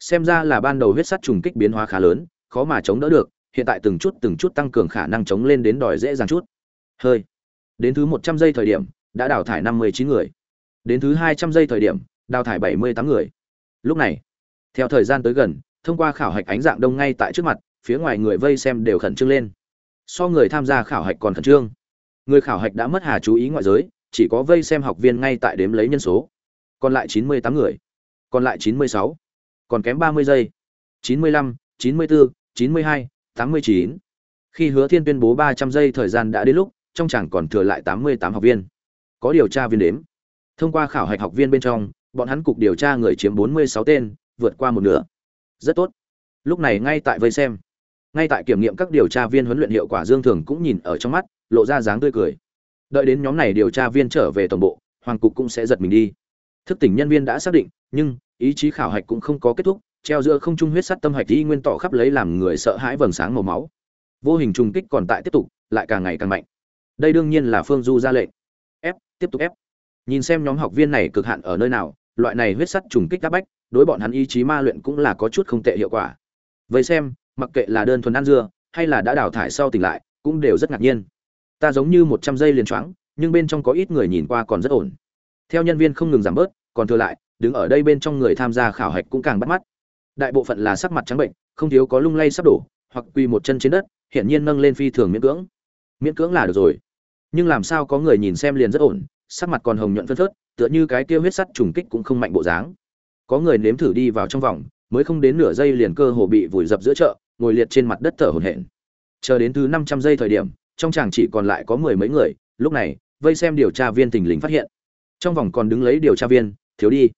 Xem ra là ban đầu huyết sắt trùng kích biến hóa khá lớn, khó mà chống đỡ được, hiện tại từng chút từng chút tăng cường khả năng chống lên đến đòi dễ dàng chút. Hơi. Đến thứ một trăm giây thời điểm, đã đào thải năm mươi chín người. Đến thứ hai trăm giây thời điểm, đào thải bảy mươi tám người. Lúc này, theo thời gian tới gần thông qua khảo hạch ánh dạng đông ngay tại trước mặt, phía ngoài người vây xem đều khẩn trương lên. So người tham gia khảo hạch còn khẩn trương. Người khảo hạch đã mất hà chú ý ngoại giới, chỉ có vây xem học viên ngay tại đếm lấy nhân số. Còn lại chín mươi tám người. Còn lại chín mươi sáu. Còn kém ba mươi giây. chín mươi lăm, chín mươi bốn chín mươi hai, tám mươi chín. Khi hứa thiên tuyên bố ba trăm giây thời gian đã đến lúc, trong chẳng còn thừa lại tám mươi tám học viên. Có điều tra viên đếm. Thông qua khảo hạch học viên bên trong, bọn hắn cục điều tra người chiếm bốn mươi sáu tên, vượt qua một nửa rất tốt. Lúc này ngay tại vây xem. Ngay tại kiểm nghiệm các điều tra viên huấn luyện hiệu quả dương thường cũng nhìn ở trong mắt, lộ ra dáng tươi cười. Đợi đến nhóm này điều tra viên trở về tổng bộ, hoàng cục cũng sẽ giật mình đi. Thức tỉnh nhân viên đã xác định, nhưng ý chí khảo hạch cũng không có kết thúc, treo giữa không trung huyết sắt tâm hạch y nguyên tỏ khắp lấy làm người sợ hãi vầng sáng màu máu. Vô hình trùng kích còn tại tiếp tục, lại càng ngày càng mạnh. Đây đương nhiên là phương du ra lệnh. Ép tiếp tục ép nhìn xem nhóm học viên này cực hạn ở nơi nào, loại này huyết sắt trùng kích áp bách đối bọn hắn ý chí ma luyện cũng là có chút không tệ hiệu quả. Vậy xem, mặc kệ là đơn thuần ăn dưa, hay là đã đào thải sau tỉnh lại, cũng đều rất ngạc nhiên. Ta giống như một trăm giây liền choáng, nhưng bên trong có ít người nhìn qua còn rất ổn. Theo nhân viên không ngừng giảm bớt, còn thừa lại, đứng ở đây bên trong người tham gia khảo hạch cũng càng bắt mắt. Đại bộ phận là sắc mặt trắng bệnh, không thiếu có lung lay sắp đổ, hoặc quỳ một chân trên đất, hiển nhiên nâng lên phi thường miễn cưỡng. Miễn cưỡng là được rồi. Nhưng làm sao có người nhìn xem liền rất ổn, sắc mặt còn hồng nhuận phân phớt, tựa như cái kia huyết sắt trùng kích cũng không mạnh bộ dáng có người nếm thử đi vào trong vòng, mới không đến nửa giây liền cơ hồ bị vùi dập giữa chợ, ngồi liệt trên mặt đất thở hổn hển. Chờ đến thứ năm trăm giây thời điểm, trong chàng chỉ còn lại có mười mấy người, lúc này, vây xem điều tra viên tình lính phát hiện. Trong vòng còn đứng lấy điều tra viên, thiếu đi.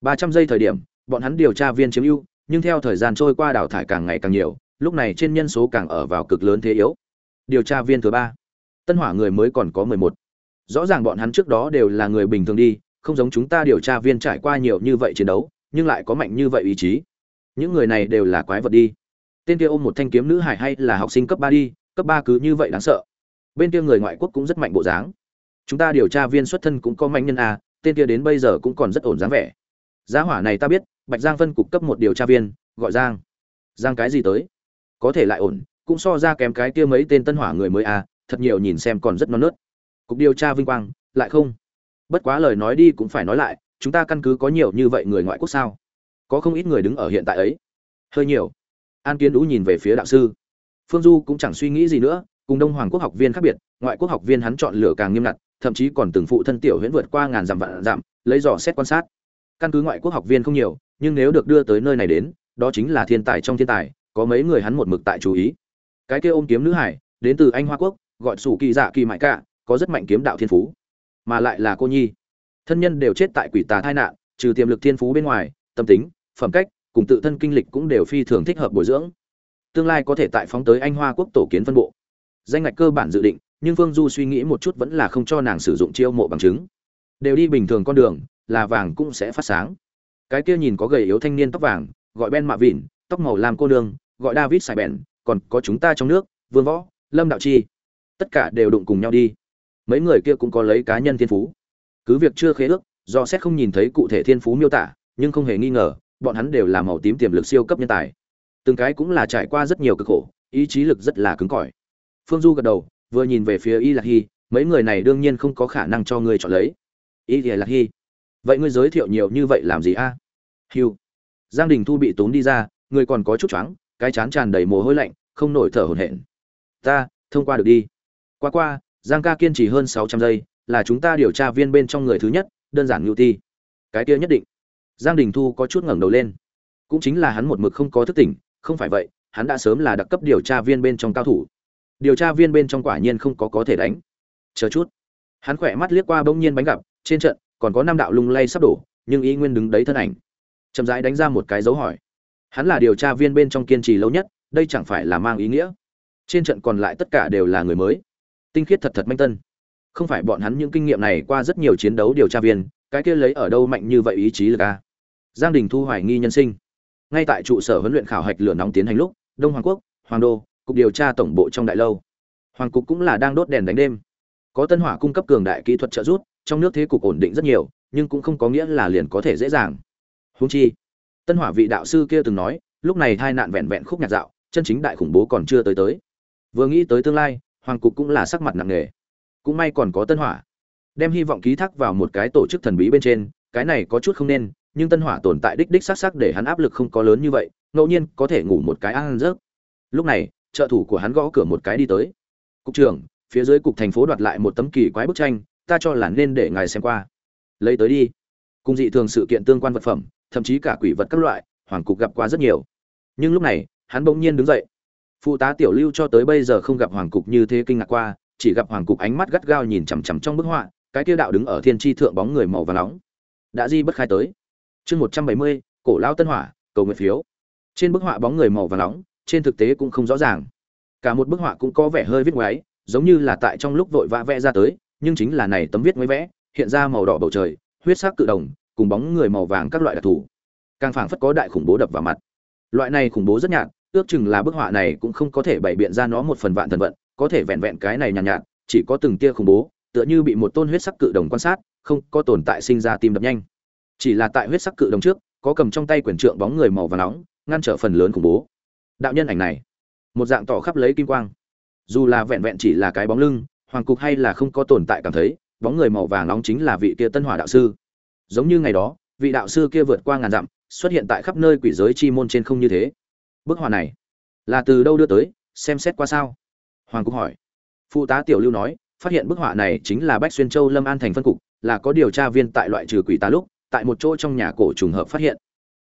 Ba trăm giây thời điểm, bọn hắn điều tra viên chiếm ưu, nhưng theo thời gian trôi qua đào thải càng ngày càng nhiều, lúc này trên nhân số càng ở vào cực lớn thế yếu. Điều tra viên thứ ba. Tân hỏa người mới còn có mười một. Rõ ràng bọn hắn trước đó đều là người bình thường đi không giống chúng ta điều tra viên trải qua nhiều như vậy chiến đấu, nhưng lại có mạnh như vậy ý chí. Những người này đều là quái vật đi. Tên kia ôm một thanh kiếm nữ hải hay là học sinh cấp ba đi, cấp ba cứ như vậy đáng sợ. Bên kia người ngoại quốc cũng rất mạnh bộ dáng. Chúng ta điều tra viên xuất thân cũng có mạnh nhân a, tên kia đến bây giờ cũng còn rất ổn dáng vẻ. Giá hỏa này ta biết, bạch giang phân cục cấp một điều tra viên, gọi giang. Giang cái gì tới? Có thể lại ổn, cũng so ra kém cái kia mấy tên tân hỏa người mới a, thật nhiều nhìn xem còn rất non nớt. Cục điều tra vinh quang, lại không bất quá lời nói đi cũng phải nói lại, chúng ta căn cứ có nhiều như vậy người ngoại quốc sao? Có không ít người đứng ở hiện tại ấy. Hơi nhiều. An kiến đũ nhìn về phía đạo sư. Phương du cũng chẳng suy nghĩ gì nữa, cùng đông hoàng quốc học viên khác biệt, ngoại quốc học viên hắn chọn lựa càng nghiêm ngặt, thậm chí còn từng phụ thân tiểu huyễn vượt qua ngàn dặm vạn dặm, lấy dò xét quan sát. Căn cứ ngoại quốc học viên không nhiều, nhưng nếu được đưa tới nơi này đến, đó chính là thiên tài trong thiên tài, có mấy người hắn một mực tại chú ý. Cái kia ôm kiếm nữ hải, đến từ anh hoa quốc, gọi sủ kỳ dạ kỳ mại cả có rất mạnh kiếm đạo thiên phú mà lại là cô nhi. Thân nhân đều chết tại quỷ tà tai nạn, trừ tiềm lực thiên phú bên ngoài, tâm tính, phẩm cách, cùng tự thân kinh lịch cũng đều phi thường thích hợp bồi dưỡng. Tương lai có thể tại phóng tới anh hoa quốc tổ kiến phân bộ. Danh ngạch cơ bản dự định, nhưng phương du suy nghĩ một chút vẫn là không cho nàng sử dụng chiêu mộ bằng chứng. Đều đi bình thường con đường, là vàng cũng sẽ phát sáng. Cái kia nhìn có gầy yếu thanh niên tóc vàng, gọi ben mạ vịn, tóc màu làm cô nương, gọi david sài bèn, còn có chúng ta trong nước, vương võ, lâm đạo chi. Tất cả đều đụng cùng nhau đi mấy người kia cũng có lấy cá nhân thiên phú. Cứ việc chưa khế ước, do xét không nhìn thấy cụ thể thiên phú miêu tả, nhưng không hề nghi ngờ, bọn hắn đều là màu tím tiềm lực siêu cấp nhân tài. Từng cái cũng là trải qua rất nhiều cực khổ, ý chí lực rất là cứng cỏi. Phương du gật đầu, vừa nhìn về phía y lạc hy, mấy người này đương nhiên không có khả năng cho ngươi chọn lấy. Y lạc hy, vậy ngươi giới thiệu nhiều như vậy làm gì a? À? hiu giang đình thu bị tốn đi ra, người còn có chút choáng, cái chán tràn đầy mồ hôi lạnh, không nổi thở hổn hển. Ta, thông qua được đi. Qua qua giang ca kiên trì hơn sáu trăm giây, là chúng ta điều tra viên bên trong người thứ nhất, đơn giản ngưu ti. Cái kia nhất định. Giang đình thu có chút ngẩng đầu lên. Cũng chính là hắn một mực không có thức tỉnh, không phải vậy, hắn đã sớm là đặc cấp điều tra viên bên trong cao thủ. Điều tra viên bên trong quả nhiên không có có thể đánh. Chờ chút. Hắn khỏe mắt liếc qua bỗng nhiên bánh gặp, trên trận, còn có năm đạo lung lay sắp đổ, nhưng ý nguyên đứng đấy thân ảnh. Chậm rãi đánh ra một cái dấu hỏi. Hắn là điều tra viên bên trong kiên trì lâu nhất, đây chẳng phải là mang ý nghĩa. Trên trận còn lại tất cả đều là người mới tinh khiết thật thật manh tân. Không phải bọn hắn những kinh nghiệm này qua rất nhiều chiến đấu điều tra viên, cái kia lấy ở đâu mạnh như vậy ý chí lực a giang đình thu hoài nghi nhân sinh. Ngay tại trụ sở huấn luyện khảo hạch lửa nóng tiến hành lúc, đông hoàng quốc, hoàng đô, cục điều tra tổng bộ trong đại lâu. Hoàng cục cũng là đang đốt đèn đánh đêm. Có tân hỏa cung cấp cường đại kỹ thuật trợ giúp, trong nước thế cục ổn định rất nhiều, nhưng cũng không có nghĩa là liền có thể dễ dàng. Húng chi, tân hỏa vị đạo sư kia từng nói, lúc này hai nạn vẹn vẹn khúc nhạt dạo, chân chính đại khủng bố còn chưa tới tới. Vừa nghĩ tới tương lai hoàng cục cũng là sắc mặt nặng nề. Cũng may còn có tân hỏa. Đem hy vọng ký thác vào một cái tổ chức thần bí bên trên, cái này có chút không nên, nhưng tân hỏa tồn tại đích đích xác xác để hắn áp lực không có lớn như vậy, ngẫu nhiên có thể ngủ một cái ăn rớt lúc này, trợ thủ của hắn gõ cửa một cái đi tới. Cục trưởng, phía dưới cục thành phố đoạt lại một tấm kỳ quái bức tranh, ta cho là nên để ngài xem qua. Lấy tới đi. Cùng dị thường sự kiện tương quan vật phẩm, thậm chí cả quỷ vật các loại, hoàng cục gặp qua rất nhiều. Nhưng lúc này, hắn bỗng nhiên đứng dậy phụ tá tiểu lưu cho tới bây giờ không gặp hoàng cục như thế kinh ngạc qua, chỉ gặp hoàng cục ánh mắt gắt gao nhìn chằm chằm trong bức họa, cái kia đạo đứng ở thiên tri thượng bóng người màu và nóng. Đã di bất khai tới. Chương một trăm bảy mươi, cổ lao tân hỏa, cầu nguyện phiếu. Trên bức họa bóng người màu và nóng, trên thực tế cũng không rõ ràng. Cả một bức họa cũng có vẻ hơi viết ngoáy, giống như là tại trong lúc vội vã vẽ ra tới, nhưng chính là này tấm viết mới vẽ, hiện ra màu đỏ bầu trời, huyết sắc cự đồng, cùng bóng người màu vàng các loại đặc thù. Càng phảng phất có đại khủng bố đập vào mặt. Loại này khủng bố rất nhạt ước chừng là bức họa này cũng không có thể bày biện ra nó một phần vạn thần vận có thể vẹn vẹn cái này nhàn nhạt, nhạt chỉ có từng tia khủng bố tựa như bị một tôn huyết sắc cự đồng quan sát không có tồn tại sinh ra tim đập nhanh. Chỉ là tại huyết sắc cự đồng trước có cầm trong tay quyển trượng bóng người màu và nóng ngăn trở phần lớn khủng bố. Đạo nhân ảnh này một dạng tỏ khắp lấy kim quang. Dù là vẹn vẹn chỉ là cái bóng lưng hoàng cục hay là không có tồn tại cảm thấy bóng người màu vàng nóng chính là vị kia tân hỏa đạo sư. Giống như ngày đó vị đạo sư kia vượt qua ngàn dặm xuất hiện tại khắp nơi quỷ giới chi môn trên không như thế bức họa này là từ đâu đưa tới, xem xét qua sao? Hoàng Cúc hỏi. Phụ tá tiểu lưu nói, phát hiện bức họa này chính là bách xuyên châu lâm an thành phân cục, là có điều tra viên tại loại trừ quỷ tá lúc, tại một chỗ trong nhà cổ trùng hợp phát hiện.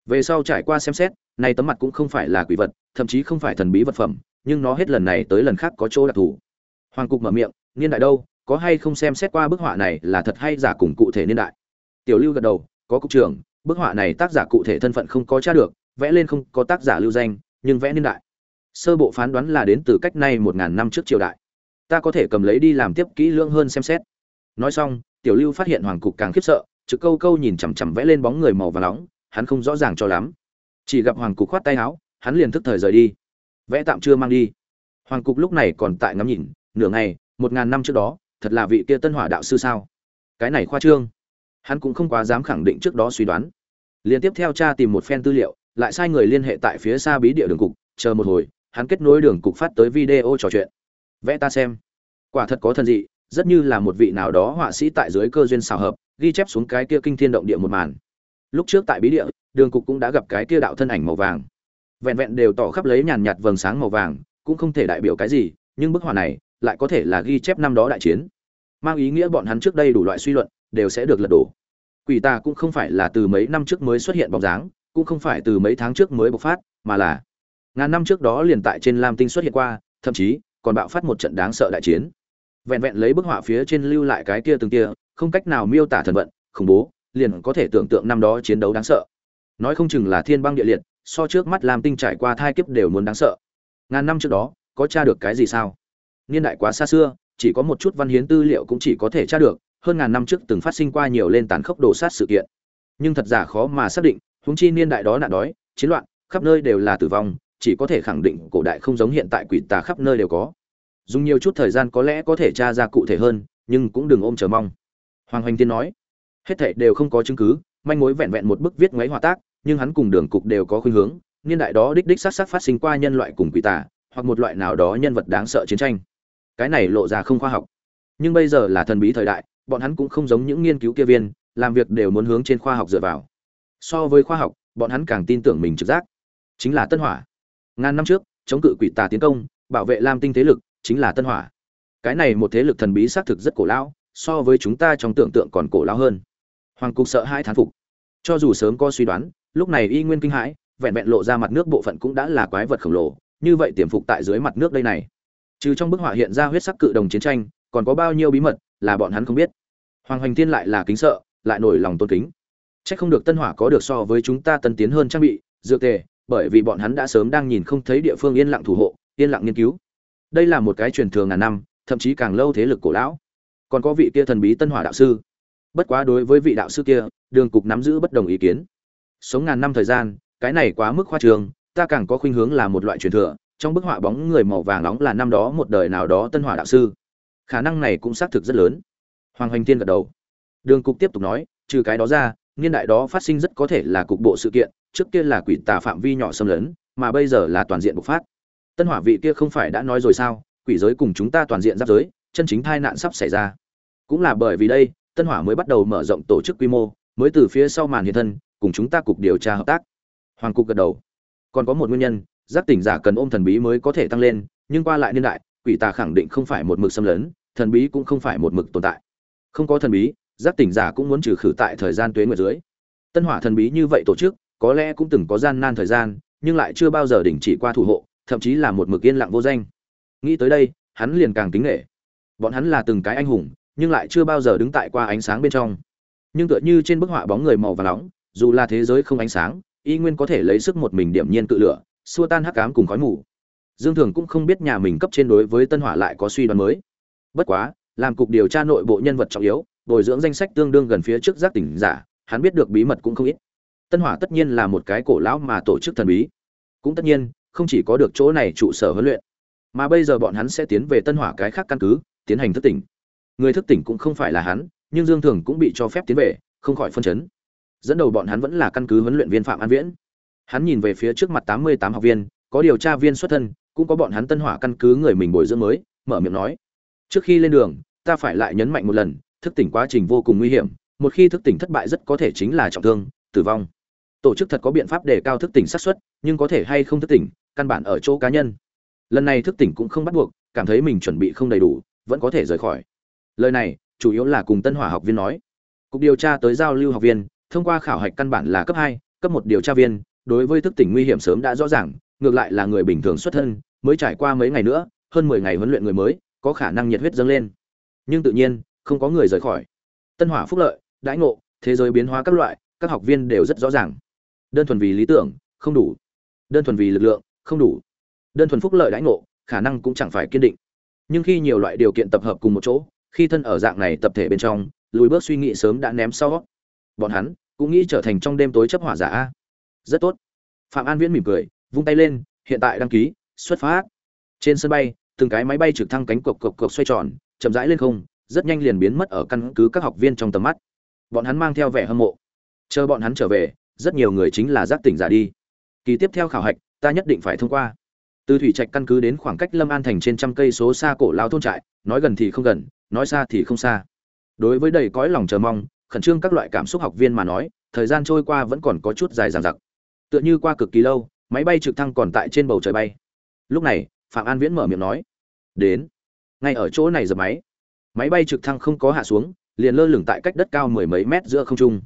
Về sau trải qua xem xét, nay tấm mặt cũng không phải là quỷ vật, thậm chí không phải thần bí vật phẩm, nhưng nó hết lần này tới lần khác có chỗ đặc thù. Hoàng cục mở miệng, niên đại đâu, có hay không xem xét qua bức họa này là thật hay giả cùng cụ thể niên đại? Tiểu lưu gật đầu, có cục trưởng, bức họa này tác giả cụ thể thân phận không có tra được, vẽ lên không có tác giả lưu danh nhưng vẽ niên đại. Sơ bộ phán đoán là đến từ cách nay một ngàn năm trước triều đại. Ta có thể cầm lấy đi làm tiếp kỹ lưỡng hơn xem xét. Nói xong, tiểu lưu phát hiện hoàng cục càng khiếp sợ, trực câu câu nhìn chằm chằm vẽ lên bóng người màu và nóng, hắn không rõ ràng cho lắm. Chỉ gặp hoàng cục khoát tay áo, hắn liền thức thời rời đi. Vẽ tạm chưa mang đi. Hoàng cục lúc này còn tại ngắm nhìn, nửa ngày, một ngàn năm trước đó, thật là vị kia tân hỏa đạo sư sao? Cái này khoa trương. Hắn cũng không quá dám khẳng định trước đó suy đoán. Liên tiếp theo cha tìm một phen tư liệu lại sai người liên hệ tại phía xa bí địa đường cục, chờ một hồi, hắn kết nối đường cục phát tới video trò chuyện. Vẽ ta xem. Quả thật có thần dị, rất như là một vị nào đó họa sĩ tại dưới cơ duyên xào hợp, ghi chép xuống cái kia kinh thiên động địa một màn. Lúc trước tại bí địa, đường cục cũng đã gặp cái kia đạo thân ảnh màu vàng. Vẹn vẹn đều tỏ khắp lấy nhàn nhạt vầng sáng màu vàng, cũng không thể đại biểu cái gì, nhưng bức họa này lại có thể là ghi chép năm đó đại chiến. Mang ý nghĩa bọn hắn trước đây đủ loại suy luận, đều sẽ được lật đổ. Quỷ tà cũng không phải là từ mấy năm trước mới xuất hiện bóng dáng cũng không phải từ mấy tháng trước mới bộc phát, mà là ngàn năm trước đó liền tại trên lam tinh xuất hiện qua, thậm chí còn bạo phát một trận đáng sợ đại chiến. Vẹn vẹn lấy bức họa phía trên lưu lại cái kia từng kia, không cách nào miêu tả thần vận, khủng bố, liền có thể tưởng tượng năm đó chiến đấu đáng sợ. Nói không chừng là thiên băng địa liệt, so trước mắt lam tinh trải qua thai kiếp đều muốn đáng sợ. Ngàn năm trước đó, có tra được cái gì sao? Niên đại quá xa xưa, chỉ có một chút văn hiến tư liệu cũng chỉ có thể tra được, hơn ngàn năm trước từng phát sinh qua nhiều lên tàn khốc đồ sát sự kiện. Nhưng thật giả khó mà xác định huống chi niên đại đó nạn đói, chiến loạn, khắp nơi đều là tử vong, chỉ có thể khẳng định cổ đại không giống hiện tại quỷ tà khắp nơi đều có. Dùng nhiều chút thời gian có lẽ có thể tra ra cụ thể hơn, nhưng cũng đừng ôm chờ mong. Hoàng hoành tiên nói. Hết thệ đều không có chứng cứ, manh mối vẹn vẹn một bức viết ngoáy hòa tác, nhưng hắn cùng đường cục đều có khuynh hướng, niên đại đó đích đích sát sát phát sinh qua nhân loại cùng quỷ tà, hoặc một loại nào đó nhân vật đáng sợ chiến tranh. Cái này lộ ra không khoa học. Nhưng bây giờ là thần bí thời đại, bọn hắn cũng không giống những nghiên cứu kia viên, làm việc đều muốn hướng trên khoa học dựa vào so với khoa học, bọn hắn càng tin tưởng mình trực giác. Chính là tân hỏa. Ngàn năm trước, chống cự quỷ tà tiến công, bảo vệ lam tinh thế lực, chính là tân hỏa. Cái này một thế lực thần bí xác thực rất cổ lão, so với chúng ta trong tưởng tượng còn cổ lão hơn. Hoàng cục sợ hai thán phục. Cho dù sớm có suy đoán, lúc này y nguyên kinh hãi, vẹn vẹn lộ ra mặt nước bộ phận cũng đã là quái vật khổng lồ, như vậy tiềm phục tại dưới mặt nước đây này. Trừ trong bức họa hiện ra huyết sắc cự đồng chiến tranh, còn có bao nhiêu bí mật là bọn hắn không biết. Hoàng hoành thiên lại là kính sợ, lại nổi lòng tôn kính. Chắc không được Tân Hỏa có được so với chúng ta tân tiến hơn trang bị, dược tề, bởi vì bọn hắn đã sớm đang nhìn không thấy địa phương yên lặng thủ hộ, yên lặng nghiên cứu. Đây là một cái truyền thường ngàn năm, thậm chí càng lâu thế lực cổ lão. Còn có vị kia thần bí Tân Hỏa đạo sư. Bất quá đối với vị đạo sư kia, Đường cục nắm giữ bất đồng ý kiến. Sống ngàn năm thời gian, cái này quá mức khoa trường, ta càng có khuynh hướng là một loại truyền thừa, trong bức họa bóng người màu vàng nóng là năm đó một đời nào đó Tân Hỏa đạo sư. Khả năng này cũng xác thực rất lớn. Hoàng Hoành Tiên gật đầu. Đường cục tiếp tục nói, trừ cái đó ra, niên đại đó phát sinh rất có thể là cục bộ sự kiện, trước kia là quỷ tà phạm vi nhỏ xâm lấn, mà bây giờ là toàn diện bộc phát. Tân Hỏa vị kia không phải đã nói rồi sao, quỷ giới cùng chúng ta toàn diện giáp giới, chân chính tai nạn sắp xảy ra. Cũng là bởi vì đây, Tân Hỏa mới bắt đầu mở rộng tổ chức quy mô, mới từ phía sau màn hiện thân, cùng chúng ta cục điều tra hợp tác. Hoàng cục gật đầu. Còn có một nguyên nhân, giác tỉnh giả cần ôm thần bí mới có thể tăng lên, nhưng qua lại niên đại, quỷ tà khẳng định không phải một mực xâm lấn, thần bí cũng không phải một mực tồn tại. Không có thần bí, giác tỉnh giả cũng muốn trừ khử tại thời gian tuế nguyệt dưới. Tân hỏa thần bí như vậy tổ chức, có lẽ cũng từng có gian nan thời gian, nhưng lại chưa bao giờ đình chỉ qua thủ hộ, thậm chí là một mực yên lặng vô danh. Nghĩ tới đây, hắn liền càng kính nghệ bọn hắn là từng cái anh hùng, nhưng lại chưa bao giờ đứng tại qua ánh sáng bên trong. Nhưng tựa như trên bức họa bóng người màu và nóng, dù là thế giới không ánh sáng, y nguyên có thể lấy sức một mình điểm nhiên cự lửa, xua tan hắc ám cùng khói mù. Dương thường cũng không biết nhà mình cấp trên đối với tân hỏa lại có suy đoán mới. Bất quá, làm cục điều tra nội bộ nhân vật trọng yếu bồi dưỡng danh sách tương đương gần phía trước giác tỉnh giả, hắn biết được bí mật cũng không ít. Tân hỏa tất nhiên là một cái cổ lão mà tổ chức thần bí. Cũng tất nhiên, không chỉ có được chỗ này trụ sở huấn luyện, mà bây giờ bọn hắn sẽ tiến về tân hỏa cái khác căn cứ, tiến hành thức tỉnh. Người thức tỉnh cũng không phải là hắn, nhưng dương thường cũng bị cho phép tiến về, không khỏi phân chấn. Dẫn đầu bọn hắn vẫn là căn cứ huấn luyện viên phạm an viễn. Hắn nhìn về phía trước mặt tám mươi tám học viên, có điều tra viên xuất thân, cũng có bọn hắn tân hỏa căn cứ người mình bồi dưỡng mới, mở miệng nói, trước khi lên đường, ta phải lại nhấn mạnh một lần thức tỉnh quá trình vô cùng nguy hiểm, một khi thức tỉnh thất bại rất có thể chính là trọng thương, tử vong. Tổ chức thật có biện pháp để cao thức tỉnh xác suất, nhưng có thể hay không thức tỉnh, căn bản ở chỗ cá nhân. Lần này thức tỉnh cũng không bắt buộc, cảm thấy mình chuẩn bị không đầy đủ, vẫn có thể rời khỏi. Lời này, chủ yếu là cùng tân hỏa học viên nói. Cục điều tra tới giao lưu học viên, thông qua khảo hạch căn bản là cấp hai, cấp một điều tra viên, đối với thức tỉnh nguy hiểm sớm đã rõ ràng, ngược lại là người bình thường xuất thân, mới trải qua mấy ngày nữa, hơn mười ngày huấn luyện người mới, có khả năng nhiệt huyết dâng lên. Nhưng tự nhiên không có người rời khỏi. Tân hỏa phúc lợi, đãi ngộ, thế giới biến hóa các loại, các học viên đều rất rõ ràng. Đơn thuần vì lý tưởng, không đủ. Đơn thuần vì lực lượng, không đủ. Đơn thuần phúc lợi đãi ngộ, khả năng cũng chẳng phải kiên định. Nhưng khi nhiều loại điều kiện tập hợp cùng một chỗ, khi thân ở dạng này tập thể bên trong, lùi bước suy nghĩ sớm đã ném sau. Bọn hắn cũng nghĩ trở thành trong đêm tối chấp hỏa giả. Rất tốt. Phạm an viễn mỉm cười, vung tay lên, hiện tại đăng ký, xuất phát. Trên sân bay, từng cái máy bay trực thăng cánh cộc cộc cộc xoay tròn, chậm rãi lên không rất nhanh liền biến mất ở căn cứ các học viên trong tầm mắt. Bọn hắn mang theo vẻ hâm mộ. Chờ bọn hắn trở về, rất nhiều người chính là giác tỉnh giả đi. Kỳ tiếp theo khảo hạch, ta nhất định phải thông qua. Từ thủy trạch căn cứ đến khoảng cách lâm an thành trên trăm cây số xa cổ lao thôn trại, nói gần thì không gần, nói xa thì không xa. Đối với đầy cõi lòng chờ mong, khẩn trương các loại cảm xúc học viên mà nói, thời gian trôi qua vẫn còn có chút dài dằng dặc. Tựa như qua cực kỳ lâu, máy bay trực thăng còn tại trên bầu trời bay. Lúc này, phạm an viễn mở miệng nói, đến. Ngay ở chỗ này giờ máy máy bay trực thăng không có hạ xuống, liền lơ lửng tại cách đất cao mười mấy mét giữa không trung.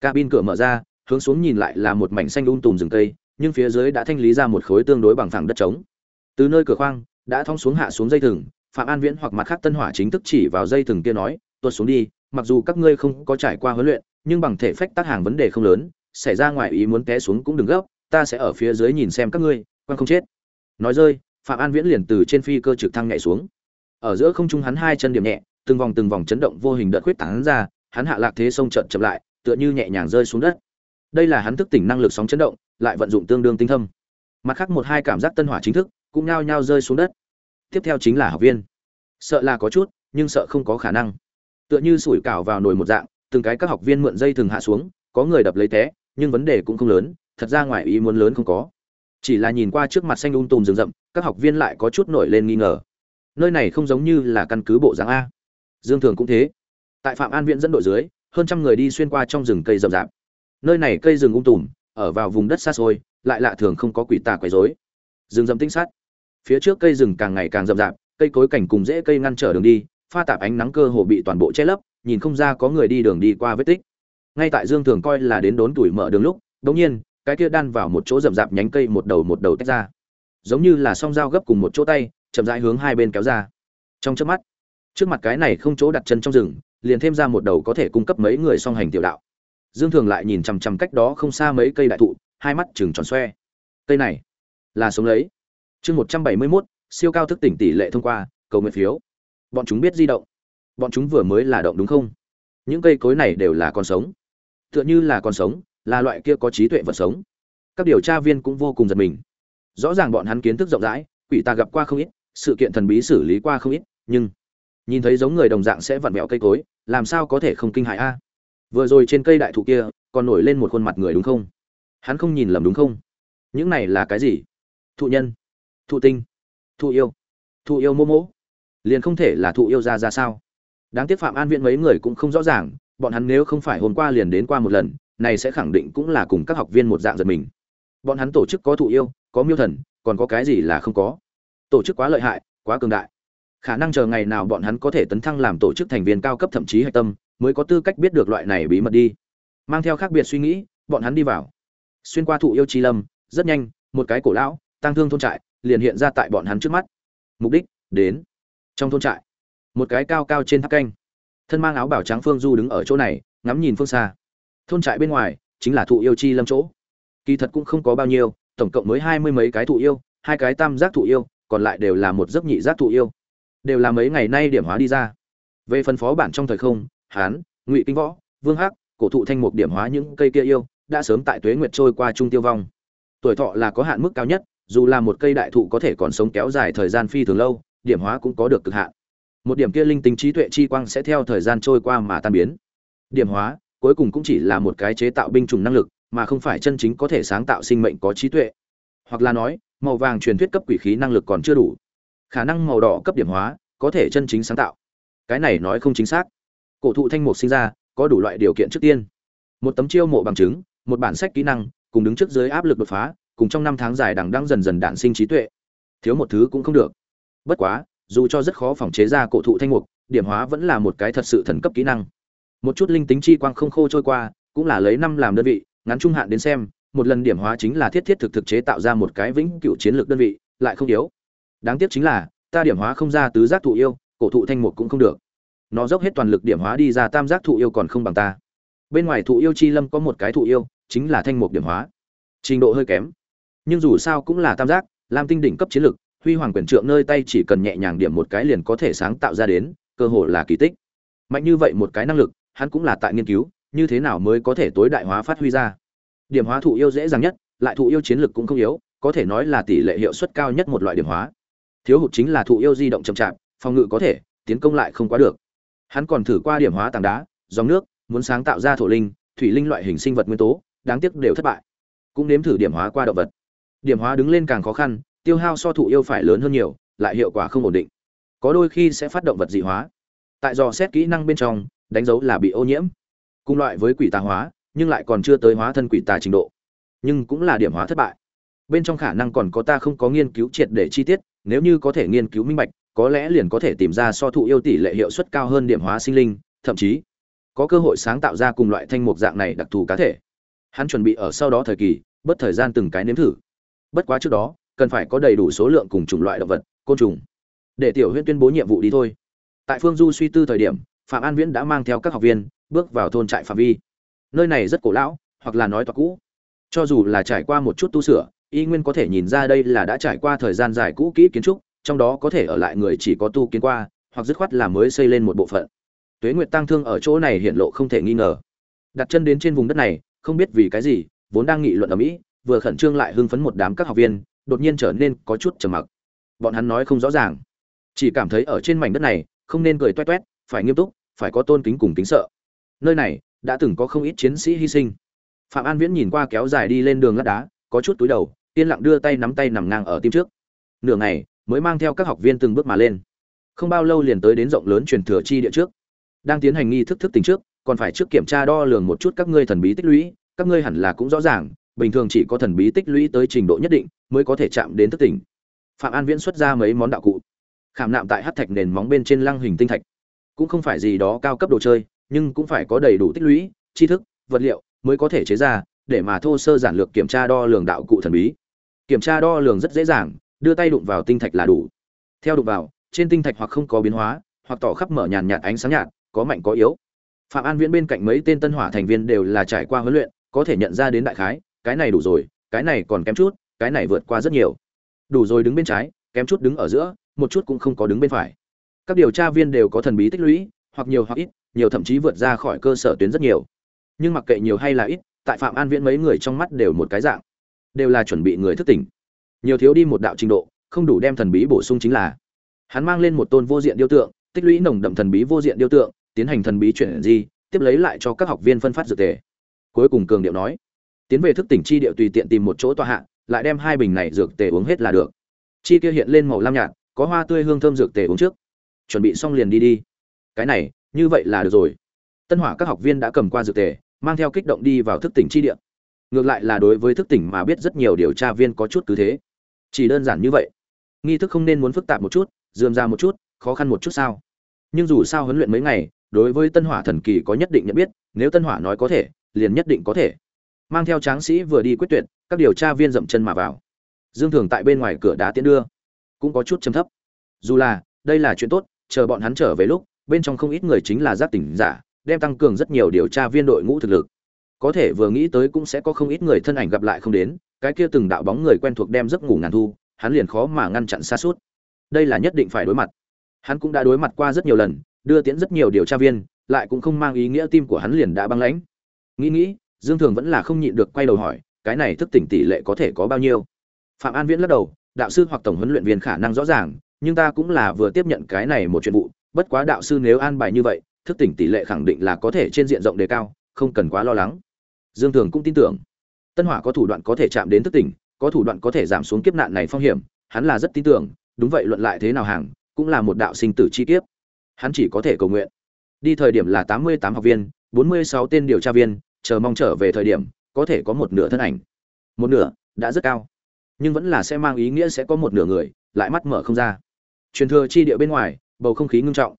Cabin cửa mở ra, hướng xuống nhìn lại là một mảnh xanh um tùm rừng cây, nhưng phía dưới đã thanh lý ra một khối tương đối bằng phẳng đất trống. Từ nơi cửa khoang, đã thong xuống hạ xuống dây thừng, phạm an viễn hoặc mặt khác tân hỏa chính thức chỉ vào dây thừng kia nói, tuột xuống đi, mặc dù các ngươi không có trải qua huấn luyện, nhưng bằng thể phách tác hàng vấn đề không lớn, xảy ra ngoài ý muốn té xuống cũng đừng gấp, ta sẽ ở phía dưới nhìn xem các ngươi quan không chết. Nói rơi, phạm an viễn liền từ trên phi cơ trực thăng nhảy xuống ở giữa không trung hắn hai chân điểm nhẹ, từng vòng từng vòng chấn động vô hình đợt khuyết tán ra, hắn hạ lạc thế sông trận chậm lại, tựa như nhẹ nhàng rơi xuống đất. Đây là hắn thức tỉnh năng lực sóng chấn động, lại vận dụng tương đương tinh thâm. Mặt khác một hai cảm giác tân hỏa chính thức, cũng nhao nhao rơi xuống đất. Tiếp theo chính là học viên. Sợ là có chút, nhưng sợ không có khả năng. Tựa như sủi cảo vào nồi một dạng, từng cái các học viên mượn dây thường hạ xuống, có người đập lấy té, nhưng vấn đề cũng không lớn, thật ra ngoài ý muốn lớn không có. Chỉ là nhìn qua trước mặt xanh um tùm rừng rậm, các học viên lại có chút nổi lên nghi ngờ nơi này không giống như là căn cứ bộ dáng a. Dương thường cũng thế. Tại phạm an viện dẫn đội dưới, hơn trăm người đi xuyên qua trong rừng cây rậm rạp. Nơi này cây rừng ung tùm, ở vào vùng đất xa xôi, lại lạ thường không có quỷ tà quấy rối. Rừng rậm tinh sát. Phía trước cây rừng càng ngày càng rậm rạp, cây cối cảnh cùng dễ cây ngăn trở đường đi, pha tạp ánh nắng cơ hồ bị toàn bộ che lấp, nhìn không ra có người đi đường đi qua vết tích. Ngay tại dương thường coi là đến đốn tuổi mở đường lúc đống nhiên, cái kia đan vào một chỗ rậm rạp nhánh cây một đầu một đầu tách ra. Giống như là song dao gấp cùng một chỗ tay chậm rãi hướng hai bên kéo ra. Trong chớp mắt, trước mặt cái này không chỗ đặt chân trong rừng, liền thêm ra một đầu có thể cung cấp mấy người song hành tiểu đạo. Dương thường lại nhìn chằm chằm cách đó không xa mấy cây đại thụ, hai mắt chừng tròn xoe. Cây này là sống lấy. Chương một trăm bảy mươi mốt, siêu cao thức tỉnh tỷ lệ thông qua, cầu nguyện phiếu. Bọn chúng biết di động. Bọn chúng vừa mới là động đúng không? Những cây cối này đều là con sống. Tựa như là con sống, là loại kia có trí tuệ vật sống. Các điều tra viên cũng vô cùng giật mình. Rõ ràng bọn hắn kiến thức rộng rãi, quỷ ta gặp qua không ít sự kiện thần bí xử lý qua không ít, nhưng nhìn thấy giống người đồng dạng sẽ vặn vẹo cây cối, làm sao có thể không kinh hại a? Vừa rồi trên cây đại thụ kia, còn nổi lên một khuôn mặt người đúng không? Hắn không nhìn lầm đúng không? Những này là cái gì? Thụ nhân, thụ tinh, thụ yêu thụ yêu mô mỗ liền không thể là thụ yêu ra ra sao? Đáng tiếc phạm an viện mấy người cũng không rõ ràng, bọn hắn nếu không phải hôm qua liền đến qua một lần, này sẽ khẳng định cũng là cùng các học viên một dạng giật mình. Bọn hắn tổ chức có thụ yêu, có miêu thần, còn có cái gì là không có? Tổ chức quá lợi hại, quá cường đại. Khả năng chờ ngày nào bọn hắn có thể tấn thăng làm tổ chức thành viên cao cấp thậm chí hạch tâm, mới có tư cách biết được loại này bí mật đi. Mang theo khác biệt suy nghĩ, bọn hắn đi vào. Xuyên qua thụ yêu chi lâm, rất nhanh, một cái cổ lão tăng thương thôn trại, liền hiện ra tại bọn hắn trước mắt. Mục đích, đến. Trong thôn trại, một cái cao cao trên tháp canh. Thân mang áo bảo trắng phương du đứng ở chỗ này, ngắm nhìn phương xa. Thôn trại bên ngoài, chính là thụ yêu chi lâm chỗ. Kỳ thật cũng không có bao nhiêu, tổng cộng mới hai mươi mấy cái thụ yêu, hai cái tam giác thụ yêu còn lại đều là một giấc nhị giác thụ yêu. Đều là mấy ngày nay điểm hóa đi ra. Về phân phó bản trong thời không, hán, ngụy kinh võ, vương hắc, cổ thụ thanh mục điểm hóa những cây kia yêu, đã sớm tại tuế nguyệt trôi qua trung tiêu vong. Tuổi thọ là có hạn mức cao nhất, dù là một cây đại thụ có thể còn sống kéo dài thời gian phi thường lâu, điểm hóa cũng có được cực hạn. Một điểm kia linh tính trí tuệ chi quang sẽ theo thời gian trôi qua mà tan biến. Điểm hóa, cuối cùng cũng chỉ là một cái chế tạo binh chủng năng lực, mà không phải chân chính có thể sáng tạo sinh mệnh có trí tuệ. Hoặc là nói màu vàng truyền thuyết cấp quỷ khí năng lực còn chưa đủ. Khả năng màu đỏ cấp điểm hóa, có thể chân chính sáng tạo. Cái này nói không chính xác. Cổ thụ thanh mục sinh ra, có đủ loại điều kiện trước tiên. Một tấm chiêu mộ bằng chứng, một bản sách kỹ năng, cùng đứng trước dưới áp lực đột phá, cùng trong năm tháng dài đằng đang dần dần đạn sinh trí tuệ. Thiếu một thứ cũng không được. Bất quá, dù cho rất khó phòng chế ra cổ thụ thanh mục, điểm hóa vẫn là một cái thật sự thần cấp kỹ năng. Một chút linh tính chi quang không khô trôi qua, cũng là lấy năm làm đơn vị, ngắn trung hạn đến xem một lần điểm hóa chính là thiết thiết thực thực chế tạo ra một cái vĩnh cửu chiến lược đơn vị, lại không yếu. Đáng tiếc chính là, ta điểm hóa không ra tứ giác thụ yêu, cổ thụ thanh mục cũng không được. Nó dốc hết toàn lực điểm hóa đi ra tam giác thụ yêu còn không bằng ta. Bên ngoài thụ yêu chi lâm có một cái thụ yêu, chính là thanh mục điểm hóa. Trình độ hơi kém, nhưng dù sao cũng là tam giác, lam tinh đỉnh cấp chiến lược, huy hoàng quyền trượng nơi tay chỉ cần nhẹ nhàng điểm một cái liền có thể sáng tạo ra đến, cơ hội là kỳ tích. Mạnh như vậy một cái năng lực, hắn cũng là tại nghiên cứu, như thế nào mới có thể tối đại hóa phát huy ra điểm hóa thụ yêu dễ dàng nhất, lại thụ yêu chiến lược cũng không yếu, có thể nói là tỷ lệ hiệu suất cao nhất một loại điểm hóa. Thiếu hụt chính là thụ yêu di động chậm chạp, phòng ngự có thể, tiến công lại không quá được. Hắn còn thử qua điểm hóa tảng đá, dòng nước, muốn sáng tạo ra thổ linh, thủy linh loại hình sinh vật nguyên tố, đáng tiếc đều thất bại. Cũng nếm thử điểm hóa qua động vật. Điểm hóa đứng lên càng khó khăn, tiêu hao so thụ yêu phải lớn hơn nhiều, lại hiệu quả không ổn định. Có đôi khi sẽ phát động vật dị hóa. Tại dò xét kỹ năng bên trong, đánh dấu là bị ô nhiễm. Cùng loại với quỷ tà hóa nhưng lại còn chưa tới hóa thân quỷ tà trình độ. Nhưng cũng là điểm hóa thất bại. Bên trong khả năng còn có ta không có nghiên cứu triệt để chi tiết, nếu như có thể nghiên cứu minh bạch, có lẽ liền có thể tìm ra so thụ yêu tỷ lệ hiệu suất cao hơn điểm hóa sinh linh, thậm chí có cơ hội sáng tạo ra cùng loại thanh mục dạng này đặc thù cá thể. Hắn chuẩn bị ở sau đó thời kỳ, bất thời gian từng cái nếm thử. Bất quá trước đó, cần phải có đầy đủ số lượng cùng chủng loại động vật, côn trùng. Để tiểu huyễn tuyên bố nhiệm vụ đi thôi. Tại phương du suy tư thời điểm, phạm an viễn đã mang theo các học viên, bước vào thôn trại phạm vi nơi này rất cổ lão, hoặc là nói toạc cũ. Cho dù là trải qua một chút tu sửa, y nguyên có thể nhìn ra đây là đã trải qua thời gian dài cũ kỹ kiến trúc, trong đó có thể ở lại người chỉ có tu kiến qua, hoặc dứt khoát là mới xây lên một bộ phận. Tuế nguyệt tăng thương ở chỗ này hiện lộ không thể nghi ngờ. Đặt chân đến trên vùng đất này, không biết vì cái gì, vốn đang nghị luận ở mỹ, vừa khẩn trương lại hưng phấn một đám các học viên, đột nhiên trở nên có chút trầm mặc. Bọn hắn nói không rõ ràng. Chỉ cảm thấy ở trên mảnh đất này, không nên cười toét toét, phải nghiêm túc, phải có tôn kính cùng kính sợ. Nơi này đã từng có không ít chiến sĩ hy sinh. Phạm an viễn nhìn qua kéo dài đi lên đường lát đá, có chút túi đầu, yên lặng đưa tay nắm tay nằm ngang ở tim trước. Nửa ngày, mới mang theo các học viên từng bước mà lên. Không bao lâu liền tới đến rộng lớn truyền thừa chi địa trước. Đang tiến hành nghi thức thức tỉnh trước, còn phải trước kiểm tra đo lường một chút các ngươi thần bí tích lũy, các ngươi hẳn là cũng rõ ràng, bình thường chỉ có thần bí tích lũy tới trình độ nhất định mới có thể chạm đến thức tỉnh. Phạm an viễn xuất ra mấy món đạo cụ. Khảm nạm tại hát thạch nền móng bên trên lăng hình tinh thạch. Cũng không phải gì đó cao cấp đồ chơi nhưng cũng phải có đầy đủ tích lũy, tri thức, vật liệu mới có thể chế ra để mà thô sơ giản lược kiểm tra đo lường đạo cụ thần bí. Kiểm tra đo lường rất dễ dàng, đưa tay đụng vào tinh thạch là đủ. Theo đụng vào, trên tinh thạch hoặc không có biến hóa, hoặc tỏ khắp mở nhàn nhạt ánh sáng nhạt, có mạnh có yếu. Phạm an viễn bên cạnh mấy tên tân hỏa thành viên đều là trải qua huấn luyện, có thể nhận ra đến đại khái, cái này đủ rồi, cái này còn kém chút, cái này vượt qua rất nhiều. Đủ rồi đứng bên trái, kém chút đứng ở giữa, một chút cũng không có đứng bên phải. Các điều tra viên đều có thần bí tích lũy, hoặc nhiều hoặc ít nhiều thậm chí vượt ra khỏi cơ sở tuyến rất nhiều. Nhưng mặc kệ nhiều hay là ít, tại phạm an viễn mấy người trong mắt đều một cái dạng. Đều là chuẩn bị người thức tỉnh. Nhiều thiếu đi một đạo trình độ, không đủ đem thần bí bổ sung chính là. Hắn mang lên một tôn vô diện điêu tượng, tích lũy nồng đậm thần bí vô diện điêu tượng, tiến hành thần bí chuyển di, tiếp lấy lại cho các học viên phân phát dược tề. Cuối cùng cường điệu nói, tiến về thức tỉnh chi điệu tùy tiện tìm một chỗ tọa hạ, lại đem hai bình này dược tề uống hết là được. Chi kia hiện lên màu lam nhạt, có hoa tươi hương thơm dược tề uống trước. Chuẩn bị xong liền đi đi. Cái này như vậy là được rồi. Tân hỏa các học viên đã cầm qua dược tề, mang theo kích động đi vào thức tỉnh chi địa. Ngược lại là đối với thức tỉnh mà biết rất nhiều điều tra viên có chút cứ thế. Chỉ đơn giản như vậy. Nghi thức không nên muốn phức tạp một chút, dườm ra một chút, khó khăn một chút sao? Nhưng dù sao huấn luyện mấy ngày, đối với tân hỏa thần kỳ có nhất định nhận biết, nếu tân hỏa nói có thể, liền nhất định có thể. Mang theo tráng sĩ vừa đi quyết tuyệt, các điều tra viên dậm chân mà vào. Dương thường tại bên ngoài cửa đá tiến đưa. Cũng có chút châm thấp. Dù là, đây là chuyện tốt, chờ bọn hắn trở về lúc bên trong không ít người chính là giác tỉnh giả, đem tăng cường rất nhiều điều tra viên đội ngũ thực lực. Có thể vừa nghĩ tới cũng sẽ có không ít người thân ảnh gặp lại không đến, cái kia từng đạo bóng người quen thuộc đem giấc ngủ ngàn thu, hắn liền khó mà ngăn chặn xa suốt. Đây là nhất định phải đối mặt. Hắn cũng đã đối mặt qua rất nhiều lần, đưa tiễn rất nhiều điều tra viên, lại cũng không mang ý nghĩa tim của hắn liền đã băng lãnh. Nghĩ nghĩ, dương thường vẫn là không nhịn được quay đầu hỏi, cái này thức tỉnh tỷ lệ có thể có bao nhiêu? Phạm an viễn lắc đầu, đạo sư hoặc tổng huấn luyện viên khả năng rõ ràng, nhưng ta cũng là vừa tiếp nhận cái này một chuyện vụ bất quá đạo sư nếu an bài như vậy, thức tỉnh tỷ lệ khẳng định là có thể trên diện rộng đề cao, không cần quá lo lắng. Dương thường cũng tin tưởng. Tân hỏa có thủ đoạn có thể chạm đến thức tỉnh, có thủ đoạn có thể giảm xuống kiếp nạn này phong hiểm, hắn là rất tin tưởng, đúng vậy luận lại thế nào hàng, cũng là một đạo sinh tử chi kiếp. Hắn chỉ có thể cầu nguyện. Đi thời điểm là tám mươi tám học viên, bốn mươi sáu tên điều tra viên, chờ mong trở về thời điểm, có thể có một nửa thân ảnh. Một nửa, đã rất cao. Nhưng vẫn là sẽ mang ý nghĩa sẽ có một nửa người, lại mắt mở không ra. Truyền thừa chi địa bên ngoài bầu không khí ngưng trọng.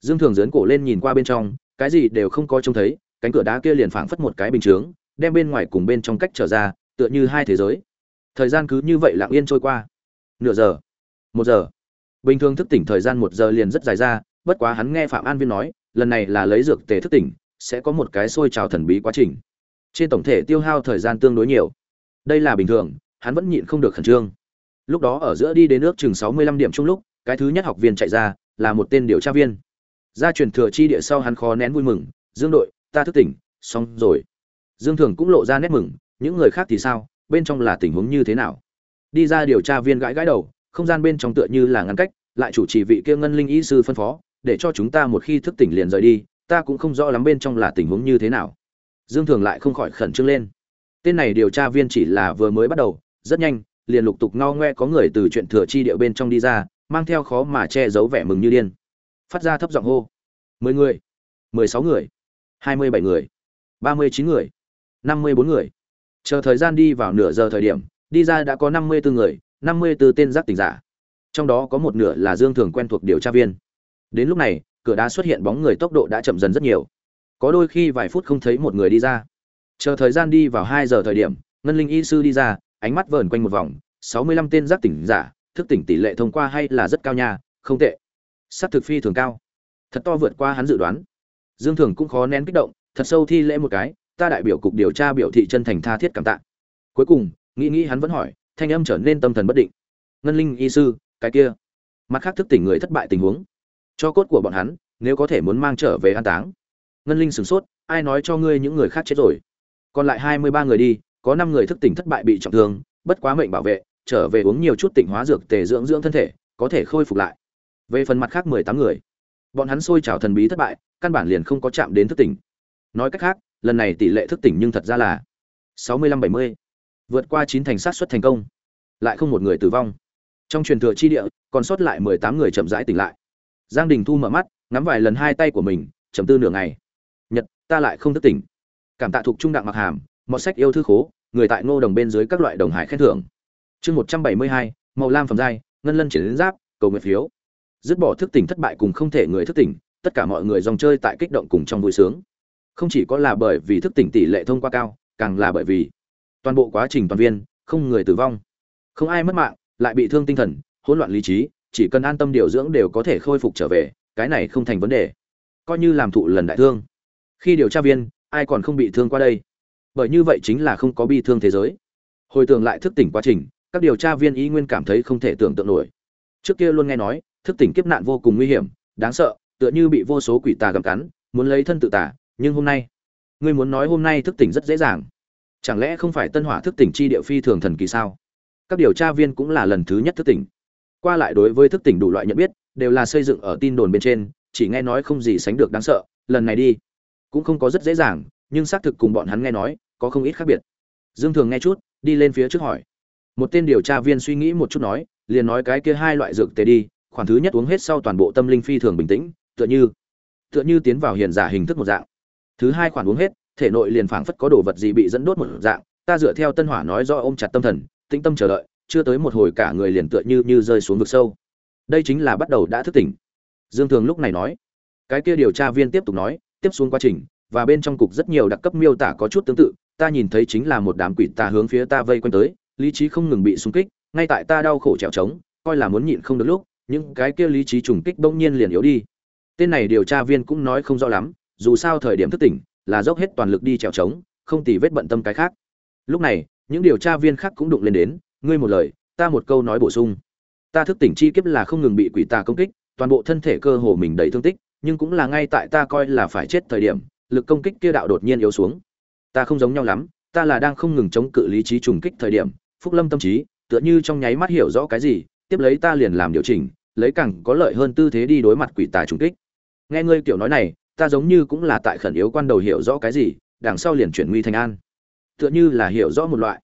Dương thường dấn cổ lên nhìn qua bên trong, cái gì đều không có trông thấy, cánh cửa đá kia liền phảng phất một cái bình chướng, đem bên ngoài cùng bên trong cách trở ra, tựa như hai thế giới. Thời gian cứ như vậy lặng yên trôi qua. Nửa giờ, một giờ. Bình thường thức tỉnh thời gian một giờ liền rất dài ra, bất quá hắn nghe phạm an viên nói, lần này là lấy dược tề thức tỉnh, sẽ có một cái sôi trào thần bí quá trình. Trên tổng thể tiêu hao thời gian tương đối nhiều. Đây là bình thường, hắn vẫn nhịn không được khẩn trương. Lúc đó ở giữa đi đến nước chừng sáu mươi lăm điểm chung lúc cái thứ nhất học viên chạy ra, là một tên điều tra viên. Gia truyền thừa chi địa sau hắn khó nén vui mừng, dương đội, ta thức tỉnh, xong rồi. Dương thường cũng lộ ra nét mừng, những người khác thì sao? Bên trong là tình huống như thế nào? Đi ra điều tra viên gãi gãi đầu, không gian bên trong tựa như là ngăn cách, lại chủ trì vị kia ngân linh y sư phân phó, để cho chúng ta một khi thức tỉnh liền rời đi, ta cũng không rõ lắm bên trong là tình huống như thế nào. Dương thường lại không khỏi khẩn trương lên. Tên này điều tra viên chỉ là vừa mới bắt đầu, rất nhanh, liền lục tục ngao ngoe có người từ chuyện thừa chi địa bên trong đi ra mang theo khó mà che giấu vẻ mừng như điên. Phát ra thấp giọng hô. Mười người, mười sáu người, hai mươi bảy người, ba mươi chín người, năm mươi bốn người. Chờ thời gian đi vào nửa giờ thời điểm, đi ra đã có năm mươi bốn người, năm mươi bốn tên giác tỉnh giả. Trong đó có một nửa là dương thường quen thuộc điều tra viên. Đến lúc này, cửa đá xuất hiện bóng người tốc độ đã chậm dần rất nhiều. Có đôi khi vài phút không thấy một người đi ra. Chờ thời gian đi vào hai giờ thời điểm, ngân linh y sư đi ra, ánh mắt vờn quanh một vòng, sáu mươi lăm tên giác tỉnh giả thức tỉnh tỷ lệ thông qua hay là rất cao nha, không tệ. S thực phi thường cao. Thật to vượt qua hắn dự đoán. Dương thường cũng khó nén kích động, thật sâu thi lễ một cái, ta đại biểu cục điều tra biểu thị chân thành tha thiết cảm tạ. Cuối cùng, nghĩ nghĩ hắn vẫn hỏi, thanh âm trở nên tâm thần bất định. Ngân linh y sư, cái kia. Mặt khác thức tỉnh người thất bại tình huống. Cho cốt của bọn hắn, nếu có thể muốn mang trở về an táng. Ngân linh sửng sốt, ai nói cho ngươi những người khác chết rồi? Còn lại hai mươi ba người đi, có năm người thức tỉnh thất bại bị trọng thương, bất quá mệnh bảo vệ trở về uống nhiều chút tỉnh hóa dược tề dưỡng dưỡng thân thể, có thể khôi phục lại. Về phần mặt khác mười tám người, bọn hắn xôi trào thần bí thất bại, căn bản liền không có chạm đến thức tỉnh. Nói cách khác, lần này tỷ lệ thức tỉnh nhưng thật ra là sáu mươi lăm bảy mươi. Vượt qua chín thành sát xuất thành công, lại không một người tử vong. Trong truyền thừa chi địa, còn sót lại mười tám người chậm rãi tỉnh lại. Giang đình thu mở mắt, ngắm vài lần hai tay của mình chầm tư nửa ngày. Nhật, ta lại không thức tỉnh. Cảm tạ thuộc trung đặng mặc hàm, mọt sách yêu thư khố, người tại ngô đồng bên dưới các loại đồng hải khen thưởng chương một trăm bảy mươi hai, màu lam phẩm giai, ngân lân triển đến giáp, cầu nguyện phiếu. Dứt bỏ thức tỉnh thất bại cùng không thể người thức tỉnh, tất cả mọi người dòng chơi tại kích động cùng trong vui sướng. Không chỉ có là bởi vì thức tỉnh tỷ lệ thông qua cao, càng là bởi vì toàn bộ quá trình toàn viên, không người tử vong. Không ai mất mạng, lại bị thương tinh thần, hỗn loạn lý trí, chỉ cần an tâm điều dưỡng đều có thể khôi phục trở về, cái này không thành vấn đề. Coi như làm thụ lần đại thương. Khi điều tra viên, ai còn không bị thương qua đây? Bởi như vậy chính là không có bi thương thế giới. Hồi tưởng lại thức tỉnh quá trình các điều tra viên y nguyên cảm thấy không thể tưởng tượng nổi. Trước kia luôn nghe nói, thức tỉnh kiếp nạn vô cùng nguy hiểm, đáng sợ, tựa như bị vô số quỷ tà gặm cắn, muốn lấy thân tự tả nhưng hôm nay, ngươi muốn nói hôm nay thức tỉnh rất dễ dàng. Chẳng lẽ không phải tân hỏa thức tỉnh chi địa phi thường thần kỳ sao? Các điều tra viên cũng là lần thứ nhất thức tỉnh. Qua lại đối với thức tỉnh đủ loại nhận biết, đều là xây dựng ở tin đồn bên trên, chỉ nghe nói không gì sánh được đáng sợ, lần này đi, cũng không có rất dễ dàng, nhưng xác thực cùng bọn hắn nghe nói, có không ít khác biệt. Dương thường nghe chút, đi lên phía trước hỏi một tên điều tra viên suy nghĩ một chút nói, liền nói cái kia hai loại dược tề đi khoản thứ nhất uống hết sau toàn bộ tâm linh phi thường bình tĩnh, tựa như tựa như tiến vào hiền giả hình thức một dạng. Thứ hai khoản uống hết, thể nội liền phảng phất có đồ vật gì bị dẫn đốt một dạng, ta dựa theo tân hỏa nói do ôm chặt tâm thần, tĩnh tâm chờ đợi, chưa tới một hồi cả người liền tựa như như rơi xuống vực sâu. Đây chính là bắt đầu đã thức tỉnh. Dương thường lúc này nói, cái kia điều tra viên tiếp tục nói, tiếp xuống quá trình, và bên trong cục rất nhiều đặc cấp miêu tả có chút tương tự, ta nhìn thấy chính là một đám quỷ tà hướng phía ta vây quanh tới lý trí không ngừng bị xung kích, ngay tại ta đau khổ trèo trống, coi là muốn nhịn không được lúc, những cái kia lý trí trùng kích bỗng nhiên liền yếu đi. Tên này điều tra viên cũng nói không rõ lắm, dù sao thời điểm thức tỉnh, là dốc hết toàn lực đi trèo trống, không tì vết bận tâm cái khác. Lúc này, những điều tra viên khác cũng đụng lên đến, ngươi một lời, ta một câu nói bổ sung. Ta thức tỉnh chi kiếp là không ngừng bị quỷ tà công kích, toàn bộ thân thể cơ hồ mình đầy thương tích, nhưng cũng là ngay tại ta coi là phải chết thời điểm, lực công kích kia đạo đột nhiên yếu xuống. Ta không giống nhau lắm, ta là đang không ngừng chống cự lý trí trùng kích thời điểm phúc lâm tâm trí, tựa như trong nháy mắt hiểu rõ cái gì, tiếp lấy ta liền làm điều chỉnh, lấy càng có lợi hơn tư thế đi đối mặt quỷ tà trùng kích. Nghe ngươi kiểu nói này, ta giống như cũng là tại khẩn yếu quan đầu hiểu rõ cái gì, đằng sau liền chuyển nguy thành an. Tựa như là hiểu rõ một loại.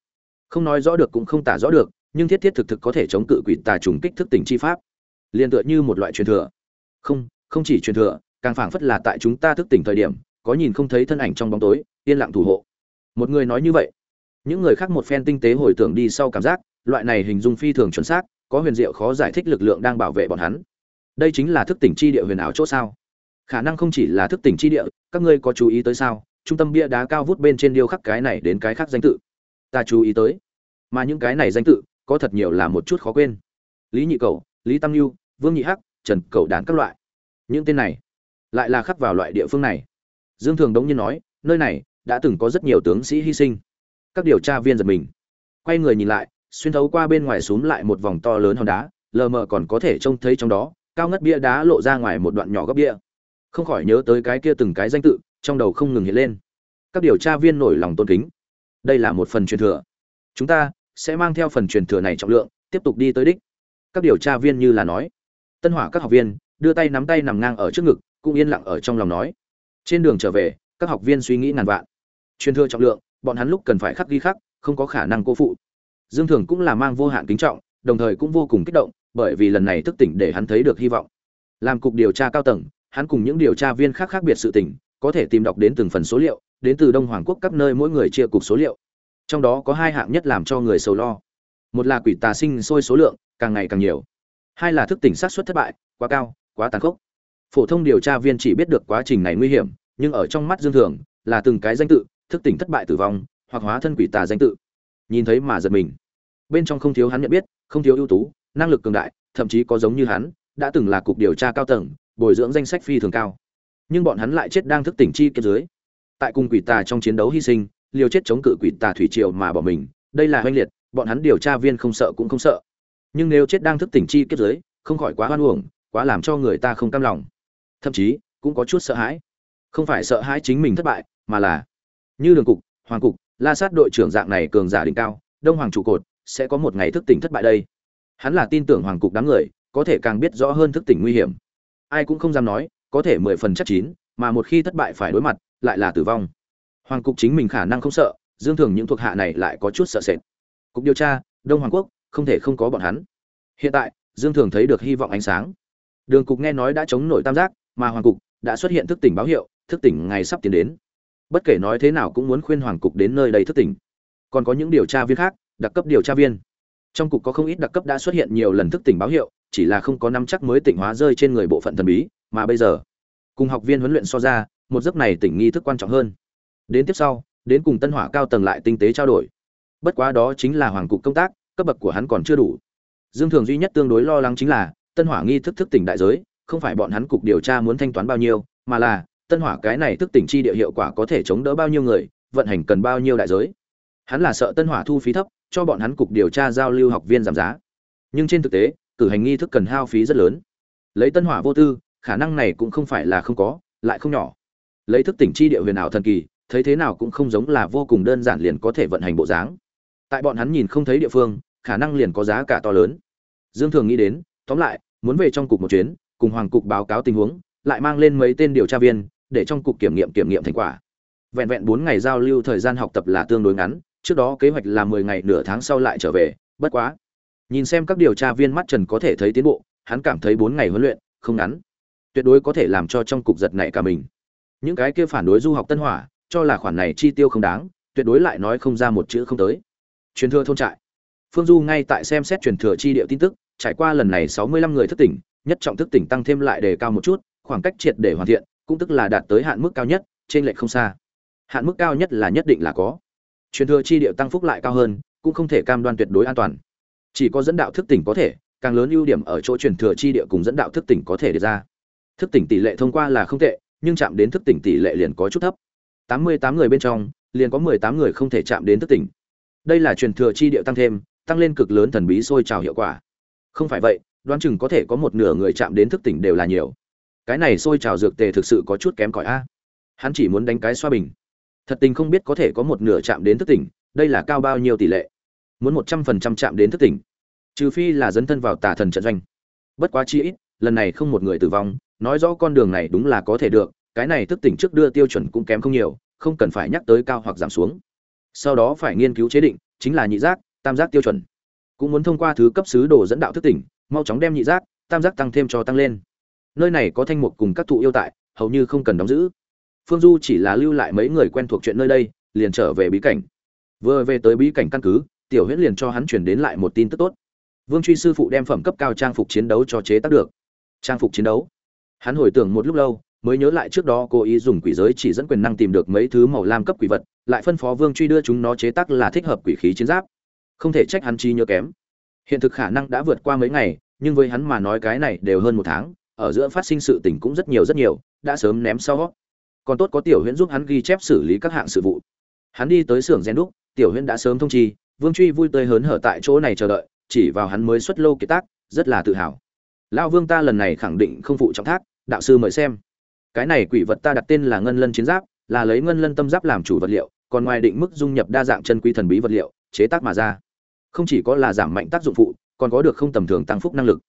Không nói rõ được cũng không tả rõ được, nhưng thiết thiết thực thực có thể chống cự quỷ tà trùng kích thức tỉnh chi pháp. Liền tựa như một loại truyền thừa. Không không chỉ truyền thừa, càng phảng phất là tại chúng ta thức tỉnh thời điểm, có nhìn không thấy thân ảnh trong bóng tối, yên lặng thủ hộ. Một người nói như vậy những người khác một phen tinh tế hồi tưởng đi sau cảm giác, loại này hình dung phi thường chuẩn xác, có huyền diệu khó giải thích lực lượng đang bảo vệ bọn hắn. Đây chính là thức tỉnh chi địa huyền ảo chỗ sao? Khả năng không chỉ là thức tỉnh chi địa, các ngươi có chú ý tới sao? Trung tâm bia đá cao vút bên trên điêu khắc cái này đến cái khác danh tự. Ta chú ý tới. Mà những cái này danh tự, có thật nhiều là một chút khó quên. Lý nhị cầu, lý tam lưu vương nhị hắc, trần cầu đán các loại. Những tên này, lại là khắc vào loại địa phương này. Dương thường đống nhiên nói, nơi này đã từng có rất nhiều tướng sĩ hy sinh các điều tra viên giật mình. Quay người nhìn lại, xuyên thấu qua bên ngoài xúm lại một vòng to lớn hòn đá, lờ mờ còn có thể trông thấy trong đó, cao ngất bia đá lộ ra ngoài một đoạn nhỏ góc bia. Không khỏi nhớ tới cái kia từng cái danh tự, trong đầu không ngừng hiện lên. Các điều tra viên nổi lòng tôn kính. Đây là một phần truyền thừa. Chúng ta sẽ mang theo phần truyền thừa này trọng lượng, tiếp tục đi tới đích. Các điều tra viên như là nói. Tân hỏa các học viên, đưa tay nắm tay nằm ngang ở trước ngực, cũng yên lặng ở trong lòng nói. Trên đường trở về, các học viên suy nghĩ ngàn vạn. Truyền thừa trọng lượng bọn hắn lúc cần phải khắc ghi khắc, không có khả năng cô phụ. Dương thường cũng là mang vô hạn kính trọng, đồng thời cũng vô cùng kích động, bởi vì lần này thức tỉnh để hắn thấy được hy vọng. Làm cục điều tra cao tầng, hắn cùng những điều tra viên khác khác biệt sự tỉnh có thể tìm đọc đến từng phần số liệu, đến từ đông hoàng quốc các nơi mỗi người chia cục số liệu. Trong đó có hai hạng nhất làm cho người sầu lo. Một là quỷ tà sinh sôi số lượng, càng ngày càng nhiều. Hai là thức tỉnh sát xuất thất bại, quá cao, quá tàn khốc. Phổ thông điều tra viên chỉ biết được quá trình này nguy hiểm, nhưng ở trong mắt dương thường, là từng cái danh tự thức tỉnh thất bại tử vong, hoặc hóa thân quỷ tà danh tự. Nhìn thấy mà giật mình. Bên trong không thiếu hắn nhận biết, không thiếu ưu tú, năng lực cường đại, thậm chí có giống như hắn, đã từng là cục điều tra cao tầng, bồi dưỡng danh sách phi thường cao. Nhưng bọn hắn lại chết đang thức tỉnh chi kiếp dưới. Tại cùng quỷ tà trong chiến đấu hy sinh, liều chết chống cự quỷ tà thủy triều mà bỏ mình, đây là oanh liệt, bọn hắn điều tra viên không sợ cũng không sợ. Nhưng nếu chết đang thức tỉnh chi kiếp dưới, không khỏi quá hoan uổng, quá làm cho người ta không cam lòng. Thậm chí, cũng có chút sợ hãi. Không phải sợ hãi chính mình thất bại, mà là như đường cục, hoàng cục, la sát đội trưởng dạng này cường giả đỉnh cao, đông hoàng trụ cột, sẽ có một ngày thức tỉnh thất bại đây. Hắn là tin tưởng hoàng cục đám người, có thể càng biết rõ hơn thức tỉnh nguy hiểm. Ai cũng không dám nói, có thể mười phần chắc chín, mà một khi thất bại phải đối mặt, lại là tử vong. Hoàng cục chính mình khả năng không sợ, dương thường những thuộc hạ này lại có chút sợ sệt. Cục điều tra, đông hoàng quốc, không thể không có bọn hắn. Hiện tại, dương thường thấy được hy vọng ánh sáng. Đường cục nghe nói đã chống nổi tam giác, mà hoàng cục đã xuất hiện thức tỉnh báo hiệu, thức tỉnh ngày sắp tiến đến bất kể nói thế nào cũng muốn khuyên hoàng cục đến nơi đây thức tỉnh. Còn có những điều tra viên khác, đặc cấp điều tra viên. Trong cục có không ít đặc cấp đã xuất hiện nhiều lần thức tỉnh báo hiệu, chỉ là không có năm chắc mới tỉnh hóa rơi trên người bộ phận thần bí, mà bây giờ, cùng học viên huấn luyện so ra, một giấc này tỉnh nghi thức quan trọng hơn. Đến tiếp sau, đến cùng tân hỏa cao tầng lại tinh tế trao đổi. Bất quá đó chính là hoàng cục công tác, cấp bậc của hắn còn chưa đủ. Dương thường duy nhất tương đối lo lắng chính là, tân hỏa nghi thức thức tỉnh đại giới, không phải bọn hắn cục điều tra muốn thanh toán bao nhiêu, mà là tân hỏa cái này thức tỉnh chi địa hiệu quả có thể chống đỡ bao nhiêu người, vận hành cần bao nhiêu đại giới. Hắn là sợ tân hỏa thu phí thấp, cho bọn hắn cục điều tra giao lưu học viên giảm giá. Nhưng trên thực tế, cử hành nghi thức cần hao phí rất lớn. Lấy tân hỏa vô tư, khả năng này cũng không phải là không có, lại không nhỏ. Lấy thức tỉnh chi địa huyền ảo thần kỳ, thấy thế nào cũng không giống là vô cùng đơn giản liền có thể vận hành bộ dáng. Tại bọn hắn nhìn không thấy địa phương, khả năng liền có giá cả to lớn. Dương thường nghĩ đến, tóm lại, muốn về trong cục một chuyến, cùng hoàng cục báo cáo tình huống, lại mang lên mấy tên điều tra viên để trong cục kiểm nghiệm kiểm nghiệm thành quả. Vẹn vẹn bốn ngày giao lưu thời gian học tập là tương đối ngắn, trước đó kế hoạch là mười ngày nửa tháng sau lại trở về, bất quá. Nhìn xem các điều tra viên mắt trần có thể thấy tiến bộ, hắn cảm thấy bốn ngày huấn luyện không ngắn, tuyệt đối có thể làm cho trong cục giật nảy cả mình. Những cái kia phản đối du học tân hỏa, cho là khoản này chi tiêu không đáng, tuyệt đối lại nói không ra một chữ không tới. Truyền thừa thôn trại. Phương du ngay tại xem xét truyền thừa chi địa tin tức, trải qua lần này sáu mươi lăm người thức tỉnh, nhất trọng thức tỉnh tăng thêm lại đề cao một chút, khoảng cách triệt để hoàn thiện cũng tức là đạt tới hạn mức cao nhất, trên lệch không xa. Hạn mức cao nhất là nhất định là có. Truyền thừa chi địa tăng phúc lại cao hơn, cũng không thể cam đoan tuyệt đối an toàn. Chỉ có dẫn đạo thức tỉnh có thể, càng lớn ưu điểm ở chỗ truyền thừa chi địa cùng dẫn đạo thức tỉnh có thể đề ra. Thức tỉnh tỷ lệ thông qua là không tệ, nhưng chạm đến thức tỉnh tỷ lệ liền có chút thấp. Tám mươi tám người bên trong, liền có mười tám người không thể chạm đến thức tỉnh. Đây là truyền thừa chi địa tăng thêm, tăng lên cực lớn thần bí sôi trào hiệu quả. Không phải vậy, đoán chừng có thể có một nửa người chạm đến thức tỉnh đều là nhiều cái này sôi trào dược tề thực sự có chút kém cỏi a. Hắn chỉ muốn đánh cái xoa bình. Thật tình không biết có thể có một nửa chạm đến thức tỉnh, đây là cao bao nhiêu tỷ lệ? Muốn một trăm phần trăm chạm đến thức tỉnh. Trừ phi là dấn thân vào tà thần trận doanh. Bất quá chi ít, lần này không một người tử vong, nói rõ con đường này đúng là có thể được, cái này thức tỉnh trước đưa tiêu chuẩn cũng kém không nhiều, không cần phải nhắc tới cao hoặc giảm xuống. Sau đó phải nghiên cứu chế định, chính là nhị giác, tam giác tiêu chuẩn. Cũng muốn thông qua thứ cấp sứ đồ dẫn đạo thức tỉnh, mau chóng đem nhị giác, tam giác tăng thêm cho tăng lên nơi này có thanh mục cùng các thụ yêu tại, hầu như không cần đóng giữ. Phương du chỉ là lưu lại mấy người quen thuộc chuyện nơi đây, liền trở về bí cảnh. Vừa về tới bí cảnh căn cứ, tiểu huyễn liền cho hắn chuyển đến lại một tin tức tốt. Vương truy sư phụ đem phẩm cấp cao trang phục chiến đấu cho chế tác được. Trang phục chiến đấu. Hắn hồi tưởng một lúc lâu, mới nhớ lại trước đó cố ý dùng quỷ giới chỉ dẫn quyền năng tìm được mấy thứ màu lam cấp quỷ vật, lại phân phó vương truy đưa chúng nó chế tác là thích hợp quỷ khí chiến giáp. Không thể trách hắn chi nhớ kém. Hiện thực khả năng đã vượt qua mấy ngày, nhưng với hắn mà nói cái này đều hơn một tháng ở giữa phát sinh sự tình cũng rất nhiều rất nhiều, đã sớm ném sau còn tốt có tiểu huyễn giúp hắn ghi chép xử lý các hạng sự vụ. Hắn đi tới xưởng rèn đúc, tiểu huyễn đã sớm thông chi, vương truy vui tươi hớn hở tại chỗ này chờ đợi, chỉ vào hắn mới xuất lô kiệt tác, rất là tự hào. Lão vương ta lần này khẳng định không phụ trọng thác, đạo sư mời xem. Cái này quỷ vật ta đặt tên là ngân lân chiến giáp, là lấy ngân lân tâm giáp làm chủ vật liệu, còn ngoài định mức dung nhập đa dạng chân quý thần bí vật liệu, chế tác mà ra. Không chỉ có là giảm mạnh tác dụng phụ, còn có được không tầm thường tăng phúc năng lực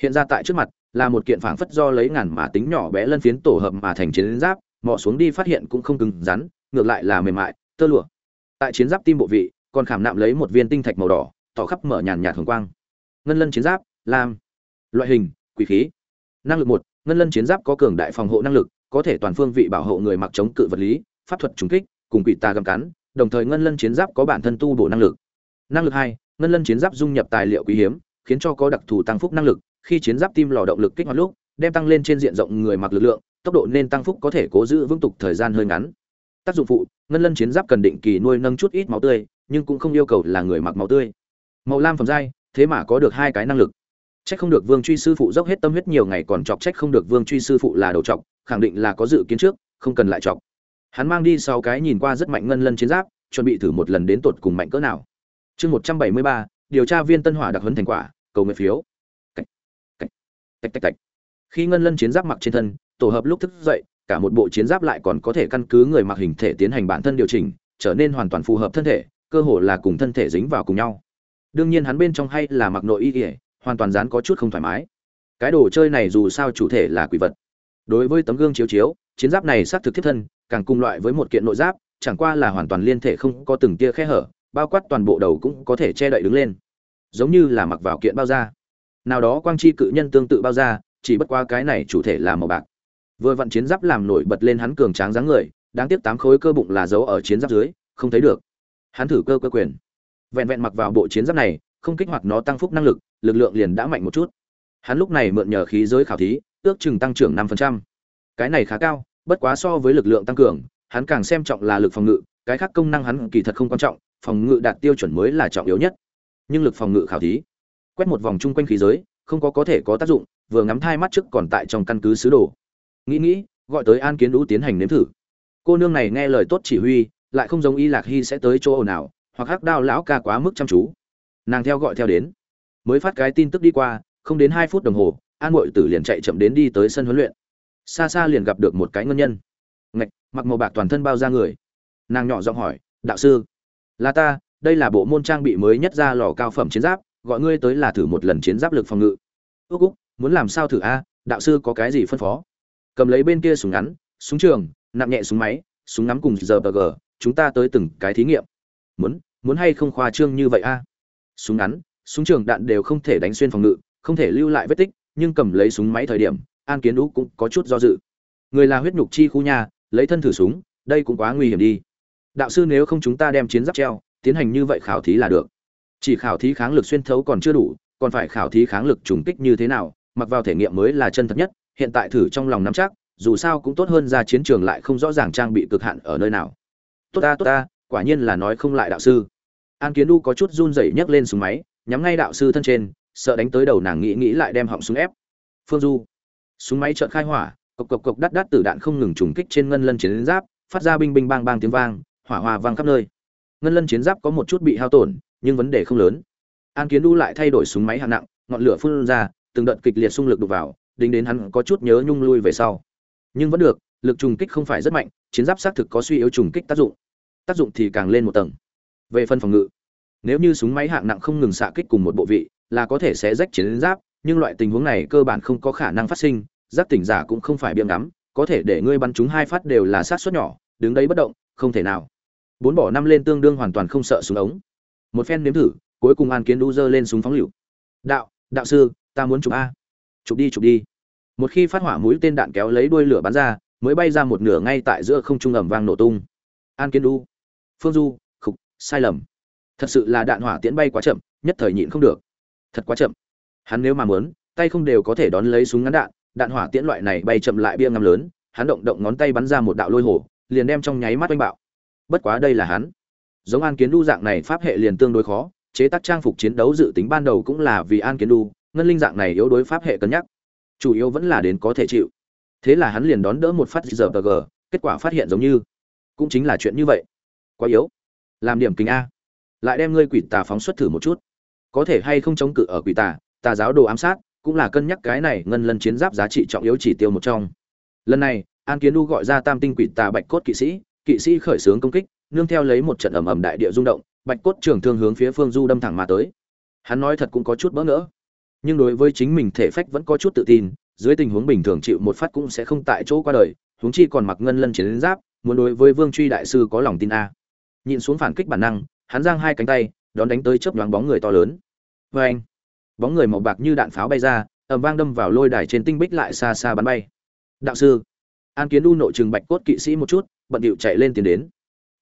hiện ra tại trước mặt, là một kiện phảng phất do lấy ngàn mà tính nhỏ bé lân phiến tổ hợp mà thành chiến giáp mò xuống đi phát hiện cũng không cứng rắn, ngược lại là mềm mại, tơ lụa. Tại chiến giáp tim bộ vị, còn khảm nạm lấy một viên tinh thạch màu đỏ, tỏ khắp mở nhàn nhạt hồng quang. Ngân lân chiến giáp, lam. Loại hình, quỷ khí. Năng lực một, ngân lân chiến giáp có cường đại phòng hộ năng lực, có thể toàn phương vị bảo hộ người mặc chống cự vật lý, pháp thuật trùng kích, cùng quỷ tà găm cắn, đồng thời ngân lân chiến giáp có bản thân tu bổ năng lực. Năng lực hai, ngân lân chiến giáp dung nhập tài liệu quý hiếm, khiến cho có đặc thù tăng phúc năng lực khi chiến giáp tim lò động lực kích hoạt lúc, đem tăng lên trên diện rộng người mặc lực lượng, tốc độ nên tăng phúc có thể cố giữ vững tục thời gian hơi ngắn. Tác dụng phụ, ngân lân chiến giáp cần định kỳ nuôi nâng chút ít máu tươi, nhưng cũng không yêu cầu là người mặc máu tươi. Màu lam phẩm giai, thế mà có được hai cái năng lực. Trách không được vương truy sư phụ dốc hết tâm huyết nhiều ngày còn chọc trách không được vương truy sư phụ là đầu chọc, khẳng định là có dự kiến trước, không cần lại chọc. Hắn mang đi sau cái nhìn qua rất mạnh ngân lân chiến giáp, chuẩn bị thử một lần đến tột cùng mạnh cỡ nào. Chương một trăm bảy mươi ba, điều tra viên tân hỏa đặc huấn thành quả, cầu nguyện phiếu tạch tạch tạch. Khi ngân lân chiến giáp mặc trên thân, tổ hợp lúc thức dậy, cả một bộ chiến giáp lại còn có thể căn cứ người mặc hình thể tiến hành bản thân điều chỉnh, trở nên hoàn toàn phù hợp thân thể, cơ hồ là cùng thân thể dính vào cùng nhau. Đương nhiên hắn bên trong hay là mặc nội y ỉa hoàn toàn dán có chút không thoải mái. Cái đồ chơi này dù sao chủ thể là quỷ vật. Đối với tấm gương chiếu chiếu, chiến giáp này xác thực thiết thân, càng cùng loại với một kiện nội giáp, chẳng qua là hoàn toàn liên thể không có từng tia khe hở, bao quát toàn bộ đầu cũng có thể che đậy đứng lên. Giống như là mặc vào kiện bao da nào đó quang chi cự nhân tương tự bao ra, chỉ bất qua cái này chủ thể là màu bạc. Vừa vặn chiến giáp làm nổi bật lên hắn cường tráng dáng người, đáng tiếc tám khối cơ bụng là giấu ở chiến giáp dưới, không thấy được. Hắn thử cơ cơ quyền. Vẹn vẹn mặc vào bộ chiến giáp này, không kích hoạt nó tăng phúc năng lực lực lượng liền đã mạnh một chút. Hắn lúc này mượn nhờ khí giới khảo thí, ước chừng tăng trưởng năm phần trăm. Cái này khá cao, bất quá so với lực lượng tăng cường, hắn càng xem trọng là lực phòng ngự, cái khác công năng hắn kỳ thật không quan trọng, phòng ngự đạt tiêu chuẩn mới là trọng yếu nhất. Nhưng lực phòng ngự khảo thí quét một vòng chung quanh khí giới, không có có thể có tác dụng, vừa ngắm thai mắt trước còn tại trong căn cứ sứ đồ. Nghĩ nghĩ, gọi tới an kiến đũ tiến hành nếm thử. Cô nương này nghe lời tốt chỉ huy, lại không giống y lạc hy sẽ tới chỗ ồn ào, hoặc hắc đao lão ca quá mức chăm chú. Nàng theo gọi theo đến. Mới phát cái tin tức đi qua, không đến hai phút đồng hồ, an mội tử liền chạy chậm đến đi tới sân huấn luyện. Xa xa liền gặp được một cái ngân nhân. Ngạch, mặc màu bạc toàn thân bao ra người. Nàng nhỏ giọng hỏi, đạo sư, là ta, đây là bộ môn trang bị mới nhất ra lò cao phẩm chiến giáp gọi ngươi tới là thử một lần chiến giáp lực phòng ngự. Ước úc, muốn làm sao thử a, đạo sư có cái gì phân phó? Cầm lấy bên kia súng ngắn, súng trường, nặng nhẹ súng máy, súng ngắm cùng giờ bờ gờ chúng ta tới từng cái thí nghiệm. Muốn muốn hay không khoa trương như vậy a? Súng ngắn, súng trường đạn đều không thể đánh xuyên phòng ngự, không thể lưu lại vết tích, nhưng cầm lấy súng máy thời điểm, an kiến đũ cũng có chút do dự. Người là huyết nhục chi khu nhà lấy thân thử súng, đây cũng quá nguy hiểm đi. Đạo sư nếu không chúng ta đem chiến giáp treo, tiến hành như vậy khảo thí là được chỉ khảo thí kháng lực xuyên thấu còn chưa đủ, còn phải khảo thí kháng lực trùng kích như thế nào, mặc vào thể nghiệm mới là chân thật nhất, hiện tại thử trong lòng nắm chắc, dù sao cũng tốt hơn ra chiến trường lại không rõ ràng trang bị cực hạn ở nơi nào. Tốt ta tốt ta, quả nhiên là nói không lại đạo sư. An kiến u có chút run rẩy nhấc lên súng máy, nhắm ngay đạo sư thân trên, sợ đánh tới đầu nàng nghĩ nghĩ lại đem họng súng ép. Phương du. Súng máy trợn khai hỏa, cộc cộc cộc đắt đắt tử đạn không ngừng trùng kích trên ngân lân chiến giáp, phát ra binh binh bang bang tiếng vang, hỏa hoa vang khắp nơi. Ngân lân chiến giáp có một chút bị hao tổn nhưng vấn đề không lớn. An kiến đu lại thay đổi súng máy hạng nặng, ngọn lửa phun ra, từng đợt kịch liệt xung lực đục vào, đính đến hắn có chút nhớ nhung lui về sau. Nhưng vẫn được, lực trùng kích không phải rất mạnh, chiến giáp xác thực có suy yếu trùng kích tác dụng. Tác dụng thì càng lên một tầng. Về phân phòng ngự, nếu như súng máy hạng nặng không ngừng xạ kích cùng một bộ vị, là có thể sẽ rách chiến giáp, nhưng loại tình huống này cơ bản không có khả năng phát sinh, giáp tỉnh giả cũng không phải biếng ngắm, có thể để ngươi bắn chúng hai phát đều là sát suất nhỏ, đứng đấy bất động, không thể nào. Bốn bỏ năm lên tương đương hoàn toàn không sợ súng ống một phen nếm thử, cuối cùng an kiến đu dơ lên súng phóng lựu. Đạo đạo sư, ta muốn chụp a. Chụp đi chụp đi. Một khi phát hỏa mũi tên đạn kéo lấy đuôi lửa bắn ra, mới bay ra một nửa ngay tại giữa không trung ẩm vang nổ tung. An kiến đu, phương du, khục, sai lầm. Thật sự là đạn hỏa tiễn bay quá chậm, nhất thời nhịn không được. Thật quá chậm. Hắn nếu mà muốn, tay không đều có thể đón lấy súng ngắn đạn đạn hỏa tiễn loại này bay chậm lại bia ngắm lớn, hắn động động ngón tay bắn ra một đạo lôi hổ liền đem trong nháy mắt oanh bạo. Bất quá đây là hắn giống an kiến đu dạng này pháp hệ liền tương đối khó, chế tác trang phục chiến đấu dự tính ban đầu cũng là vì an kiến đu ngân linh dạng này yếu đối pháp hệ cân nhắc. Chủ yếu vẫn là đến có thể chịu. Thế là hắn liền đón đỡ một phát giờ g kết quả phát hiện giống như cũng chính là chuyện như vậy. Quá yếu. Làm điểm kính a. Lại đem ngươi quỷ tà phóng xuất thử một chút. Có thể hay không chống cự ở quỷ tà tà giáo đồ ám sát, cũng là cân nhắc cái này ngân lân chiến giáp giá trị trọng yếu chỉ tiêu một trong. Lần này, an kiến đu gọi ra tam tinh quỷ tà bạch cốt kỵ sĩ kỵ sĩ khởi xướng công kích nương theo lấy một trận ầm ầm đại địa rung động, bạch cốt trường thương hướng phía phương du đâm thẳng mà tới. Hắn nói thật cũng có chút bỡ ngỡ, nhưng đối với chính mình thể phách vẫn có chút tự tin, dưới tình huống bình thường chịu một phát cũng sẽ không tại chỗ qua đời, huống chi còn mặc ngân lân chiến giáp, muốn đối với vương truy đại sư có lòng tin a. Nhìn xuống phản kích bản năng, hắn giang hai cánh tay, đón đánh tới chớp nhoáng bóng người to lớn. Oeng! bóng người màu bạc như đạn pháo bay ra, ầm vang đâm vào lôi đài trên tinh bích lại xa xa bắn bay. Đạo sư, an kiến Du nội trường bạch cốt kỵ sĩ một chút, bận điệu chạy lên tiến đến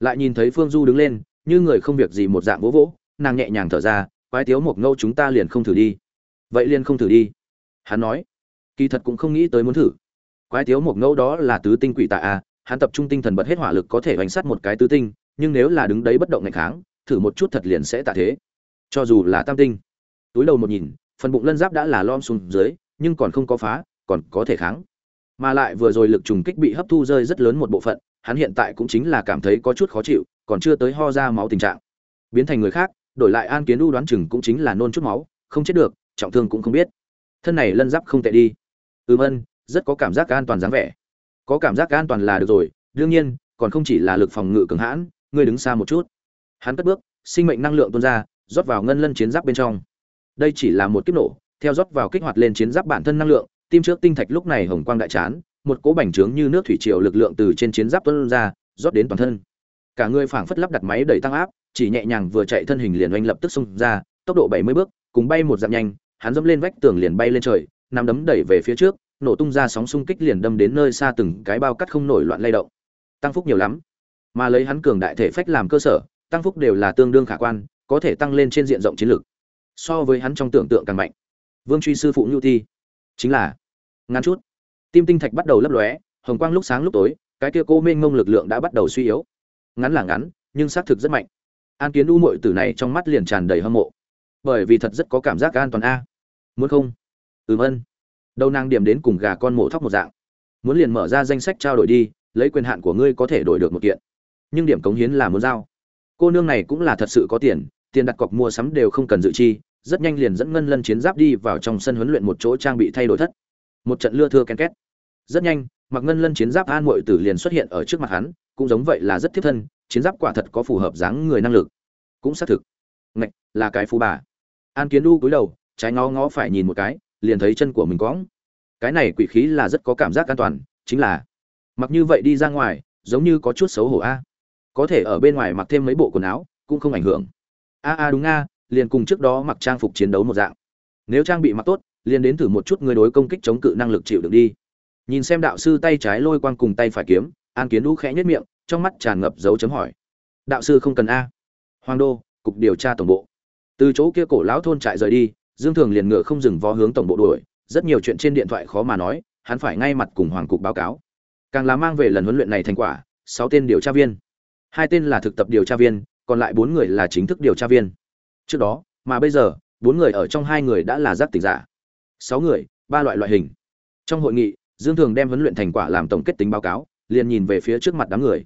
lại nhìn thấy phương du đứng lên, như người không việc gì một dạng vỗ vỗ, nàng nhẹ nhàng thở ra, quái tiếu một ngâu chúng ta liền không thử đi. Vậy liền không thử đi. Hắn nói. Kỳ thật cũng không nghĩ tới muốn thử. Quái tiếu một ngâu đó là tứ tinh quỷ tạ a, hắn tập trung tinh thần bật hết hỏa lực có thể bánh sát một cái tứ tinh, nhưng nếu là đứng đấy bất động ngày kháng, thử một chút thật liền sẽ tạ thế. Cho dù là tam tinh. Túi đầu một nhìn, phần bụng lân giáp đã là lom xuống dưới, nhưng còn không có phá, còn có thể kháng. Mà lại vừa rồi lực trùng kích bị hấp thu rơi rất lớn một bộ phận hắn hiện tại cũng chính là cảm thấy có chút khó chịu, còn chưa tới ho ra máu tình trạng. Biến thành người khác, đổi lại an kiến đu đoán chừng cũng chính là nôn chút máu, không chết được, trọng thương cũng không biết. Thân này lân giáp không tệ đi. Ừm ân rất có cảm giác an toàn dáng vẻ. Có cảm giác an toàn là được rồi, đương nhiên, còn không chỉ là lực phòng ngự cường hãn, ngươi đứng xa một chút. Hắn cất bước, sinh mệnh năng lượng tuôn ra, rót vào ngân lân chiến giáp bên trong. Đây chỉ là một kiếp nổ, theo rót vào kích hoạt lên chiến giáp bản thân năng lượng, tim trước tinh thạch lúc này hồng quang đại chán một cỗ bành trướng như nước thủy triều lực lượng từ trên chiến giáp tuôn ra, rót đến toàn thân. Cả người phảng phất lắp đặt máy đẩy tăng áp, chỉ nhẹ nhàng vừa chạy thân hình liền oanh lập tức xông ra, tốc độ bảy mươi bước, cùng bay một dặm nhanh, hắn dẫm lên vách tường liền bay lên trời, nắm đấm đẩy về phía trước, nổ tung ra sóng xung kích liền đâm đến nơi xa từng cái bao cắt không nổi loạn lay động. Tăng phúc nhiều lắm, mà lấy hắn cường đại thể phách làm cơ sở, tăng phúc đều là tương đương khả quan, có thể tăng lên trên diện rộng chiến lược so với hắn trong tưởng tượng càng mạnh. Vương truy sư phụ nhu thi, chính là ngắn chút tim tinh thạch bắt đầu lấp lóe, hồng quang lúc sáng lúc tối, cái kia cô mênh mông lực lượng đã bắt đầu suy yếu. Ngắn là ngắn, nhưng xác thực rất mạnh. An kiến u muội tử này trong mắt liền tràn đầy hâm mộ. Bởi vì thật rất có cảm giác an toàn a. Muốn không? Ừm ân. Đầu nàng điểm đến cùng gà con mổ thóc một dạng. Muốn liền mở ra danh sách trao đổi đi, lấy quyền hạn của ngươi có thể đổi được một kiện. Nhưng điểm cống hiến là muốn giao. Cô nương này cũng là thật sự có tiền tiền đặt cọc mua sắm đều không cần dự chi, rất nhanh liền dẫn ngân lân chiến giáp đi vào trong sân huấn luyện một chỗ trang bị thay đổi thất một trận lưa thưa ken két. Rất nhanh mặc ngân lân chiến giáp an mội tử liền xuất hiện ở trước mặt hắn, cũng giống vậy là rất thiết thân, chiến giáp quả thật có phù hợp dáng người năng lực. Cũng xác thực. Ngạch, là cái phú bà. An kiến đu cúi đầu, trái ngó ngó phải nhìn một cái, liền thấy chân của mình cõng. Cái này quỷ khí là rất có cảm giác an toàn, chính là mặc như vậy đi ra ngoài, giống như có chút xấu hổ a. Có thể ở bên ngoài mặc thêm mấy bộ quần áo, cũng không ảnh hưởng. A a đúng a, liền cùng trước đó mặc trang phục chiến đấu một dạng. Nếu trang bị mặc tốt liền đến thử một chút người đối công kích chống cự năng lực chịu được đi. Nhìn xem đạo sư tay trái lôi quang cùng tay phải kiếm, an kiến đũ khẽ nhất miệng, trong mắt tràn ngập dấu chấm hỏi. Đạo sư không cần a. Hoàng đô, cục điều tra tổng bộ. Từ chỗ kia cổ lão thôn trại rời đi, dương thường liền ngựa không dừng vó hướng tổng bộ đuổi. Rất nhiều chuyện trên điện thoại khó mà nói, hắn phải ngay mặt cùng hoàng cục báo cáo. Càng là mang về lần huấn luyện này thành quả, sáu tên điều tra viên. Hai tên là thực tập điều tra viên, còn lại bốn người là chính thức điều tra viên. Trước đó, mà bây giờ, bốn người ở trong hai người đã là giác tỉnh giả sáu người, ba loại loại hình. Trong hội nghị, dương thường đem huấn luyện thành quả làm tổng kết tính báo cáo, liền nhìn về phía trước mặt đám người.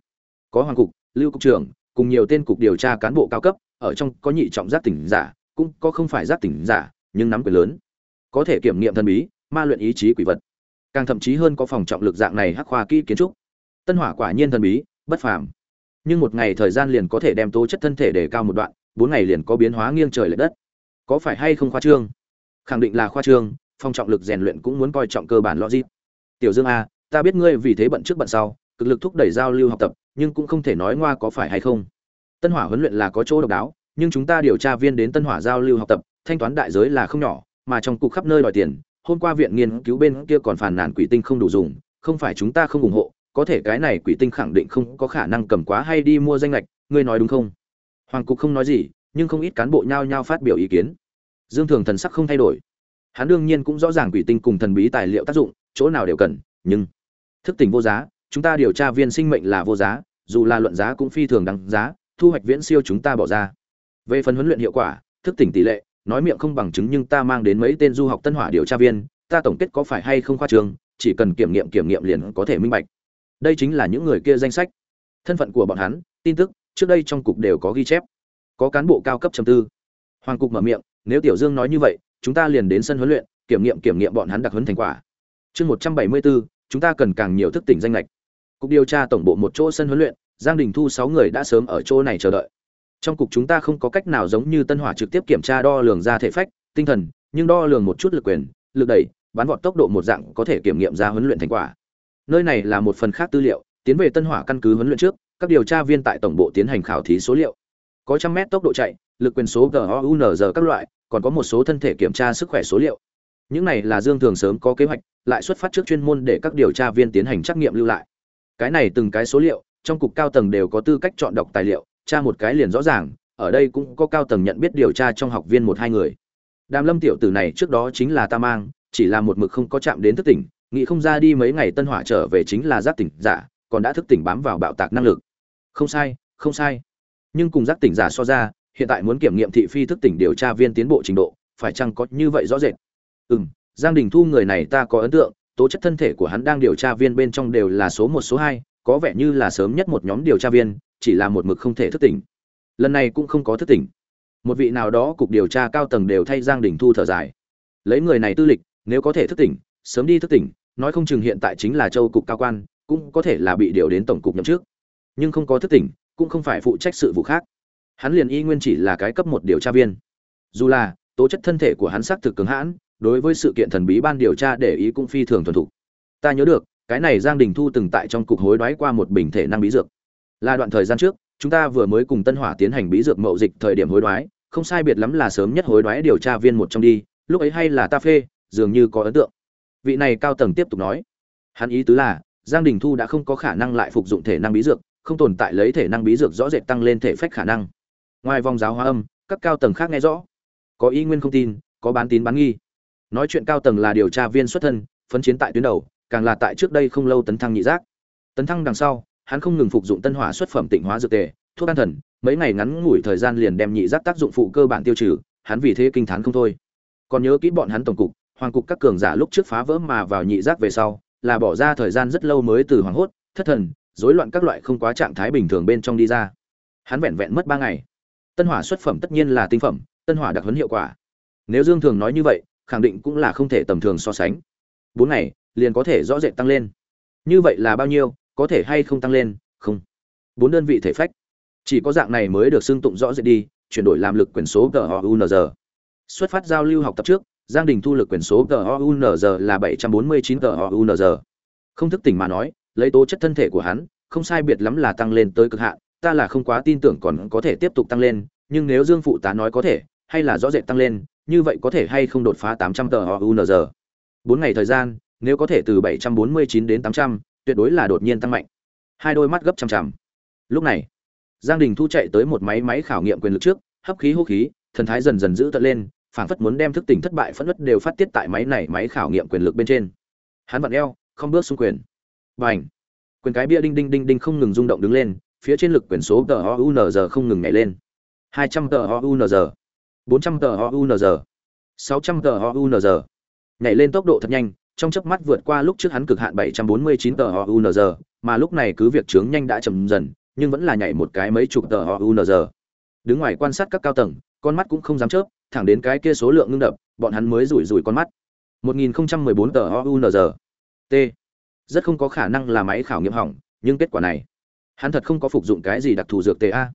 Có hoàng cục, lưu cục trưởng, cùng nhiều tên cục điều tra cán bộ cao cấp, ở trong có nhị trọng giác tỉnh giả, cũng có không phải giác tỉnh giả, nhưng nắm quyền lớn. Có thể kiểm nghiệm thần bí, ma luyện ý chí quỷ vật. Càng thậm chí hơn có phòng trọng lực dạng này hắc khoa kỹ kiến trúc. Tân hỏa quả nhiên thần bí, bất phàm. Nhưng một ngày thời gian liền có thể đem tố chất thân thể để cao một đoạn, bốn ngày liền có biến hóa nghiêng trời l ệ đất. Có phải hay không khoa trương? Khẳng định là khoa trương phong trọng lực rèn luyện cũng muốn coi trọng cơ bản logic. Tiểu dương a, ta biết ngươi vì thế bận trước bận sau, cực lực thúc đẩy giao lưu học tập, nhưng cũng không thể nói ngoa có phải hay không. Tân hỏa huấn luyện là có chỗ độc đáo, nhưng chúng ta điều tra viên đến tân hỏa giao lưu học tập, thanh toán đại giới là không nhỏ, mà trong cục khắp nơi đòi tiền, hôm qua viện nghiên cứu bên kia còn phàn nàn quỷ tinh không đủ dùng, không phải chúng ta không ủng hộ, có thể cái này quỷ tinh khẳng định không có khả năng cầm quá hay đi mua danh lệch ngươi nói đúng không? Hoàng cục không nói gì, nhưng không ít cán bộ nhao nhao phát biểu ý kiến dương thường thần sắc không thay đổi. Hắn đương nhiên cũng rõ ràng quỷ tinh cùng thần bí tài liệu tác dụng, chỗ nào đều cần, nhưng thức tỉnh vô giá, chúng ta điều tra viên sinh mệnh là vô giá, dù là luận giá cũng phi thường đáng giá, thu hoạch viễn siêu chúng ta bỏ ra. Về phần huấn luyện hiệu quả, thức tỉnh tỷ lệ, nói miệng không bằng chứng nhưng ta mang đến mấy tên du học tân hỏa điều tra viên, ta tổng kết có phải hay không khoa trường, chỉ cần kiểm nghiệm kiểm nghiệm liền có thể minh bạch. Đây chính là những người kia danh sách. Thân phận của bọn hắn, tin tức, trước đây trong cục đều có ghi chép. Có cán bộ cao cấp trầm tư. Hoàng cục mở miệng nếu tiểu dương nói như vậy, chúng ta liền đến sân huấn luyện, kiểm nghiệm kiểm nghiệm bọn hắn đặc huấn thành quả. Chương một trăm bảy mươi bốn, chúng ta cần càng nhiều thức tỉnh danh lệch cục điều tra tổng bộ một chỗ sân huấn luyện, giang đình thu sáu người đã sớm ở chỗ này chờ đợi. Trong cục chúng ta không có cách nào giống như tân hỏa trực tiếp kiểm tra đo lường ra thể phách, tinh thần, nhưng đo lường một chút lực quyền, lực đẩy bán vọt tốc độ một dạng có thể kiểm nghiệm ra huấn luyện thành quả. Nơi này là một phần khác tư liệu, tiến về tân hỏa căn cứ huấn luyện trước, các điều tra viên tại tổng bộ tiến hành khảo thí số liệu. Có trăm mét tốc độ chạy lực quyền số GOUNZ các loại, còn có một số thân thể kiểm tra sức khỏe số liệu. Những này là dương thường sớm có kế hoạch, lại xuất phát trước chuyên môn để các điều tra viên tiến hành trắc nghiệm lưu lại. Cái này từng cái số liệu, trong cục cao tầng đều có tư cách chọn đọc tài liệu, tra một cái liền rõ ràng, ở đây cũng có cao tầng nhận biết điều tra trong học viên một hai người. Đàm lâm tiểu tử này trước đó chính là ta mang, chỉ là một mực không có chạm đến thức tỉnh, nghĩ không ra đi mấy ngày tân hỏa trở về chính là giác tỉnh giả, còn đã thức tỉnh bám vào bạo tạc năng lực. Không sai không sai. Nhưng cùng giác tỉnh giả so ra hiện tại muốn kiểm nghiệm thị phi thức tỉnh điều tra viên tiến bộ trình độ, phải chăng có như vậy rõ rệt? Ừ giang đình thu người này ta có ấn tượng, tố chất thân thể của hắn đang điều tra viên bên trong đều là số một, số hai, có vẻ như là sớm nhất một nhóm điều tra viên, chỉ là một mực không thể thức tỉnh. Lần này cũng không có thức tỉnh. Một vị nào đó cục điều tra cao tầng đều thay giang đình thu thở dài. Lấy người này tư lịch, nếu có thể thức tỉnh, sớm đi thức tỉnh, nói không chừng hiện tại chính là châu cục cao quan, cũng có thể là bị điều đến tổng cục nhậm trước nhưng không có thức tỉnh, cũng không phải phụ trách sự vụ khác hắn liền y nguyên chỉ là cái cấp một điều tra viên. Dù là, tố chất thân thể của hắn xác thực cứng hãn, đối với sự kiện thần bí ban điều tra để ý cũng phi thường thuần thục. Ta nhớ được, cái này giang đình thu từng tại trong cục hối đoái qua một bình thể năng bí dược. Là đoạn thời gian trước, chúng ta vừa mới cùng tân hỏa tiến hành bí dược mậu dịch thời điểm hối đoái, không sai biệt lắm là sớm nhất hối đoái điều tra viên một trong đi, lúc ấy hay là ta phê, dường như có ấn tượng. Vị này cao tầng tiếp tục nói. Hắn ý tứ là, giang đình thu đã không có khả năng lại phục dụng thể năng bí dược, không tồn tại lấy thể năng bí dược rõ rệt tăng lên thể phách khả năng ngoài vòng giáo hóa âm, các cao tầng khác nghe rõ. Có ý nguyên không tin, có bán tín bán nghi. Nói chuyện cao tầng là điều tra viên xuất thân, phấn chiến tại tuyến đầu, càng là tại trước đây không lâu tấn thăng nhị giác. Tấn thăng đằng sau, hắn không ngừng phục dụng tân hỏa xuất phẩm tịnh hóa dược tề, thuốc an thần, mấy ngày ngắn ngủi thời gian liền đem nhị giác tác dụng phụ cơ bản tiêu trừ, hắn vì thế kinh thán không thôi. Còn nhớ kỹ bọn hắn tổng cục, hoàng cục các cường giả lúc trước phá vỡ mà vào nhị giác về sau, là bỏ ra thời gian rất lâu mới từ hoảng hốt, thất thần, rối loạn các loại không quá trạng thái bình thường bên trong đi ra. Hắn vẹn vẹn mất ba ngày tân hỏa xuất phẩm tất nhiên là tinh phẩm tân hỏa đặc huấn hiệu quả. Nếu dương thường nói như vậy khẳng định cũng là không thể tầm thường so sánh. Bốn ngày liền có thể rõ rệt tăng lên. Như vậy là bao nhiêu có thể hay không tăng lên? Không. Bốn đơn vị thể phách. Chỉ có dạng này mới được xưng tụng rõ rệt đi chuyển đổi làm lực quyền số GOUNZ. Xuất phát giao lưu học tập trước, Giang Đình thu lực quyền số GOUNZ là bảy trăm bốn mươi 749 GOUNZ. Không thức tỉnh mà nói, lấy tố chất thân thể của hắn, không sai biệt lắm là tăng lên tới cực hạn, ta là không quá tin tưởng còn có thể tiếp tục tăng lên, nhưng nếu Dương phụ tá nói có thể, hay là rõ rệt tăng lên, như vậy có thể hay không đột phá 800 GOUNZ. 4 ngày thời gian, nếu có thể từ 749 đến 800, tuyệt đối là đột nhiên tăng mạnh. Hai đôi mắt gấp chằm chằm. Lúc này, Giang Đình Thu chạy tới một máy máy khảo nghiệm quyền lực trước, hấp khí hô khí, thần thái dần dần giữ tận lên, phảng phất muốn đem thức tỉnh thất bại phẫn nộ đều phát tiết tại máy này máy khảo nghiệm quyền lực bên trên. Hắn vặn eo, không bước xuống quyền. Bành! Quyền cái bia đinh đinh đinh đinh không ngừng rung động đứng lên, phía trên lực quyền số TOUNZ không ngừng nhảy lên. 200 TOUNZ, 400 TOUNZ, 600 g Nhảy lên tốc độ thật nhanh, trong chớp mắt vượt qua lúc trước hắn cực hạn 749 g mà lúc này cứ việc chướng nhanh đã chậm dần, nhưng vẫn là nhảy một cái mấy chục tờ g Đứng ngoài quan sát các cao tầng, con mắt cũng không dám chớp, thẳng đến cái kia số lượng ngưng đập, bọn hắn mới rủi rủi con mắt. 1014 tờ g T. Rất không có khả năng là máy khảo nghiệm hỏng, nhưng kết quả này, hắn thật không có phục dụng cái gì đặc thù dược tề a.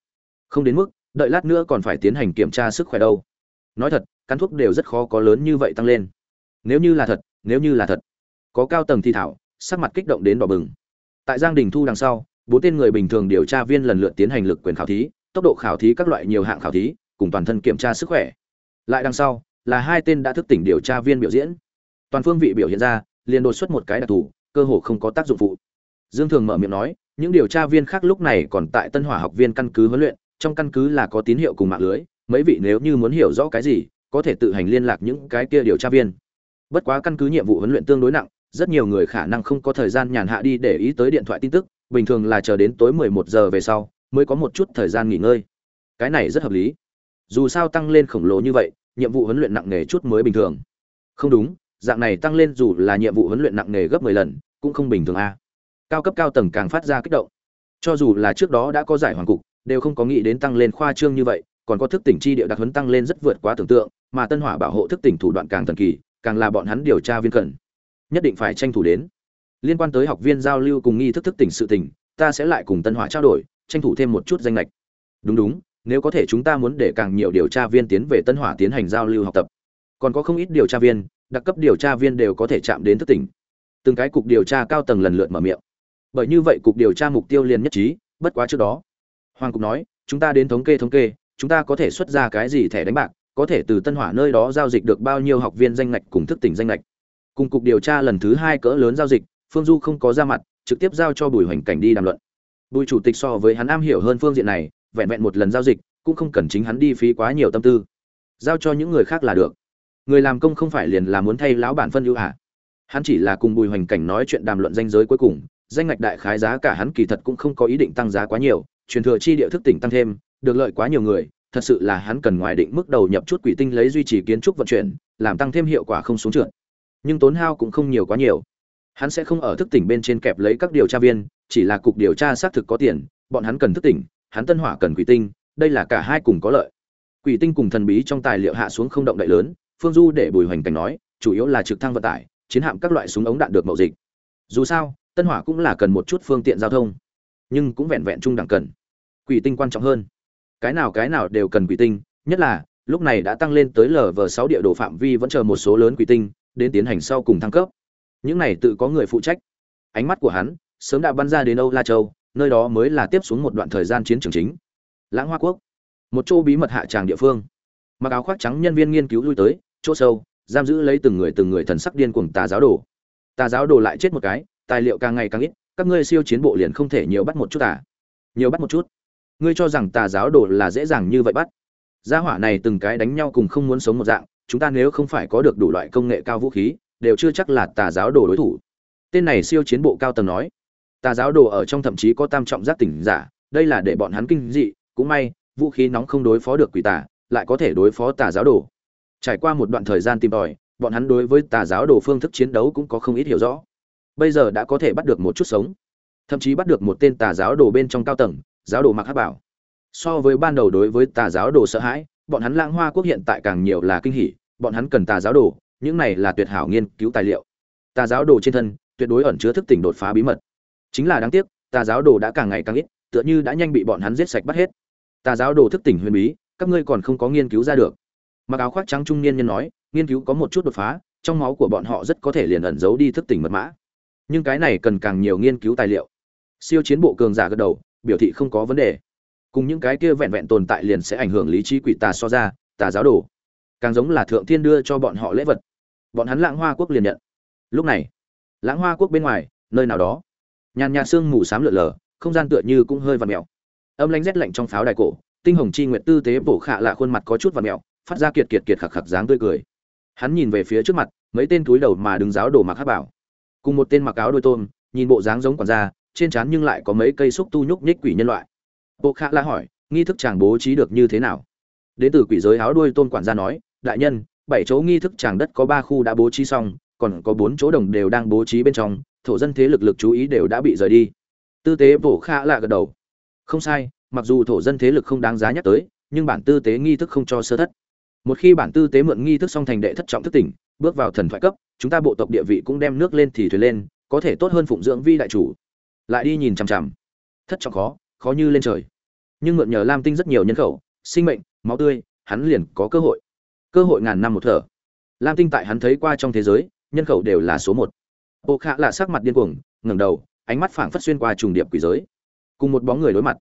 Không đến mức, đợi lát nữa còn phải tiến hành kiểm tra sức khỏe đâu. Nói thật, căn thuốc đều rất khó có lớn như vậy tăng lên. Nếu như là thật, nếu như là thật. Có cao tầng thi thảo, sắc mặt kích động đến đỏ bừng. Tại Giang Đình Thu đằng sau, bốn tên người bình thường điều tra viên lần lượt tiến hành lực quyền khảo thí tốc độ khảo thí các loại nhiều hạng khảo thí cùng toàn thân kiểm tra sức khỏe lại đằng sau là hai tên đã thức tỉnh điều tra viên biểu diễn toàn phương vị biểu hiện ra liền đột xuất một cái đặc thù cơ hồ không có tác dụng phụ dương thường mở miệng nói những điều tra viên khác lúc này còn tại tân hỏa học viên căn cứ huấn luyện trong căn cứ là có tín hiệu cùng mạng lưới mấy vị nếu như muốn hiểu rõ cái gì có thể tự hành liên lạc những cái kia điều tra viên bất quá căn cứ nhiệm vụ huấn luyện tương đối nặng rất nhiều người khả năng không có thời gian nhàn hạ đi để ý tới điện thoại tin tức bình thường là chờ đến tối 11 giờ về sau mới có một chút thời gian nghỉ ngơi. Cái này rất hợp lý. Dù sao tăng lên khổng lồ như vậy, nhiệm vụ huấn luyện nặng nề chút mới bình thường. Không đúng, dạng này tăng lên dù là nhiệm vụ huấn luyện nặng nề gấp 10 lần, cũng không bình thường a. Cao cấp cao tầng càng phát ra kích động. Cho dù là trước đó đã có giải hoàng cục, đều không có nghĩ đến tăng lên khoa trương như vậy, còn có thức tỉnh chi địa đặc huấn tăng lên rất vượt quá tưởng tượng, mà Tân Hỏa bảo hộ thức tỉnh thủ đoạn càng thần kỳ, càng là bọn hắn điều tra viên cần. Nhất định phải tranh thủ đến. Liên quan tới học viên giao lưu cùng nghi thức thức tỉnh sự tình ta sẽ lại cùng tân hỏa trao đổi tranh thủ thêm một chút danh lệch. Đúng đúng nếu có thể chúng ta muốn để càng nhiều điều tra viên tiến về tân hỏa tiến hành giao lưu học tập. Còn có không ít điều tra viên đặc cấp điều tra viên đều có thể chạm đến thức tỉnh. Từng cái cục điều tra cao tầng lần lượt mở miệng bởi như vậy cục điều tra mục tiêu liền nhất trí, bất quá trước đó. Hoàng cục nói, chúng ta đến thống kê thống kê, chúng ta có thể xuất ra cái gì thẻ đánh bạc, có thể từ tân hỏa nơi đó giao dịch được bao nhiêu học viên danh ngạch cùng thức tỉnh danh ngạch. Cùng cục điều tra lần thứ hai cỡ lớn giao dịch, phương du không có ra mặt, trực tiếp giao cho bùi hoành cảnh đi đàm luận. Bùi chủ tịch so với hắn am hiểu hơn phương diện này, vẹn vẹn một lần giao dịch, cũng không cần chính hắn đi phí quá nhiều tâm tư. Giao cho những người khác là được. Người làm công không phải liền là muốn thay lão bản phân ưu hạ hắn chỉ là cùng bùi hoành cảnh nói chuyện đàm luận danh giới cuối cùng danh ngạch đại khái giá cả hắn kỳ thật cũng không có ý định tăng giá quá nhiều, truyền thừa chi địa thức tỉnh tăng thêm, được lợi quá nhiều người, thật sự là hắn cần ngoài định mức đầu nhập chút quỷ tinh lấy duy trì kiến trúc vận chuyển, làm tăng thêm hiệu quả không xuống trượt. Nhưng tốn hao cũng không nhiều quá nhiều. Hắn sẽ không ở thức tỉnh bên trên kẹp lấy các điều tra viên, chỉ là cục điều tra xác thực có tiền, bọn hắn cần thức tỉnh, hắn tân hỏa cần quỷ tinh, đây là cả hai cùng có lợi. Quỷ tinh cùng thần bí trong tài liệu hạ xuống không động đại lớn, phương du để bùi hoành cảnh nói, chủ yếu là trực thăng vận tải, chiến hạm các loại súng ống đạn được mậu dịch. Dù sao tân hỏa cũng là cần một chút phương tiện giao thông, nhưng cũng vẹn vẹn trung đẳng cần. Quỷ tinh quan trọng hơn. Cái nào cái nào đều cần quỷ tinh, nhất là, lúc này đã tăng lên tới lv sáu địa đồ phạm vi vẫn chờ một số lớn quỷ tinh, đến tiến hành sau cùng thăng cấp. Những này tự có người phụ trách. Ánh mắt của hắn sớm đã bắn ra đến âu la châu, nơi đó mới là tiếp xuống một đoạn thời gian chiến trường chính. Lãng hoa quốc, một chỗ bí mật hạ tràng địa phương. Mặc áo khoác trắng nhân viên nghiên cứu lui tới, chỗ sâu, giam giữ lấy từng người từng người thần sắc điên cuồng tà giáo đồ. Tà giáo đồ lại chết một cái tài liệu càng ngày càng ít, các ngươi siêu chiến bộ liền không thể nhiều bắt một chút à? Nhiều bắt một chút? Ngươi cho rằng tà giáo đồ là dễ dàng như vậy bắt? Gia hỏa này từng cái đánh nhau cùng không muốn sống một dạng, chúng ta nếu không phải có được đủ loại công nghệ cao vũ khí, đều chưa chắc là tà giáo đồ đối thủ. Tên này siêu chiến bộ cao tầng nói, tà giáo đồ ở trong thậm chí có tam trọng giác tỉnh giả, đây là để bọn hắn kinh dị, cũng may, vũ khí nóng không đối phó được quỷ tà, lại có thể đối phó tà giáo đồ. Trải qua một đoạn thời gian tìm tòi, bọn hắn đối với tà giáo đồ phương thức chiến đấu cũng có không ít hiểu rõ bây giờ đã có thể bắt được một chút sống. Thậm chí bắt được một tên tà giáo đồ bên trong cao tầng, giáo đồ mặc hát bảo. So với ban đầu đối với tà giáo đồ sợ hãi, bọn hắn lãng hoa quốc hiện tại càng nhiều là kinh hỉ, bọn hắn cần tà giáo đồ, những này là tuyệt hảo nghiên cứu tài liệu. Tà giáo đồ trên thân, tuyệt đối ẩn chứa thức tỉnh đột phá bí mật. Chính là đáng tiếc, tà giáo đồ đã càng ngày càng ít, tựa như đã nhanh bị bọn hắn giết sạch bắt hết. Tà giáo đồ thức tỉnh huyền bí, các ngươi còn không có nghiên cứu ra được. Mặc áo khoác trắng trung niên nhân nói, nghiên cứu có một chút đột phá, trong máu của bọn họ rất có thể liền ẩn giấu đi thức tỉnh mật mã nhưng cái này cần càng nhiều nghiên cứu tài liệu. Siêu chiến bộ cường giả gật đầu, biểu thị không có vấn đề. Cùng những cái kia vẹn vẹn tồn tại liền sẽ ảnh hưởng lý trí quỷ tà so ra, tà giáo đồ. Càng giống là thượng thiên đưa cho bọn họ lễ vật. Bọn hắn lãng hoa quốc liền nhận. Lúc này, lãng hoa quốc bên ngoài, nơi nào đó, nhàn nhạt sương mù xám lượn lờ không gian tựa như cũng hơi vằn mèo. Âm lánh rét lạnh trong pháo đài cổ, tinh hồng chi nguyện tư tế bổ khạ lạ khuôn mặt có chút vằn mèo, phát ra kiệt kiệt kiệt khạc khạc dáng tươi cười. Hắn nhìn về phía trước mặt, mấy tên túi đầu mà đứng giáo đồ mặc hát bảo cùng một tên mặc áo đôi tôm, nhìn bộ dáng giống quản gia, trên trán nhưng lại có mấy cây xúc tu nhúc nhích quỷ nhân loại. Bộ khạ la hỏi, nghi thức chàng bố trí được như thế nào? Đến từ quỷ giới áo đuôi tôn quản gia nói, đại nhân, bảy chỗ nghi thức chàng đất có ba khu đã bố trí xong, còn có bốn chỗ đồng đều đang bố trí bên trong, thổ dân thế lực lực chú ý đều đã bị rời đi. Tư tế bộ khạ lạ gật đầu. Không sai, mặc dù thổ dân thế lực không đáng giá nhắc tới, nhưng bản tư tế nghi thức không cho sơ thất. Một khi bản tư tế mượn nghi thức xong thành đệ thất trọng thức tỉnh, bước vào thần thoại cấp chúng ta bộ tộc địa vị cũng đem nước lên thì thuyền lên, có thể tốt hơn phụng dưỡng vi đại chủ. Lại đi nhìn chằm chằm. Thất trọng khó khó như lên trời. Nhưng mượn nhờ lam tinh rất nhiều nhân khẩu, sinh mệnh, máu tươi, hắn liền có cơ hội. Cơ hội ngàn năm một thở. Lam tinh tại hắn thấy qua trong thế giới, nhân khẩu đều là số một. Bộ khạ là sắc mặt điên cuồng, ngẩng đầu, ánh mắt phảng phất xuyên qua trùng điệp quỷ giới. Cùng một bóng người đối mặt.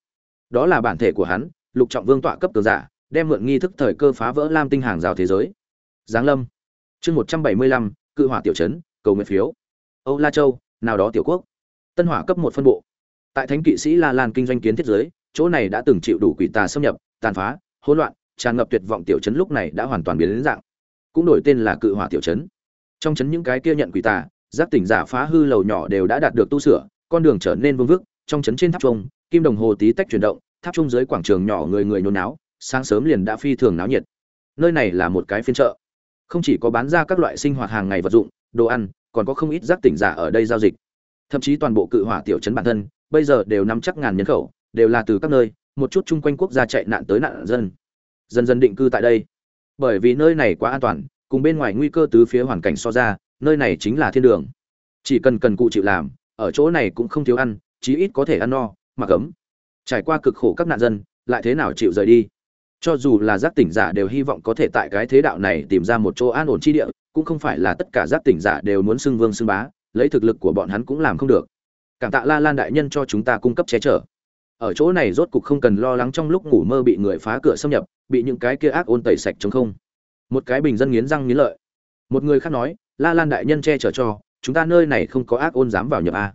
Đó là bản thể của hắn, lục trọng vương tọa cấp cường giả, đem mượn nghi thức thời cơ phá vỡ lam tinh hàng rào thế giới. Giáng lâm. Chương một trăm bảy mươi lăm cự hỏa tiểu trấn, cầu nguyện phiếu. Âu la châu, nào đó tiểu quốc. Tân hỏa cấp một phân bộ. Tại thánh kỵ sĩ la lan kinh doanh kiến thiết giới, chỗ này đã từng chịu đủ quỷ tà xâm nhập, tàn phá, hỗn loạn, tràn ngập tuyệt vọng tiểu trấn lúc này đã hoàn toàn biến đến dạng. Cũng đổi tên là cự hỏa tiểu trấn. Trong trấn những cái kia nhận quỷ tà giáp tỉnh giả phá hư lầu nhỏ đều đã đạt được tu sửa, con đường trở nên vương vức, trong trấn trên tháp trung kim đồng hồ tí tách chuyển động, tháp trung dưới quảng trường nhỏ người người nhôn náo, sáng sớm liền đã phi thường náo nhiệt. Nơi này là một cái phiên chợ không chỉ có bán ra các loại sinh hoạt hàng ngày vật dụng, đồ ăn, còn có không ít giác tỉnh giả ở đây giao dịch. Thậm chí toàn bộ cự hỏa tiểu trấn bản thân, bây giờ đều nắm chắc ngàn nhân khẩu, đều là từ các nơi, một chút chung quanh quốc gia chạy nạn tới nạn dân. Dần dần định cư tại đây. Bởi vì nơi này quá an toàn, cùng bên ngoài nguy cơ tứ phía hoàn cảnh so ra, nơi này chính là thiên đường. Chỉ cần cần cụ chịu làm, ở chỗ này cũng không thiếu ăn, chí ít có thể ăn no, mặc ấm. Trải qua cực khổ các nạn dân, lại thế nào chịu rời đi? Cho dù là giác tỉnh giả đều hy vọng có thể tại cái thế đạo này tìm ra một chỗ an ổn chi địa, cũng không phải là tất cả giác tỉnh giả đều muốn xưng vương xưng bá, lấy thực lực của bọn hắn cũng làm không được. Cảm tạ la lan đại nhân cho chúng ta cung cấp che chở. Ở chỗ này rốt cục không cần lo lắng trong lúc ngủ mơ bị người phá cửa xâm nhập, bị những cái kia ác ôn tẩy sạch chống không. Một cái bình dân nghiến răng nghiến lợi. Một người khác nói, la lan đại nhân che chở cho, chúng ta nơi này không có ác ôn dám vào nhập a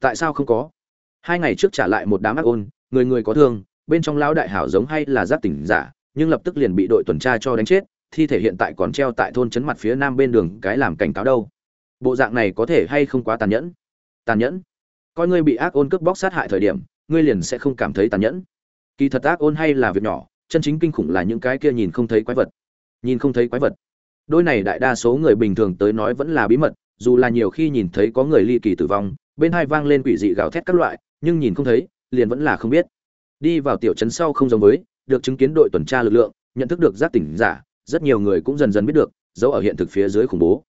tại sao không có? Hai ngày trước trả lại một đám ác ôn, người người có thương bên trong lão đại hảo giống hay là giác tỉnh giả, nhưng lập tức liền bị đội tuần tra cho đánh chết, thi thể hiện tại còn treo tại thôn trấn mặt phía nam bên đường, cái làm cảnh cáo đâu. Bộ dạng này có thể hay không quá tàn nhẫn? Tàn nhẫn? Coi ngươi bị ác ôn cướp bóc sát hại thời điểm, ngươi liền sẽ không cảm thấy tàn nhẫn. Kỳ thật ác ôn hay là việc nhỏ, chân chính kinh khủng là những cái kia nhìn không thấy quái vật. Nhìn không thấy quái vật. Đôi này đại đa số người bình thường tới nói vẫn là bí mật, dù là nhiều khi nhìn thấy có người ly kỳ tử vong, bên hai vang lên quỷ dị gào thét các loại, nhưng nhìn không thấy, liền vẫn là không biết đi vào tiểu trấn sau không giống với, được chứng kiến đội tuần tra lực lượng, nhận thức được giác tỉnh giả, rất nhiều người cũng dần dần biết được, dấu ở hiện thực phía dưới khủng bố.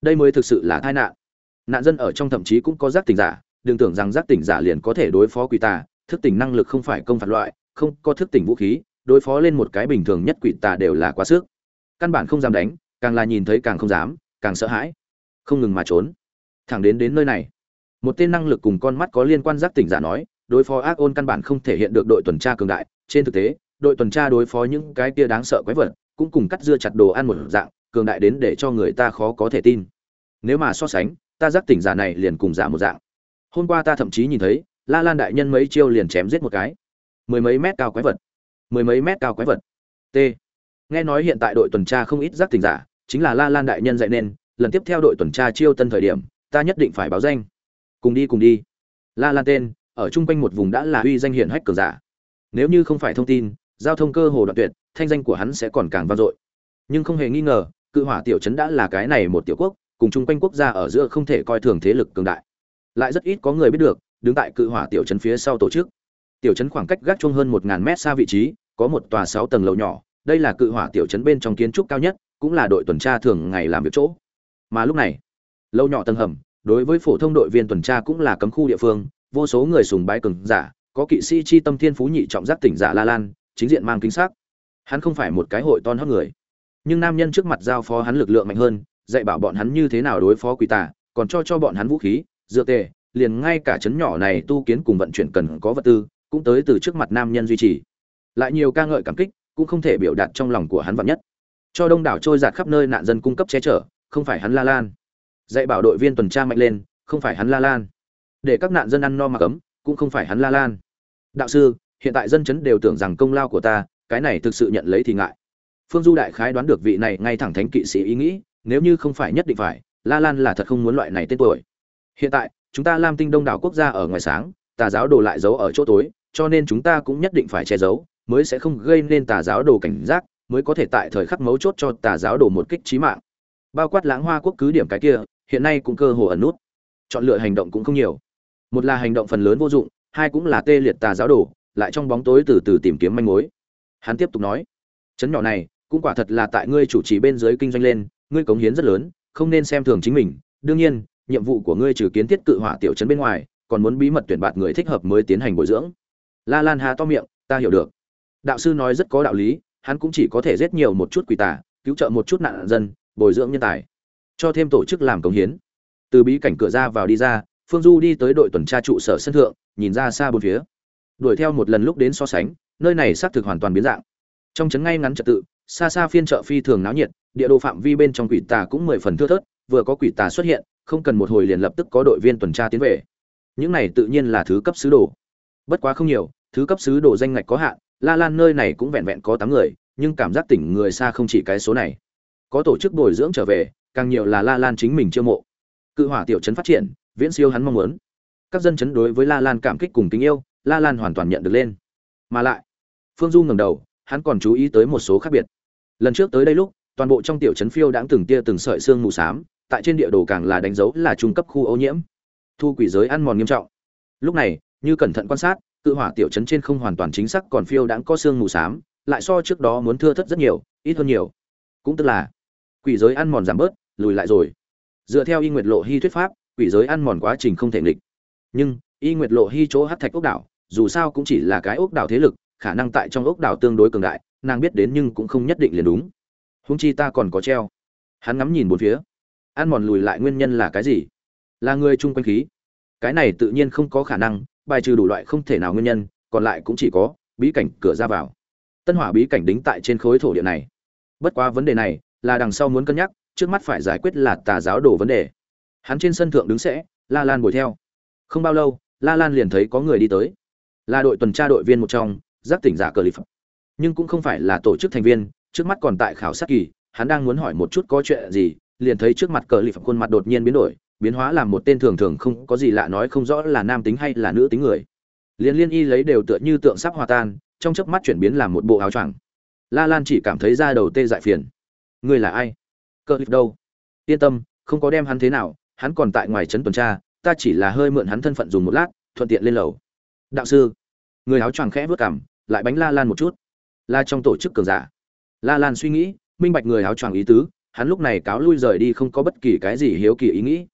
Đây mới thực sự là tai nạn. Nạn dân ở trong thậm chí cũng có giác tỉnh giả, đừng tưởng rằng giác tỉnh giả liền có thể đối phó quỷ tà, thức tỉnh năng lực không phải công phạt loại, không có thức tỉnh vũ khí, đối phó lên một cái bình thường nhất quỷ tà đều là quá sức. Căn bản không dám đánh, càng là nhìn thấy càng không dám, càng sợ hãi. Không ngừng mà trốn. Thẳng đến đến nơi này, một tên năng lực cùng con mắt có liên quan giác tỉnh giả nói đối phó ác ôn căn bản không thể hiện được đội tuần tra cường đại. Trên thực tế, đội tuần tra đối phó những cái kia đáng sợ quái vật cũng cùng cắt dưa chặt đồ ăn một dạng, cường đại đến để cho người ta khó có thể tin. Nếu mà so sánh, ta giác tỉnh giả này liền cùng giả một dạng. Hôm qua ta thậm chí nhìn thấy, la lan đại nhân mấy chiêu liền chém giết một cái. Mười mấy mét cao quái vật. Mười mấy mét cao quái vật. T. Nghe nói hiện tại đội tuần tra không ít giác tỉnh giả, chính là la lan đại nhân dạy nên, lần tiếp theo đội tuần tra chiêu tân thời điểm, ta nhất định phải báo danh. Cùng đi cùng đi. La lan tên ở chung quanh một vùng đã là uy danh hiển hách cường giả. Nếu như không phải thông tin, giao thông cơ hồ đoạn tuyệt, thanh danh của hắn sẽ còn càng vang dội. Nhưng không hề nghi ngờ, cự hỏa tiểu trấn đã là cái này một tiểu quốc, cùng chung quanh quốc gia ở giữa không thể coi thường thế lực cường đại. Lại rất ít có người biết được, đứng tại cự hỏa tiểu trấn phía sau tổ chức. Tiểu trấn khoảng cách gác chung hơn một ngàn mét xa vị trí, có một tòa sáu tầng lầu nhỏ, đây là cự hỏa tiểu trấn bên trong kiến trúc cao nhất, cũng là đội tuần tra thường ngày làm việc chỗ. Mà lúc này lâu nhỏ tầng hầm, đối với phổ thông đội viên tuần tra cũng là cấm khu địa phương vô số người sùng bái cường giả, có kỵ sĩ chi tâm thiên phú nhị trọng giác tỉnh giả la lan, chính diện mang kính sắc hắn không phải một cái hội ton hót người. Nhưng nam nhân trước mặt giao phó hắn lực lượng mạnh hơn, dạy bảo bọn hắn như thế nào đối phó quỷ tà, còn cho cho bọn hắn vũ khí, dựa tề, liền ngay cả chấn nhỏ này tu kiến cùng vận chuyển cần có vật tư, cũng tới từ trước mặt nam nhân duy trì. Lại nhiều ca ngợi cảm kích, cũng không thể biểu đạt trong lòng của hắn vạn nhất. Cho đông đảo trôi giạt khắp nơi nạn dân cung cấp che chở, không phải hắn la lan. Dạy bảo đội viên tuần tra mạnh lên, không phải hắn la lan để các nạn dân ăn no mặc ấm cũng không phải hắn la lan. Đạo sư, hiện tại dân chấn đều tưởng rằng công lao của ta, cái này thực sự nhận lấy thì ngại. Phương du đại khái đoán được vị này ngay thẳng thánh kỵ sĩ ý nghĩ, nếu như không phải nhất định phải, la lan là thật không muốn loại này tên tuổi. Hiện tại, chúng ta lam tinh đông đảo quốc gia ở ngoài sáng, tà giáo đồ lại giấu ở chỗ tối, cho nên chúng ta cũng nhất định phải che giấu, mới sẽ không gây nên tà giáo đồ cảnh giác, mới có thể tại thời khắc mấu chốt cho tà giáo đồ một kích trí mạng. Bao quát lãng hoa quốc cứ điểm cái kia, hiện nay cũng cơ hồ ẩn nút. Chọn lựa hành động cũng không nhiều một là hành động phần lớn vô dụng, hai cũng là tê liệt tà giáo đồ, lại trong bóng tối từ từ tìm kiếm manh mối. Hắn tiếp tục nói, chấn nhỏ này, cũng quả thật là tại ngươi chủ trì bên dưới kinh doanh lên, ngươi cống hiến rất lớn, không nên xem thường chính mình. Đương nhiên, nhiệm vụ của ngươi trừ kiến thiết cự hỏa tiểu trấn bên ngoài, còn muốn bí mật tuyển bạt người thích hợp mới tiến hành bồi dưỡng. La lan hà to miệng, ta hiểu được. Đạo sư nói rất có đạo lý, hắn cũng chỉ có thể giết nhiều một chút quỷ tà, cứu trợ một chút nạn dân, bồi dưỡng nhân tài, cho thêm tổ chức làm cống hiến. Từ bí cảnh cửa ra vào đi ra phương du đi tới đội tuần tra trụ sở sân thượng, nhìn ra xa bốn phía. Đuổi theo một lần lúc đến so sánh, nơi này xác thực hoàn toàn biến dạng. Trong trấn ngay ngắn trật tự, xa xa phiên chợ phi thường náo nhiệt, địa đồ phạm vi bên trong quỷ tà cũng mười phần thưa thớt, vừa có quỷ tà xuất hiện, không cần một hồi liền lập tức có đội viên tuần tra tiến về. Những này tự nhiên là thứ cấp sứ đồ. Bất quá không nhiều, thứ cấp sứ đồ danh ngạch có hạn, la lan nơi này cũng vẹn vẹn có tám người, nhưng cảm giác tỉnh người xa không chỉ cái số này. Có tổ chức bồi dưỡng trở về, càng nhiều là la lan chính mình chiêu mộ. Cự hỏa tiểu trấn phát triển viễn siêu hắn mong muốn. Các dân chấn đối với la lan cảm kích cùng tình yêu, la lan hoàn toàn nhận được lên. Mà lại, phương du ngẩng đầu, hắn còn chú ý tới một số khác biệt. Lần trước tới đây lúc, toàn bộ trong tiểu trấn phiêu đãng từng tia từng sợi xương mù xám, tại trên địa đồ càng là đánh dấu là trung cấp khu ô nhiễm. Thu quỷ giới ăn mòn nghiêm trọng. Lúc này, như cẩn thận quan sát cự hỏa tiểu trấn trên không hoàn toàn chính xác còn phiêu đãng có xương mù xám, lại so trước đó muốn thưa thất rất nhiều, ít hơn nhiều. Cũng tức là, quỷ giới ăn mòn giảm bớt, lùi lại rồi. Dựa theo y nguyệt lộ hy thuyết pháp quỷ giới ăn mòn quá trình không thể nghịch. Nhưng, y nguyệt lộ hy chỗ hát thạch ốc đảo, dù sao cũng chỉ là cái ốc đảo thế lực, khả năng tại trong ốc đảo tương đối cường đại, nàng biết đến nhưng cũng không nhất định liền đúng. Húng chi ta còn có treo. Hắn ngắm nhìn bốn phía. Ăn mòn lùi lại nguyên nhân là cái gì? Là người chung quanh khí. Cái này tự nhiên không có khả năng, bài trừ đủ loại không thể nào nguyên nhân, còn lại cũng chỉ có, bí cảnh cửa ra vào. Tân hỏa bí cảnh đính tại trên khối thổ địa này. Bất quá vấn đề này, là đằng sau muốn cân nhắc, trước mắt phải giải quyết là tà giáo đổ vấn đề hắn trên sân thượng đứng sẽ, la lan bồi theo. Không bao lâu, la lan liền thấy có người đi tới. Là đội tuần tra đội viên một trong, giác tỉnh giả cờ lip nhưng cũng không phải là tổ chức thành viên, trước mắt còn tại khảo sát kỳ, hắn đang muốn hỏi một chút có chuyện gì, liền thấy trước mặt cờ lip khuôn mặt đột nhiên biến đổi, biến hóa làm một tên thường thường không có gì lạ nói không rõ là nam tính hay là nữ tính người. Liền liên y lấy đều tựa như tượng sắp hòa tan, trong chớp mắt chuyển biến làm một bộ áo choàng. La lan chỉ cảm thấy da đầu tê dại phiền. Người là ai? Cờ lip đâu? Yên tâm, không có đem hắn thế nào hắn còn tại ngoài trấn tuần tra, ta chỉ là hơi mượn hắn thân phận dùng một lát, thuận tiện lên lầu. Đạo sư, người áo choàng khẽ vớt cảm lại bánh la lan một chút. La trong tổ chức cường giả. La lan suy nghĩ, minh bạch người áo choàng ý tứ, hắn lúc này cáo lui rời đi không có bất kỳ cái gì hiếu kỳ ý nghĩ.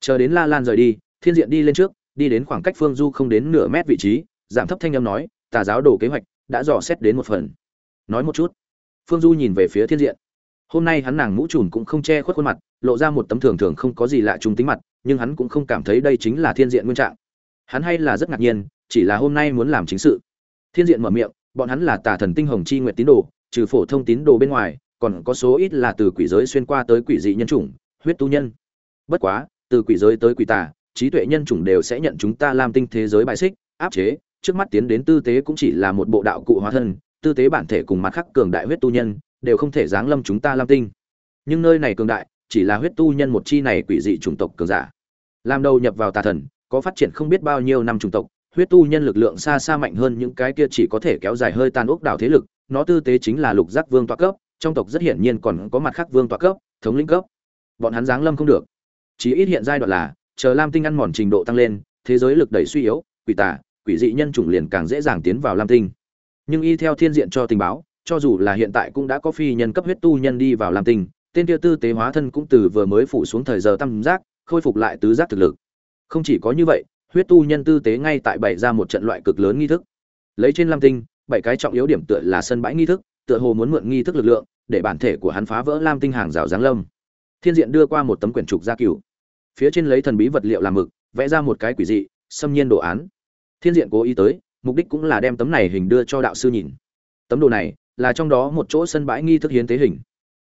Chờ đến la lan rời đi, thiên diện đi lên trước, đi đến khoảng cách phương du không đến nửa mét vị trí giảm thấp thanh âm nói, tà giáo đồ kế hoạch đã dò xét đến một phần. Nói một chút. Phương du nhìn về phía thiên diện hôm nay hắn nàng mũ trùm cũng không che khuất khuôn mặt, lộ ra một tấm thường thường không có gì lạ trung tính mặt, nhưng hắn cũng không cảm thấy đây chính là thiên diện nguyên trạng. Hắn hay là rất ngạc nhiên, chỉ là hôm nay muốn làm chính sự. Thiên diện mở miệng, bọn hắn là tà thần tinh hồng chi nguyện tín đồ, trừ phổ thông tín đồ bên ngoài, còn có số ít là từ quỷ giới xuyên qua tới quỷ dị nhân chủng, huyết tu nhân. Bất quá, từ quỷ giới tới quỷ tà, trí tuệ nhân chủng đều sẽ nhận chúng ta làm tinh thế giới bại xích, áp chế. Trước mắt tiến đến tư tế cũng chỉ là một bộ đạo cụ hóa thân, tư tế bản thể cùng mặt khắc cường đại huyết tu nhân đều không thể giáng lâm chúng ta lam tinh. Nhưng nơi này cường đại, chỉ là huyết tu nhân một chi này quỷ dị chủng tộc cường giả. Làm đầu nhập vào tà thần, có phát triển không biết bao nhiêu năm chủng tộc, huyết tu nhân lực lượng xa xa mạnh hơn những cái kia chỉ có thể kéo dài hơi tan ốc đảo thế lực, nó tư tế chính là lục giác vương toa cấp, trong tộc rất hiển nhiên còn có mặt khác vương toa cấp, thống lĩnh cấp. Bọn hắn giáng lâm không được. Chỉ ít hiện giai đoạn là, chờ lam tinh ăn mòn trình độ tăng lên, thế giới lực đẩy suy yếu, quỷ tà, quỷ dị nhân chủng liền càng dễ dàng tiến vào lam tinh. Nhưng y theo thiên diện cho tình báo cho dù là hiện tại cũng đã có phi nhân cấp huyết tu nhân đi vào lam tinh tên kia tư tế hóa thân cũng từ vừa mới phủ xuống thời giờ tam giác, khôi phục lại tứ giác thực lực. Không chỉ có như vậy, huyết tu nhân tư tế ngay tại bảy ra một trận loại cực lớn nghi thức. Lấy trên lam tinh bảy cái trọng yếu điểm tựa là sân bãi nghi thức, tựa hồ muốn mượn nghi thức lực lượng, để bản thể của hắn phá vỡ lam tinh hàng rào giáng lâm. Thiên diện đưa qua một tấm quyển trục gia cửu. Phía trên lấy thần bí vật liệu làm mực, vẽ ra một cái quỷ dị, xâm nhiên đồ án. Thiên diện cố ý tới, mục đích cũng là đem tấm này hình đưa cho đạo sư nhìn. Tấm đồ này là trong đó một chỗ sân bãi nghi thức hiến tế hình.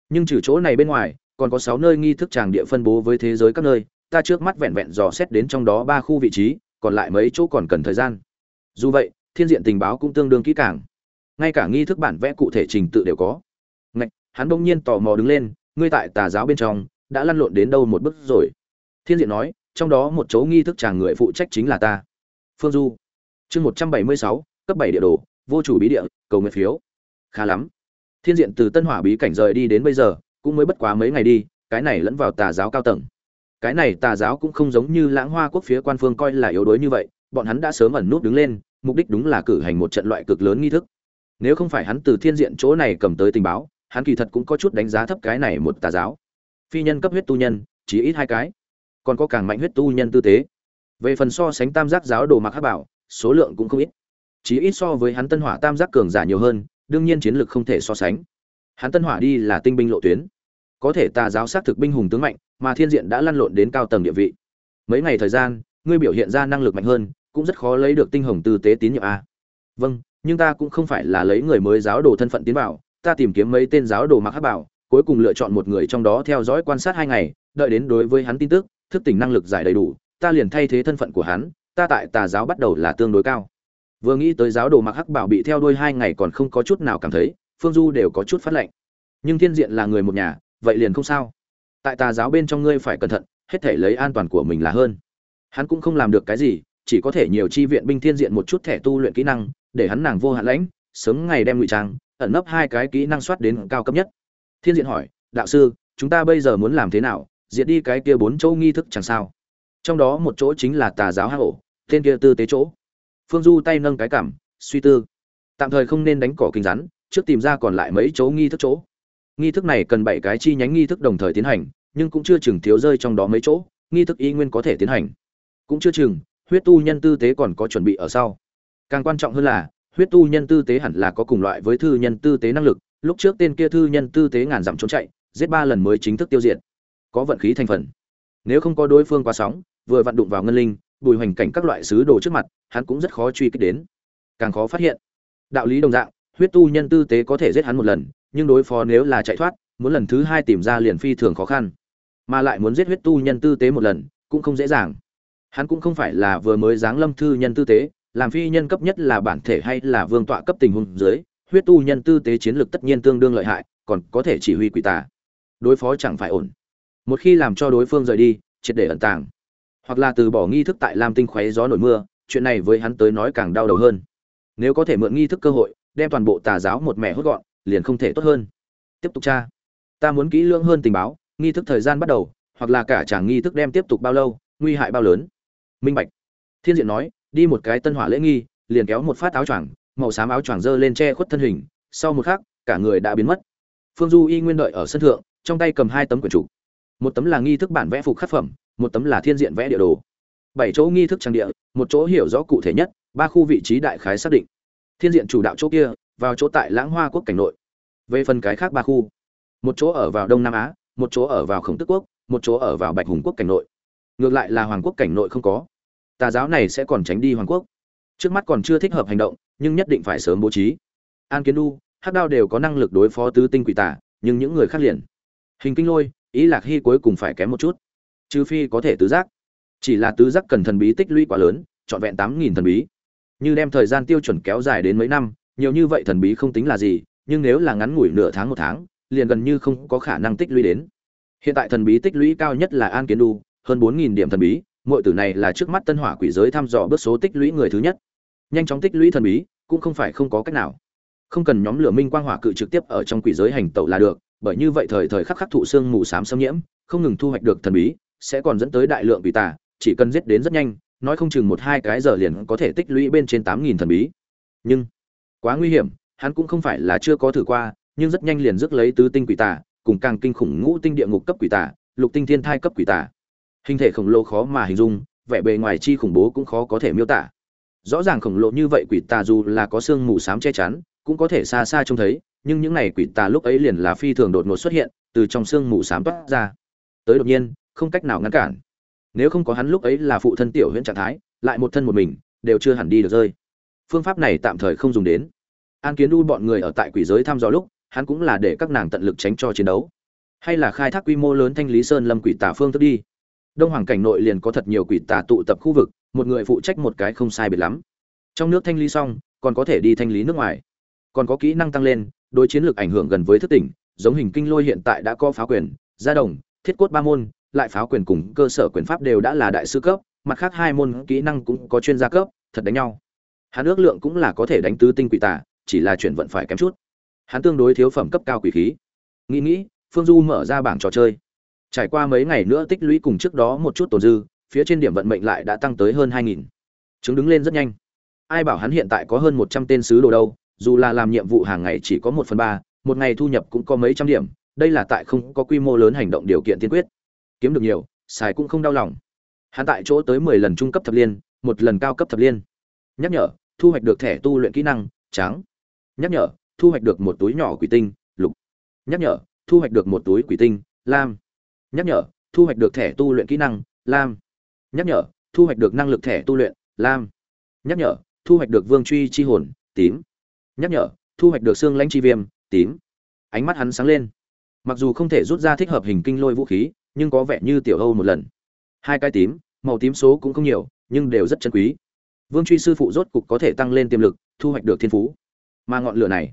Nhưng trừ chỗ này bên ngoài, còn có sáu nơi nghi thức tràng địa phân bố với thế giới các nơi, ta trước mắt vẹn vẹn dò xét đến trong đó ba khu vị trí, còn lại mấy chỗ còn cần thời gian. Dù vậy, thiên diện tình báo cũng tương đương kỹ càng. Ngay cả nghi thức bản vẽ cụ thể trình tự đều có. Ngạch, hắn bỗng nhiên tò mò đứng lên, ngươi tại tà giáo bên trong, đã lăn lộn đến đâu một bước rồi? Thiên diện nói, trong đó một chỗ nghi thức chàng người phụ trách chính là ta. Phương du. Chương một trăm bảy mươi sáu, cấp bảy địa đồ, vô chủ bí địa, cầu nguyện phiếu khá lắm. Thiên diện từ tân hỏa bí cảnh rời đi đến bây giờ, cũng mới bất quá mấy ngày đi, cái này lẫn vào tà giáo cao tầng. Cái này tà giáo cũng không giống như lãng hoa quốc phía quan phương coi là yếu đuối như vậy, bọn hắn đã sớm ẩn nút đứng lên, mục đích đúng là cử hành một trận loại cực lớn nghi thức. Nếu không phải hắn từ thiên diện chỗ này cầm tới tình báo, hắn kỳ thật cũng có chút đánh giá thấp cái này một tà giáo. Phi nhân cấp huyết tu nhân, chỉ ít hai cái. Còn có càng mạnh huyết tu nhân tư tế về phần so sánh tam giác giáo đồ mặc hát bảo, số lượng cũng không ít. Chỉ ít so với hắn tân hỏa tam giác cường giả nhiều hơn đương nhiên chiến lược không thể so sánh. Hắn tân hỏa đi là tinh binh lộ tuyến. Có thể tà giáo sát thực binh hùng tướng mạnh, mà thiên diện đã lăn lộn đến cao tầng địa vị. Mấy ngày thời gian, ngươi biểu hiện ra năng lực mạnh hơn, cũng rất khó lấy được tinh hồng tư tế tín nhiệm a. Vâng nhưng ta cũng không phải là lấy người mới giáo đồ thân phận tiến vào, ta tìm kiếm mấy tên giáo đồ mặc hắc bảo, cuối cùng lựa chọn một người trong đó theo dõi quan sát hai ngày, đợi đến đối với hắn tin tức, thức tỉnh năng lực giải đầy đủ, ta liền thay thế thân phận của hắn, ta tại tà giáo bắt đầu là tương đối cao vừa nghĩ tới giáo đồ mặc hắc bảo bị theo đuôi hai ngày còn không có chút nào cảm thấy, phương du đều có chút phát lệnh. Nhưng thiên diện là người một nhà, vậy liền không sao. Tại tà giáo bên trong ngươi phải cẩn thận, hết thể lấy an toàn của mình là hơn. Hắn cũng không làm được cái gì, chỉ có thể nhiều chi viện binh thiên diện một chút thẻ tu luyện kỹ năng, để hắn nàng vô hạn lãnh, sớm ngày đem ngụy trang, ẩn nấp hai cái kỹ năng soát đến cao cấp nhất. Thiên diện hỏi, đạo sư, chúng ta bây giờ muốn làm thế nào? Diệt đi cái kia bốn chỗ nghi thức chẳng sao. Trong đó một chỗ chính là tà giáo hạ hổ, tên kia tư tế chỗ phương du tay nâng cái cảm, suy tư. Tạm thời không nên đánh cỏ kinh rắn, trước tìm ra còn lại mấy chỗ nghi thức chỗ. Nghi thức này cần bảy cái chi nhánh nghi thức đồng thời tiến hành, nhưng cũng chưa chừng thiếu rơi trong đó mấy chỗ, nghi thức y nguyên có thể tiến hành. Cũng chưa chừng, huyết tu nhân tư tế còn có chuẩn bị ở sau. Càng quan trọng hơn là, huyết tu nhân tư tế hẳn là có cùng loại với thư nhân tư tế năng lực, lúc trước tên kia thư nhân tư tế ngàn dặm trốn chạy, giết ba lần mới chính thức tiêu diệt. Có vận khí thành phần. Nếu không có đối phương qua sóng, vừa vặn đụng vào ngân linh bùi hoành cảnh các loại sứ đồ trước mặt, hắn cũng rất khó truy kích đến. Càng khó phát hiện, đạo lý đồng dạng, huyết tu nhân tư tế có thể giết hắn một lần, nhưng đối phó nếu là chạy thoát, muốn lần thứ hai tìm ra liền phi thường khó khăn. Mà lại muốn giết huyết tu nhân tư tế một lần, cũng không dễ dàng. Hắn cũng không phải là vừa mới giáng lâm thư nhân tư tế, làm phi nhân cấp nhất là bản thể hay là vương tọa cấp tình huống dưới, huyết tu nhân tư tế chiến lược tất nhiên tương đương lợi hại, còn có thể chỉ huy quỷ tà. Đối phó chẳng phải ổn. Một khi làm cho đối phương rời đi, triệt để ẩn tàng hoặc là từ bỏ nghi thức tại lam tinh khoé gió nổi mưa, chuyện này với hắn tới nói càng đau đầu hơn. Nếu có thể mượn nghi thức cơ hội, đem toàn bộ tà giáo một mẻ hốt gọn, liền không thể tốt hơn. Tiếp tục tra. Ta muốn kỹ lưỡng hơn tình báo, nghi thức thời gian bắt đầu, hoặc là cả chàng nghi thức đem tiếp tục bao lâu, nguy hại bao lớn. Minh bạch. Thiên diện nói, đi một cái tân hỏa lễ nghi, liền kéo một phát áo choàng, màu xám áo choàng dơ lên che khuất thân hình, sau một khắc, cả người đã biến mất. Phương du y nguyên đợi ở sân thượng, trong tay cầm hai tấm quyển trục một tấm là nghi thức bản vẽ phục khắc phẩm một tấm là thiên diện vẽ địa đồ. Bảy chỗ nghi thức trang địa, một chỗ hiểu rõ cụ thể nhất, ba khu vị trí đại khái xác định. Thiên diện chủ đạo chỗ kia, vào chỗ tại lãng hoa quốc cảnh nội. Về phần cái khác ba khu, một chỗ ở vào đông nam á, một chỗ ở vào khổng tức quốc, một chỗ ở vào bạch hùng quốc cảnh nội. Ngược lại là hoàng quốc cảnh nội không có. Tà giáo này sẽ còn tránh đi hoàng quốc. Trước mắt còn chưa thích hợp hành động, nhưng nhất định phải sớm bố trí. An kiến đu hắc đao đều có năng lực đối phó tứ tinh quỷ tả nhưng những người khác liền. Hình kinh lôi, ý lạc hy cuối cùng phải kém một chút trừ phi có thể tứ giác. Chỉ là tứ giác cần thần bí tích lũy quá lớn, trọn vẹn tám nghìn thần bí. Như đem thời gian tiêu chuẩn kéo dài đến mấy năm, nhiều như vậy thần bí không tính là gì, nhưng nếu là ngắn ngủi nửa tháng một tháng, liền gần như không có khả năng tích lũy đến. Hiện tại thần bí tích lũy cao nhất là an kiến đu, hơn bốn nghìn điểm thần bí mọi tử này là trước mắt tân hỏa quỷ giới thăm dò bước số tích lũy người thứ nhất. Nhanh chóng tích lũy thần bí, cũng không phải không có cách nào. Không cần nhóm lửa minh quang hỏa cự trực tiếp ở trong quỷ giới hành tẩu là được, bởi như vậy thời thời khắc khắc thụ xương mù xám xâm nhiễm, không ngừng thu hoạch được thần bí sẽ còn dẫn tới đại lượng quỷ tà, chỉ cần giết đến rất nhanh, nói không chừng một hai cái giờ liền có thể tích lũy bên trên tám nghìn thần bí. Nhưng, quá nguy hiểm, hắn cũng không phải là chưa có thử qua, nhưng rất nhanh liền rước lấy tứ tinh quỷ tà, cùng càng kinh khủng ngũ tinh địa ngục cấp quỷ tà, lục tinh thiên thai cấp quỷ tà. Hình thể khổng lồ khó mà hình dung, vẻ bề ngoài chi khủng bố cũng khó có thể miêu tả. Rõ ràng khổng lồ như vậy quỷ tà dù là có xương mù xám che chắn, cũng có thể xa xa trông thấy, nhưng những này quỷ tà lúc ấy liền là phi thường đột ngột xuất hiện, từ trong xương mù xám toát ra. Tới đột nhiên không cách nào ngăn cản. Nếu không có hắn lúc ấy là phụ thân tiểu huyễn trạng thái, lại một thân một mình, đều chưa hẳn đi được rơi. Phương pháp này tạm thời không dùng đến. An kiến đu bọn người ở tại quỷ giới thăm dò lúc, hắn cũng là để các nàng tận lực tránh cho chiến đấu. Hay là khai thác quy mô lớn thanh lý sơn lâm quỷ tà phương thức đi. Đông hoàng cảnh nội liền có thật nhiều quỷ tà tụ tập khu vực, một người phụ trách một cái không sai biệt lắm. Trong nước thanh lý xong, còn có thể đi thanh lý nước ngoài. Còn có kỹ năng tăng lên, đối chiến lược ảnh hưởng gần với thức tỉnh, giống hình kinh lôi hiện tại đã có phá quyền, gia đồng, thiết cốt ba môn lại pháo quyền cùng cơ sở quyền pháp đều đã là đại sư cấp, mặt khác hai môn kỹ năng cũng có chuyên gia cấp, thật đánh nhau. Hắn ước lượng cũng là có thể đánh tứ tinh quỷ tà, chỉ là chuyển vận phải kém chút. Hắn tương đối thiếu phẩm cấp cao quỷ khí. Nghĩ nghĩ, phương du mở ra bảng trò chơi. Trải qua mấy ngày nữa tích lũy cùng trước đó một chút tồn dư, phía trên điểm vận mệnh lại đã tăng tới hơn hai nghìn. Chứng đứng lên rất nhanh. Ai bảo hắn hiện tại có hơn một trăm tên sứ đồ đâu, dù là làm nhiệm vụ hàng ngày chỉ có một phần ba, một ngày thu nhập cũng có mấy trăm điểm, đây là tại không có quy mô lớn hành động điều kiện tiên quyết kiếm được nhiều xài cũng không đau lòng. Hắn tại chỗ tới mười lần trung cấp thập liên, một lần cao cấp thập liên. Nhắc nhở, thu hoạch được thẻ tu luyện kỹ năng, trắng. Nhắc nhở, thu hoạch được một túi nhỏ quỷ tinh, lục. Nhắc nhở, thu hoạch được một túi quỷ tinh, lam. Nhắc nhở, thu hoạch được thẻ tu luyện kỹ năng, lam. Nhắc nhở, thu hoạch được năng lực thẻ tu luyện, lam. Nhắc nhở, thu hoạch được vương truy chi hồn, tím. Nhắc nhở, thu hoạch được xương lãnh chi viêm, tím. Ánh mắt hắn sáng lên. Mặc dù không thể rút ra thích hợp hình kinh lôi vũ khí nhưng có vẻ như tiểu âu một lần. Hai cái tím màu tím số cũng không nhiều nhưng đều rất chân quý. Vương truy sư phụ rốt cục có thể tăng lên tiềm lực thu hoạch được thiên phú. Mà ngọn lửa này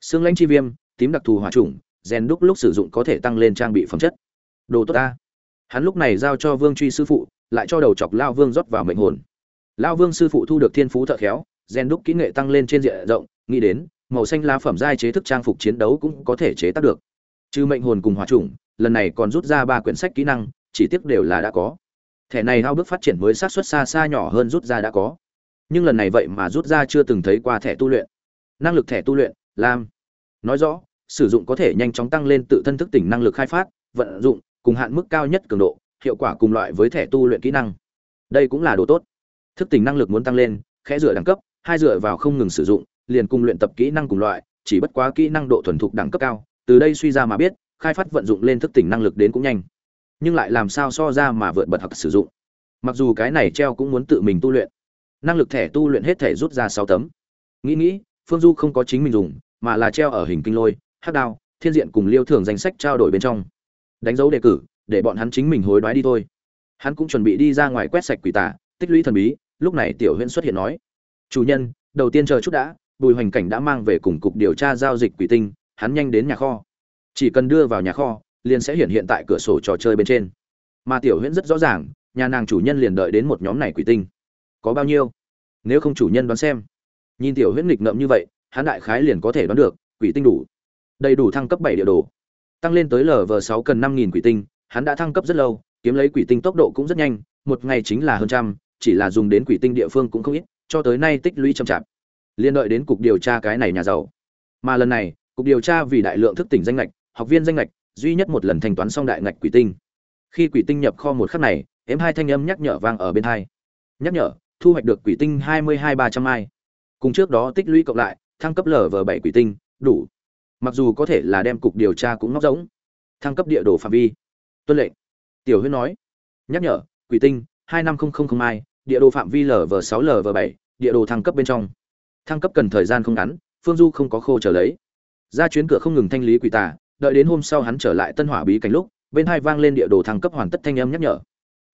xương lãnh chi viêm tím đặc thù hỏa chủng, rèn đúc lúc sử dụng có thể tăng lên trang bị phẩm chất. Đồ tốt ta. Hắn lúc này giao cho vương truy sư phụ lại cho đầu chọc lao vương rót vào mệnh hồn. Lao vương sư phụ thu được thiên phú thợ khéo rèn đúc kỹ nghệ tăng lên trên diện rộng nghĩ đến màu xanh lá phẩm giai chế thức trang phục chiến đấu cũng có thể chế tác được trừ mệnh hồn cùng hòa trùng lần này còn rút ra ba quyển sách kỹ năng, chỉ tiếc đều là đã có. Thẻ này hao bước phát triển mới sát xuất xa xa nhỏ hơn rút ra đã có. Nhưng lần này vậy mà rút ra chưa từng thấy qua thẻ tu luyện. Năng lực thẻ tu luyện lam nói rõ, sử dụng có thể nhanh chóng tăng lên tự thân thức tỉnh năng lực khai phát, vận dụng, cùng hạn mức cao nhất cường độ, hiệu quả cùng loại với thẻ tu luyện kỹ năng. Đây cũng là đồ tốt. Thức tỉnh năng lực muốn tăng lên, khẽ dựa đẳng cấp, hai dựa vào không ngừng sử dụng, liền cùng luyện tập kỹ năng cùng loại, chỉ bất quá kỹ năng độ thuần thục đẳng cấp cao từ đây suy ra mà biết, khai phát vận dụng lên thức tỉnh năng lực đến cũng nhanh. Nhưng lại làm sao so ra mà vượt bật hoặc sử dụng. Mặc dù cái này treo cũng muốn tự mình tu luyện. Năng lực thẻ tu luyện hết thể rút ra sáu tấm. Nghĩ nghĩ, phương du không có chính mình dùng, mà là treo ở hình kinh lôi, hắc đao, thiên diện cùng liêu thường danh sách trao đổi bên trong. Đánh dấu đề cử, để bọn hắn chính mình hối đoái đi thôi. Hắn cũng chuẩn bị đi ra ngoài quét sạch quỷ tả tích lũy thần bí, lúc này tiểu huyễn xuất hiện nói. Chủ nhân, đầu tiên chờ chút đã, bùi hoành cảnh đã mang về cùng cục điều tra giao dịch quỷ tinh hắn nhanh đến nhà kho. Chỉ cần đưa vào nhà kho, liền sẽ hiện hiện tại cửa sổ trò chơi bên trên. Mà tiểu huyễn rất rõ ràng, nhà nàng chủ nhân liền đợi đến một nhóm này quỷ tinh. Có bao nhiêu? Nếu không chủ nhân đoán xem. Nhìn tiểu huyễn nghịch ngợm như vậy, hắn đại khái liền có thể đoán được, quỷ tinh đủ. Đầy đủ thăng cấp bảy địa đồ. Tăng lên tới lv sáu cần năm nghìn quỷ tinh, hắn đã thăng cấp rất lâu, kiếm lấy quỷ tinh tốc độ cũng rất nhanh, một ngày chính là hơn trăm, chỉ là dùng đến quỷ tinh địa phương cũng không ít, cho tới nay tích lũy chậm chạp. Liên đợi đến cục điều tra cái này nhà giàu. Mà lần này cục điều tra vì đại lượng thức tỉnh danh lệch học viên danh lệch duy nhất một lần thanh toán xong đại ngạch quỷ tinh. Khi quỷ tinh nhập kho một khắc này ếm hai thanh âm nhắc nhở vang ở bên hai. Nhắc nhở, thu hoạch được quỷ tinh hai mươi hai ba trăm ai. Cùng trước đó tích lũy cộng lại, thăng cấp lở vờ bảy quỷ tinh, đủ. Mặc dù có thể là đem cục điều tra cũng ngóc giống thăng cấp địa đồ phạm vi. Tuân lệnh. Tiểu huyết nói. Nhắc nhở, quỷ tinh, hai năm không không không địa đồ phạm vi lv sáu lv bảy, địa đồ thăng cấp bên trong. Thăng cấp cần thời gian không ngắn, phương du không có khô trở lấy ra chuyến cửa không ngừng thanh lý quỷ tà, đợi đến hôm sau hắn trở lại tân hỏa bí cảnh lúc, bên hai vang lên địa đồ thăng cấp hoàn tất thanh âm nhắc nhở.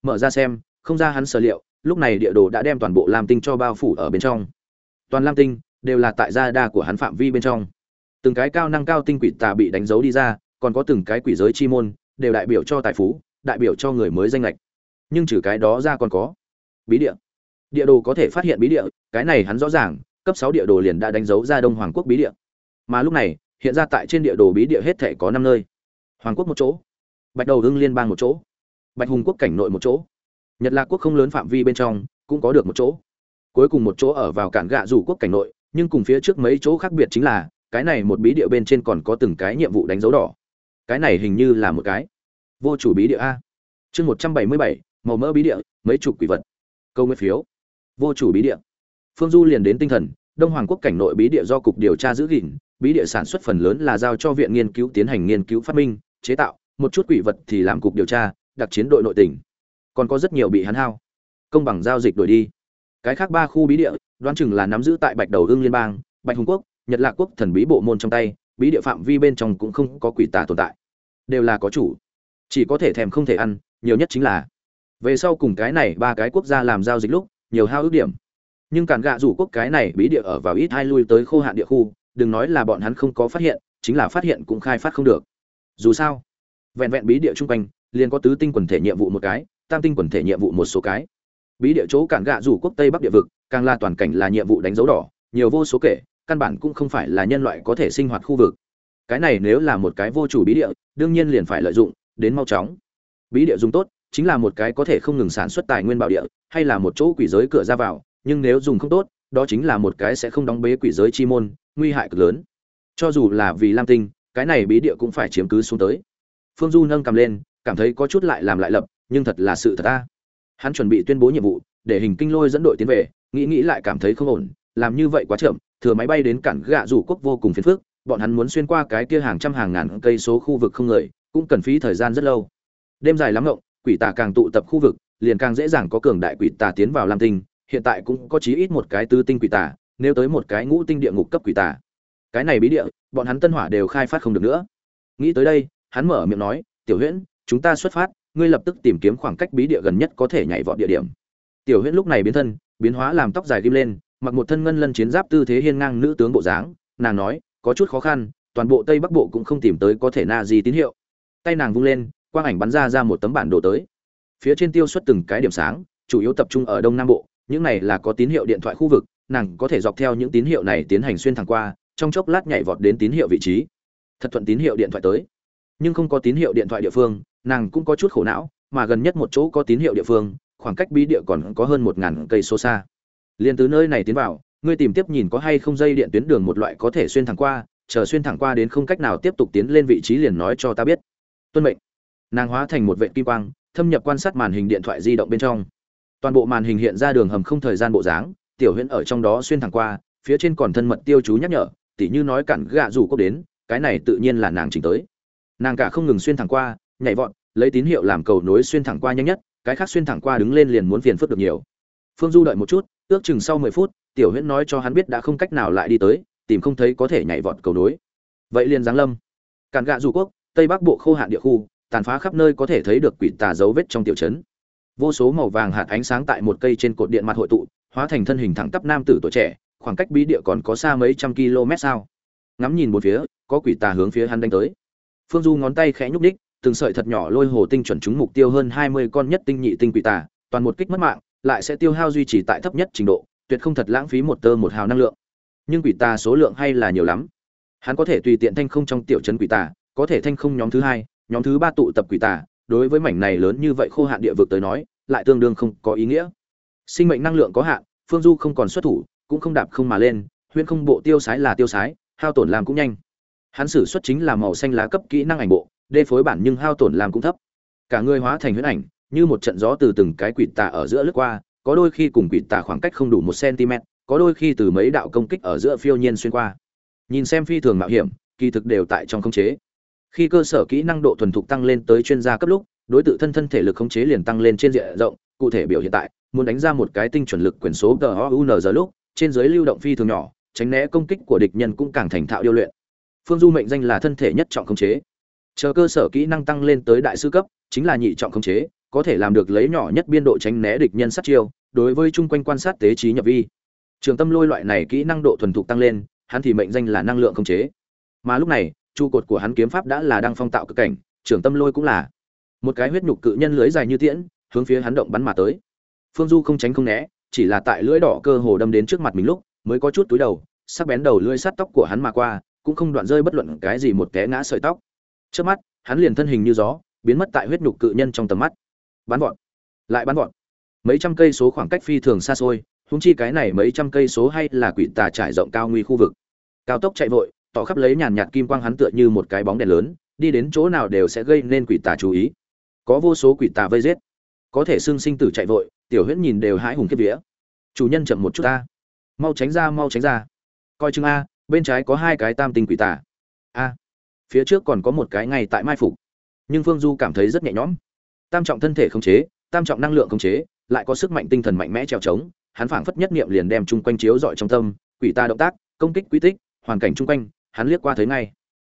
Mở ra xem, không ra hắn sở liệu, lúc này địa đồ đã đem toàn bộ lam tinh cho bao phủ ở bên trong. Toàn lam tinh đều là tại gia đa của hắn phạm vi bên trong. Từng cái cao năng cao tinh quỷ tà bị đánh dấu đi ra, còn có từng cái quỷ giới chi môn, đều đại biểu cho tài phú, đại biểu cho người mới danh lệch. Nhưng trừ cái đó ra còn có bí địa. Địa đồ có thể phát hiện bí địa, cái này hắn rõ ràng, cấp sáu địa đồ liền đã đánh dấu ra đông hoàng quốc bí địa. Mà lúc này hiện ra tại trên địa đồ bí địa hết thể có năm nơi. Hoàng quốc một chỗ, bạch đầu hưng liên bang một chỗ, bạch hùng quốc cảnh nội một chỗ, nhật lạc quốc không lớn phạm vi bên trong cũng có được một chỗ. Cuối cùng một chỗ ở vào cản gạ rủ quốc cảnh nội, nhưng cùng phía trước mấy chỗ khác biệt chính là, cái này một bí địa bên trên còn có từng cái nhiệm vụ đánh dấu đỏ. Cái này hình như là một cái vô chủ bí địa a. Chương một trăm bảy mươi bảy, màu mỡ bí địa, mấy chục quỷ vật. Câu nguyên phiếu. Vô chủ bí địa. Phương du liền đến tinh thần, đông hoàng quốc cảnh nội bí địa do cục điều tra giữ gìn bí địa sản xuất phần lớn là giao cho viện nghiên cứu tiến hành nghiên cứu phát minh, chế tạo, một chút quỷ vật thì làm cục điều tra, đặc chiến đội nội tỉnh còn có rất nhiều bị hắn hao. Công bằng giao dịch đổi đi. Cái khác ba khu bí địa, đoán chừng là nắm giữ tại bạch đầu hương liên bang, bạch hùng quốc, nhật lạc quốc thần bí bộ môn trong tay, bí địa phạm vi bên trong cũng không có quỷ tà tồn tại. Đều là có chủ. Chỉ có thể thèm không thể ăn, nhiều nhất chính là về sau cùng cái này ba cái quốc gia làm giao dịch lúc, nhiều hao ước điểm. Nhưng cản gạ rủ quốc cái này bí địa ở vào ít hai lui tới khô hạn địa khu đừng nói là bọn hắn không có phát hiện, chính là phát hiện cũng khai phát không được. Dù sao, vẹn vẹn bí địa chung quanh, liền có tứ tinh quần thể nhiệm vụ một cái, tam tinh quần thể nhiệm vụ một số cái. Bí địa chỗ cản gạ rủ quốc tây bắc địa vực, càng là toàn cảnh là nhiệm vụ đánh dấu đỏ, nhiều vô số kể, căn bản cũng không phải là nhân loại có thể sinh hoạt khu vực. Cái này nếu là một cái vô chủ bí địa, đương nhiên liền phải lợi dụng, đến mau chóng. Bí địa dùng tốt, chính là một cái có thể không ngừng sản xuất tài nguyên bảo địa, hay là một chỗ quỷ giới cửa ra vào, nhưng nếu dùng không tốt, đó chính là một cái sẽ không đóng bế quỷ giới chi môn nguy hại cực lớn. Cho dù là vì lam tinh, cái này bí địa cũng phải chiếm cứ xuống tới. Phương du nâng cầm lên, cảm thấy có chút lại làm lại lập, nhưng thật là sự thật ta. Hắn chuẩn bị tuyên bố nhiệm vụ, để hình kinh lôi dẫn đội tiến về, nghĩ nghĩ lại cảm thấy không ổn, làm như vậy quá chậm, thừa máy bay đến cản gạ rủ quốc vô cùng phiền phức, bọn hắn muốn xuyên qua cái kia hàng trăm hàng ngàn cây số khu vực không người, cũng cần phí thời gian rất lâu. Đêm dài lắm ngộng, quỷ tà càng tụ tập khu vực, liền càng dễ dàng có cường đại quỷ tà tiến vào lam tinh, hiện tại cũng có chí ít một cái tứ tinh quỷ tà nếu tới một cái ngũ tinh địa ngục cấp quỷ tà. Cái này bí địa, bọn hắn tân hỏa đều khai phát không được nữa. Nghĩ tới đây, hắn mở miệng nói, tiểu huyễn, chúng ta xuất phát, ngươi lập tức tìm kiếm khoảng cách bí địa gần nhất có thể nhảy vọt địa điểm. Tiểu huyễn lúc này biến thân, biến hóa làm tóc dài ghim lên, mặc một thân ngân lân chiến giáp tư thế hiên ngang nữ tướng bộ dáng, nàng nói, có chút khó khăn, toàn bộ tây bắc bộ cũng không tìm tới có thể na gì tín hiệu. Tay nàng vung lên, quang ảnh bắn ra ra một tấm bản đồ tới. Phía trên tiêu xuất từng cái điểm sáng, chủ yếu tập trung ở đông nam bộ, những này là có tín hiệu điện thoại khu vực nàng có thể dọc theo những tín hiệu này tiến hành xuyên thẳng qua, trong chốc lát nhảy vọt đến tín hiệu vị trí. Thật thuận tín hiệu điện thoại tới. Nhưng không có tín hiệu điện thoại địa phương, nàng cũng có chút khổ não, mà gần nhất một chỗ có tín hiệu địa phương, khoảng cách bí địa còn có hơn một ngàn cây số xa. Liền từ nơi này tiến vào, ngươi tìm tiếp nhìn có hay không dây điện tuyến đường một loại có thể xuyên thẳng qua, chờ xuyên thẳng qua đến không cách nào tiếp tục tiến lên vị trí liền nói cho ta biết. Tuân mệnh. Nàng hóa thành một vệ kim quang, thâm nhập quan sát màn hình điện thoại di động bên trong. Toàn bộ màn hình hiện ra đường hầm không thời gian bộ dáng tiểu huyễn ở trong đó xuyên thẳng qua, phía trên còn thân mật tiêu chú nhắc nhở, tỉ như nói cản gạ rủ cốc đến, cái này tự nhiên là nàng chỉnh tới. Nàng cả không ngừng xuyên thẳng qua, nhảy vọt, lấy tín hiệu làm cầu nối xuyên thẳng qua nhanh nhất, cái khác xuyên thẳng qua đứng lên liền muốn phiền phức được nhiều. Phương du đợi một chút, ước chừng sau mười phút, tiểu huyễn nói cho hắn biết đã không cách nào lại đi tới, tìm không thấy có thể nhảy vọt cầu nối. Vậy liền giáng lâm. Cản gạ rủ quốc tây bắc bộ khô hạn địa khu, tàn phá khắp nơi có thể thấy được quỷ tà dấu vết trong tiểu trấn. Vô số màu vàng hạt ánh sáng tại một cây trên cột điện mặt hội tụ hóa thành thân hình thẳng tắp nam tử tuổi trẻ, khoảng cách bí địa còn có xa mấy trăm km sao? Ngắm nhìn một phía, có quỷ tà hướng phía hắn đánh tới. Phương du ngón tay khẽ nhúc ních từng sợi thật nhỏ lôi hồ tinh chuẩn trúng mục tiêu hơn hai mươi con nhất tinh nhị tinh quỷ tà, toàn một kích mất mạng, lại sẽ tiêu hao duy trì tại thấp nhất trình độ, tuyệt không thật lãng phí một tơ một hào năng lượng. Nhưng quỷ tà số lượng hay là nhiều lắm. Hắn có thể tùy tiện thanh không trong tiểu trấn quỷ tà, có thể thanh không nhóm thứ hai, nhóm thứ ba tụ tập quỷ tà, đối với mảnh này lớn như vậy khô hạn địa vực tới nói, lại tương đương không có ý nghĩa sinh mệnh năng lượng có hạn, phương du không còn xuất thủ, cũng không đạp không mà lên, Huyễn không bộ tiêu sái là tiêu sái, hao tổn làm cũng nhanh. Hắn sử xuất chính là màu xanh lá cấp kỹ năng ảnh bộ, đê phối bản nhưng hao tổn làm cũng thấp. Cả người hóa thành huyễn ảnh, như một trận gió từ từng cái quỷ tà ở giữa lướt qua, có đôi khi cùng quỷ tà khoảng cách không đủ một cm có đôi khi từ mấy đạo công kích ở giữa phiêu nhiên xuyên qua. Nhìn xem phi thường mạo hiểm, kỳ thực đều tại trong khống chế. Khi cơ sở kỹ năng độ thuần thục tăng lên tới chuyên gia cấp lúc, đối tượng thân thân thể lực khống chế liền tăng lên trên diện rộng, cụ thể biểu hiện tại muốn đánh ra một cái tinh chuẩn lực quyền số giờ lúc, trên dưới lưu động phi thường nhỏ, tránh né công kích của địch nhân cũng càng thành thạo điêu luyện. Phương du mệnh danh là thân thể nhất trọng khống chế. Chờ cơ sở kỹ năng tăng lên tới đại sư cấp, chính là nhị trọng khống chế, có thể làm được lấy nhỏ nhất biên độ tránh né địch nhân sát chiêu, đối với chung quanh quan sát tế trí nhập vi. Trường tâm lôi loại này kỹ năng độ thuần thục tăng lên, hắn thì mệnh danh là năng lượng khống chế. Mà lúc này, trụ cột của hắn kiếm pháp đã là đang phong tạo cực cảnh, trường tâm lôi cũng là. Một cái huyết nhục cự nhân lưới dài như tiễn, hướng phía hắn động bắn mà tới phương du không tránh không né, chỉ là tại lưỡi đỏ cơ hồ đâm đến trước mặt mình lúc, mới có chút túi đầu, sắc bén đầu lưỡi sắt tóc của hắn mà qua, cũng không đoạn rơi bất luận cái gì một té ngã sợi tóc. Trước mắt, hắn liền thân hình như gió, biến mất tại huyết nhục cự nhân trong tầm mắt. Bắn vọt, lại bắn vọt. Mấy trăm cây số khoảng cách phi thường xa xôi húng chi cái này mấy trăm cây số hay là quỷ tà trải rộng cao nguy khu vực. Cao tốc chạy vội, tỏ khắp lấy nhàn nhạt kim quang hắn tựa như một cái bóng đèn lớn, đi đến chỗ nào đều sẽ gây nên quỷ tà chú ý. Có vô số quỷ tà vây giết, có thể xưng sinh tử chạy vội tiểu huyễn nhìn đều hãi hùng kiếp vía. Chủ nhân chậm một chút ta. Mau tránh ra, mau tránh ra. Coi chừng a, bên trái có hai cái tam tinh quỷ tà. A, phía trước còn có một cái ngay tại mai phục. Nhưng phương du cảm thấy rất nhẹ nhõm. Tam trọng thân thể khống chế, tam trọng năng lượng khống chế, lại có sức mạnh tinh thần mạnh mẽ trèo trống, hắn phảng phất nhất niệm liền đem chung quanh chiếu dọi trong tâm, quỷ ta động tác, công kích quy tích, hoàn cảnh chung quanh, hắn liếc qua thấy ngay.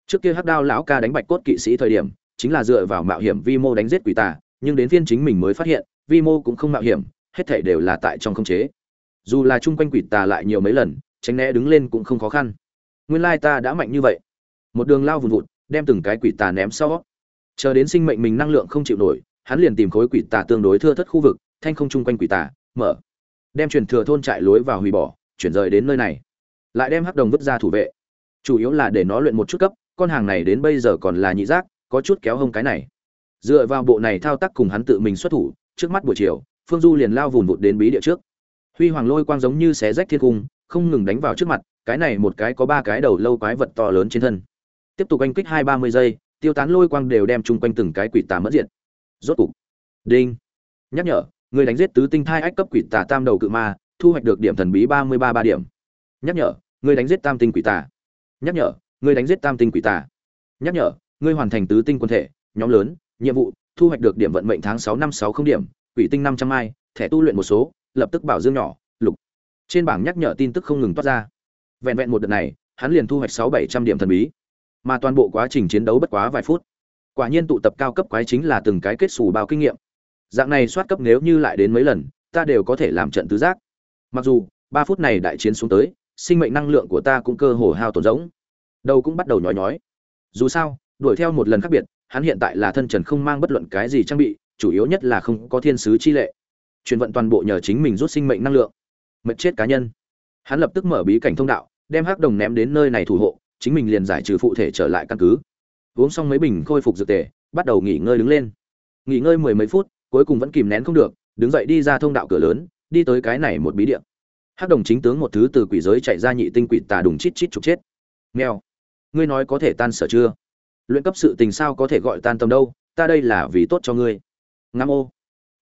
Trước kia hắc đao lão ca đánh bạch cốt kỵ sĩ thời điểm, chính là dựa vào mạo hiểm vi mô đánh giết quỷ tà nhưng đến phiên chính mình mới phát hiện, vi mô cũng không mạo hiểm, hết thảy đều là tại trong không chế. Dù là chung quanh quỷ tà lại nhiều mấy lần, tránh né đứng lên cũng không khó khăn. Nguyên lai ta đã mạnh như vậy. Một đường lao vùn vụt, đem từng cái quỷ tà ném sau. Chờ đến sinh mệnh mình năng lượng không chịu nổi, hắn liền tìm khối quỷ tà tương đối thưa thất khu vực, thanh không chung quanh quỷ tà, mở. Đem truyền thừa thôn trại lối vào hủy bỏ, chuyển rời đến nơi này. Lại đem hắc đồng vứt ra thủ vệ. Chủ yếu là để nó luyện một chút cấp, con hàng này đến bây giờ còn là nhị giác, có chút kéo hông cái này dựa vào bộ này thao tác cùng hắn tự mình xuất thủ, trước mắt buổi chiều, phương du liền lao vùn vụt đến bí địa trước. Huy hoàng lôi quang giống như xé rách thiên cung, không ngừng đánh vào trước mặt, cái này một cái có ba cái đầu lâu quái vật to lớn trên thân. Tiếp tục anh kích hai ba mươi giây, tiêu tán lôi quang đều đem chung quanh từng cái quỷ tà mất diện. Rốt cục, đinh. Nhắc nhở, người đánh giết tứ tinh thai ách cấp quỷ tà tam đầu cự ma, thu hoạch được điểm thần bí ba mươi ba ba điểm. Nhắc nhở, người đánh giết tam tinh quỷ tà. Nhắc nhở, người đánh giết tam tinh quỷ tà. Nhắc nhở ngươi hoàn thành tứ tinh quân thể, nhóm lớn nhiệm vụ, thu hoạch được điểm vận mệnh tháng sáu năm sáu không điểm, quỷ tinh năm trăm mai, thẻ tu luyện một số, lập tức bảo dương nhỏ, lục. Trên bảng nhắc nhở tin tức không ngừng toát ra. Vẹn vẹn một đợt này, hắn liền thu hoạch sáu bảy trăm điểm thần bí. Mà toàn bộ quá trình chiến đấu bất quá vài phút. Quả nhiên tụ tập cao cấp quái chính là từng cái kết xù bao kinh nghiệm. Dạng này soát cấp nếu như lại đến mấy lần, ta đều có thể làm trận tứ giác. Mặc dù, ba phút này đại chiến xuống tới, sinh mệnh năng lượng của ta cũng cơ hồ hao tổn rỗng. Đầu cũng bắt đầu nhói nhói. Dù sao, đuổi theo một lần khác biệt hắn hiện tại là thân trần không mang bất luận cái gì trang bị, chủ yếu nhất là không có thiên sứ chi lệ. Truyền vận toàn bộ nhờ chính mình rút sinh mệnh năng lượng. Mệt chết cá nhân. Hắn lập tức mở bí cảnh thông đạo, đem hắc đồng ném đến nơi này thủ hộ, chính mình liền giải trừ phụ thể trở lại căn cứ. Uống xong mấy bình khôi phục dược tề, bắt đầu nghỉ ngơi đứng lên. Nghỉ ngơi mười mấy phút, cuối cùng vẫn kìm nén không được, đứng dậy đi ra thông đạo cửa lớn, đi tới cái này một bí địa. Hắc đồng chính tướng một thứ từ quỷ giới chạy ra nhị tinh quỷ tà đùng chít chít trục chết. Mèo, ngươi nói có thể tan sở chưa? Luyện cấp sự tình sao có thể gọi tan tâm đâu, ta đây là vì tốt cho ngươi. Ngam ô,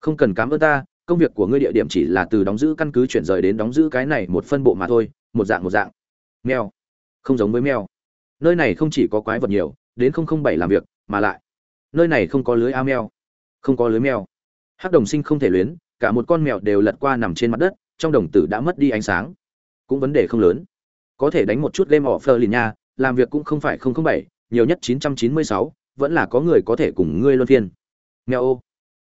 không cần cám ơn ta, công việc của ngươi địa điểm chỉ là từ đóng giữ căn cứ chuyển rời đến đóng giữ cái này một phân bộ mà thôi, một dạng một dạng. Mèo, không giống với mèo. Nơi này không chỉ có quái vật nhiều, đến không không bảy làm việc, mà lại, nơi này không có lưới a mèo, không có lưới mèo. Hắc đồng sinh không thể luyến, cả một con mèo đều lật qua nằm trên mặt đất, trong đồng tử đã mất đi ánh sáng. Cũng vấn đề không lớn. Có thể đánh một chút game offer liền nha, làm việc cũng không phải không không bảy nhiều nhất chín trăm chín mươi sáu, vẫn là có người có thể cùng ngươi luân phiên. Meo ô.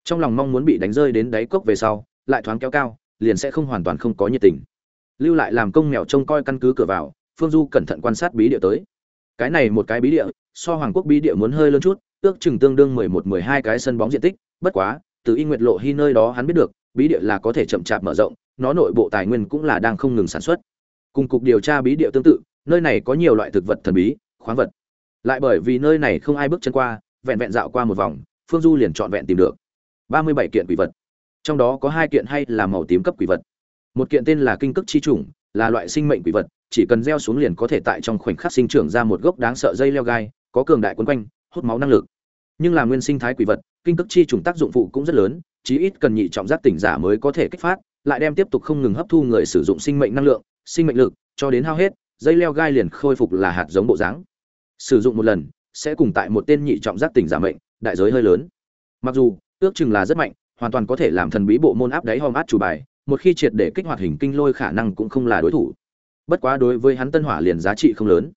Trong lòng mong muốn bị đánh rơi đến đáy cốc về sau, lại thoáng kéo cao, liền sẽ không hoàn toàn không có nhiệt tình. Lưu lại làm công mèo trông coi căn cứ cửa vào, phương du cẩn thận quan sát bí địa tới. Cái này một cái bí địa, so hoàng quốc bí địa muốn hơi lớn chút, ước chừng tương đương mười một, mười hai cái sân bóng diện tích, bất quá, từ y nguyệt lộ hy nơi đó hắn biết được, bí địa là có thể chậm chạp mở rộng, nó nội bộ tài nguyên cũng là đang không ngừng sản xuất. Cùng cục điều tra bí địa tương tự, nơi này có nhiều loại thực vật thần bí, khoáng vật lại bởi vì nơi này không ai bước chân qua, vẹn vẹn dạo qua một vòng, phương du liền trọn vẹn tìm được. Ba mươi bảy kiện quỷ vật. Trong đó có hai kiện hay là màu tím cấp quỷ vật. Một kiện tên là kinh cước chi chủng, là loại sinh mệnh quỷ vật, chỉ cần gieo xuống liền có thể tại trong khoảnh khắc sinh trưởng ra một gốc đáng sợ dây leo gai, có cường đại quấn quanh, hút máu năng lực. Nhưng là nguyên sinh thái quỷ vật, kinh cước chi trùng tác dụng phụ cũng rất lớn, chí ít cần nhị trọng giác tỉnh giả mới có thể kích phát, lại đem tiếp tục không ngừng hấp thu người sử dụng sinh mệnh năng lượng, sinh mệnh lực, cho đến hao hết, dây leo gai liền khôi phục là hạt giống bộ dáng sử dụng một lần, sẽ cùng tại một tên nhị trọng giác tỉnh giảm mệnh, đại giới hơi lớn. Mặc dù, ước chừng là rất mạnh, hoàn toàn có thể làm thần bí bộ môn áp đáy hòm át chủ bài, một khi triệt để kích hoạt hình kinh lôi khả năng cũng không là đối thủ. Bất quá đối với hắn tân hỏa liền giá trị không lớn.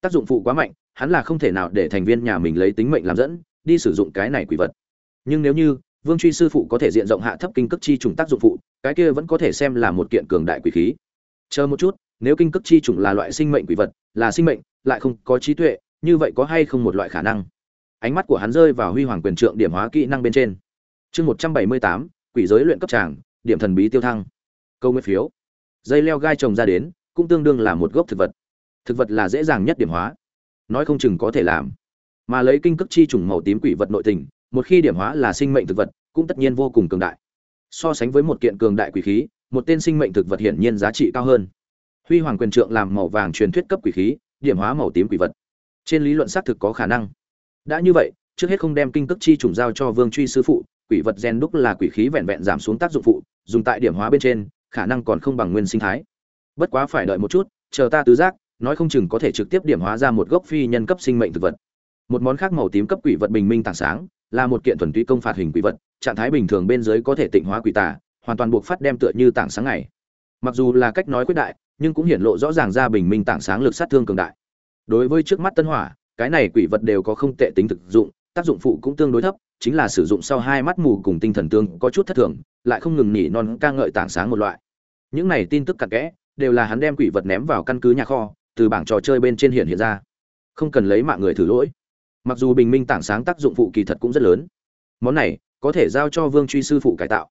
Tác dụng phụ quá mạnh, hắn là không thể nào để thành viên nhà mình lấy tính mệnh làm dẫn, đi sử dụng cái này quỷ vật. Nhưng nếu như, vương truy sư phụ có thể diện rộng hạ thấp kinh cước chi trùng tác dụng phụ, cái kia vẫn có thể xem là một kiện cường đại quỷ khí. Chờ một chút, nếu kinh cước chi trùng là loại sinh mệnh quỷ vật, là sinh mệnh, lại không có trí tuệ như vậy có hay không một loại khả năng? Ánh mắt của hắn rơi vào huy hoàng quyền trượng điểm hóa kỹ năng bên trên. Chương một trăm bảy mươi tám, quỷ giới luyện cấp tràng, điểm thần bí tiêu thăng. Câu nguyên phiếu. Dây leo gai trồng ra đến, cũng tương đương là một gốc thực vật. Thực vật là dễ dàng nhất điểm hóa. Nói không chừng có thể làm. Mà lấy kinh cấp chi trùng màu tím quỷ vật nội tình, một khi điểm hóa là sinh mệnh thực vật, cũng tất nhiên vô cùng cường đại. So sánh với một kiện cường đại quỷ khí, một tên sinh mệnh thực vật hiển nhiên giá trị cao hơn. Huy hoàng quyền trượng làm màu vàng truyền thuyết cấp quỷ khí, điểm hóa màu tím quỷ vật trên lý luận xác thực có khả năng. Đã như vậy, trước hết không đem kinh cước chi trùng giao cho vương truy sư phụ, quỷ vật gen đúc là quỷ khí vẹn vẹn giảm xuống tác dụng phụ, dùng tại điểm hóa bên trên, khả năng còn không bằng nguyên sinh thái. Bất quá phải đợi một chút, chờ ta tứ giác, nói không chừng có thể trực tiếp điểm hóa ra một gốc phi nhân cấp sinh mệnh thực vật. Một món khác màu tím cấp quỷ vật bình minh tảng sáng, là một kiện thuần túy công phạt hình quỷ vật, trạng thái bình thường bên dưới có thể tịnh hóa quỷ tả hoàn toàn buộc phát đem tựa như tảng sáng ngày mặc dù là cách nói quyết đại, nhưng cũng hiển lộ rõ ràng ra bình minh tảng sáng lực sát thương cường đại đối với trước mắt tân hỏa, cái này quỷ vật đều có không tệ tính thực dụng, tác dụng phụ cũng tương đối thấp, chính là sử dụng sau hai mắt mù cùng tinh thần tương có chút thất thường, lại không ngừng nhỉ non ca ngợi tảng sáng một loại. Những này tin tức cặn kẽ, đều là hắn đem quỷ vật ném vào căn cứ nhà kho, từ bảng trò chơi bên trên hiện hiện ra. Không cần lấy mạng người thử lỗi. Mặc dù bình minh tảng sáng tác dụng phụ kỳ thật cũng rất lớn. Món này, có thể giao cho vương truy sư phụ cải tạo.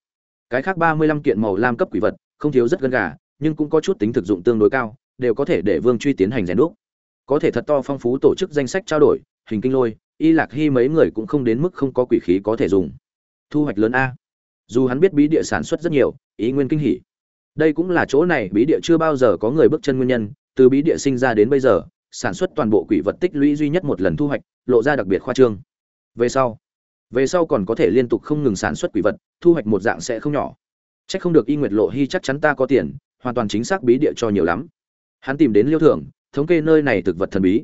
Cái khác ba mươi lăm kiện màu lam cấp quỷ vật, không thiếu rất gần gà, nhưng cũng có chút tính thực dụng tương đối cao, đều có thể để vương truy tiến hành rèn đúc có thể thật to phong phú tổ chức danh sách trao đổi, hình kinh lôi, y lạc hy mấy người cũng không đến mức không có quỷ khí có thể dùng. Thu hoạch lớn a. Dù hắn biết bí địa sản xuất rất nhiều, ý nguyên kinh hỉ. Đây cũng là chỗ này bí địa chưa bao giờ có người bước chân nguyên nhân, từ bí địa sinh ra đến bây giờ, sản xuất toàn bộ quỷ vật tích lũy duy nhất một lần thu hoạch, lộ ra đặc biệt khoa trương. Về sau về sau còn có thể liên tục không ngừng sản xuất quỷ vật, thu hoạch một dạng sẽ không nhỏ. C h ắ c không được y nguyệt lộ hy chắc chắn ta có tiền, hoàn toàn chính xác bí địa cho nhiều lắm. Hắn tìm đến liêu thưởng thống kê nơi này thực vật thần bí.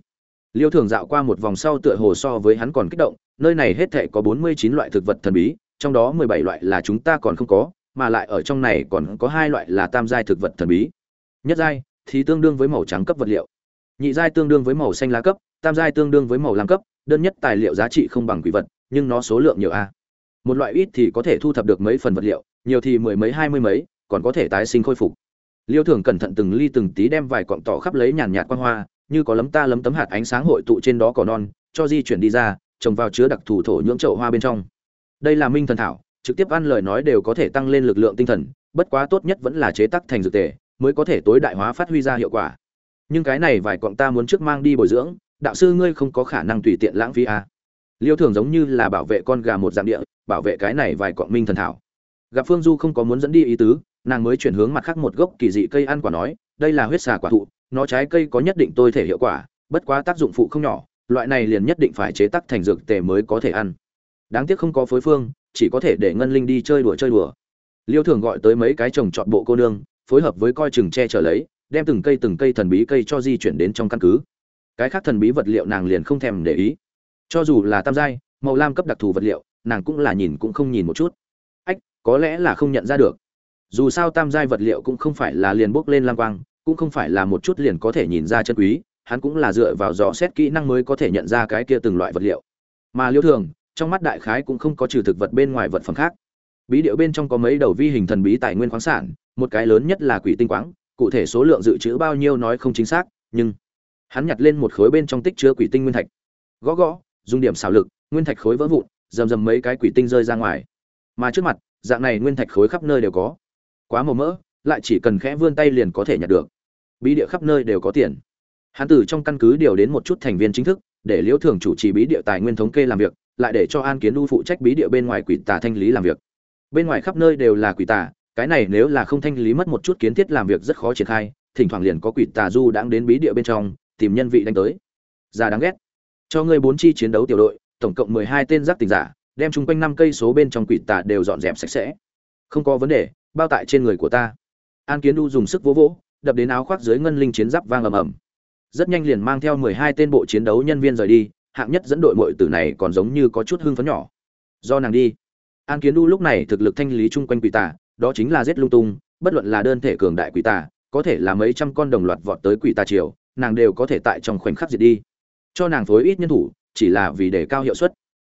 Liêu thường dạo qua một vòng sau tựa hồ so với hắn còn kích động, nơi này hết thảy có bốn mươi chín loại thực vật thần bí, trong đó mười bảy loại là chúng ta còn không có, mà lại ở trong này còn có hai loại là tam giai thực vật thần bí. Nhất giai thì tương đương với màu trắng cấp vật liệu. Nhị giai tương đương với màu xanh lá cấp, tam giai tương đương với màu lam cấp, đơn nhất tài liệu giá trị không bằng quỷ vật, nhưng nó số lượng nhiều a. Một loại ít thì có thể thu thập được mấy phần vật liệu, nhiều thì mười mấy, hai mươi mấy, còn có thể tái sinh khôi phục liêu thường cẩn thận từng ly từng tí đem vài cọng tỏ khắp lấy nhàn nhạt quan hoa, như có lấm ta lấm tấm hạt ánh sáng hội tụ trên đó cỏ non, cho di chuyển đi ra, trồng vào chứa đặc thù thổ nhưỡng chậu hoa bên trong. Đây là minh thần thảo, trực tiếp ăn lời nói đều có thể tăng lên lực lượng tinh thần, bất quá tốt nhất vẫn là chế tác thành dược tề, mới có thể tối đại hóa phát huy ra hiệu quả. Nhưng cái này vài cọng ta muốn trước mang đi bồi dưỡng, đạo sư ngươi không có khả năng tùy tiện lãng phí à. liêu thường giống như là bảo vệ con gà một dạng địa, bảo vệ cái này vài cọng minh thần thảo. Gặp phương du không có muốn dẫn đi ý tứ nàng mới chuyển hướng mặt khác một gốc kỳ dị cây ăn quả nói, đây là huyết xà quả thụ, nó trái cây có nhất định tôi thể hiệu quả, bất quá tác dụng phụ không nhỏ, loại này liền nhất định phải chế tác thành dược tề mới có thể ăn. Đáng tiếc không có phối phương, chỉ có thể để ngân linh đi chơi đùa chơi đùa. Liêu thường gọi tới mấy cái trồng trọt bộ cô nương, phối hợp với coi chừng che chở lấy, đem từng cây từng cây thần bí cây cho di chuyển đến trong căn cứ. Cái khác thần bí vật liệu nàng liền không thèm để ý. Cho dù là tam giai, màu lam cấp đặc thù vật liệu, nàng cũng là nhìn cũng không nhìn một chút. Ách, có lẽ là không nhận ra được dù sao tam giai vật liệu cũng không phải là liền bốc lên lang quang, cũng không phải là một chút liền có thể nhìn ra chân quý, hắn cũng là dựa vào dò xét kỹ năng mới có thể nhận ra cái kia từng loại vật liệu. Mà liêu thường, trong mắt đại khái cũng không có trừ thực vật bên ngoài vật phẩm khác. Bí điệu bên trong có mấy đầu vi hình thần bí tài nguyên khoáng sản, một cái lớn nhất là quỷ tinh quáng, cụ thể số lượng dự trữ bao nhiêu nói không chính xác, nhưng hắn nhặt lên một khối bên trong tích chứa quỷ tinh nguyên thạch. Gõ gõ, dùng điểm xảo lực, nguyên thạch khối vỡ vụn, rầm rầm mấy cái quỷ tinh rơi ra ngoài. Mà trước mặt, dạng này nguyên thạch khối khắp nơi đều có quá màu mỡ, lại chỉ cần khẽ vươn tay liền có thể nhặt được. Bí địa khắp nơi đều có tiền. Hắn từ trong căn cứ điều đến một chút thành viên chính thức, để liễu thường chủ trì bí địa tài nguyên thống kê làm việc, lại để cho an kiến đu phụ trách bí địa bên ngoài quỷ tà thanh lý làm việc. Bên ngoài khắp nơi đều là quỷ tà, cái này nếu là không thanh lý mất một chút kiến thiết làm việc rất khó triển khai, thỉnh thoảng liền có quỷ tà du đang đến bí địa bên trong, tìm nhân vị đánh tới. Già đáng ghét. Cho ngươi bốn chi chiến đấu tiểu đội, tổng cộng mười hai tên giác tình giả, đem chung quanh năm cây số bên trong quỷ tà đều dọn dẹp sạch sẽ. Không có vấn đề bao tại trên người của ta. An kiến đu dùng sức vỗ vỗ, đập đến áo khoác dưới ngân linh chiến giáp vang ầm ầm. Rất nhanh liền mang theo mười hai tên bộ chiến đấu nhân viên rời đi, hạng nhất dẫn đội muội tử này còn giống như có chút hưng phấn nhỏ. Do nàng đi. An kiến đu lúc này thực lực thanh lý chung quanh quỷ tà, đó chính là giết lung tung, bất luận là đơn thể cường đại quỷ tà, có thể là mấy trăm con đồng loạt vọt tới quỷ tà triều, nàng đều có thể tại trong khoảnh khắc diệt đi. Cho nàng phối ít nhân thủ, chỉ là vì để cao hiệu suất.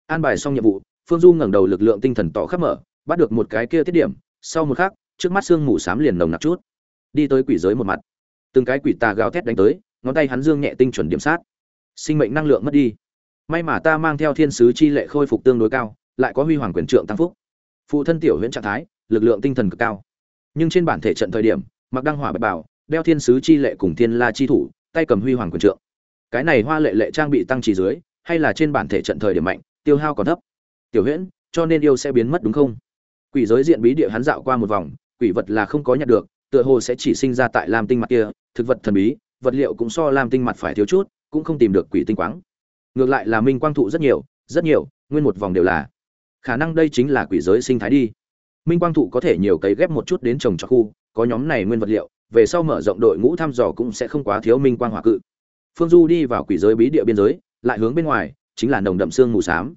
An bài xong nhiệm vụ, phương du ngẩng đầu lực lượng tinh thần tỏ khắp mở, bắt được một cái kia tiết điểm sau một khắc, trước mắt xương mù xám liền nồng nặc chút. Đi tới quỷ giới một mặt. Từng cái quỷ tà gào thét đánh tới, ngón tay hắn dương nhẹ tinh chuẩn điểm sát. Sinh mệnh năng lượng mất đi. May mà ta mang theo thiên sứ chi lệ khôi phục tương đối cao, lại có huy hoàng quyền trượng tăng phúc. Phụ thân tiểu huyễn trạng thái, lực lượng tinh thần cực cao. Nhưng trên bản thể trận thời điểm, mặc đăng hỏa bạch bảo, đeo thiên sứ chi lệ cùng thiên la chi thủ, tay cầm huy hoàng quyền trượng. Cái này hoa lệ lệ trang bị tăng trì dưới, hay là trên bản thể trận thời điểm mạnh, tiêu hao còn thấp. Tiểu huyễn, cho nên yêu sẽ biến mất đúng không? Quỷ giới diện bí địa hắn dạo qua một vòng, quỷ vật là không có nhặt được, tựa hồ sẽ chỉ sinh ra tại lam tinh mặt kia, thực vật thần bí, vật liệu cũng so lam tinh mặt phải thiếu chút, cũng không tìm được quỷ tinh quáng. Ngược lại là minh quang thụ rất nhiều rất nhiều, nguyên một vòng đều là. Khả năng đây chính là quỷ giới sinh thái đi. Minh quang thụ có thể nhiều cấy ghép một chút đến trồng cho khu, có nhóm này nguyên vật liệu, về sau mở rộng đội ngũ thăm dò cũng sẽ không quá thiếu minh quang hỏa cự. Phương du đi vào quỷ giới bí địa biên giới, lại hướng bên ngoài, chính là nồng đậm xương mù xám.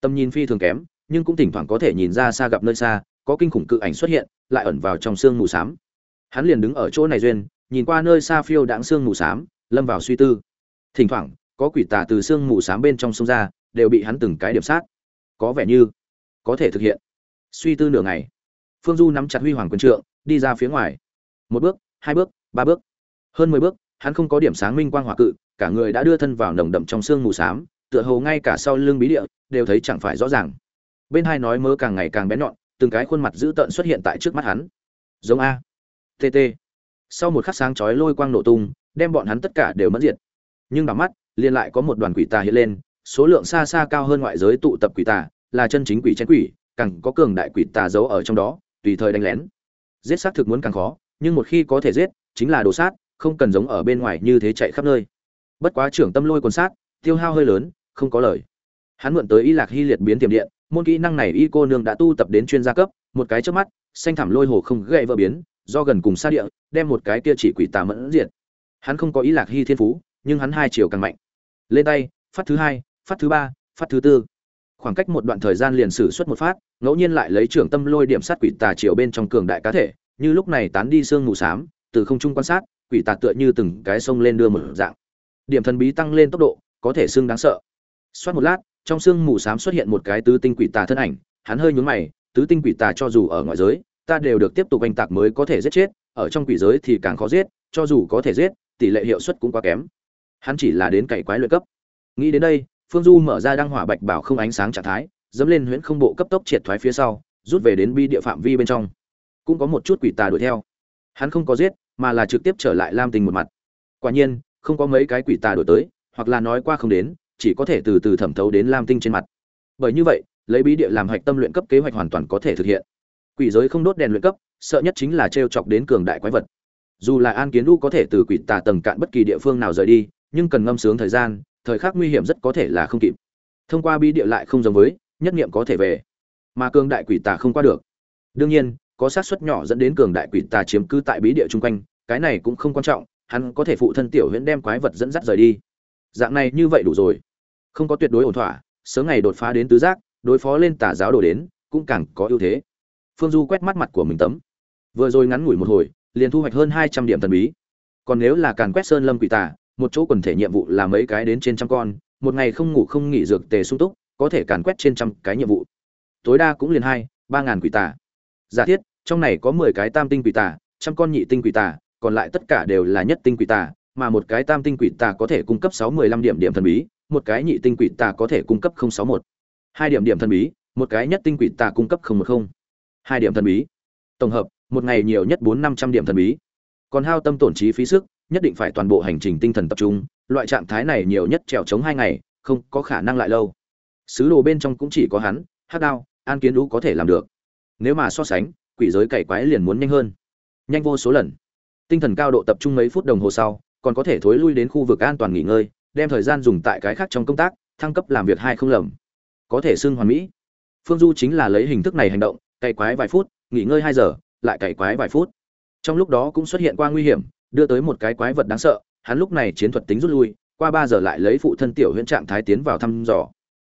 Tầm nhìn phi thường kém nhưng cũng thỉnh thoảng có thể nhìn ra xa gặp nơi xa, có kinh khủng cự ảnh xuất hiện, lại ẩn vào trong xương mù xám. Hắn liền đứng ở chỗ này duyên, nhìn qua nơi xa phiêu đãng xương mù xám, lâm vào suy tư. Thỉnh thoảng, có quỷ tà từ xương mù xám bên trong sông ra, đều bị hắn từng cái điểm sát. Có vẻ như, có thể thực hiện. Suy tư nửa ngày, phương du nắm chặt huy hoàng quân trượng, đi ra phía ngoài. Một bước, hai bước, ba bước. Hơn mười bước, hắn không có điểm sáng minh quang hỏa cự, cả người đã đưa thân vào nồng đậm trong xương mù xám, tựa hồ ngay cả sau lưng bí địa, đều thấy chẳng phải rõ ràng bên hai nói mơ càng ngày càng bén nhọn, từng cái khuôn mặt dữ tợn xuất hiện tại trước mắt hắn. Giống a. Tt sau một khắc sáng chói lôi quang nổ tung, đem bọn hắn tất cả đều mất diệt. Nhưng đỏ mắt, liền lại có một đoàn quỷ tà hiện lên, số lượng xa xa cao hơn ngoại giới tụ tập quỷ tà, là chân chính quỷ chén quỷ, càng có cường đại quỷ tà giấu ở trong đó, tùy thời đánh lén. Giết xác thực muốn càng khó, nhưng một khi có thể giết, chính là đồ sát, không cần giống ở bên ngoài như thế chạy khắp nơi. Bất quá trưởng tâm lôi quần sát, tiêu hao hơi lớn, không có lời. Hắn mượn tới y lạc hy liệt biến tiềm điện môn kỹ năng này y cô nương đã tu tập đến chuyên gia cấp, một cái trước mắt, xanh thảm lôi hồ không gậy vỡ biến, do gần cùng xa địa, đem một cái kia chỉ quỷ tà mẫn diệt. Hắn không có ý lạc hy thiên phú, nhưng hắn hai chiều càng mạnh. Lên tay, phát thứ hai, phát thứ ba, phát thứ tư. Khoảng cách một đoạn thời gian liền sử xuất một phát, ngẫu nhiên lại lấy trưởng tâm lôi điểm sát quỷ tà chiều bên trong cường đại cá thể, như lúc này tán đi sương mù xám, từ không trung quan sát, quỷ tà tựa như từng cái sông lên đưa một dạng. Điểm thần bí tăng lên tốc độ, có thể xương đáng sợ. Xoát một lát trong sương mù xám xuất hiện một cái tứ tinh quỷ tà thân ảnh, hắn hơi nhún mày, tứ tinh quỷ tà cho dù ở ngoại giới, ta đều được tiếp tục oanh tạc mới có thể giết chết, ở trong quỷ giới thì càng khó giết, cho dù có thể giết, tỷ lệ hiệu suất cũng quá kém. Hắn chỉ là đến cày quái luyện cấp. Nghĩ đến đây, phương du mở ra đăng hỏa bạch bảo không ánh sáng trạng thái, dẫm lên huyễn không bộ cấp tốc triệt thoái phía sau, rút về đến bi địa phạm vi bên trong. Cũng có một chút quỷ tà đuổi theo. Hắn không có giết, mà là trực tiếp trở lại lam tình một mặt. Quả nhiên, không có mấy cái quỷ tà đuổi tới, hoặc là nói qua không đến chỉ có thể từ từ thẩm thấu đến lam tinh trên mặt. Bởi như vậy, lấy bí địa làm hạch tâm luyện cấp kế hoạch hoàn toàn có thể thực hiện. Quỷ giới không đốt đèn luyện cấp, sợ nhất chính là t chọc đến cường đại quái vật. Dù là an kiến đu có thể từ quỷ tà tầng cạn bất kỳ địa phương nào rời đi, nhưng cần ngâm sướng thời gian, thời khắc nguy hiểm rất có thể là không kịp. Thông qua bi địa lại không giống với, nhất nghiệm có thể về. Mà cường đại quỷ tà không qua được. Đương nhiên, có xác suất nhỏ dẫn đến cường đại quỷ tà chiếm cứ tại bí địa chung quanh, cái này cũng không quan trọng, hắn có thể phụ thân tiểu huyễn đem quái vật dẫn dắt rời đi. Dạng này như vậy đủ rồi không có tuyệt đối ổn thỏa, sớm ngày đột phá đến tứ giác, đối phó lên tà giáo đổ đến, cũng càng có ưu thế. Phương du quét mắt mặt của mình tấm. Vừa rồi ngắn ngủi một hồi, liền thu hoạch hơn hai trăm điểm thần bí. Còn nếu là càn quét sơn lâm quỷ tà, một chỗ quần thể nhiệm vụ là mấy cái đến trên trăm con, một ngày không ngủ không nghỉ dược tề sung túc, có thể càn quét trên trăm cái nhiệm vụ. Tối đa cũng liền hai, ba ngàn quỷ tà. Giả thiết, trong này có mười cái tam tinh quỷ tà, trăm con nhị tinh quỷ tà, còn lại tất cả đều là nhất tinh quỷ tà, mà một cái tam tinh quỷ tà có thể cung cấp sáu mười lăm điểm điểm thần bí một cái nhị tinh quỷ tà có thể cung cấp không sáu một. Hai điểm điểm thần bí, một cái nhất tinh quỷ tà cung cấp không một không. Hai điểm thần bí. Tổng hợp, một ngày nhiều nhất bốn năm trăm điểm thần bí. Còn hao tâm tổn trí phí sức, nhất định phải toàn bộ hành trình tinh thần tập trung, loại trạng thái này nhiều nhất trèo chống hai ngày, không có khả năng lại lâu. Sứ đồ bên trong cũng chỉ có hắn, hắc đao, an kiến Vũ có thể làm được. Nếu mà so sánh, quỷ giới cày quái liền muốn nhanh hơn. Nhanh vô số lần. Tinh thần cao độ tập trung mấy phút đồng hồ sau, còn có thể thối lui đến khu vực an toàn nghỉ ngơi đem thời gian dùng tại cái khác trong công tác, thăng cấp làm việc hai không lầm. Có thể xưng hoàn mỹ. Phương du chính là lấy hình thức này hành động, cày quái vài phút, nghỉ ngơi hai giờ, lại cày quái vài phút. Trong lúc đó cũng xuất hiện qua nguy hiểm, đưa tới một cái quái vật đáng sợ, hắn lúc này chiến thuật tính rút lui, qua ba giờ lại lấy phụ thân tiểu huyễn trạng thái tiến vào thăm dò.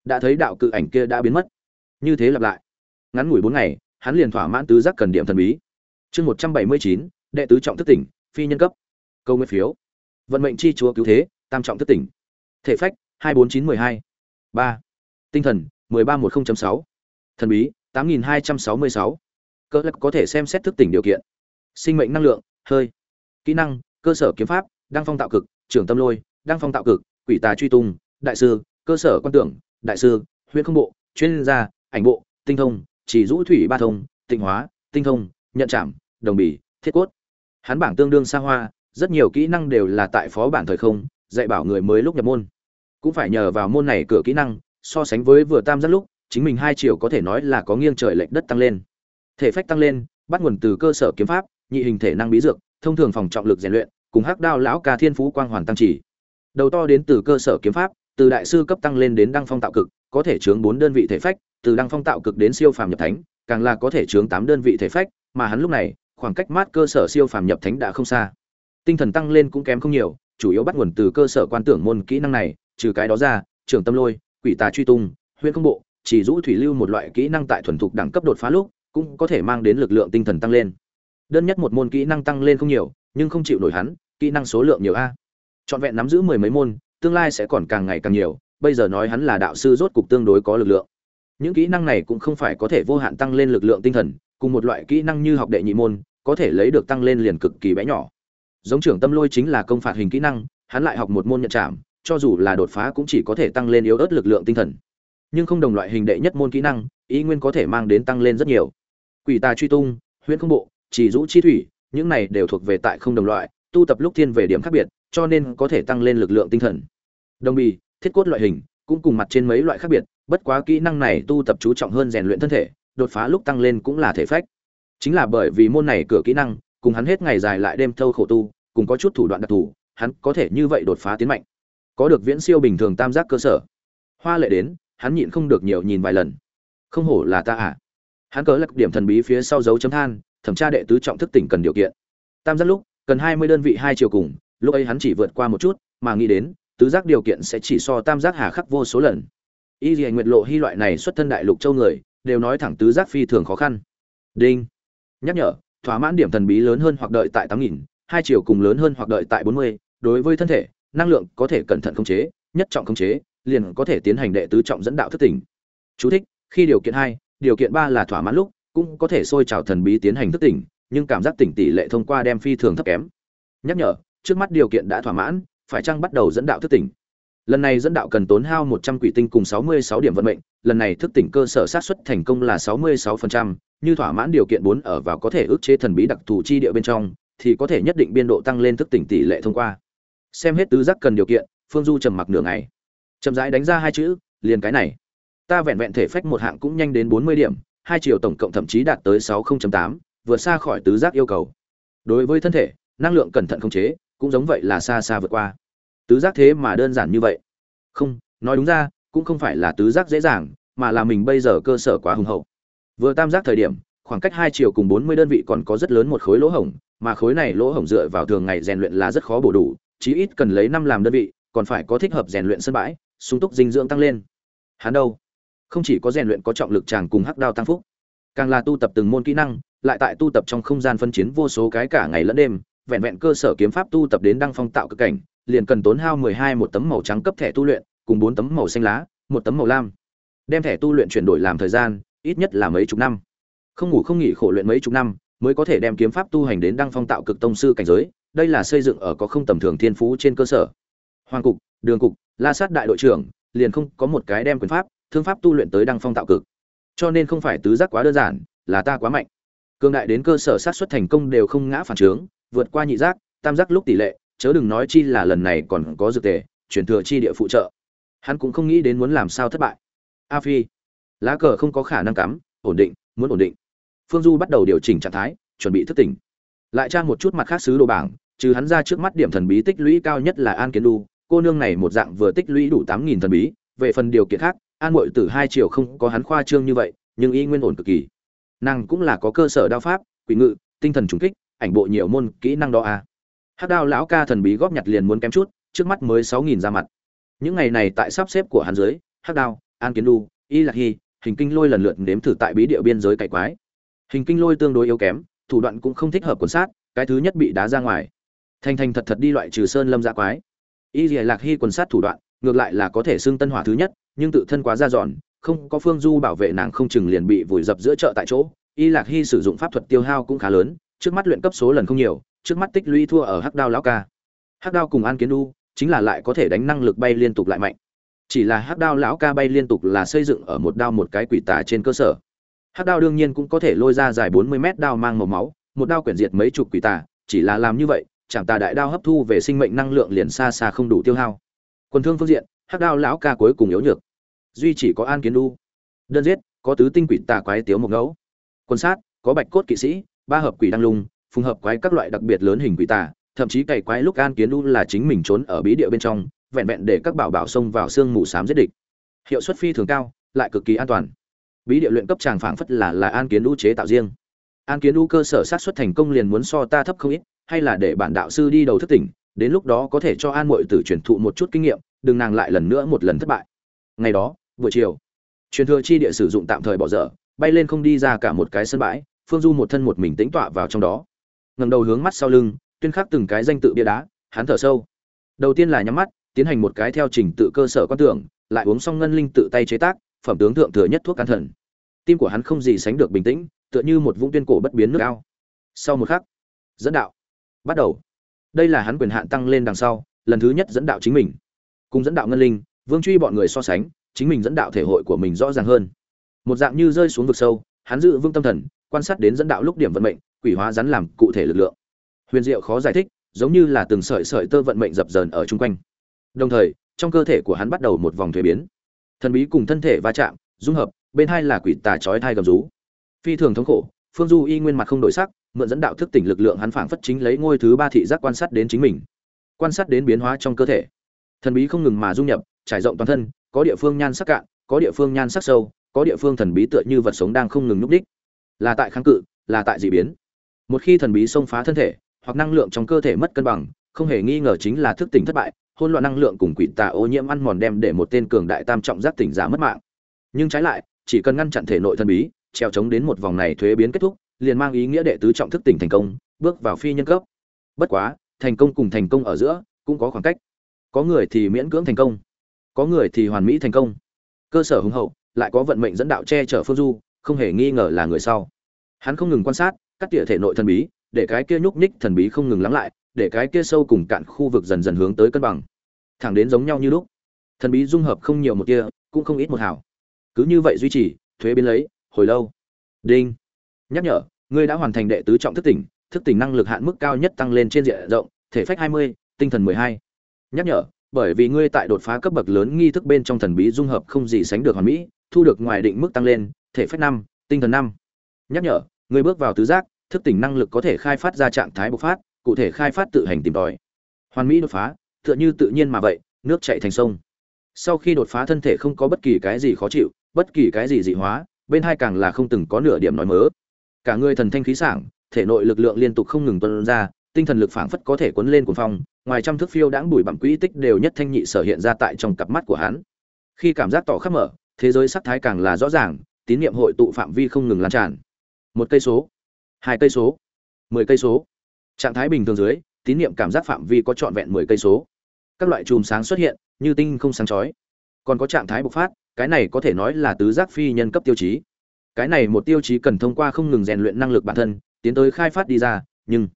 Đã thấy đạo cự ảnh kia đã biến mất. Như thế lặp lại. Ngắn ngủi bốn ngày, hắn liền thỏa mãn tứ giác cần điểm thần bí. Chương một trăm bảy mươi chín, đệ tứ trọng thức tỉnh, phi nhân cấp. Câu nguyên phiếu. Vận mệnh chi chúa cứu thế tam trọng thức tỉnh. Thể phách, hai bốn chín mười hai. Ba. Tinh thần, mười ba một mươi sáu. Thần bí, tám nghìn hai trăm sáu mươi sáu. Cơ lắc có thể xem xét thức tỉnh điều kiện. Sinh mệnh năng lượng, hơi. Kỹ năng, cơ sở kiếm pháp, đăng phong tạo cực, trưởng tâm lôi, đăng phong tạo cực, quỷ tà truy tung, đại sư, cơ sở quan tưởng, đại sư huyện không bộ, chuyên gia, ảnh bộ, tinh thông, chỉ rũ thủy ba thông, tịnh hóa, tinh thông, nhận chạm đồng bì, thiết cốt. Hắn bảng tương đương xa hoa, rất nhiều kỹ năng đều là tại phó bản thời không dạy bảo người mới lúc nhập môn. Cũng phải nhờ vào môn này cửa kỹ năng, so sánh với vừa tam giác lúc, chính mình hai chiều có thể nói là có nghiêng trời lệch đất tăng lên. Thể phách tăng lên, bắt nguồn từ cơ sở kiếm pháp, nhị hình thể năng bí dược, thông thường phòng trọng lực rèn luyện, cùng hắc đao lão ca thiên phú quang hoàn tăng chỉ. Đầu to đến từ cơ sở kiếm pháp, từ đại sư cấp tăng lên đến đăng phong tạo cực, có thể chướng bốn đơn vị thể phách, từ đăng phong tạo cực đến siêu phàm nhập thánh, càng là có thể chướng tám đơn vị thể phách, mà hắn lúc này, khoảng cách mát cơ sở siêu phàm nhập thánh đã không xa. Tinh thần tăng lên cũng kém không nhiều chủ yếu bắt nguồn từ cơ sở quan tưởng môn kỹ năng này, trừ cái đó ra trường tâm lôi, quỷ tà truy tung, huyễn công bộ, chỉ rũ thủy lưu một loại kỹ năng tại thuần thục đẳng cấp đột phá lúc, cũng có thể mang đến lực lượng tinh thần tăng lên. Đơn nhất một môn kỹ năng tăng lên không nhiều, nhưng không chịu nổi hắn, kỹ năng số lượng nhiều a. Trọn vẹn nắm giữ mười mấy môn, tương lai sẽ còn càng ngày càng nhiều, bây giờ nói hắn là đạo sư rốt cục tương đối có lực lượng. Những kỹ năng này cũng không phải có thể vô hạn tăng lên lực lượng tinh thần, cùng một loại kỹ năng như học đệ nhị môn, có thể lấy được tăng lên liền cực kỳ bé nhỏ giống trưởng tâm lôi chính là công phạt hình kỹ năng hắn lại học một môn nhận chạm, cho dù là đột phá cũng chỉ có thể tăng lên yếu ớt lực lượng tinh thần. Nhưng không đồng loại hình đệ nhất môn kỹ năng ý nguyên có thể mang đến tăng lên rất nhiều. Quỷ tà truy tung huyễn không bộ chỉ rũ chi thủy những này đều thuộc về tại không đồng loại tu tập lúc thiên về điểm khác biệt cho nên có thể tăng lên lực lượng tinh thần. Đồng bì thiết cốt loại hình cũng cùng mặt trên mấy loại khác biệt bất quá kỹ năng này tu tập chú trọng hơn rèn luyện thân thể đột phá lúc tăng lên cũng là thể phách. Chính là bởi vì môn này cửa kỹ năng cùng hắn hết ngày dài lại đêm thâu khổ tu, cùng có chút thủ đoạn đặc thù, hắn có thể như vậy đột phá tiến mạnh. Có được viễn siêu bình thường tam giác cơ sở. Hoa lệ đến, hắn nhịn không được nhiều nhìn vài lần. Không hổ là ta à. Hắn cớ lắc điểm thần bí phía sau dấu chấm than, thẩm tra đệ tứ trọng thức tỉnh cần điều kiện. Tam giác lúc, cần hai mươi đơn vị hai chiều cùng, lúc ấy hắn chỉ vượt qua một chút, mà nghĩ đến, tứ giác điều kiện sẽ chỉ so tam giác hà khắc vô số lần. Y Liễu nguyệt lộ hy loại này xuất thân đại lục châu người, đều nói thẳng tứ giác phi thường khó khăn. Đinh. Nhắc nhở thỏa mãn điểm thần bí lớn hơn hoặc đợi tại tám nghìn hai chiều cùng lớn hơn hoặc đợi tại bốn mươi đối với thân thể năng lượng có thể cẩn thận khống chế nhất trọng khống chế liền có thể tiến hành đệ tứ trọng dẫn đạo thức tỉnh. Chú thích, khi điều kiện hai điều kiện ba là thỏa mãn lúc cũng có thể sôi trào thần bí tiến hành thức tỉnh nhưng cảm giác tỉnh tỷ lệ thông qua đem phi thường thấp kém. Nhắc nhở trước mắt điều kiện đã thỏa mãn phải chăng bắt đầu dẫn đạo thức tỉnh? Lần này dẫn đạo cần tốn hao 100 quỷ tinh cùng 66 điểm vận mệnh lần này thức tỉnh cơ sở xác suất thành công là 66%, như thỏa mãn điều kiện bốn ở vào có thể ức chế thần bí đặc thù chi địa bên trong, thì có thể nhất định biên độ tăng lên thức tỉnh tỷ lệ thông qua. Xem hết tứ giác cần điều kiện, phương du trầm mặc nửa ngày. Chậm rãi đánh ra hai chữ, liền cái này. Ta vẹn vẹn thể phách một hạng cũng nhanh đến bốn mươi điểm, hai chiều tổng cộng thậm chí đạt tới sáu tám, vượt xa khỏi tứ giác yêu cầu. Đối với thân thể, năng lượng cẩn thận khống chế, cũng giống vậy là xa xa vượt qua. Tứ giác thế mà đơn giản như vậy. Không, nói đúng ra, cũng không phải là tứ giác dễ dàng, mà là mình bây giờ cơ sở quá hùng hậu vừa tam giác thời điểm, khoảng cách hai chiều cùng bốn mươi đơn vị còn có rất lớn một khối lỗ hổng, mà khối này lỗ hổng dựa vào thường ngày rèn luyện là rất khó bổ đủ, chí ít cần lấy năm làm đơn vị, còn phải có thích hợp rèn luyện sân bãi, sung túc dinh dưỡng tăng lên. Hắn đâu? Không chỉ có rèn luyện có trọng lực chàng cùng hắc đao tăng phúc, càng là tu tập từng môn kỹ năng, lại tại tu tập trong không gian phân chiến vô số cái cả ngày lẫn đêm, vẹn vẹn cơ sở kiếm pháp tu tập đến đăng phong tạo cực cảnh, liền cần tốn hao mười hai một tấm màu trắng cấp thẻ tu luyện, cùng bốn tấm màu xanh lá, một tấm màu lam. Đem thẻ tu luyện chuyển đổi làm thời gian ít nhất là mấy chục năm. Không ngủ không nghỉ khổ luyện mấy chục năm mới có thể đem kiếm pháp tu hành đến đăng phong tạo cực tông sư cảnh giới, đây là xây dựng ở có không tầm thường thiên phú trên cơ sở. Hoàng cục, đường cục, la sát đại đội trưởng liền không có một cái đem quyền pháp, thương pháp tu luyện tới đăng phong tạo cực. Cho nên không phải tứ giác quá đơn giản, là ta quá mạnh. Cương đại đến cơ sở sát xuất thành công đều không ngã phản trướng vượt qua nhị giác, tam giác lúc tỷ lệ, chớ đừng nói chi là lần này còn có dược tề, chuyển thừa chi địa phụ trợ. Hắn cũng không nghĩ đến muốn làm sao thất bại. A phi lá cờ không có khả năng cắm, ổn định, muốn ổn định. Phương du bắt đầu điều chỉnh trạng thái, chuẩn bị thức tỉnh. Lại tra một chút mặt khác xứ đồ bảng, trừ hắn ra trước mắt điểm thần bí tích lũy cao nhất là an kiến đu cô nương này một dạng vừa tích lũy đủ tám nghìn thần bí, về phần điều kiện khác, an mội tử hai triệu không có hắn khoa trương như vậy, nhưng y nguyên ổn cực kỳ. Nàng cũng là có cơ sở đao pháp, quỷ ngự, tinh thần trùng kích, ảnh bộ nhiều môn kỹ năng đó à. hát đao lão ca thần bí góp nhặt liền muốn kém chút, trước mắt mới sáu nghìn ra mặt. Những ngày này tại sắp xếp của hắn dưới hát đao, an kiến đu y lạc hy hình kinh lôi lần lượt nếm thử tại bí địa biên giới cải quái. Hình kinh lôi tương đối yếu kém, thủ đoạn cũng không thích hợp quần sát, cái thứ nhất bị đá ra ngoài. Thành thành thật thật đi loại trừ sơn lâm dạ quái. Y lạc hy quần sát thủ đoạn, ngược lại là có thể xưng tân hỏa thứ nhất, nhưng tự thân quá ra dọn, không có phương du bảo vệ nàng không chừng liền bị vùi dập giữa chợ tại chỗ. Y lạc hy sử dụng pháp thuật tiêu hao cũng khá lớn, trước mắt luyện cấp số lần không nhiều, trước mắt tích lũy thua ở hắc đao lão ca. Hắc đao cùng an kiến du chính là lại có thể đánh năng lực bay liên tục lại mạnh chỉ là hắc đao lão ca bay liên tục là xây dựng ở một đao một cái quỷ tà trên cơ sở. Hắc đao đương nhiên cũng có thể lôi ra dài bốn mươi mét đao mang màu máu, một đao quyển diệt mấy chục quỷ tà, chỉ là làm như vậy, chẳng tà đại đao hấp thu về sinh mệnh năng lượng liền xa xa không đủ tiêu hao. Quân thương phương diện, hắc đao lão ca cuối cùng yếu nhược. Duy chỉ có an kiến đu đơn giết, có tứ tinh quỷ tà quái tiếu một ngẫu. Quân sát, có bạch cốt kỵ sĩ, ba hợp quỷ đăng lung, phùng hợp quái các loại đặc biệt lớn hình quỷ tà, thậm chí cày quái lúc an kiến đu là chính mình trốn ở bí địa bên trong vẹn vẹn để các bảo bảo xông vào xương mù xám giết địch. Hiệu suất phi thường cao, lại cực kỳ an toàn. Bí địa luyện cấp tràng phảng phất là là an kiến đu chế tạo riêng. An kiến đu cơ sở sát xuất thành công liền muốn so ta thấp không ít, hay là để bản đạo sư đi đầu thức tỉnh, đến lúc đó có thể cho an muội tử truyền thụ một chút kinh nghiệm, đừng nàng lại lần nữa một lần thất bại. Ngày đó, buổi chiều, truyền thừa chi địa sử dụng tạm thời bỏ dở, bay lên không đi ra cả một cái sân bãi, phương du một thân một mình tĩnh tọa vào trong đó. Ngẩng đầu hướng mắt sau lưng, tuyên khắc từng cái danh tự bia đá, hắn thở sâu. Đầu tiên là nhắm mắt tiến hành một cái theo trình tự cơ sở quan tưởng, lại uống xong ngân linh tự tay chế tác, phẩm tướng thượng thừa nhất thuốc can thần. Tim của hắn không gì sánh được bình tĩnh, tựa như một vũng tuyên cổ bất biến nước ao. Sau một khắc, dẫn đạo bắt đầu. Đây là hắn quyền hạn tăng lên đằng sau, lần thứ nhất dẫn đạo chính mình. Cùng dẫn đạo ngân linh, vương truy bọn người so sánh, chính mình dẫn đạo thể hội của mình rõ ràng hơn. Một dạng như rơi xuống vực sâu, hắn dự vương tâm thần, quan sát đến dẫn đạo lúc điểm vận mệnh, quỷ hóa rắn làm cụ thể lực lượng. Huyền diệu khó giải thích, giống như là từng sợi sợi tơ vận mệnh dập dờn ở chung quanh đồng thời, trong cơ thể của hắn bắt đầu một vòng thuế biến. Thần bí cùng thân thể va chạm, dung hợp, bên hai là quỷ tà chói thai gầm rú. Phi thường thống khổ, phương du y nguyên mặt không đổi sắc, mượn dẫn đạo thức tỉnh lực lượng hắn phảng phất chính lấy ngôi thứ ba thị giác quan sát đến chính mình. Quan sát đến biến hóa trong cơ thể. Thần bí không ngừng mà dung nhập, trải rộng toàn thân, có địa phương nhan sắc cạn, có địa phương nhan sắc sâu, có địa phương thần bí tựa như vật sống đang không ngừng núp đích. Là tại kháng cự, là tại dị biến. Một khi thần bí xông phá thân thể, hoặc năng lượng trong cơ thể mất cân bằng không hề nghi ngờ chính là thức tỉnh thất bại hôn loạn năng lượng cùng quỷ tà ô nhiễm ăn mòn đem để một tên cường đại tam trọng giác tỉnh giả mất mạng. Nhưng trái lại, chỉ cần ngăn chặn thể nội thần bí, treo chống đến một vòng này thuế biến kết thúc, liền mang ý nghĩa đệ tứ trọng thức tỉnh thành công, bước vào phi nhân cấp. Bất quá, thành công cùng thành công ở giữa, cũng có khoảng cách. Có người thì miễn cưỡng thành công, có người thì hoàn mỹ thành công. Cơ sở hùng hậu, lại có vận mệnh dẫn đạo che chở phương du, không hề nghi ngờ là người sau. Hắn không ngừng quan sát, cắt tỉa thể nội thần bí, để cái kia nhúc nhích thần bí không ngừng lắng lại để cái kia sâu cùng cạn khu vực dần dần hướng tới cân bằng thẳng đến giống nhau như lúc thần bí dung hợp không nhiều một kia cũng không ít một hảo cứ như vậy duy trì thuế biến lấy hồi lâu đinh nhắc nhở ngươi đã hoàn thành đệ tứ trọng thức tỉnh thức tỉnh năng lực hạn mức cao nhất tăng lên trên diện rộng thể phách 20, tinh thần 12. nhắc nhở bởi vì ngươi tại đột phá cấp bậc lớn nghi thức bên trong thần bí dung hợp không gì sánh được hoàn mỹ thu được ngoài định mức tăng lên thể phách 5, tinh thần 5. nhắc nhở ngươi bước vào tứ giác thức tỉnh năng lực có thể khai phát ra trạng thái bộc phát cụ thể khai phát tự hành tìm tòi. Hoàn mỹ đột phá, tựa như tự nhiên mà vậy, nước chảy thành sông. Sau khi đột phá thân thể không có bất kỳ cái gì khó chịu, bất kỳ cái gì dị hóa, bên hai càng là không từng có nửa điểm nói mớ. Cả người thần thanh khí sảng, thể nội lực lượng liên tục không ngừng tuôn ra, tinh thần lực phảng phất có thể cuốn lên cuồng phong, ngoài trăm thước phiêu đãng bụi bặm quỹ tích đều nhất thanh nhị sở hiện ra tại trong cặp mắt của hắn. Khi cảm giác tỏ khắp mở, thế giới sắc thái càng là rõ ràng, tín niệm hội tụ phạm vi không ngừng lan tràn. Một cây số, hai cây số, mười cây số trạng thái bình thường dưới, tín niệm cảm giác phạm vi có trọn vẹn mười cây số. Các loại chùm sáng xuất hiện, như tinh không sáng chói. Còn có trạng thái bộc phát, cái này có thể nói là tứ giác phi nhân cấp tiêu chí. Cái này một tiêu chí cần thông qua không ngừng rèn luyện năng lực bản thân, tiến tới khai phát đi ra, nhưng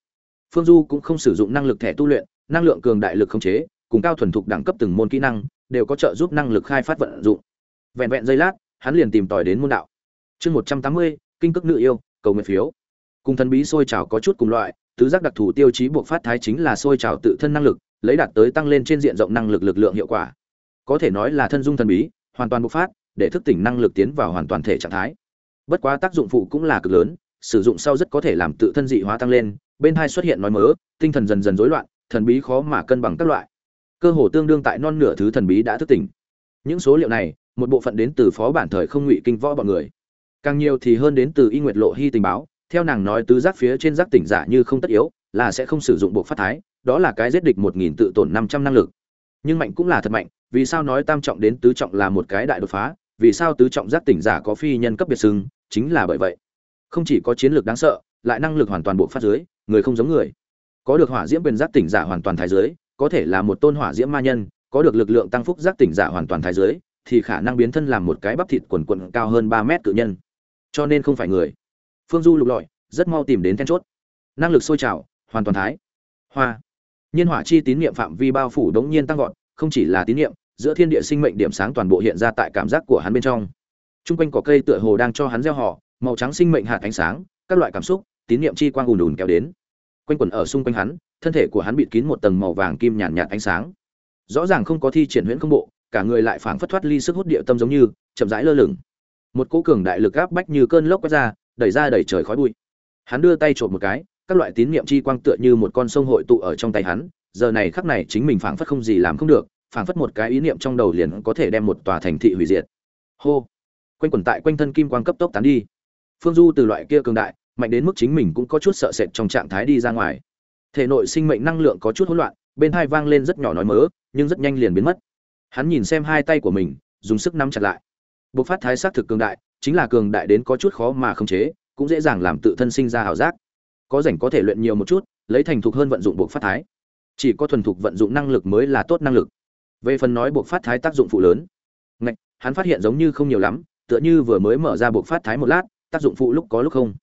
phương du cũng không sử dụng năng lực thẻ tu luyện, năng lượng cường đại lực khống chế, cùng cao thuần thục đẳng cấp từng môn kỹ năng, đều có trợ giúp năng lực khai phát vận dụng. Vẹn vẹn giây lát, hắn liền tìm tòi đến môn đạo. Chương một trăm tám mươi, kinh cước nữ yêu, cầu nguyện phiếu. Cùng thần bí sôi trào có chút cùng loại tứ giác đặc thù tiêu chí buộc phát thái chính là sôi trào tự thân năng lực, lấy đạt tới tăng lên trên diện rộng năng lực lực lượng hiệu quả. Có thể nói là thân dung thần bí, hoàn toàn bộc phát, để thức tỉnh năng lực tiến vào hoàn toàn thể trạng thái. Bất quá tác dụng phụ cũng là cực lớn, sử dụng sau rất có thể làm tự thân dị hóa tăng lên, bên hai xuất hiện nói mớ, tinh thần dần dần rối loạn, thần bí khó mà cân bằng các loại. Cơ hồ tương đương tại non nửa thứ thần bí đã thức tỉnh. Những số liệu này, một bộ phận đến từ phó bản thời không ngụy kinh võ bọn người. Càng nhiều thì hơn đến từ y nguyệt lộ hy tình báo theo nàng nói tứ giác phía trên giác tỉnh giả như không tất yếu, là sẽ không sử dụng buộc phát thái, đó là cái giết địch một nghìn tự tổn năm trăm năng lực. Nhưng mạnh cũng là thật mạnh, vì sao nói tam trọng đến tứ trọng là một cái đại đột phá, vì sao tứ trọng giác tỉnh giả có phi nhân cấp biệt xưng, chính là bởi vậy. Không chỉ có chiến lược đáng sợ, lại năng lực hoàn toàn buộc phát dưới, người không giống người. Có được hỏa diễm quyền giác tỉnh giả hoàn toàn thái dưới, có thể là một tôn hỏa diễm ma nhân, có được lực lượng tăng phúc giác tỉnh giả hoàn toàn thái dưới, thì khả năng biến thân làm một cái bắp thịt quần quần cao hơn ba mét cự nhân. Cho nên không phải người phương du lục lọi rất mau tìm đến then chốt năng lực sôi trào hoàn toàn thái hoa nhiên hỏa chi tín niệm phạm vi bao phủ đống nhiên tăng vọt không chỉ là tín niệm giữa thiên địa sinh mệnh điểm sáng toàn bộ hiện ra tại cảm giác của hắn bên trong Trung quanh cỏ cây tựa hồ đang cho hắn gieo họ, màu trắng sinh mệnh hạt ánh sáng, các loại cảm xúc, tín niệm chi quang ùn ùn kéo đến. Quanh quẩn ở xung quanh hắn, thân thể của hắn bị kín một tầng màu vàng kim nhàn nhạt, nhạt ánh sáng. Rõ ràng không có thi triển huyễn không bộ, cả người lại phảng phất thoát ly sức hút địa tâm giống như, chậm rãi lơ lửng. Một cỗ cường đại lực áp bách như cơn lốc quét ra, đẩy ra đẩy trời khói bụi. Hắn đưa tay chộp một cái, các loại tín niệm chi quang tựa như một con sông hội tụ ở trong tay hắn, giờ này khắc này chính mình phảng phất không gì làm không được, phảng phất một cái ý niệm trong đầu liền có thể đem một tòa thành thị hủy diệt. Hô! Quanh quẩn tại quanh thân kim quang cấp tốc tán đi. Phương du từ loại kia cường đại mạnh đến mức chính mình cũng có chút sợ sệt trong trạng thái đi ra ngoài. Thể nội sinh mệnh năng lượng có chút hỗn loạn bên hai vang lên rất nhỏ nói mớ nhưng rất nhanh liền biến mất. Hắn nhìn xem hai tay của mình dùng sức nắm chặt lại bộc phát thái xác thực cường đại, chính là cường đại đến có chút khó mà khống chế, cũng dễ dàng làm tự thân sinh ra hảo giác. Có rảnh có thể luyện nhiều một chút, lấy thành thục hơn vận dụng bộc phát thái. Chỉ có thuần thục vận dụng năng lực mới là tốt năng lực. Về phần nói bộc phát thái tác dụng phụ lớn, ngạch, hắn phát hiện giống như không nhiều lắm, tựa như vừa mới mở ra bộc phát thái một lát, tác dụng phụ lúc có lúc không.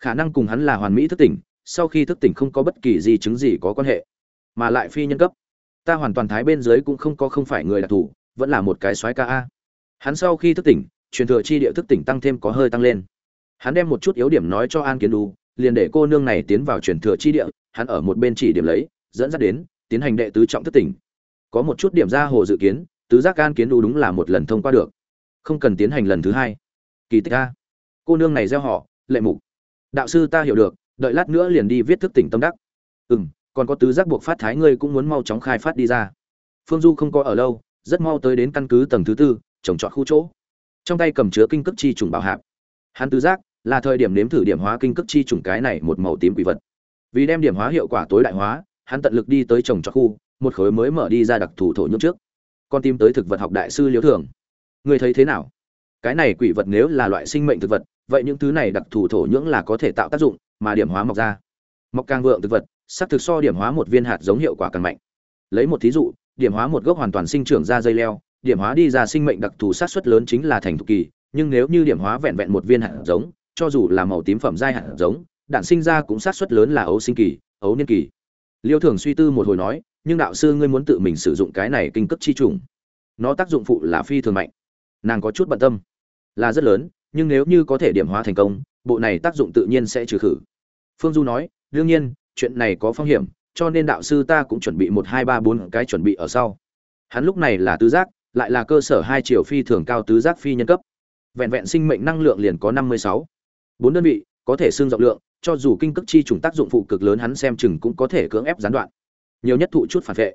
Khả năng cùng hắn là hoàn mỹ thức tỉnh, sau khi thức tỉnh không có bất kỳ gì chứng gì có quan hệ, mà lại phi nhân cấp. Ta hoàn toàn thái bên dưới cũng không có không phải người đặc thù, vẫn là một cái soái ca a hắn sau khi thức tỉnh, truyền thừa chi địa thức tỉnh tăng thêm có hơi tăng lên. Hắn đem một chút yếu điểm nói cho an kiến đu, liền để cô nương này tiến vào truyền thừa chi địa, hắn ở một bên chỉ điểm lấy, dẫn dắt đến, tiến hành đệ tứ trọng thức tỉnh. Có một chút điểm ra hồ dự kiến, tứ giác an kiến đu đúng là một lần thông qua được. Không cần tiến hành lần thứ hai. Kỳ tích a. Cô nương này gieo họ, lệ mục. Đạo sư ta hiểu được, đợi lát nữa liền đi viết thức tỉnh tâm đắc. Ừ còn có tứ giác buộc phát thái ngươi cũng muốn mau chóng khai phát đi ra. Phương du không có ở lâu, rất mau tới đến căn cứ tầng thứ tư trồng trọt khu chỗ. Trong tay cầm chứa kinh cước chi trùng bảo hạp. Hắn tứ giác, là thời điểm nếm thử điểm hóa kinh cước chi trùng cái này một màu tím quỷ vật. Vì đem điểm hóa hiệu quả tối đại hóa, hắn tận lực đi tới trồng trọt khu, một khối mới mở đi ra đặc thù thổ nhưỡng trước. Con tìm tới thực vật học đại sư liễu thường. Người thấy thế nào? Cái này quỷ vật nếu là loại sinh mệnh thực vật, vậy những thứ này đặc thù thổ nhưỡng là có thể tạo tác dụng, mà điểm hóa mọc ra. Mọc càng vượng thực vật, sắc thực so điểm hóa một viên hạt giống hiệu quả càng mạnh. Lấy một thí dụ, điểm hóa một gốc hoàn toàn sinh trưởng ra dây leo điểm hóa đi ra sinh mệnh đặc thù sát suất lớn chính là thành thục kỳ, nhưng nếu như điểm hóa vẹn vẹn một viên hạt giống, cho dù là màu tím phẩm giai hạt giống đạn sinh ra cũng sát suất lớn là ấu sinh kỳ, ấu niên kỳ. Liêu thường suy tư một hồi nói, nhưng đạo sư ngươi muốn tự mình sử dụng cái này kinh cấp chi trùng, nó tác dụng phụ là phi thường mạnh. Nàng có chút bận tâm. Là rất lớn, nhưng nếu như có thể điểm hóa thành công, bộ này tác dụng tự nhiên sẽ trừ khử. Phương du nói, đương nhiên, chuyện này có phong hiểm, cho nên đạo sư ta cũng chuẩn bị một, hai, ba, bốn cái chuẩn bị ở sau. Hắn lúc này là tư giác lại là cơ sở hai chiều phi thường cao tứ giác phi nhân cấp. Vẹn vẹn sinh mệnh năng lượng liền có năm mươi sáu. Bốn đơn vị, có thể xương rộng lượng, cho dù kinh cước chi trùng tác dụng phụ cực lớn hắn xem chừng cũng có thể cưỡng ép gián đoạn. Nhiều nhất thụ chút phản vệ.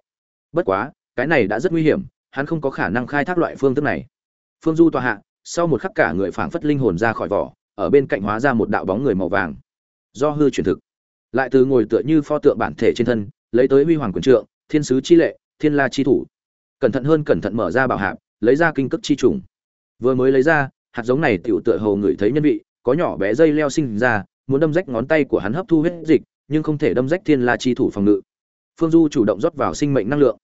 Bất quá, cái này đã rất nguy hiểm, hắn không có khả năng khai thác loại phương thức này. Phương du tòa hạ, sau một khắc cả người phảng phất linh hồn ra khỏi vỏ, ở bên cạnh hóa ra một đạo bóng người màu vàng. Do hư chuyển thực. Lại từ ngồi tựa như pho tượng bản thể trên thân, lấy tới huy hoàng quyền trượng, thiên sứ chi lệ, thiên la chi thủ cẩn thận hơn cẩn thận mở ra bảo hạp, lấy ra kinh cấp chi trùng. Vừa mới lấy ra, hạt giống này tựu tựa hồ ngửi thấy nhân vị, có nhỏ bé dây leo sinh ra, muốn đâm rách ngón tay của hắn hấp thu hết dịch, nhưng không thể đâm rách thiên la chi thủ phòng ngự. Phương du chủ động rót vào sinh mệnh năng lượng.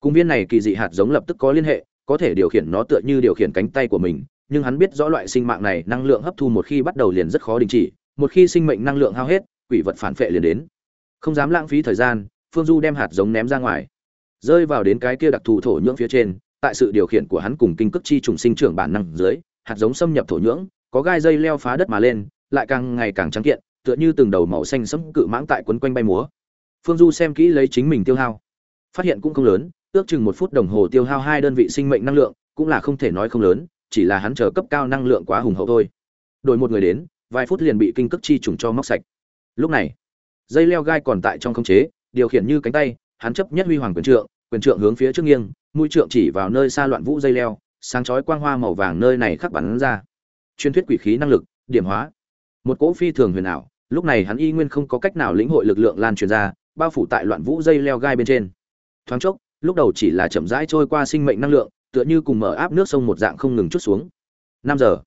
Cung viên này kỳ dị hạt giống lập tức có liên hệ, có thể điều khiển nó tựa như điều khiển cánh tay của mình, nhưng hắn biết rõ loại sinh mạng này năng lượng hấp thu một khi bắt đầu liền rất khó đình chỉ, một khi sinh mệnh năng lượng hao hết, quỷ vật phản phệ liền đến. Không dám lãng phí thời gian, phương du đem hạt giống ném ra ngoài rơi vào đến cái kia đặc thù thổ nhưỡng phía trên, tại sự điều khiển của hắn cùng kinh cước chi trùng sinh trưởng bản năng dưới, hạt giống xâm nhập thổ nhưỡng, có gai dây leo phá đất mà lên, lại càng ngày càng trắng kiện, tựa như từng đầu màu xanh sẫm cự mãng tại quấn quanh bay múa. Phương du xem kỹ lấy chính mình tiêu hao, phát hiện cũng không lớn, ước chừng một phút đồng hồ tiêu hao hai đơn vị sinh mệnh năng lượng, cũng là không thể nói không lớn, chỉ là hắn chờ cấp cao năng lượng quá hùng hậu thôi. Đổi một người đến, vài phút liền bị kinh cước chi trùng cho móc sạch. Lúc này, dây leo gai còn tại trong không chế, điều khiển như cánh tay hắn chấp nhất huy hoàng quyền trượng quyền trượng hướng phía trước nghiêng, mũi trượng chỉ vào nơi xa loạn vũ dây leo, sáng chói quang hoa màu vàng nơi này khắc bắn ra. Truyền thuyết quỷ khí năng lực, điểm hóa. Một cỗ phi thường huyền ảo, lúc này hắn y nguyên không có cách nào lĩnh hội lực lượng lan truyền ra, bao phủ tại loạn vũ dây leo gai bên trên. Thoáng chốc, lúc đầu chỉ là chậm rãi trôi qua sinh mệnh năng lượng, tựa như cùng mở áp nước sông một dạng không ngừng chút xuống. Năm giờ,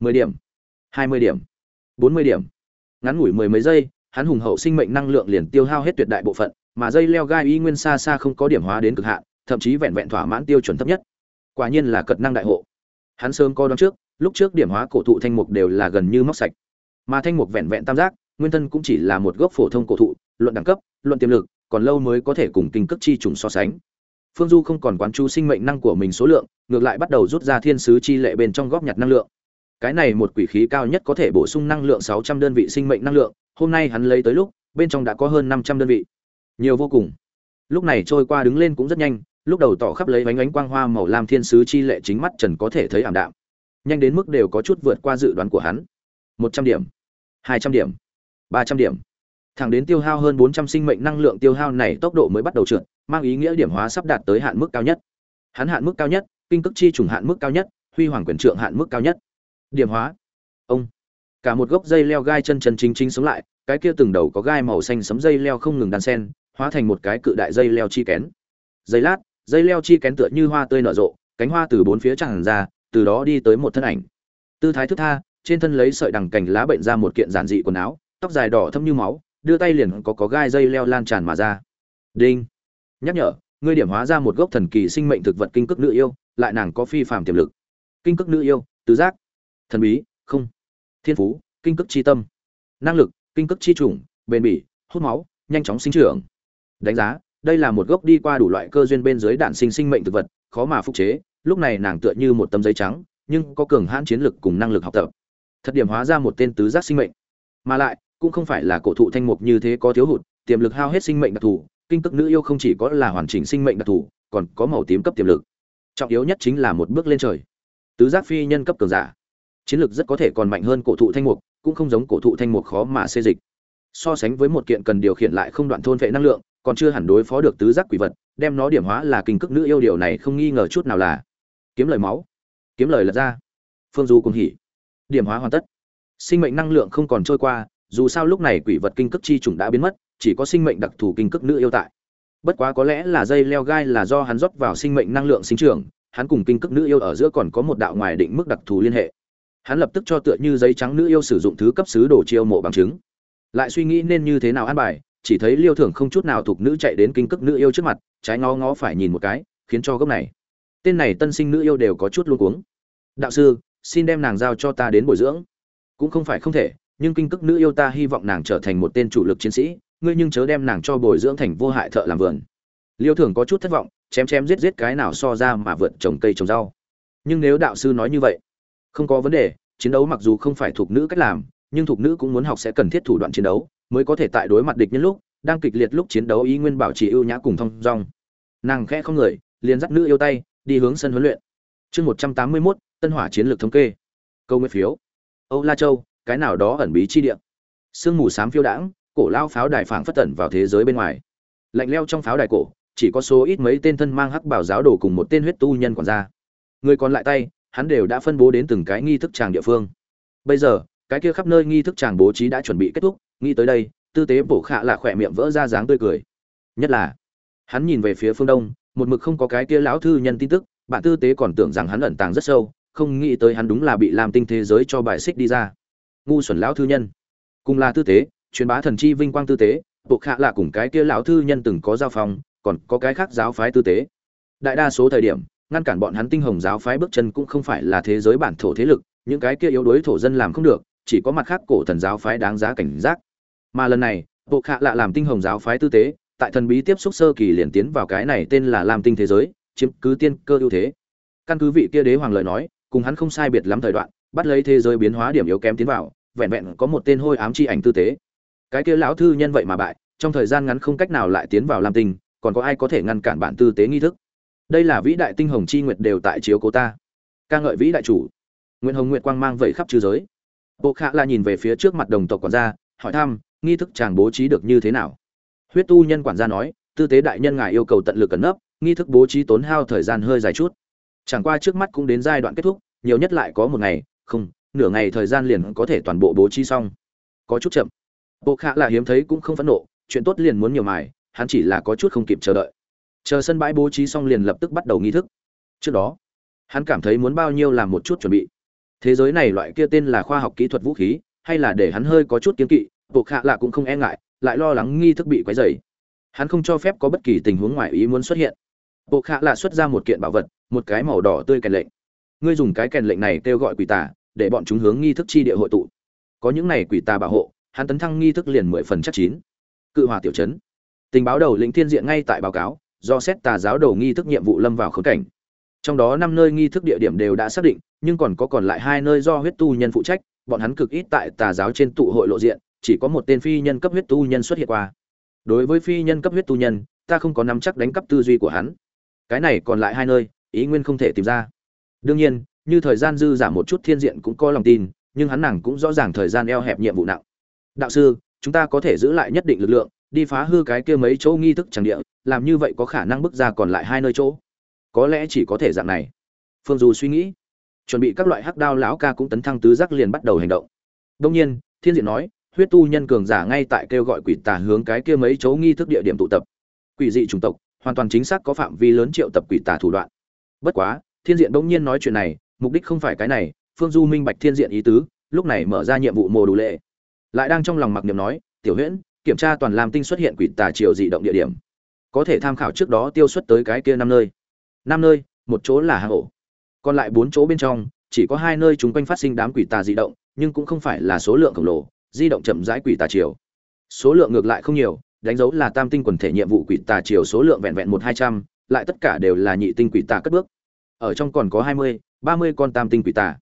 mười điểm, hai mươi điểm, bốn mươi điểm. Ngắn ngủi mười mấy giây, hắn hùng hậu sinh mệnh năng lượng liền tiêu hao hết tuyệt đại bộ phận mà dây leo gai y nguyên xa xa không có điểm hóa đến cực hạn, thậm chí vẹn vẹn thỏa mãn tiêu chuẩn thấp nhất. Quả nhiên là cật năng đại hộ. Hắn sớm coi đoán trước, lúc trước điểm hóa cổ thụ thanh mục đều là gần như móc sạch. Mà thanh mục vẹn vẹn tam giác, nguyên thân cũng chỉ là một gốc phổ thông cổ thụ, luận đẳng cấp, luận tiềm lực, còn lâu mới có thể cùng kinh cực chi trùng so sánh. Phương du không còn quán chú sinh mệnh năng của mình số lượng, ngược lại bắt đầu rút ra thiên sứ chi lệ bên trong góp nhặt năng lượng. Cái này một quỷ khí cao nhất có thể bổ sung năng lượng sáu trăm đơn vị sinh mệnh năng lượng, hôm nay hắn lấy tới lúc, bên trong đã có hơn năm trăm đơn vị nhiều vô cùng. Lúc này trôi qua đứng lên cũng rất nhanh, lúc đầu tỏ khắp lấy bánh ánh quang hoa màu lam thiên sứ chi lệ chính mắt trần có thể thấy ảm đạm. Nhanh đến mức đều có chút vượt qua dự đoán của hắn. Một trăm điểm, hai trăm điểm, ba trăm điểm. Thẳng đến tiêu hao hơn bốn trăm sinh mệnh năng lượng tiêu hao này tốc độ mới bắt đầu trượt, mang ý nghĩa điểm hóa sắp đạt tới hạn mức cao nhất. Hắn hạn mức cao nhất, kinh cước chi trùng hạn mức cao nhất, huy hoàng quyền trượng hạn mức cao nhất. Điểm hóa. Ông. Cả một gốc dây leo gai chân chân chính chính sống lại, cái kia từng đầu có gai màu xanh sấm dây leo không ngừng đan sen hóa thành một cái cự đại dây leo chi kén. Giây lát, dây leo chi kén tựa như hoa tươi nở rộ, cánh hoa từ bốn phía tràn ra, từ đó đi tới một thân ảnh. Tư thái thức tha, trên thân lấy sợi đằng cành lá bệnh ra một kiện giản dị quần áo, tóc dài đỏ thâm như máu, đưa tay liền có có gai dây leo lan tràn mà ra. Đinh. Nhắc nhở, ngươi điểm hóa ra một gốc thần kỳ sinh mệnh thực vật kinh cước nữ yêu, lại nàng có phi phàm tiềm lực. Kinh cước nữ yêu, tứ giác. Thần bí, không. Thiên phú, kinh cước chi tâm. Năng lực, kinh cước chi trùng bền bỉ, hút máu, nhanh chóng sinh trưởng đánh giá, đây là một gốc đi qua đủ loại cơ duyên bên dưới đạn sinh sinh mệnh thực vật, khó mà phục chế, lúc này nàng tựa như một tấm giấy trắng, nhưng có cường hãn chiến lực cùng năng lực học tập. Thật điểm hóa ra một tên tứ giác sinh mệnh. Mà lại, cũng không phải là cổ thụ thanh mục như thế có thiếu hụt, tiềm lực hao hết sinh mệnh đặc thù, kinh tức nữ yêu không chỉ có là hoàn chỉnh sinh mệnh đặc thù, còn có màu tím cấp tiềm lực. Trọng yếu nhất chính là một bước lên trời. Tứ giác phi nhân cấp cường giả. Chiến lược rất có thể còn mạnh hơn cổ thụ thanh mục, cũng không giống cổ thụ thanh mục khó mà xê dịch. So sánh với một kiện cần điều khiển lại không đoạn thôn vệ năng lượng còn chưa hẳn đối phó được tứ giác quỷ vật, đem nó điểm hóa là kinh cước nữ yêu điều này không nghi ngờ chút nào là kiếm lời máu, kiếm lời lật ra, phương du cùng hỉ, điểm hóa hoàn tất. Sinh mệnh năng lượng không còn trôi qua, dù sao lúc này quỷ vật kinh cước chi trùng đã biến mất, chỉ có sinh mệnh đặc thù kinh cước nữ yêu tại. Bất quá có lẽ là dây leo gai là do hắn rót vào sinh mệnh năng lượng sinh trưởng, hắn cùng kinh cước nữ yêu ở giữa còn có một đạo ngoài định mức đặc thù liên hệ. Hắn lập tức cho tựa như giấy trắng nữ yêu sử dụng thứ cấp sứ đồ chiêu mộ bằng chứng. Lại suy nghĩ nên như thế nào an bài chỉ thấy liêu thưởng không chút nào thuộc nữ chạy đến kinh cức nữ yêu trước mặt, trái ngó ngó phải nhìn một cái, khiến cho gốc này. Tên này tân sinh nữ yêu đều có chút luôn cuống. Đạo sư, xin đem nàng giao cho ta đến bồi dưỡng. Cũng không phải không thể, nhưng kinh cức nữ yêu ta hy vọng nàng trở thành một tên chủ lực chiến sĩ, ngươi nhưng chớ đem nàng cho bồi dưỡng thành vô hại thợ làm vườn. Liêu thường có chút thất vọng, chém chém giết giết cái nào so ra mà vượt trồng cây trồng rau. Nhưng nếu đạo sư nói như vậy, không có vấn đề, chiến đấu mặc dù không phải thuộc nữ cách làm, nhưng thuộc nữ cũng muốn học sẽ cần thiết thủ đoạn chiến đấu mới có thể tại đối mặt địch nhân lúc, đang kịch liệt lúc chiến đấu ý nguyên bảo trì ưu nhã cùng thông dong. Nàng khẽ không người, liền dắt nữ yêu tay, đi hướng sân huấn luyện. Chương một trăm tám mươi mốt, tân hỏa chiến lược thống kê. Câu nguyên phiếu. Âu la châu, cái nào đó ẩn bí chi địa. Sương mù xám phiêu đãng, cổ lao pháo đài phảng phất tẩn vào thế giới bên ngoài. Lạnh leo trong pháo đài cổ, chỉ có số ít mấy tên thân mang hắc bảo giáo đồ cùng một tên huyết tu nhân quản gia người còn lại tay, hắn đều đã phân bố đến từng cái nghi thức tràng địa phương. Bây giờ, cái kia khắp nơi nghi thức tràng bố trí đã chuẩn bị kết thúc nghĩ tới đây, tư tế bổ khạ là khỏe miệng vỡ ra dáng tươi cười. Nhất là, hắn nhìn về phía phương đông, một mực không có cái kia lão thư nhân tin tức, bạn tư tế còn tưởng rằng hắn ẩn tàng rất sâu, không nghĩ tới hắn đúng là bị làm tinh thế giới cho bài xích đi ra. Ngu xuẩn lão thư nhân. Cùng là tư tế, truyền bá thần chi vinh quang tư tế bộ khạ là cùng cái kia lão thư nhân từng có giao phong, còn có cái khác giáo phái tư tế. Đại đa số thời điểm, ngăn cản bọn hắn tinh hồng giáo phái bước chân cũng không phải là thế giới bản thổ thế lực, những cái kia yếu đuối thổ dân làm không được chỉ có mặt khác cổ thần giáo phái đáng giá cảnh giác. Mà lần này, bộ khạ lạ làm tinh hồng giáo phái tư tế, tại thần bí tiếp xúc sơ kỳ liền tiến vào cái này tên là lam tinh thế giới, chiếm cứ tiên cơ ưu thế. Căn cứ vị kia đế hoàng lời nói, cùng hắn không sai biệt lắm thời đoạn, bắt lấy thế giới biến hóa điểm yếu kém tiến vào, vẹn vẹn có một tên hôi ám chi ảnh tư tế. Cái kia lão thư nhân vậy mà bại, trong thời gian ngắn không cách nào lại tiến vào lam tinh, còn có ai có thể ngăn cản bản tư tế nghi thức? Đây là vĩ đại tinh hồng chi nguyệt đều tại chiếu cố ta. Ca ngợi vĩ đại chủ. Nguyễn hồng nguyệt quang mang vẩy khắp trừ giới bộ khạ là nhìn về phía trước mặt đồng tộc quản gia, hỏi thăm, nghi thức chàng bố trí được như thế nào? Huyết tu nhân quản gia nói, tư tế đại nhân ngài yêu cầu tận lực cẩn nấp, nghi thức bố trí tốn hao thời gian hơi dài chút. Chẳng qua trước mắt cũng đến giai đoạn kết thúc, nhiều nhất lại có một ngày, không, nửa ngày thời gian liền có thể toàn bộ bố trí xong. Có chút chậm. Bộ khạ là hiếm thấy cũng không phẫn nộ, chuyện tốt liền muốn nhiều mài, hắn chỉ là có chút không kịp chờ đợi. Chờ sân bãi bố trí xong liền lập tức bắt đầu nghi thức. Trước đó, hắn cảm thấy muốn bao nhiêu làm một chút chuẩn bị thế giới này loại kia tên là khoa học kỹ thuật vũ khí, hay là để hắn hơi có chút kiên kỵ bộ khạ lạ cũng không e ngại, lại lo lắng nghi thức bị quấy dày hắn không cho phép có bất kỳ tình huống ngoài ý muốn xuất hiện. Bộ khạ lạ xuất ra một kiện bảo vật, một cái màu đỏ tươi kèn lệnh. Ngươi dùng cái kèn lệnh này kêu gọi quỷ tà, để bọn chúng hướng nghi thức chi địa hội tụ. Có những này quỷ tà bảo hộ, hắn tấn thăng nghi thức liền mười phần chắc chín. Cự hòa tiểu chấn. Tình báo đầu lĩnh thiên diện ngay tại báo cáo, do xét tà giáo đầu nghi thức nhiệm vụ lâm vào khống cảnh. Trong đó năm nơi nghi thức địa điểm đều đã xác định nhưng còn có còn lại hai nơi do huyết tu nhân phụ trách, bọn hắn cực ít tại tà giáo trên tụ hội lộ diện, chỉ có một tên phi nhân cấp huyết tu nhân xuất hiện qua. Đối với phi nhân cấp huyết tu nhân, ta không có nắm chắc đánh cắp tư duy của hắn. Cái này còn lại hai nơi, ý nguyên không thể tìm ra. Đương nhiên, như thời gian dư giảm một chút thiên diện cũng có lòng tin, nhưng hắn nàng cũng rõ ràng thời gian eo hẹp nhiệm vụ nặng. Đạo sư, chúng ta có thể giữ lại nhất định lực lượng, đi phá hư cái kia mấy chỗ nghi thức chẳng địa, làm như vậy có khả năng bước ra còn lại hai nơi chỗ. Có lẽ chỉ có thể dạng này. Phương du suy nghĩ chuẩn bị các loại hắc đao lão ca cũng tấn thăng tứ giác liền bắt đầu hành động. Đông nhiên, thiên diện nói, huyết tu nhân cường giả ngay tại kêu gọi quỷ tà hướng cái kia mấy chỗ nghi thức địa điểm tụ tập. Quỷ dị chủng tộc, hoàn toàn chính xác có phạm vi lớn triệu tập quỷ tà thủ đoạn. Bất quá, thiên diện đông nhiên nói chuyện này, mục đích không phải cái này, phương du minh bạch thiên diện ý tứ, lúc này mở ra nhiệm vụ mồ đủ lệ. Lại đang trong lòng mặc niệm nói, tiểu huyễn, kiểm tra toàn làm tinh xuất hiện quỷ tà triều dị động địa điểm. Có thể tham khảo trước đó tiêu xuất tới cái kia năm nơi. Năm nơi, một chỗ là hang ổ còn lại bốn chỗ bên trong, chỉ có hai nơi chúng quanh phát sinh đám quỷ tà di động, nhưng cũng không phải là số lượng khổng lồ, di động chậm rãi quỷ tà triều. Số lượng ngược lại không nhiều, đánh dấu là tam tinh quần thể nhiệm vụ quỷ tà triều số lượng vẹn vẹn một hai trăm, lại tất cả đều là nhị tinh quỷ tà cất bước. Ở trong còn có hai mươi, ba mươi con tam tinh quỷ tà.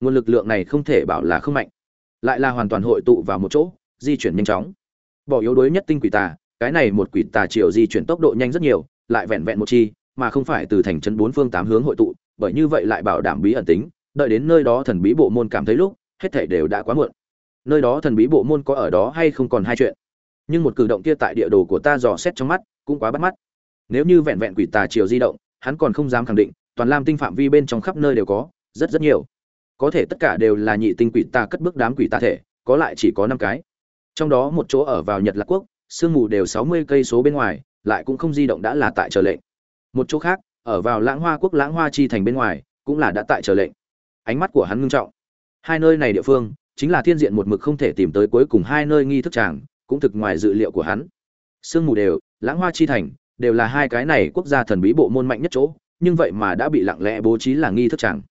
Nguồn lực lượng này không thể bảo là không mạnh, lại là hoàn toàn hội tụ vào một chỗ, di chuyển nhanh chóng. Bỏ yếu đuối nhất tinh quỷ tà, cái này một quỷ tà triều di chuyển tốc độ nhanh rất nhiều, lại vẹn vẹn một chi, mà không phải từ thành trấn bốn phương tám hướng hội tụ bởi như vậy lại bảo đảm bí ẩn tính, đợi đến nơi đó thần bí bộ môn cảm thấy lúc, hết thảy đều đã quá muộn. Nơi đó thần bí bộ môn có ở đó hay không còn hai chuyện. Nhưng một cử động kia tại địa đồ của ta dò xét trong mắt, cũng quá bắt mắt. Nếu như vẹn vẹn quỷ tà chiều di động, hắn còn không dám khẳng định, toàn lam tinh phạm vi bên trong khắp nơi đều có, rất rất nhiều. Có thể tất cả đều là nhị tinh quỷ tà cất bước đám quỷ tà thể, có lại chỉ có năm cái. Trong đó một chỗ ở vào nhật lạc quốc, sương mù đều sáu mươi cây số bên ngoài, lại cũng không di động đã là tại trở lệnh. Một chỗ khác ở vào lãng hoa quốc lãng hoa chi thành bên ngoài, cũng là đã tại chờ lệnh. Ánh mắt của hắn ngưng trọng. Hai nơi này địa phương, chính là thiên diện một mực không thể tìm tới cuối cùng hai nơi nghi thức tràng cũng thực ngoài dự liệu của hắn. Sương mù đều, lãng hoa chi thành, đều là hai cái này quốc gia thần bí bộ môn mạnh nhất chỗ, nhưng vậy mà đã bị lặng lẽ bố trí là nghi thức tràng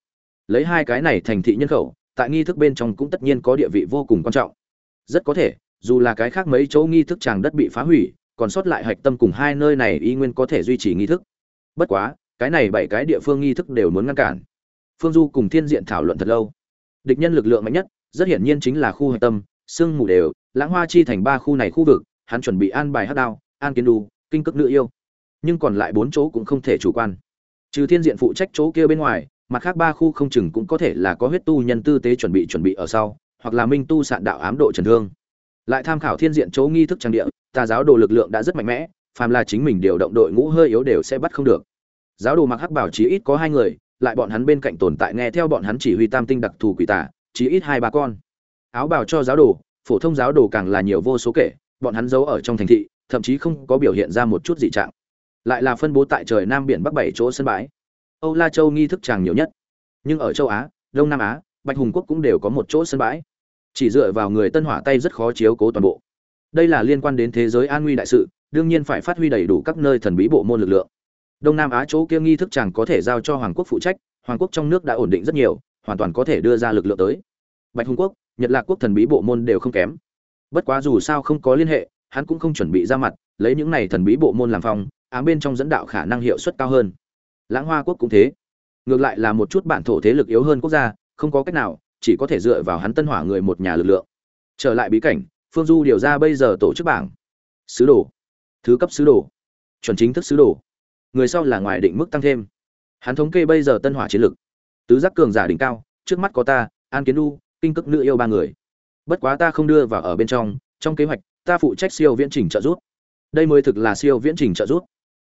lấy hai cái này thành thị nhân khẩu, tại nghi thức bên trong cũng tất nhiên có địa vị vô cùng quan trọng. Rất có thể, dù là cái khác mấy chỗ nghi thức tràng đất bị phá hủy, còn sót lại hạch tâm cùng hai nơi này y nguyên có thể duy trì nghi thức. Bất quá cái này bảy cái địa phương nghi thức đều muốn ngăn cản. Phương du cùng thiên diện thảo luận thật lâu. Địch nhân lực lượng mạnh nhất, rất hiển nhiên chính là khu hạch tâm, sương mù đều, lãng hoa chi thành ba khu này khu vực, hắn chuẩn bị an bài hát đao, an kiến đu, kinh cước nữ yêu. Nhưng còn lại bốn chỗ cũng không thể chủ quan. Trừ thiên diện phụ trách chỗ kia bên ngoài, mặt khác ba khu không chừng cũng có thể là có huyết tu nhân tư tế chuẩn bị chuẩn bị ở sau, hoặc là minh tu sạn đạo ám độ trần thương. Lại tham khảo thiên diện chỗ nghi thức trang địa, tà giáo đồ lực lượng đã rất mạnh mẽ, phàm là chính mình điều động đội ngũ hơi yếu đều sẽ bắt không được giáo đồ mặc hắc bảo chí ít có hai người, lại bọn hắn bên cạnh tồn tại nghe theo bọn hắn chỉ huy tam tinh đặc thù quỷ tả chí ít hai ba con. Áo bào cho giáo đồ, phổ thông giáo đồ càng là nhiều vô số kể, bọn hắn giấu ở trong thành thị, thậm chí không có biểu hiện ra một chút dị trạng. Lại là phân bố tại trời nam biển bắc bảy chỗ sân bãi. Âu la châu nghi thức chàng nhiều nhất. Nhưng ở châu á, đông nam á, bạch hùng quốc cũng đều có một chỗ sân bãi. Chỉ dựa vào người tân hỏa tay rất khó chiếu cố toàn bộ. Đây là liên quan đến thế giới an nguy đại sự, đương nhiên phải phát huy đầy đủ các nơi thần bí bộ môn lực lượng đông nam á chỗ kia nghi thức chàng có thể giao cho hoàng quốc phụ trách, hoàng quốc trong nước đã ổn định rất nhiều, hoàn toàn có thể đưa ra lực lượng tới. Bạch hùng quốc, nhật lạc quốc thần bí bộ môn đều không kém. Bất quá dù sao không có liên hệ, hắn cũng không chuẩn bị ra mặt, lấy những này thần bí bộ môn làm phong ám bên trong dẫn đạo khả năng hiệu suất cao hơn. Lãng hoa quốc cũng thế. Ngược lại là một chút bản thổ thế lực yếu hơn quốc gia, không có cách nào, chỉ có thể dựa vào hắn tân hỏa người một nhà lực lượng. Trở lại bí cảnh, phương du điều ra bây giờ tổ chức bảng. Sứ đồ. Thứ cấp sứ đồ. Chuẩn chính thức sứ đồ người sau là ngoài định mức tăng thêm. Hắn thống kê bây giờ tân hỏa chiến lực. Tứ giác cường giả đỉnh cao, trước mắt có ta, an kiến du, kinh cực nữ yêu ba người. Bất quá ta không đưa vào ở bên trong trong kế hoạch, ta phụ trách siêu viễn trình trợ giúp. Đây mới thực là siêu viễn trình trợ giúp.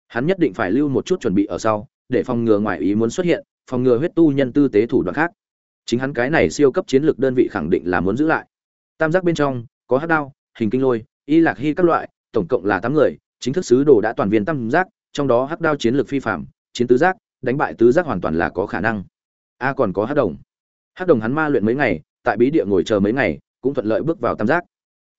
Hắn nhất định phải lưu một chút chuẩn bị ở sau, để phòng ngừa ngoại ý muốn xuất hiện, phòng ngừa huyết tu nhân tư tế thủ đoạn khác. Chính hắn cái này siêu cấp chiến lược đơn vị khẳng định là muốn giữ lại. Tam giác bên trong, có hắc đao, hình kinh lôi, y lạc hy các loại, tổng cộng là tám người, chính thức sứ đồ đã toàn viên tam giác trong đó hắc đao chiến lược phi phạm, chiến tứ giác, đánh bại tứ giác hoàn toàn là có khả năng. A còn có hắc đồng. Hắc đồng hắn ma luyện mấy ngày, tại bí địa ngồi chờ mấy ngày, cũng thuận lợi bước vào tam giác.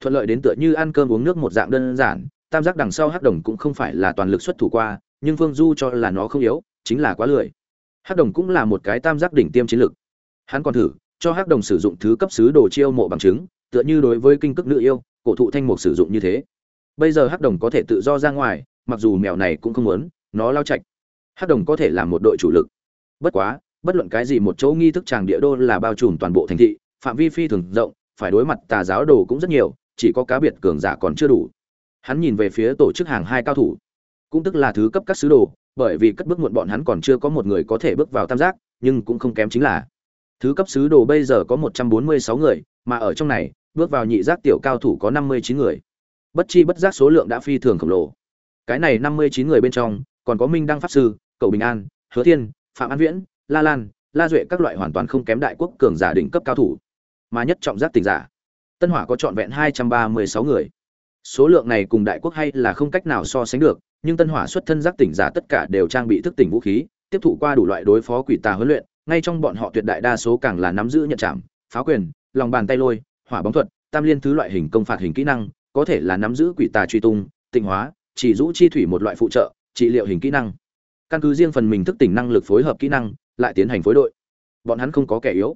Thuận lợi đến tựa như ăn cơm uống nước một dạng đơn giản, tam giác đằng sau hắc đồng cũng không phải là toàn lực xuất thủ qua, nhưng phương du cho là nó không yếu, chính là quá lười. Hắc đồng cũng là một cái tam giác đỉnh tiêm chiến lực hắn còn thử, cho hắc đồng sử dụng thứ cấp sứ đồ chiêu mộ bằng chứng, tựa như đối với kinh cước nữ yêu, cổ thụ thanh mục sử dụng như thế. Bây giờ hắc đồng có thể tự do ra ngoài mặc dù mèo này cũng không muốn, nó lao chạch. Hắc đồng có thể là một đội chủ lực. Bất quá, bất luận cái gì một chỗ nghi thức tràng địa đô là bao trùm toàn bộ thành thị, phạm vi phi thường rộng, phải đối mặt tà giáo đồ cũng rất nhiều, chỉ có cá biệt cường giả còn chưa đủ. Hắn nhìn về phía tổ chức hàng hai cao thủ. Cũng tức là thứ cấp các sứ đồ, bởi vì cất bước muộn bọn hắn còn chưa có một người có thể bước vào tam giác, nhưng cũng không kém chính là. Thứ cấp sứ đồ bây giờ có một trăm bốn mươi sáu người, mà ở trong này, bước vào nhị giác tiểu cao thủ có năm mươi chín người. Bất chi bất giác số lượng đã phi thường khổng lồ cái này năm mươi chín người bên trong, còn có minh đăng pháp sư cầu bình an, hứa thiên, phạm an viễn, la lan, la duệ các loại hoàn toàn không kém đại quốc cường giả đỉnh cấp cao thủ. Mà nhất trọng giác tỉnh giả, tân hỏa có trọn vẹn hai trăm ba mươi sáu người. Số lượng này cùng đại quốc hay là không cách nào so sánh được, nhưng tân hỏa xuất thân giác tỉnh giả tất cả đều trang bị thức tỉnh vũ khí, tiếp thụ qua đủ loại đối phó quỷ tà huấn luyện, ngay trong bọn họ tuyệt đại đa số càng là nắm giữ nhận trảm phá quyền, lòng bàn tay lôi, hỏa bóng thuật, tam liên thứ loại hình công phạt hình kỹ năng, có thể là nắm giữ quỷ tà truy tung, tịnh hóa chỉ rũ chi thủy một loại phụ trợ, trị liệu hình kỹ năng. Căn cứ riêng phần mình thức tỉnh năng lực phối hợp kỹ năng, lại tiến hành phối đội. Bọn hắn không có kẻ yếu.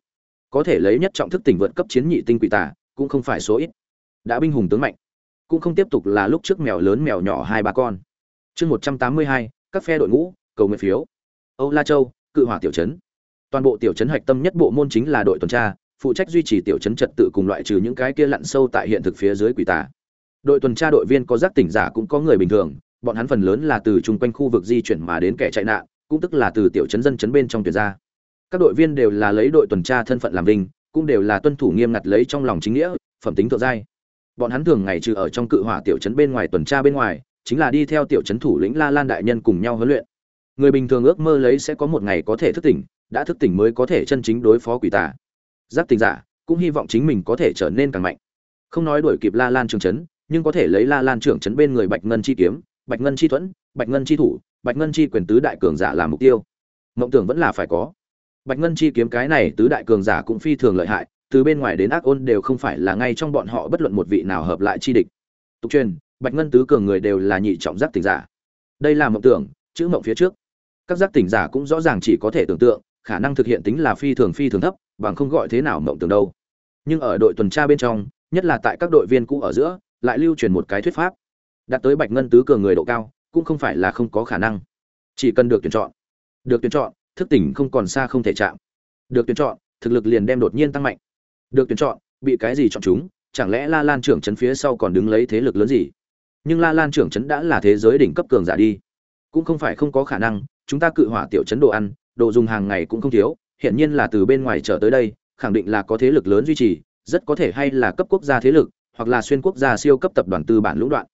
Có thể lấy nhất trọng thức tỉnh vượt cấp chiến nhị tinh quỷ tà, cũng không phải số ít. Đã binh hùng tướng mạnh, cũng không tiếp tục là lúc trước mèo lớn mèo nhỏ hai ba con. Chương một trăm tám mươi hai, các phe đội ngũ, cầu nguyện phiếu. Âu la châu, cự hỏa tiểu trấn. Toàn bộ tiểu trấn hạch tâm nhất bộ môn chính là đội tuần tra, phụ trách duy trì tiểu trấn trật tự cùng loại trừ những cái kia lặn sâu tại hiện thực phía dưới quỷ tà đội tuần tra đội viên có giác tỉnh giả cũng có người bình thường bọn hắn phần lớn là từ chung quanh khu vực di chuyển mà đến kẻ chạy nạn cũng tức là từ tiểu chấn dân chấn bên trong tuyển ra. Các đội viên đều là lấy đội tuần tra thân phận làm đinh, cũng đều là tuân thủ nghiêm ngặt lấy trong lòng chính nghĩa phẩm tính thượng giai. Bọn hắn thường ngày trừ ở trong cự hỏa tiểu trấn bên ngoài tuần tra bên ngoài chính là đi theo tiểu trấn thủ lĩnh la lan đại nhân cùng nhau huấn luyện. Người bình thường ước mơ lấy sẽ có một ngày có thể thức tỉnh đã thức tỉnh mới có thể chân chính đối phó quỷ tà. Giác tỉnh giả cũng hy vọng chính mình có thể trở nên càng mạnh. Không nói đuổi kịp la lan trường trấn nhưng có thể lấy la lan trưởng trấn bên người bạch ngân chi kiếm, bạch ngân chi thuẫn, bạch ngân chi thủ, bạch ngân chi quyền tứ đại cường giả làm mục tiêu. Mộng tưởng vẫn là phải có. Bạch ngân chi kiếm cái này tứ đại cường giả cũng phi thường lợi hại, từ bên ngoài đến ác ôn đều không phải là ngay trong bọn họ bất luận một vị nào hợp lại chi địch. Tục truyền, bạch ngân tứ cường người đều là nhị trọng giác tỉnh giả. Đây là mộng tưởng, chữ mộng phía trước. Các giác tỉnh giả cũng rõ ràng chỉ có thể tưởng tượng, khả năng thực hiện tính là phi thường phi thường thấp, bằng không gọi thế nào mộng tưởng đâu. Nhưng ở đội tuần tra bên trong, nhất là tại các đội viên cũ ở giữa lại lưu truyền một cái thuyết pháp. Đạt tới bạch ngân tứ cường người độ cao, cũng không phải là không có khả năng. Chỉ cần được tuyển chọn. Được tuyển chọn, thức tỉnh không còn xa không thể chạm. Được tuyển chọn, thực lực liền đem đột nhiên tăng mạnh. Được tuyển chọn, bị cái gì chọn chúng, chẳng lẽ la lan trưởng trấn phía sau còn đứng lấy thế lực lớn gì? Nhưng la lan trưởng trấn đã là thế giới đỉnh cấp cường giả đi. Cũng không phải không có khả năng, chúng ta cự hỏa tiểu trấn đồ ăn, đồ dùng hàng ngày cũng không thiếu hiện nhiên là từ bên ngoài trở tới đây, khẳng định là có thế lực lớn duy trì, rất có thể hay là cấp quốc gia thế lực hoặc là xuyên quốc gia siêu cấp tập đoàn tư bản lũng đoạn.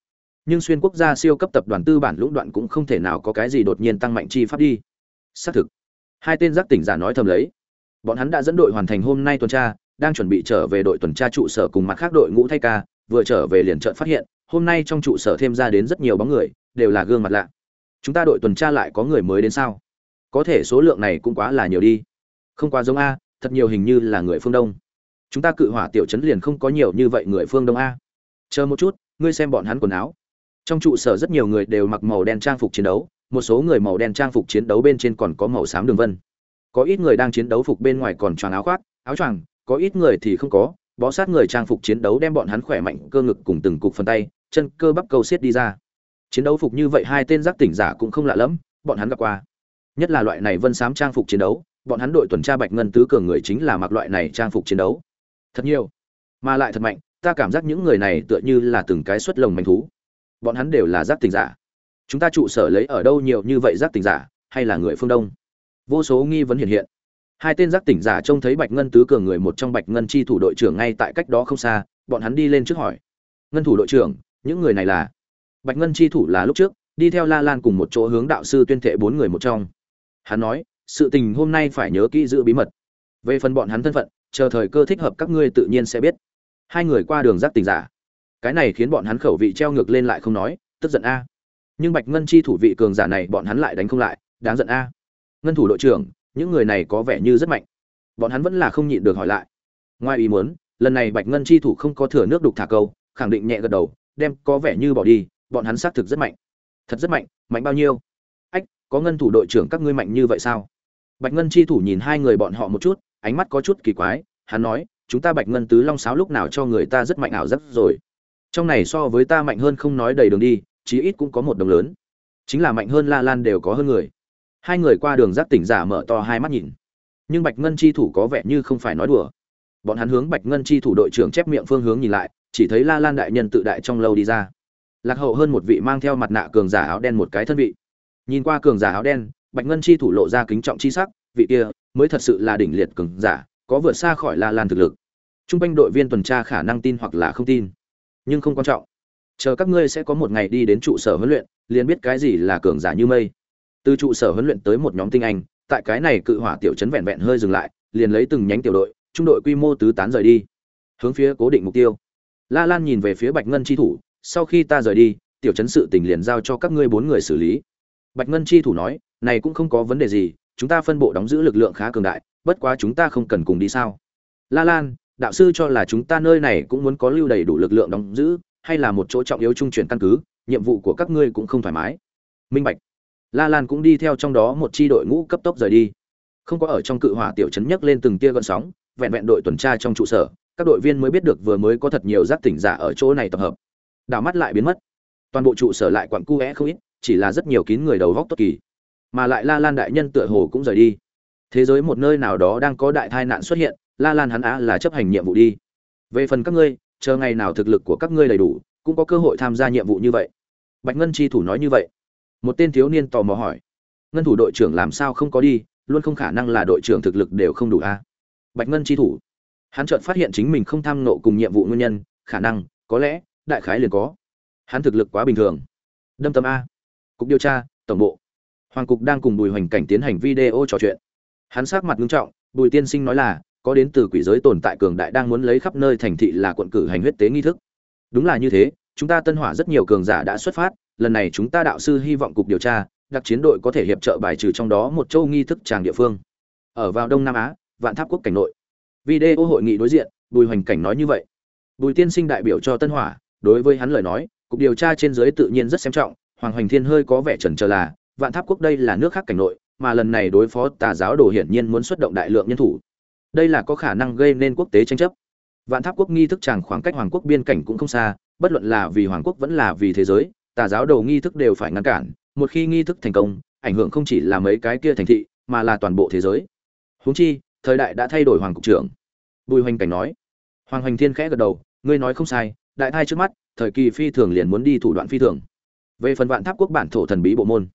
Nhưng xuyên quốc gia siêu cấp tập đoàn tư bản lũng đoạn cũng không thể nào có cái gì đột nhiên tăng mạnh chi pháp đi. Xác thực, hai tên giác tỉnh giả nói thầm lấy. Bọn hắn đã dẫn đội hoàn thành hôm nay tuần tra, đang chuẩn bị trở về đội tuần tra trụ sở cùng mặt khác đội ngũ thay ca, vừa trở về liền trợn phát hiện, hôm nay trong trụ sở thêm ra đến rất nhiều bóng người, đều là gương mặt lạ. Chúng ta đội tuần tra lại có người mới đến sao? Có thể số lượng này cũng quá là nhiều đi. Không quá giống a, thật nhiều hình như là người phương đông chúng ta cự hỏa tiểu chấn liền không có nhiều như vậy người phương đông a. Chờ một chút, ngươi xem bọn hắn quần áo. Trong trụ sở rất nhiều người đều mặc màu đen trang phục chiến đấu, một số người màu đen trang phục chiến đấu bên trên còn có màu xám đường vân. Có ít người đang chiến đấu phục bên ngoài còn choàng áo khoác, áo choàng, có ít người thì không có, bó sát người trang phục chiến đấu đem bọn hắn khỏe mạnh, cơ ngực cùng từng cục phần tay, chân cơ bắp câu xiết đi ra. Chiến đấu phục như vậy hai tên giác tỉnh giả cũng không lạ lẫm, bọn hắn gặp qua. Nhất là loại này vân sám trang phục chiến đấu, bọn hắn đội tuần tra bạch ngân tứ cường người chính là mặc loại này trang phục chiến đấu thật nhiều. Mà lại thật mạnh, ta cảm giác những người này tựa như là từng cái xuất lồng manh thú. Bọn hắn đều là giác tình giả. Chúng ta trụ sở lấy ở đâu nhiều như vậy giác tình giả, hay là người phương đông? Vô số nghi vấn hiện hiện. Hai tên giác tỉnh giả trông thấy bạch ngân tứ cường người một trong bạch ngân chi thủ đội trưởng ngay tại cách đó không xa, bọn hắn đi lên trước hỏi. Ngân thủ đội trưởng, những người này là? Bạch ngân chi thủ là lúc trước, đi theo la lan cùng một chỗ hướng đạo sư tuyên thệ bốn người một trong. Hắn nói, sự tình hôm nay phải nhớ kỹ giữ bí mật. Về phần bọn hắn thân phận chờ thời cơ thích hợp các ngươi tự nhiên sẽ biết. Hai người qua đường giác tình giả. Cái này khiến bọn hắn khẩu vị treo ngược lên lại không nói, tức giận a. Nhưng bạch ngân chi thủ vị cường giả này bọn hắn lại đánh không lại, đáng giận a. Ngân thủ đội trưởng, những người này có vẻ như rất mạnh. Bọn hắn vẫn là không nhịn được hỏi lại. Ngoài ý muốn, lần này bạch ngân chi thủ không có thừa nước đục thả câu, khẳng định nhẹ gật đầu, đem có vẻ như bỏ đi, bọn hắn xác thực rất mạnh. Thật rất mạnh mạnh bao nhiêu? Ách, có ngân thủ đội trưởng các ngươi mạnh như vậy sao? Bạch ngân chi thủ nhìn hai người bọn họ một chút ánh mắt có chút kỳ quái, hắn nói, chúng ta bạch ngân tứ long sáo lúc nào cho người ta rất mạnh ảo rất rồi? Trong này so với ta mạnh hơn không nói đầy đường đi, chí ít cũng có một đồng lớn. Chính là mạnh hơn la lan đều có hơn người. Hai người qua đường giác tỉnh giả mở to hai mắt nhìn. Nhưng bạch ngân chi thủ có vẻ như không phải nói đùa. Bọn hắn hướng bạch ngân chi thủ đội trưởng chép miệng phương hướng nhìn lại, chỉ thấy la lan đại nhân tự đại trong lâu đi ra. Lạc hậu hơn một vị mang theo mặt nạ cường giả áo đen một cái thân vị. Nhìn qua cường giả áo đen, bạch ngân chi thủ lộ ra kính trọng chi sắc, vị kia mới thật sự là đỉnh liệt cường giả, có vượt xa khỏi la lan thực lực. T r u n g quanh đội viên tuần tra khả năng tin hoặc là không tin, nhưng không quan trọng. Chờ các ngươi sẽ có một ngày đi đến trụ sở huấn luyện, liền biết cái gì là cường giả như mây. Từ trụ sở huấn luyện tới một nhóm tinh anh, tại cái này cự hỏa tiểu chấn vẹn vẹn hơi dừng lại, liền lấy từng nhánh tiểu đội, trung đội quy mô tứ tán rời đi, hướng phía cố định mục tiêu. La lan nhìn về phía bạch ngân chi thủ, sau khi ta rời đi, tiểu chấn sự tình liền giao cho các ngươi bốn người xử lý. Bạch ngân chi thủ nói, này cũng không có vấn đề gì chúng ta phân bộ đóng giữ lực lượng khá cường đại, bất quá chúng ta không cần cùng đi sao? La lan, đạo sư cho là chúng ta nơi này cũng muốn có lưu đầy đủ lực lượng đóng giữ, hay là một chỗ trọng yếu trung chuyển căn cứ, nhiệm vụ của các ngươi cũng không thoải mái? Minh bạch. La lan cũng đi theo trong đó một chi đội ngũ cấp tốc rời đi. Không có ở trong cự hỏa tiểu trấn nhấc lên từng tia gợn sóng, vẹn vẹn đội tuần tra trong trụ sở, các đội viên mới biết được vừa mới có thật nhiều giác tỉnh giả ở chỗ này tập hợp. Đảo mắt lại biến mất. Toàn bộ trụ sở lại quặn cu é không ít, chỉ là rất nhiều kín người đầu góc tốt kỳ mà lại la lan đại nhân tựa hồ cũng rời đi. Thế giới một nơi nào đó đang có đại tai nạn xuất hiện, la lan hắn á là chấp hành nhiệm vụ đi. Về phần các ngươi, chờ ngày nào thực lực của các ngươi đầy đủ, cũng có cơ hội tham gia nhiệm vụ như vậy. Bạch ngân chi thủ nói như vậy. Một tên thiếu niên tò mò hỏi. Ngân thủ đội trưởng làm sao không có đi, luôn không khả năng là đội trưởng thực lực đều không đủ a à? bạch ngân chi thủ. Hắn chợt phát hiện chính mình không tham nộ cùng nhiệm vụ nguyên nhân, khả năng, có lẽ, đại khái liền có. Hắn thực lực quá bình thường. Đâm tâm a. Cục điều tra, tổng bộ hoàng cục đang cùng bùi hoành cảnh tiến hành video trò chuyện. Hắn sát mặt nghiêm trọng, bùi tiên sinh nói là, có đến từ quỷ giới tồn tại cường đại đang muốn lấy khắp nơi thành thị là quận cử hành huyết tế nghi thức. Đúng là như thế, chúng ta tân hỏa rất nhiều cường giả đã xuất phát, lần này chúng ta đạo sư hy vọng cục điều tra, đặc chiến đội có thể hiệp trợ bài trừ trong đó một châu nghi thức tràng địa phương. Ở vào đông nam á, vạn tháp quốc cảnh nội. Video hội nghị đối diện, bùi hoành cảnh nói như vậy. Bùi tiên sinh đại biểu cho tân hỏa, đối với hắn lời nói, cục điều tra trên giới tự nhiên rất xem trọng, hoàng hoành thiên hơi có vẻ chần trờ là vạn tháp quốc đây là nước khác cảnh nội, mà lần này đối phó tà giáo đồ hiển nhiên muốn xuất động đại lượng nhân thủ. Đây là có khả năng gây nên quốc tế tranh chấp. Vạn tháp quốc nghi thức chàng khoảng cách hoàng quốc biên cảnh cũng không xa, bất luận là vì hoàng quốc vẫn là vì thế giới, tà giáo đồ nghi thức đều phải ngăn cản. Một khi nghi thức thành công, ảnh hưởng không chỉ là mấy cái kia thành thị, mà là toàn bộ thế giới. Huống chi, thời đại đã thay đổi hoàng cục trưởng. Bùi hoành cảnh nói. Hoàng hoành thiên khẽ gật đầu, ngươi nói không sai, đại thai trước mắt, thời kỳ phi thường liền muốn đi thủ đoạn phi thường. Về phần vạn tháp quốc bản thổ thần bí bộ môn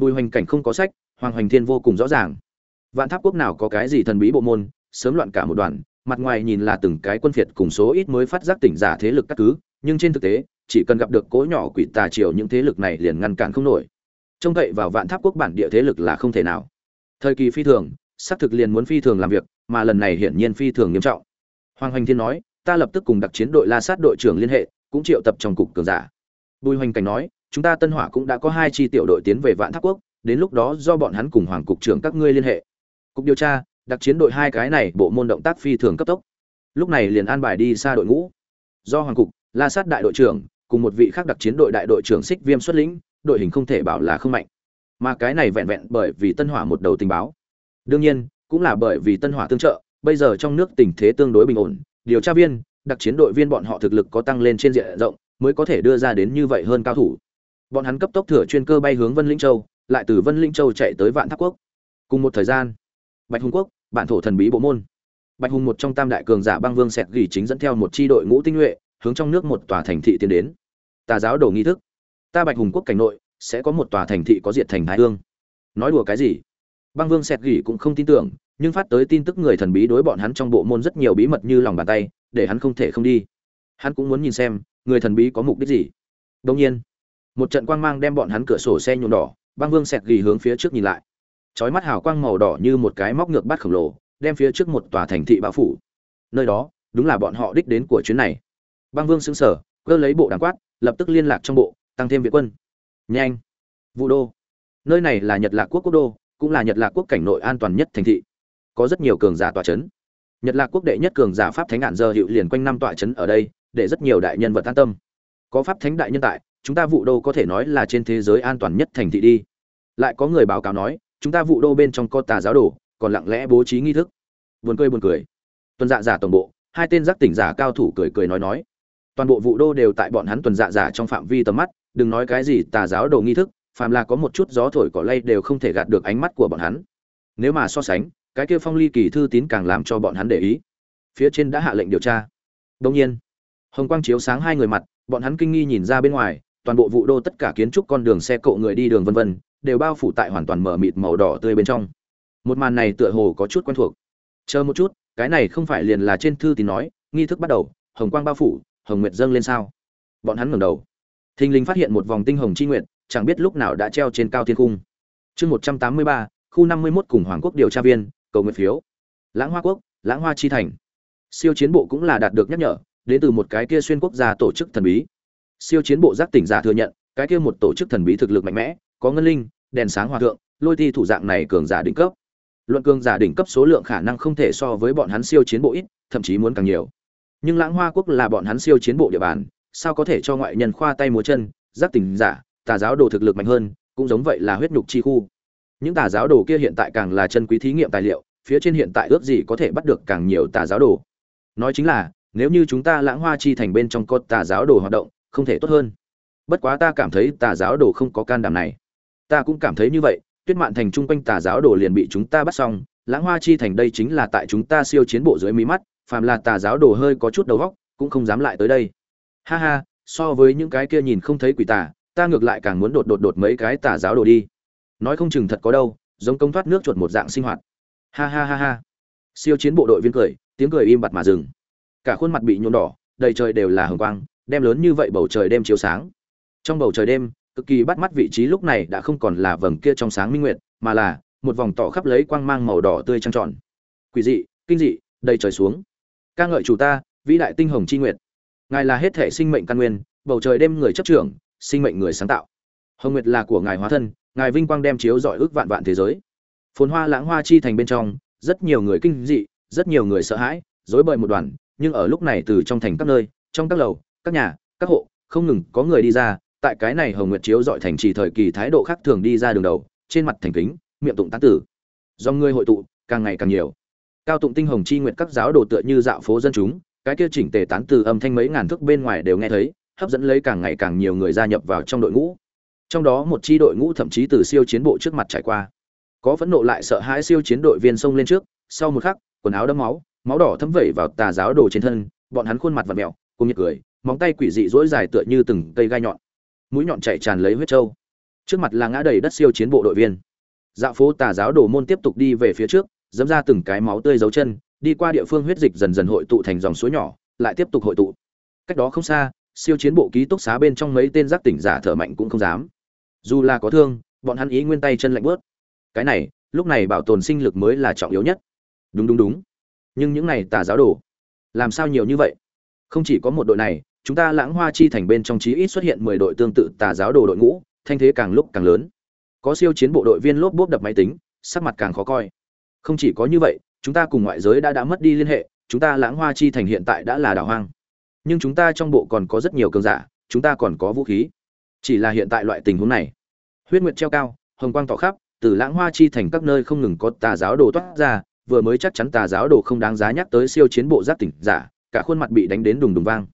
bùi hoành cảnh không có sách, hoàng hoành thiên vô cùng rõ ràng. Vạn tháp quốc nào có cái gì thần bí bộ môn, sớm loạn cả một đoàn, mặt ngoài nhìn là từng cái quân phiệt cùng số ít mới phát giác tỉnh giả thế lực các cứ, nhưng trên thực tế, chỉ cần gặp được cỗ nhỏ quỷ tà triều những thế lực này liền ngăn cản không nổi. Trông cậy vào vạn tháp quốc bản địa thế lực là không thể nào. Thời kỳ phi thường, xác thực liền muốn phi thường làm việc, mà lần này hiển nhiên phi thường nghiêm trọng. Hoàng hoành thiên nói, ta lập tức cùng đặc chiến đội la sát đội trưởng liên hệ, cũng triệu tập trong cục cường giả. Bùi hoành cảnh nói chúng ta tân hỏa cũng đã có hai chi tiểu đội tiến về vạn tháp quốc, đến lúc đó do bọn hắn cùng hoàng cục trưởng các ngươi liên hệ. Cục điều tra, đặc chiến đội hai cái này, bộ môn động tác phi thường cấp tốc. Lúc này liền an bài đi xa đội ngũ. Do hoàng cục, la sát đại đội trưởng, cùng một vị khác đặc chiến đội đại đội trưởng xích viêm xuất lĩnh, đội hình không thể bảo là không mạnh. Mà cái này vẹn vẹn bởi vì tân hỏa một đầu tình báo. Đương nhiên, cũng là bởi vì tân hỏa tương trợ, bây giờ trong nước tình thế tương đối bình ổn, điều tra viên, đặc chiến đội viên bọn họ thực lực có tăng lên trên diện rộng, mới có thể đưa ra đến như vậy hơn cao thủ bọn hắn cấp tốc thừa chuyên cơ bay hướng vân linh châu, lại từ vân linh châu chạy tới vạn tháp quốc. Cùng một thời gian, bạch hùng quốc, bản thổ thần bí bộ môn. Bạch hùng một trong tam đại cường giả băng vương sẹt gỉ chính dẫn theo một chi đội ngũ tinh nhuệ, hướng trong nước một tòa thành thị tiến đến. Tà giáo đồ nghi thức. Ta bạch hùng quốc cảnh nội, sẽ có một tòa thành thị có diệt thành thái hương. Nói đùa cái gì? Băng vương sẹt gỉ cũng không tin tưởng, nhưng phát tới tin tức người thần bí đối bọn hắn trong bộ môn rất nhiều bí mật như lòng bàn tay, để hắn không thể không đi. Hắn cũng muốn nhìn xem, người thần bí có mục đích gì. Đông nhiên một trận quang mang đem bọn hắn cửa sổ xe nhuộm đỏ, băng vương sẹt ghi hướng phía trước nhìn lại. Chói mắt hào quang màu đỏ như một cái móc ngược bát khổng lồ, đem phía trước một tòa thành thị bão phủ. Nơi đó, đúng là bọn họ đích đến của chuyến này. Băng vương xứng sở cơ lấy bộ đảng quát, lập tức liên lạc trong bộ, tăng thêm viện quân. Nhanh. Vụ đô. Nơi này là nhật lạc quốc quốc đô, cũng là nhật lạc quốc cảnh nội an toàn nhất thành thị. Có rất nhiều cường giả tòa trấn nhật lạc quốc đệ nhất cường giả pháp thánh ngạn giờ hiệu liền quanh năm tòa trấn ở đây, để rất nhiều đại nhân vật an tâm. Có pháp thánh đại nhân tại chúng ta vụ đô có thể nói là trên thế giới an toàn nhất thành thị đi. Lại có người báo cáo nói, chúng ta vụ đô bên trong có tà giáo đồ, còn lặng lẽ bố trí nghi thức. Buồn cười buồn cười. Tuần dạ giả tổng bộ, hai tên giác tỉnh giả cao thủ cười cười nói nói. Toàn bộ vụ đô đều tại bọn hắn tuần dạ giả trong phạm vi tầm mắt, đừng nói cái gì tà giáo đồ nghi thức, phàm là có một chút gió thổi cỏ lay đều không thể gạt được ánh mắt của bọn hắn. Nếu mà so sánh, cái kia phong ly kỳ thư tín càng làm cho bọn hắn để ý. Phía trên đã hạ lệnh điều tra. Đông nhiên, hồng quang chiếu sáng hai người mặt, bọn hắn kinh nghi nhìn ra bên ngoài toàn bộ vụ đô tất cả kiến trúc con đường xe cộ người đi đường vân vân, đều bao phủ tại hoàn toàn mở mịt màu đỏ tươi bên trong. Một màn này tựa hồ có chút quen thuộc. Chờ một chút, cái này không phải liền là trên thư tín nói, nghi thức bắt đầu, hồng quang bao phủ, hồng nguyệt dâng lên sao? Bọn hắn ngẩng đầu. Thình lình phát hiện một vòng tinh hồng chi nguyện chẳng biết lúc nào đã treo trên cao thiên cung. Chương một trăm tám mươi ba, khu năm mươi mốt cùng hoàng quốc điều tra viên, cầu nguyện phiếu. Lãng hoa quốc, lãng hoa chi thành. Siêu chiến bộ cũng là đạt được nhắc nhở, đến từ một cái kia xuyên quốc gia tổ chức thần bí siêu chiến bộ giác tỉnh giả thừa nhận, cái kia một tổ chức thần bí thực lực mạnh mẽ, có ngân linh, đèn sáng hòa thượng, lôi thi thủ dạng này cường giả đỉnh cấp. Luận cường giả đỉnh cấp số lượng khả năng không thể so với bọn hắn siêu chiến bộ ít, thậm chí muốn càng nhiều. Nhưng lãng hoa quốc là bọn hắn siêu chiến bộ địa bàn, sao có thể cho ngoại nhân khoa tay múa chân, giác tỉnh giả, tà giáo đồ thực lực mạnh hơn, cũng giống vậy là huyết nhục chi khu. Những tà giáo đồ kia hiện tại càng là chân quý thí nghiệm tài liệu, phía trên hiện tại ước gì có thể bắt được càng nhiều tà giáo đồ. Nói chính là, nếu như chúng ta lãng hoa chi thành bên trong có tà giáo đồ hoạt động không thể tốt hơn. Bất quá ta cảm thấy tà giáo đồ không có can đảm này. Ta cũng cảm thấy như vậy, tuyết mạn thành chung quanh tà giáo đồ liền bị chúng ta bắt xong, lãng hoa chi thành đây chính là tại chúng ta siêu chiến bộ dưới mí mắt, phàm là tà giáo đồ hơi có chút đầu góc cũng không dám lại tới đây. Ha ha, so với những cái kia nhìn không thấy quỷ tà, ta ngược lại càng muốn đột đột đột mấy cái tà giáo đồ đi. Nói không chừng thật có đâu, giống công thoát nước chuột một dạng sinh hoạt. Ha ha ha ha. Siêu chiến bộ đội viên cười, tiếng cười im bặt mà dừng. Cả khuôn mặt bị nhuộm đỏ, đầy trời đều là hồng quang đem lớn như vậy bầu trời đêm chiếu sáng. Trong bầu trời đêm, cực kỳ bắt mắt vị trí lúc này đã không còn là vầng kia trong sáng minh nguyệt, mà là một vòng tỏ khắp lấy quang mang màu đỏ tươi trăng tròn. Quỷ dị, kinh dị, đầy trời xuống. Ca ngợi chủ ta, vĩ đại tinh hồng chi nguyệt. Ngài là hết thể sinh mệnh căn nguyên, bầu trời đêm người chấp trưởng, sinh mệnh người sáng tạo. Hồng nguyệt là của ngài hóa thân, ngài vinh quang đem chiếu dọi ước vạn vạn thế giới. Phồn hoa lãng hoa chi thành bên trong, rất nhiều người kinh dị, rất nhiều người sợ hãi dối bời một đoàn, nhưng ở lúc này từ trong thành các nơi, trong các lầu các nhà, các hộ, không ngừng có người đi ra, tại cái này hồng nguyệt chiếu dọi thành trì thời kỳ thái độ khác thường đi ra đường đầu, trên mặt thành kính, miệng tụng tán tử. Do người hội tụ, càng ngày càng nhiều. Cao tụng tinh hồng chi nguyệt các giáo đồ tựa như dạo phố dân chúng, cái kia chỉnh tề tán từ âm thanh mấy ngàn thước bên ngoài đều nghe thấy, hấp dẫn lấy càng ngày càng nhiều người gia nhập vào trong đội ngũ. Trong đó một chi đội ngũ thậm chí từ siêu chiến bộ trước mặt trải qua. Có phẫn nộ lại sợ hãi siêu chiến đội viên xông lên trước, sau một khắc, quần áo đẫm máu máu đỏ thấm vẩy vào tà giáo đồ trên thân, bọn hắn khuôn mặt và mẹo cùng nhiệt cười, móng tay quỷ dị dỗi dài tựa như từng cây gai nhọn. Mũi nhọn chạy tràn lấy huyết trâu. Trước mặt là ngã đầy đất siêu chiến bộ đội viên. Dạo phố tà giáo đồ môn tiếp tục đi về phía trước, dẫm ra từng cái máu tươi dấu chân, đi qua địa phương huyết dịch dần dần hội tụ thành dòng suối nhỏ, lại tiếp tục hội tụ. Cách đó không xa, siêu chiến bộ ký túc xá bên trong mấy tên giác tỉnh giả thở mạnh cũng không dám. Dù là có thương, bọn hắn ý nguyên tay chân lạnh bớt cái này, lúc này bảo tồn sinh lực mới là trọng yếu nhất. Đúng đúng đúng. Nhưng những này tà giáo đồ, làm sao nhiều như vậy? Không chỉ có một đội này, chúng ta lãng hoa chi thành bên trong chí ít xuất hiện mười đội tương tự tà giáo đồ đội ngũ, thanh thế càng lúc càng lớn. Có siêu chiến bộ đội viên lốp bốp đập máy tính, sắc mặt càng khó coi. Không chỉ có như vậy, chúng ta cùng ngoại giới đã đã mất đi liên hệ, chúng ta lãng hoa chi thành hiện tại đã là đảo hoang. Nhưng chúng ta trong bộ còn có rất nhiều cường giả, chúng ta còn có vũ khí. Chỉ là hiện tại loại tình huống này, huyết nguyệt treo cao, hồng quang tỏ khắp, từ lãng hoa chi thành các nơi không ngừng có tà giáo đồ toát ra, vừa mới chắc chắn tà giáo đồ không đáng giá nhắc tới siêu chiến bộ giác tỉnh giả cả khuôn mặt bị đánh đến đùng đùng vang.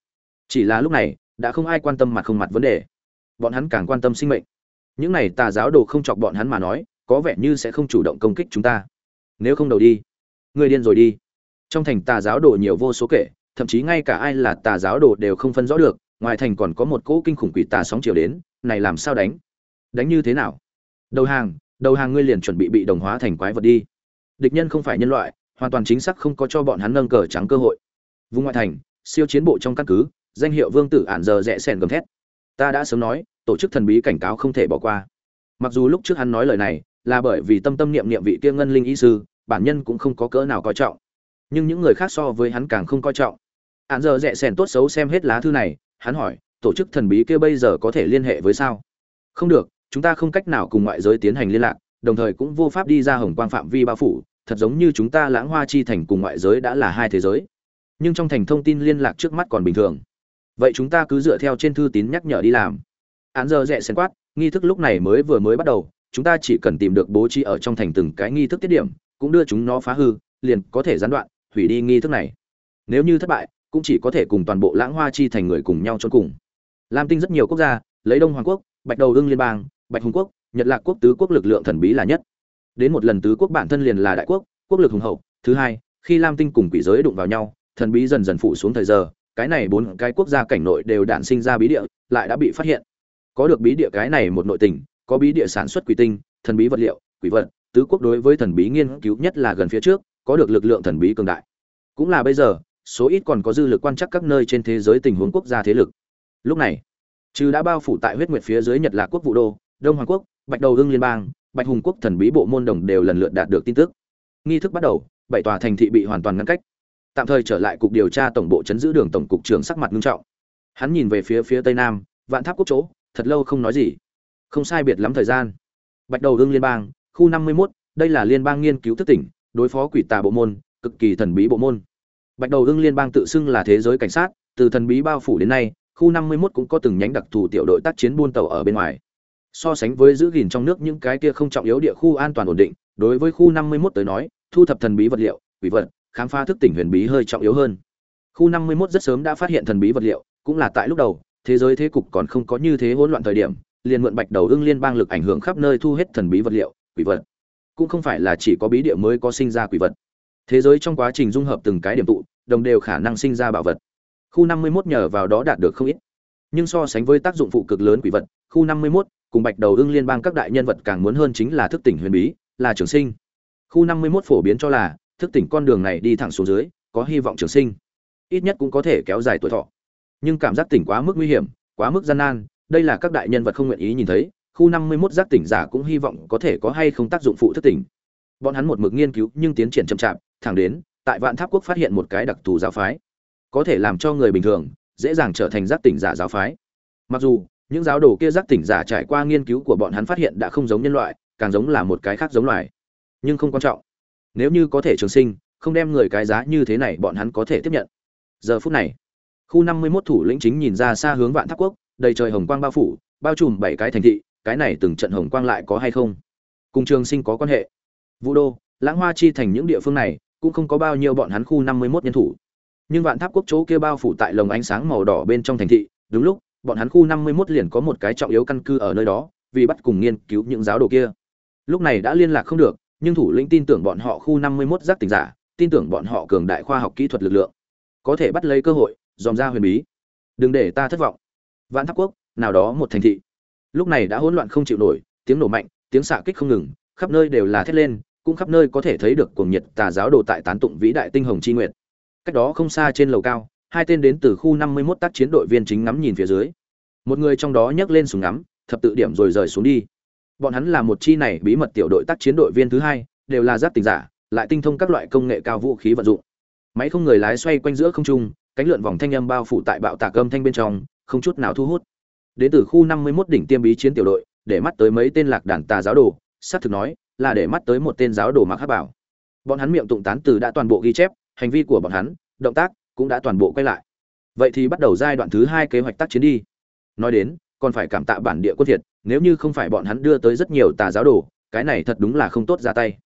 Chỉ là lúc này, đã không ai quan tâm mặt không mặt vấn đề. Bọn hắn càng quan tâm sinh mệnh. Những này tà giáo đồ không chọc bọn hắn mà nói, có vẻ như sẽ không chủ động công kích chúng ta. Nếu không đầu đi người điên rồi đi. Trong thành tà giáo đồ nhiều vô số kể, thậm chí ngay cả ai là tà giáo đồ đều không phân rõ được, ngoài thành còn có một cỗ kinh khủng quỷ tà sóng chiều đến, này làm sao đánh? Đánh như thế nào? Đầu hàng đầu hàng ngươi liền chuẩn bị bị đồng hóa thành quái vật đi. Địch nhân không phải nhân loại, hoàn toàn chính xác không có cho bọn hắn nâng cờ trắng cơ hội vùng ngoại thành, siêu chiến bộ trong căn cứ, danh hiệu vương tử ản giờ rẽ sèn gầm thét. Ta đã sớm nói, tổ chức thần bí cảnh cáo không thể bỏ qua. Mặc dù lúc trước hắn nói lời này, là bởi vì tâm tâm niệm niệm vị kia ngân linh y sư, bản nhân cũng không có cỡ nào coi trọng. Nhưng những người khác so với hắn càng không coi trọng. Ạn giờ rẽ sèn tốt xấu xem hết lá thư này, hắn hỏi, tổ chức thần bí kia bây giờ có thể liên hệ với sao? Không được, chúng ta không cách nào cùng ngoại giới tiến hành liên lạc, đồng thời cũng vô pháp đi ra hồng quang phạm vi bao phủ, thật giống như chúng ta lãng hoa chi thành cùng ngoại giới đã là hai thế giới nhưng trong thành thông tin liên lạc trước mắt còn bình thường. Vậy chúng ta cứ dựa theo trên thư tín nhắc nhở đi làm. Án giờ rẽ xen quát, nghi thức lúc này mới vừa mới bắt đầu, chúng ta chỉ cần tìm được bố trí ở trong thành từng cái nghi thức tiết điểm, cũng đưa chúng nó phá hư, liền có thể gián đoạn, hủy đi nghi thức này. Nếu như thất bại, cũng chỉ có thể cùng toàn bộ lãng hoa chi thành người cùng nhau trốn cùng. Lam tinh rất nhiều quốc gia, lấy đông hoàng quốc, bạch đầu hưng liên bang, bạch hùng quốc, nhật lạc quốc tứ quốc lực lượng thần bí là nhất. Đến một lần tứ quốc bản thân liền là đại quốc quốc lực hùng hậu. Thứ hai, khi lam tinh cùng quỷ giới đụng vào nhau thần bí dần dần phụ xuống thời giờ, cái này bốn cái quốc gia cảnh nội đều đạn sinh ra bí địa, lại đã bị phát hiện. Có được bí địa cái này một nội tình, có bí địa sản xuất quỷ tinh, thần bí vật liệu, quỷ vật, tứ quốc đối với thần bí nghiên cứu nhất là gần phía trước, có được lực lượng thần bí cường đại. Cũng là bây giờ, số ít còn có dư lực quan chắc các nơi trên thế giới tình huống quốc gia thế lực. Lúc này, trừ đã bao phủ tại huyết nguyệt phía dưới nhật lạc quốc vụ đô, đông hoàng quốc, bạch đầu hưng liên bang, bạch hùng quốc thần bí bộ môn đồng đều lần lượt đạt được tin tức. Nghi thức bắt đầu, bảy tòa thành thị bị hoàn toàn ngăn cách tạm thời trở lại cục điều tra tổng bộ chấn giữ đường tổng cục trưởng sắc mặt nghiêm trọng. Hắn nhìn về phía phía tây nam vạn tháp quốc chỗ thật lâu không nói gì. Không sai biệt lắm thời gian. Bạch đầu hưng liên bang khu năm mươi 51, đây là liên bang nghiên cứu thức tỉnh đối phó quỷ tà bộ môn cực kỳ thần bí bộ môn. Bạch đầu hưng liên bang tự xưng là thế giới cảnh sát từ thần bí bao phủ đến nay khu năm mươi 51 cũng có từng nhánh đặc thù tiểu đội tác chiến buôn tàu ở bên ngoài. So sánh với giữ gìn trong nước những cái kia không trọng yếu địa khu an toàn ổn định đối với khu năm mươi 51 tới nói thu thập thần bí vật liệu quỷ vật khám phá thức tỉnh huyền bí hơi trọng yếu hơn. Khu năm mươi 51 rất sớm đã phát hiện thần bí vật liệu, cũng là tại lúc đầu, thế giới thế cục còn không có như thế hỗn loạn thời điểm, liền mượn bạch đầu ưng liên bang lực ảnh hưởng khắp nơi thu hết thần bí vật liệu, quỷ vật. Cũng không phải là chỉ có bí địa mới có sinh ra quỷ vật. Thế giới trong quá trình dung hợp từng cái điểm tụ, đồng đều khả năng sinh ra bảo vật. Khu năm mươi 51 nhờ vào đó đạt được không ít. Nhưng so sánh với tác dụng phụ cực lớn quỷ vật, khu năm mươi 51 cùng bạch đầu ưng liên bang các đại nhân vật càng muốn hơn chính là thức tỉnh huyền bí, là trường sinh. Khu năm mươi 51 phổ biến cho là thức tỉnh con đường này đi thẳng xuống dưới, có hy vọng trường sinh. Ít nhất cũng có thể kéo dài tuổi thọ. Nhưng cảm giác tỉnh quá mức nguy hiểm, quá mức gian nan, đây là các đại nhân vật không nguyện ý nhìn thấy, khu năm mươi 51 giác tỉnh giả cũng hy vọng có thể có hay không tác dụng phụ thức tỉnh. Bọn hắn một mực nghiên cứu nhưng tiến triển chậm chạp, thẳng đến, tại vạn tháp quốc phát hiện một cái đặc thù giáo phái. Có thể làm cho người bình thường, dễ dàng trở thành giác tỉnh giả giáo phái. Mặc dù, những giáo đồ kia giác tỉnh giả trải qua nghiên cứu của bọn hắn phát hiện đã không giống nhân loại, càng giống là một cái khác giống loài. Nhưng không quan trọng nếu như có thể trường sinh, không đem người cái giá như thế này bọn hắn có thể tiếp nhận. Giờ phút này, khu năm mươi 51 thủ lĩnh chính nhìn ra xa hướng vạn tháp quốc, đầy trời hồng quang bao phủ, bao trùm bảy cái thành thị, cái này từng trận hồng quang lại có hay không? Cùng trường sinh có quan hệ. Vũ đô, lãng hoa chi thành những địa phương này, cũng không có bao nhiêu bọn hắn khu năm mươi 51 nhân thủ. Nhưng vạn tháp quốc chỗ kia bao phủ tại lồng ánh sáng màu đỏ bên trong thành thị, đúng lúc, bọn hắn khu năm mươi 51 liền có một cái trọng yếu căn cứ ở nơi đó, vì bắt cùng nghiên cứu những giáo đồ kia. Lúc này đã liên lạc không được nhưng thủ lĩnh tin tưởng bọn họ khu 51 giác tỉnh giả, tin tưởng bọn họ cường đại khoa học kỹ thuật lực lượng, có thể bắt lấy cơ hội, dòm ra huyền bí. Đừng để ta thất vọng. Vạn tháp quốc, nào đó một thành thị. Lúc này đã hỗn loạn không chịu nổi, tiếng nổ mạnh, tiếng xạ kích không ngừng, khắp nơi đều là thét lên, cũng khắp nơi có thể thấy được cuồng nhiệt tà giáo đồ tại tán tụng vĩ đại tinh hồng chi nguyệt. Cách đó không xa trên lầu cao, hai tên đến từ khu 51 tác chiến đội viên chính ngắm nhìn phía dưới. Một người trong đó nhấc lên súng ngắm, thập tự điểm rồi rời xuống đi bọn hắn là một chi này bí mật tiểu đội tác chiến đội viên thứ hai, đều là giáp tình giả, lại tinh thông các loại công nghệ cao vũ khí vận dụng. Máy không người lái xoay quanh giữa không trung, cánh lượn vòng thanh âm bao phủ tại bạo tạc âm thanh bên trong, không chút nào thu hút. Đến từ khu năm mươi 51 đỉnh tiêm bí chiến tiểu đội, để mắt tới mấy tên lạc đàn tà giáo đồ, xác thực nói là để mắt tới một tên giáo đồ mặc hắc bảo. Bọn hắn miệng tụng tán từ đã toàn bộ ghi chép, hành vi của bọn hắn, động tác cũng đã toàn bộ quay lại. Vậy thì bắt đầu giai đoạn thứ hai kế hoạch tác chiến đi. Nói đến còn phải cảm tạ bản địa quân thiệt, nếu như không phải bọn hắn đưa tới rất nhiều tà giáo đồ, cái này thật đúng là không tốt ra tay.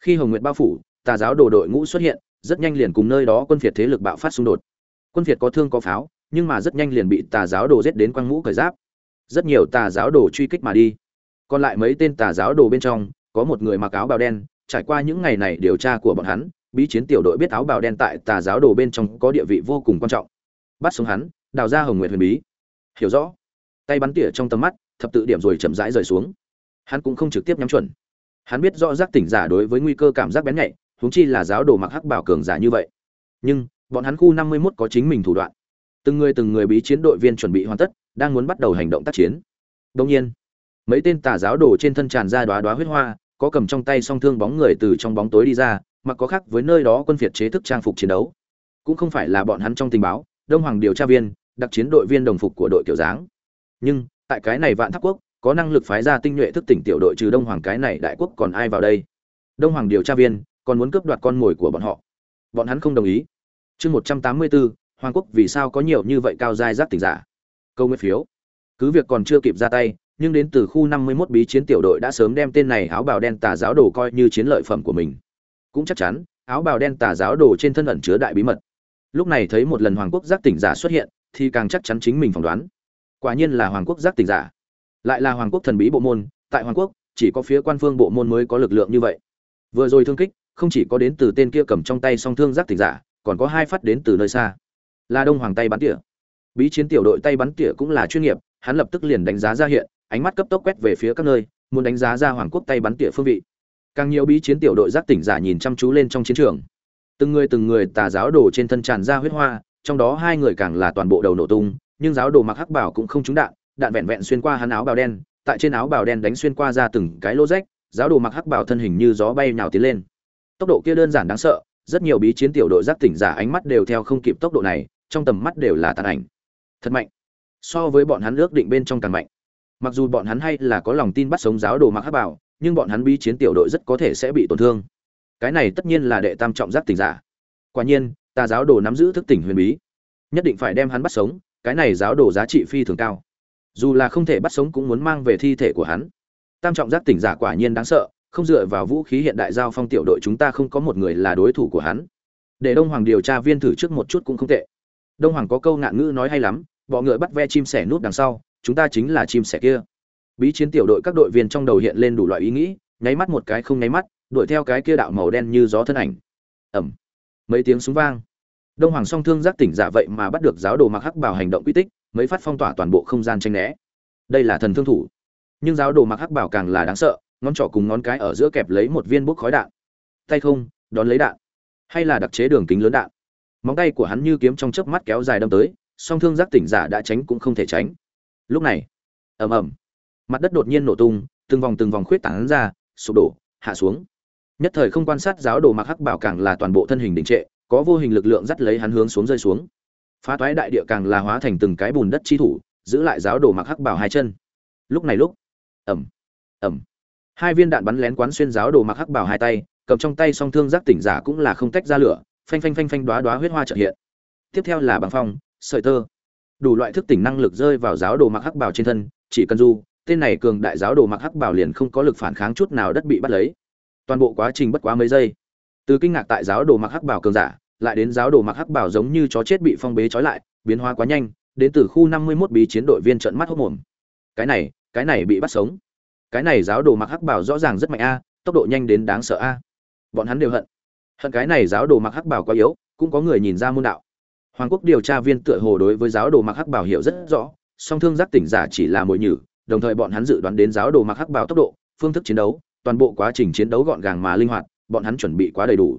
Khi hồng nguyệt bao phủ, tà giáo đồ đội ngũ xuất hiện, rất nhanh liền cùng nơi đó quân phiệt thế lực bạo phát xung đột. Quân phiệt có thương có pháo, nhưng mà rất nhanh liền bị tà giáo đồ giết đến quăng ngũ cởi giáp. Rất nhiều tà giáo đồ truy kích mà đi. Còn lại mấy tên tà giáo đồ bên trong, có một người mặc áo bào đen, trải qua những ngày này điều tra của bọn hắn, bí chiến tiểu đội biết áo bào đen tại tà giáo đồ bên trong có địa vị vô cùng quan trọng. Bắt sống hắn, đào ra hồng nguyệt huyền bí. Hiểu rõ tay bắn tỉa trong tầm mắt, thập tự điểm rồi chậm rãi rời xuống. Hắn cũng không trực tiếp nhắm chuẩn. Hắn biết rõ giác tỉnh giả đối với nguy cơ cảm giác bén nhạy, huống chi là giáo đồ mặc hắc bảo cường giả như vậy. Nhưng, bọn hắn khu năm mươi 51 có chính mình thủ đoạn. Từng người từng người bí chiến đội viên chuẩn bị hoàn tất, đang muốn bắt đầu hành động tác chiến. Đông nhiên, mấy tên tà giáo đồ trên thân tràn ra đóa đóa huyết hoa, có cầm trong tay song thương bóng người từ trong bóng tối đi ra, mà có khác với nơi đó quân phiệt chế thức trang phục chiến đấu. Cũng không phải là bọn hắn trong tình báo, đông hoàng điều tra viên, đặc chiến đội viên đồng phục của đội kiểu dáng nhưng tại cái này vạn tháp quốc, có năng lực phái ra tinh nhuệ thức tỉnh tiểu đội trừ đông hoàng cái này đại quốc còn ai vào đây? Đông hoàng điều tra viên còn muốn cướp đoạt con mồi của bọn họ. Bọn hắn không đồng ý. Chương một trăm tám mươi bốn hoàng quốc vì sao có nhiều như vậy cao giai giác tỉnh giả? Câu nguyên phiếu. Cứ việc còn chưa kịp ra tay, nhưng đến từ khu năm mươi 51 bí chiến tiểu đội đã sớm đem tên này áo bào đen tà giáo đồ coi như chiến lợi phẩm của mình. Cũng chắc chắn, áo bào đen tà giáo đồ trên thân ẩn chứa đại bí mật. Lúc này thấy một lần hoàng quốc giác tỉnh giả xuất hiện, thì càng chắc chắn chính mình phỏng đoán quả nhiên là hoàng quốc giác tỉnh giả. Lại là hoàng quốc thần bí bộ môn, tại hoàng quốc, chỉ có phía quan phương bộ môn mới có lực lượng như vậy. Vừa rồi thương kích, không chỉ có đến từ tên kia cầm trong tay song thương giác tỉnh giả, còn có hai phát đến từ nơi xa. Là đông hoàng tay bắn tỉa. Bí chiến tiểu đội tay bắn tỉa cũng là chuyên nghiệp, hắn lập tức liền đánh giá ra hiện, ánh mắt cấp tốc quét về phía các nơi, muốn đánh giá ra hoàng quốc tay bắn tỉa phương vị. Càng nhiều bí chiến tiểu đội giác tỉnh giả nhìn chăm chú lên trong chiến trường. Từng người từng người tà giáo đồ trên thân tràn ra huyết hoa, trong đó hai người càng là toàn bộ đầu nổ tung nhưng giáo đồ mặc hắc bảo cũng không trúng đạn đạn vẹn vẹn xuyên qua hắn áo bào đen, tại trên áo bào đen đánh xuyên qua ra từng cái lỗ rách, giáo đồ mặc hắc bảo thân hình như gió bay nhào tiến lên. Tốc độ kia đơn giản đáng sợ, rất nhiều bí chiến tiểu đội giác tỉnh giả ánh mắt đều theo không kịp tốc độ này, trong tầm mắt đều là tàn ảnh. Thật mạnh. So với bọn hắn ước định bên trong càng mạnh. Mặc dù bọn hắn hay là có lòng tin bắt sống giáo đồ mặc hắc bảo, nhưng bọn hắn bí chiến tiểu đội rất có thể sẽ bị tổn thương. Cái này tất nhiên là đệ tam trọng giác tỉnh giả. Quả nhiên tà giáo đồ nắm giữ thức tỉnh huyền bí. Nhất định phải đem hắn bắt sống cái này giáo đồ giá trị phi thường cao. Dù là không thể bắt sống cũng muốn mang về thi thể của hắn. Tam trọng giác tỉnh giả quả nhiên đáng sợ, không dựa vào vũ khí hiện đại giao phong tiểu đội chúng ta không có một người là đối thủ của hắn. Để đông hoàng điều tra viên thử trước một chút cũng không tệ. Đông hoàng có câu ngạn ngữ nói hay lắm, bọ ngựa bắt ve chim sẻ nút đằng sau, chúng ta chính là chim sẻ kia. Bí chiến tiểu đội các đội viên trong đầu hiện lên đủ loại ý nghĩ, nháy mắt một cái không nháy mắt, đuổi theo cái kia đạo màu đen như gió thân ảnh. Ẩm mấy tiếng súng vang đông hoàng song thương giác tỉnh giả vậy mà bắt được giáo đồ mặc hắc bảo hành động quy tích mấy phát phong tỏa toàn bộ không gian tranh né. Đây là thần thương thủ. Nhưng giáo đồ mặc hắc bảo càng là đáng sợ, ngón trỏ cùng ngón cái ở giữa kẹp lấy một viên bút khói đạn. Tay không, đón lấy đạn. Hay là đặc chế đường kính lớn đạn. Móng tay của hắn như kiếm trong chớp mắt kéo dài đâm tới, song thương giác tỉnh giả đã tránh cũng không thể tránh. Lúc này, ầm ầm, mặt đất đột nhiên nổ tung, từng vòng từng vòng khuyết tảng ra, sụp đổ, hạ xuống. Nhất thời không quan sát giáo đồ mặc hắc bảo càng là toàn bộ thân hình đình trệ có vô hình lực lượng dắt lấy hắn hướng xuống rơi xuống. Phá toái đại địa càng là hóa thành từng cái bùn đất chi thủ, giữ lại giáo đồ mặc hắc bảo hai chân. Lúc này lúc ẩm ẩm hai viên đạn bắn lén quán xuyên giáo đồ mặc hắc bảo hai tay, cầm trong tay song thương giác tỉnh giả cũng là không tách ra lửa, phanh phanh phanh phanh đoá đoá huyết hoa trợ hiện. Tiếp theo là bằng phong, sợi tơ. Đủ loại thức tỉnh năng lực rơi vào giáo đồ mặc hắc bảo trên thân, chỉ cần du, tên này cường đại giáo đồ mặc hắc bảo liền không có lực phản kháng chút nào đất bị bắt lấy. Toàn bộ quá trình bất quá mấy giây từ kinh ngạc tại giáo đồ mặc hắc bảo cường giả, lại đến giáo đồ mặc hắc bảo giống như chó chết bị phong bế trói lại, biến hóa quá nhanh, đến từ khu năm mươi 51 bí chiến đội viên trợn mắt hốc mồm. Cái này cái này bị bắt sống. Cái này giáo đồ mặc hắc bảo rõ ràng rất mạnh a, tốc độ nhanh đến đáng sợ a. Bọn hắn đều hận. Hận cái này giáo đồ mặc hắc bảo quá yếu, cũng có người nhìn ra môn đạo. Hoàng quốc điều tra viên tựa hồ đối với giáo đồ mặc hắc bảo hiểu rất rõ, song thương giác tỉnh giả chỉ là mồi nhử, đồng thời bọn hắn dự đoán đến giáo đồ mặc hắc bảo tốc độ, phương thức chiến đấu, toàn bộ quá trình chiến đấu gọn gàng mà linh hoạt bọn hắn chuẩn bị quá đầy đủ.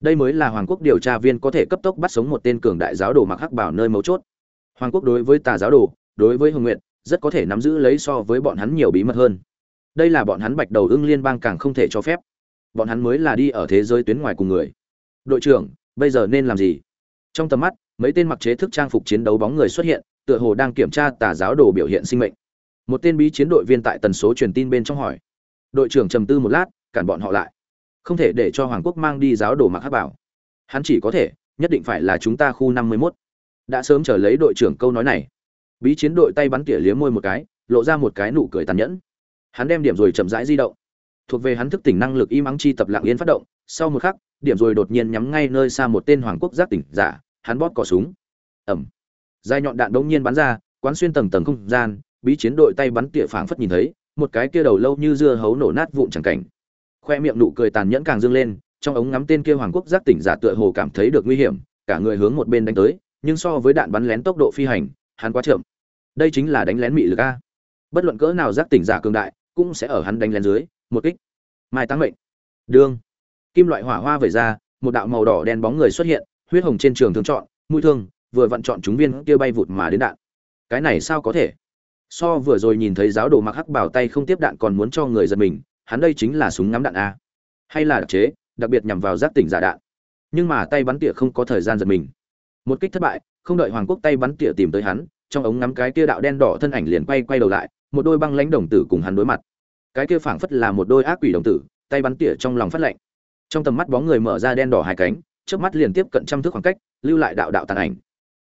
Đây mới là hoàng quốc điều tra viên có thể cấp tốc bắt sống một tên cường đại giáo đồ mặc hắc bảo nơi mấu chốt. Hoàng quốc đối với tà giáo đồ, đối với hồng nguyện rất có thể nắm giữ lấy so với bọn hắn nhiều bí mật hơn. Đây là bọn hắn bạch đầu ưng liên bang càng không thể cho phép. Bọn hắn mới là đi ở thế giới tuyến ngoài cùng người. Đội trưởng, bây giờ nên làm gì? Trong tầm mắt, mấy tên mặc chế thức trang phục chiến đấu bóng người xuất hiện, tựa hồ đang kiểm tra tà giáo đồ biểu hiện sinh mệnh. Một tên bí chiến đội viên tại tần số truyền tin bên trong hỏi. Đội trưởng trầm tư một lát, cản bọn họ lại không thể để cho hoàng quốc mang đi giáo đồ mặc hát bảo. Hắn chỉ có thể, nhất định phải là chúng ta khu năm mươi mốt. Đã sớm trở lấy đội trưởng câu nói này. Bí chiến đội tay bắn tỉa liếm môi một cái, lộ ra một cái nụ cười tàn nhẫn. Hắn đem điểm rồi chậm rãi di động. Thuộc về hắn thức tỉnh năng lực im ắng chi tập lạng yên phát động, sau một khắc, điểm rồi đột nhiên nhắm ngay nơi xa một tên hoàng quốc giác tỉnh giả, hắn bóp cò súng. Ẩm dài nhọn đạn đống nhiên bắn ra, quán xuyên tầng tầng không gian, bí chiến đội tay bắn tỉa phảng phất nhìn thấy, một cái kia đầu lâu như dưa hấu nổ nát vụn chẳng cảnh khoe miệng nụ cười tàn nhẫn càng dâng lên, trong ống ngắm tên kia hoàng quốc giác tỉnh giả tựa hồ cảm thấy được nguy hiểm, cả người hướng một bên đánh tới, nhưng so với đạn bắn lén tốc độ phi hành, hắn quá chậm. Đây chính là đánh lén mị lực a. Bất luận cỡ nào giác tỉnh giả cường đại, cũng sẽ ở hắn đánh lén dưới, một kích. Mai tăng mệnh. Đương kim loại hỏa hoa vẩy ra, một đạo màu đỏ đen bóng người xuất hiện, huyết hồng trên trường thương chọn mũi thương, vừa vặn chọn chúng viên kia bay vụt mà đến đạn. Cái này sao có thể? So vừa rồi nhìn thấy giáo đồ mặc hắc bảo tay không tiếp đạn còn muốn cho người giật mình hắn đây chính là súng ngắm đạn a. Hay là đặc chế, đặc biệt nhằm vào giác tỉnh giả đạn. Nhưng mà tay bắn tỉa không có thời gian giật mình. Một kích thất bại, không đợi hoàng quốc tay bắn tỉa tìm tới hắn, trong ống ngắm cái kia đạo đen đỏ thân ảnh liền quay quay đầu lại, một đôi băng lãnh đồng tử cùng hắn đối mặt. Cái kia phảng phất là một đôi ác quỷ đồng tử, tay bắn tỉa trong lòng phát lạnh. Trong tầm mắt bóng người mở ra đen đỏ hai cánh trước mắt liền tiếp cận trăm thước khoảng cách, lưu lại đạo đạo tàn ảnh.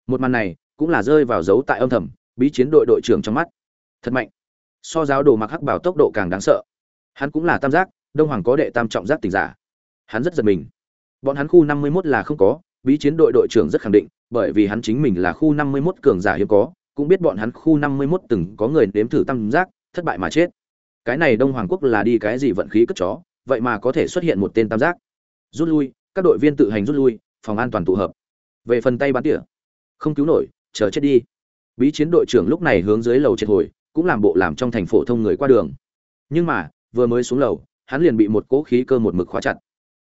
Một màn này cũng là rơi vào dấu tại âm thầm, bí chiến đội đội trưởng trong mắt. Thật mạnh. So giáo đồ mặc hắc bảo tốc độ càng đáng sợ hắn cũng là tam giác, đông hoàng có đệ tam trọng giác tình giả. Hắn rất giật mình. Bọn hắn khu năm mươi mốt là không có, bí chiến đội đội trưởng rất khẳng định, bởi vì hắn chính mình là khu năm mươi mốt cường giả hiếm có, cũng biết bọn hắn khu năm mươi mốt từng có người nếm thử tam giác, thất bại mà chết. Cái này đông hoàng quốc là đi cái gì vận khí cất chó, vậy mà có thể xuất hiện một tên tam giác. Rút lui, các đội viên tự hành rút lui, phòng an toàn tụ hợp. Về phần tay bắn tỉa, không cứu nổi, chờ chết đi. Bí chiến đội trưởng lúc này hướng dưới lầu triệt hồi, cũng làm bộ làm trong thành phổ thông người qua đường. Nhưng mà vừa mới xuống lầu, hắn liền bị một cỗ khí cơ một mực khóa chặt.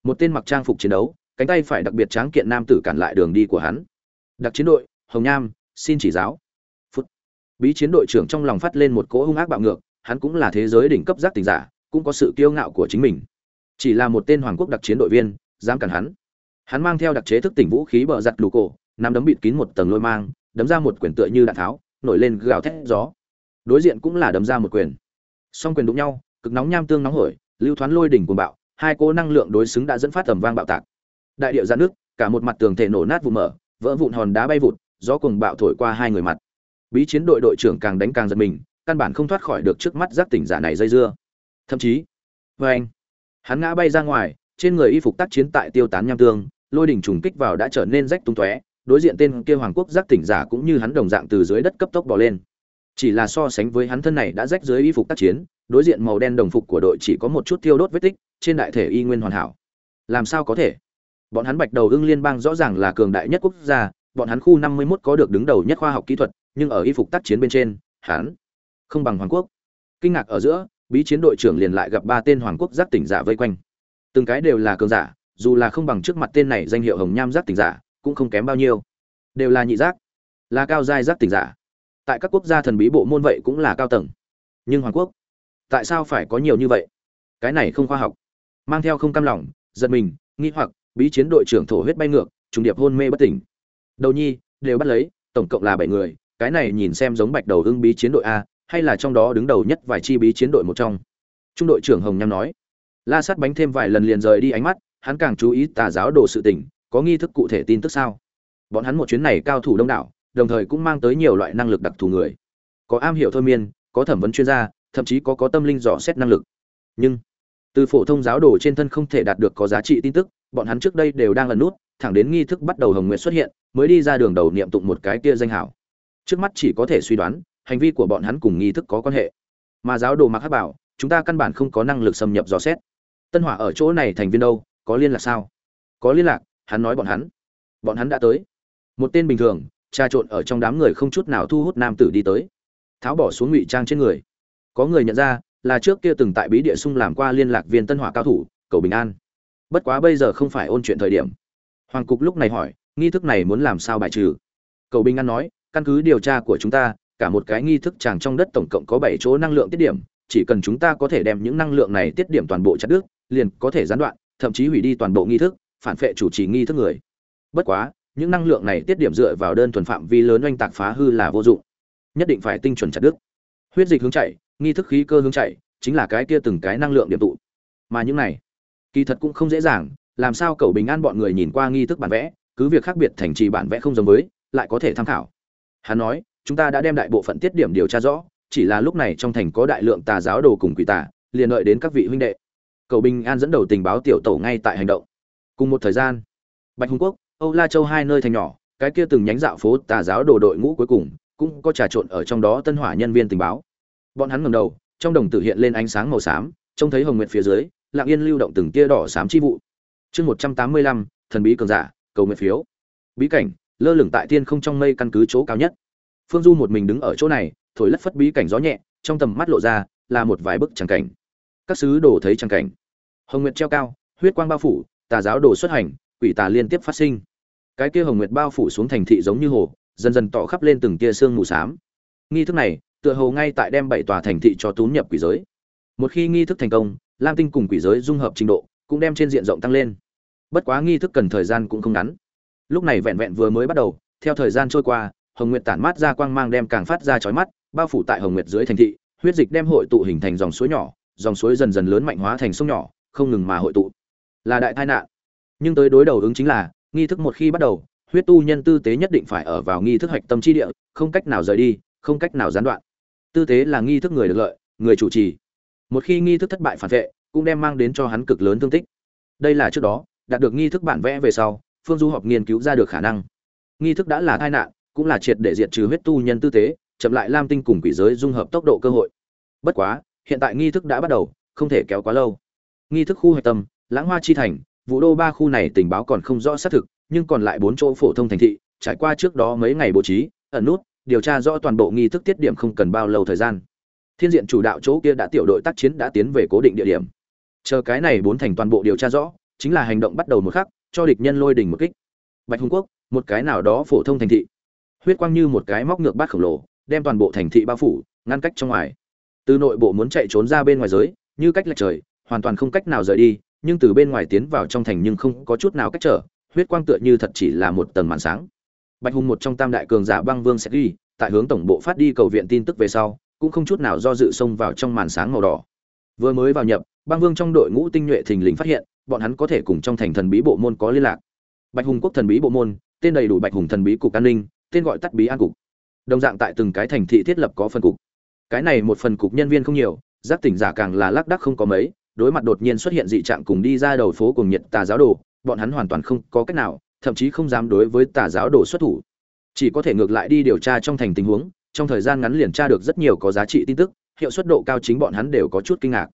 Một tên mặc trang phục chiến đấu, cánh tay phải đặc biệt tráng kiện nam tử cản lại đường đi của hắn. Đặc chiến đội, hồng nham, xin chỉ giáo. Phút. Bí chiến đội trưởng trong lòng phát lên một cỗ hung ác bạo ngược, hắn cũng là thế giới đỉnh cấp giác tình giả, cũng có sự kiêu ngạo của chính mình. Chỉ là một tên hoàng quốc đặc chiến đội viên, dám cản hắn. Hắn mang theo đặc chế thức tỉnh vũ khí bờ giặt lù cổ, nắm đấm bịt kín một tầng lôi mang, đấm ra một quyển tựa như đạn tháo, nổi lên gào thét gió. Đối diện cũng là đấm ra một quyền. Song quyền đụng nhau cực nóng nham tương nóng hổi, lưu thoáng lôi đỉnh cuồng bạo, hai cô năng lượng đối xứng đã dẫn phát tầm vang bạo tạc. Đại điệu giãn nước, cả một mặt tường thể nổ nát vụ mở, vỡ vụn hòn đá bay vụt, gió cuồng bạo thổi qua hai người mặt. Bí chiến đội đội trưởng càng đánh càng giật mình, căn bản không thoát khỏi được trước mắt giác tỉnh giả này dây dưa. Thậm chí vê anh, hắn ngã bay ra ngoài, trên người y phục tác chiến tại tiêu tán nham tương, lôi đỉnh trùng kích vào đã trở nên rách tung tóe, đối diện tên kia hoàng quốc giác tỉnh giả cũng như hắn đồng dạng từ dưới đất cấp tốc bò lên. Chỉ là so sánh với hắn thân này đã rách dưới y phục tác chiến đối diện màu đen đồng phục của đội chỉ có một chút tiêu đốt vết tích, trên đại thể y nguyên hoàn hảo. Làm sao có thể? Bọn hắn bạch đầu ưng liên bang rõ ràng là cường đại nhất quốc gia, bọn hắn khu năm mươi 51 có được đứng đầu nhất khoa học kỹ thuật, nhưng ở y phục tác chiến bên trên, hắn không bằng hoàng quốc. Kinh ngạc ở giữa, bí chiến đội trưởng liền lại gặp ba tên hoàng quốc giác tỉnh giả vây quanh. Từng cái đều là cường giả, dù là không bằng trước mặt tên này danh hiệu hồng nham giác tỉnh giả, cũng không kém bao nhiêu. Đều là nhị giác, là cao giai giác tỉnh giả. Tại các quốc gia thần bí bộ môn vậy cũng là cao tầng. Nhưng hoàng quốc tại sao phải có nhiều như vậy? Cái này không khoa học. Mang theo không cam lòng, giật mình, nghi hoặc, bí chiến đội trưởng thổ huyết bay ngược, trùng điệp hôn mê bất tỉnh. Đầu nhi, đều bắt lấy, tổng cộng là bảy người, cái này nhìn xem giống bạch đầu hưng bí chiến đội a, hay là trong đó đứng đầu nhất vài chi bí chiến đội một trong. Trung đội trưởng hồng nham nói. La sát bánh thêm vài lần liền rời đi ánh mắt, hắn càng chú ý tà giáo đồ sự tình, có nghi thức cụ thể tin tức sao? Bọn hắn một chuyến này cao thủ đông đảo, đồng thời cũng mang tới nhiều loại năng lực đặc thù người. Có am hiểu thôi miên, có thẩm vấn chuyên gia thậm chí có có tâm linh dò xét năng lực. Nhưng, từ phổ thông giáo đồ trên thân không thể đạt được có giá trị tin tức, bọn hắn trước đây đều đang ẩn nút, thẳng đến nghi thức bắt đầu hồng nguyện xuất hiện, mới đi ra đường đầu niệm tụng một cái kia danh hảo. Trước mắt chỉ có thể suy đoán, hành vi của bọn hắn cùng nghi thức có quan hệ. Mà giáo đồ mặc hắc bảo, chúng ta căn bản không có năng lực xâm nhập dò xét. Tân hỏa ở chỗ này thành viên đâu, có liên lạc sao? Có liên lạc, hắn nói bọn hắn. Bọn hắn đã tới. Một tên bình thường, trà trộn ở trong đám người không chút nào thu hút nam tử đi tới. Tháo bỏ xuống ngụy trang trên người có người nhận ra, là trước kia từng tại bí địa sung làm qua liên lạc viên tân hỏa cao thủ, cầu bình an. Bất quá bây giờ không phải ôn chuyện thời điểm. Hoàng cục lúc này hỏi, nghi thức này muốn làm sao bài trừ? Cầu bình an nói, căn cứ điều tra của chúng ta, cả một cái nghi thức tràng trong đất tổng cộng có bảy chỗ năng lượng tiết điểm, chỉ cần chúng ta có thể đem những năng lượng này tiết điểm toàn bộ chặt đứt, liền có thể gián đoạn, thậm chí hủy đi toàn bộ nghi thức, phản phệ chủ trì nghi thức người. Bất quá, những năng lượng này tiết điểm dựa vào đơn thuần phạm vi lớn oanh tạc phá hư là vô dụng. Nhất định phải tinh chuẩn chặt đứt. Huyết dịch hướng chạy nghi thức khí cơ hướng chạy, chính là cái kia từng cái năng lượng điểm tụ. Mà những này, kỳ thật cũng không dễ dàng, làm sao cậu bình an bọn người nhìn qua nghi thức bản vẽ, cứ việc khác biệt thành trì bản vẽ không giống với, lại có thể tham khảo. Hắn nói, chúng ta đã đem đại bộ phận tiết điểm điều tra rõ, chỉ là lúc này trong thành có đại lượng tà giáo đồ cùng quỷ tà, liền đợi đến các vị huynh đệ. Cậu bình an dẫn đầu tình báo tiểu tổ ngay tại hành động. Cùng một thời gian, bạch hùng quốc, âu la châu hai nơi thành nhỏ, cái kia từng nhánh dạo phố tà giáo đồ đội ngũ cuối cùng, cũng có trà trộn ở trong đó tân hỏa nhân viên tình báo bọn hắn ngầm đầu, trong đồng tử hiện lên ánh sáng màu xám, trông thấy hồng nguyện phía dưới, lặng yên lưu động từng tia đỏ xám chi vụ. Chương một trăm tám mươi lăm, thần bí cường giả, cầu nguyện phiếu. Bí cảnh, lơ lửng tại thiên không trong mây căn cứ chỗ cao nhất. Phương du một mình đứng ở chỗ này, thổi lất phất bí cảnh gió nhẹ, trong tầm mắt lộ ra là một vài bức tràng cảnh. Các sứ đồ thấy tràng cảnh. Hồng nguyệt treo cao, huyết quang bao phủ, tà giáo đồ xuất hành, quỷ tà liên tiếp phát sinh. Cái kia hồng nguyệt bao phủ xuống thành thị giống như hồ, dần dần tỏ khắp lên từng tia sương mù xám. Nghi thức này tựa hồ ngay tại đem bảy tòa thành thị cho tún nhập quỷ giới. Một khi nghi thức thành công, lam tinh cùng quỷ giới dung hợp trình độ, cũng đem trên diện rộng tăng lên. Bất quá nghi thức cần thời gian cũng không ngắn. Lúc này vẹn vẹn vừa mới bắt đầu, theo thời gian trôi qua, hồng nguyệt tản mát ra quang mang đem càng phát ra chói mắt, bao phủ tại hồng nguyệt dưới thành thị, huyết dịch đem hội tụ hình thành dòng suối nhỏ, dòng suối dần dần lớn mạnh hóa thành sông nhỏ, không ngừng mà hội tụ. Là đại tai nạn. Nhưng tới đối đầu ứng chính là, nghi thức một khi bắt đầu, huyết tu nhân tư tế nhất định phải ở vào nghi thức hạch tâm chi địa, không cách nào rời đi, không cách nào gián đoạn tư tế là nghi thức người được lợi, người chủ trì. Một khi nghi thức thất bại phản vệ, cũng đem mang đến cho hắn cực lớn thương tích. Đây là trước đó, đạt được nghi thức bản vẽ về sau, phương du học nghiên cứu ra được khả năng. Nghi thức đã là tai nạn, cũng là triệt để diệt trừ huyết tu nhân tư tế chậm lại lam tinh cùng quỷ giới dung hợp tốc độ cơ hội. Bất quá, hiện tại nghi thức đã bắt đầu, không thể kéo quá lâu. Nghi thức khu hạch tâm, lãng hoa chi thành, vũ đô ba khu này tình báo còn không rõ xác thực, nhưng còn lại bốn chỗ phổ thông thành thị, trải qua trước đó mấy ngày bố trí, ẩn nút điều tra rõ toàn bộ nghi thức tiết điểm không cần bao lâu thời gian. Thiên diện chủ đạo chỗ kia đã tiểu đội tác chiến đã tiến về cố định địa điểm. Chờ cái này bốn thành toàn bộ điều tra rõ, chính là hành động bắt đầu một khắc, cho địch nhân lôi đỉnh một kích. Bạch hùng quốc, một cái nào đó phổ thông thành thị. Huyết quang như một cái móc ngược bát khổng lồ, đem toàn bộ thành thị bao phủ, ngăn cách trong ngoài. Từ nội bộ muốn chạy trốn ra bên ngoài giới, như cách lệch trời, hoàn toàn không cách nào rời đi, nhưng từ bên ngoài tiến vào trong thành nhưng không có chút nào cách trở, huyết quang tựa như thật chỉ là một tầng màn sáng bạch hùng một trong tam đại cường giả băng vương sẽ ghi, tại hướng tổng bộ phát đi cầu viện tin tức về sau, cũng không chút nào do dự xông vào trong màn sáng màu đỏ. Vừa mới vào nhập, băng vương trong đội ngũ tinh nhuệ thình lình phát hiện, bọn hắn có thể cùng trong thành thần bí bộ môn có liên lạc. Bạch hùng quốc thần bí bộ môn, tên đầy đủ bạch hùng thần bí cục an ninh, tên gọi tắt bí an cục. Đồng dạng tại từng cái thành thị thiết lập có phân cục. Cái này một phần cục nhân viên không nhiều, giác tỉnh giả càng là lác đắc không có mấy, đối mặt đột nhiên xuất hiện dị trạng cùng đi ra đầu phố cùng nhiệt tà giáo đồ, bọn hắn hoàn toàn không có cách nào thậm chí không dám đối với tà giáo đồ xuất thủ. Chỉ có thể ngược lại đi điều tra trong thành tình huống, trong thời gian ngắn liền tra được rất nhiều có giá trị tin tức, hiệu suất độ cao chính bọn hắn đều có chút kinh ngạc.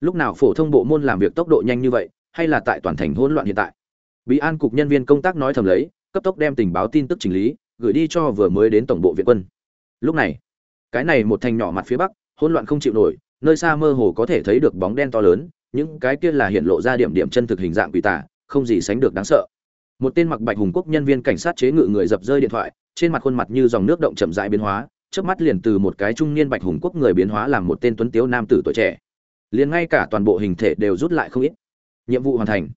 Lúc nào phổ thông bộ môn làm việc tốc độ nhanh như vậy, hay là tại toàn thành hỗn loạn hiện tại? Bí an cục nhân viên công tác nói thầm lấy, cấp tốc đem tình báo tin tức chỉnh lý, gửi đi cho vừa mới đến tổng bộ viện quân. Lúc này, cái này một thành nhỏ mặt phía bắc, hỗn loạn không chịu nổi, nơi xa mơ hồ có thể thấy được bóng đen to lớn, những cái kia là hiện lộ ra điểm điểm chân thực hình dạng quỷ tả không gì sánh được đáng sợ một tên mặc bạch hùng quốc nhân viên cảnh sát chế ngự người dập rơi điện thoại, trên mặt khuôn mặt như dòng nước động chậm rãi biến hóa trước mắt liền từ một cái trung niên bạch hùng quốc người biến hóa làm một tên tuấn tiếu nam tử tuổi trẻ. Liền ngay cả toàn bộ hình thể đều rút lại không ít. Nhiệm vụ hoàn thành.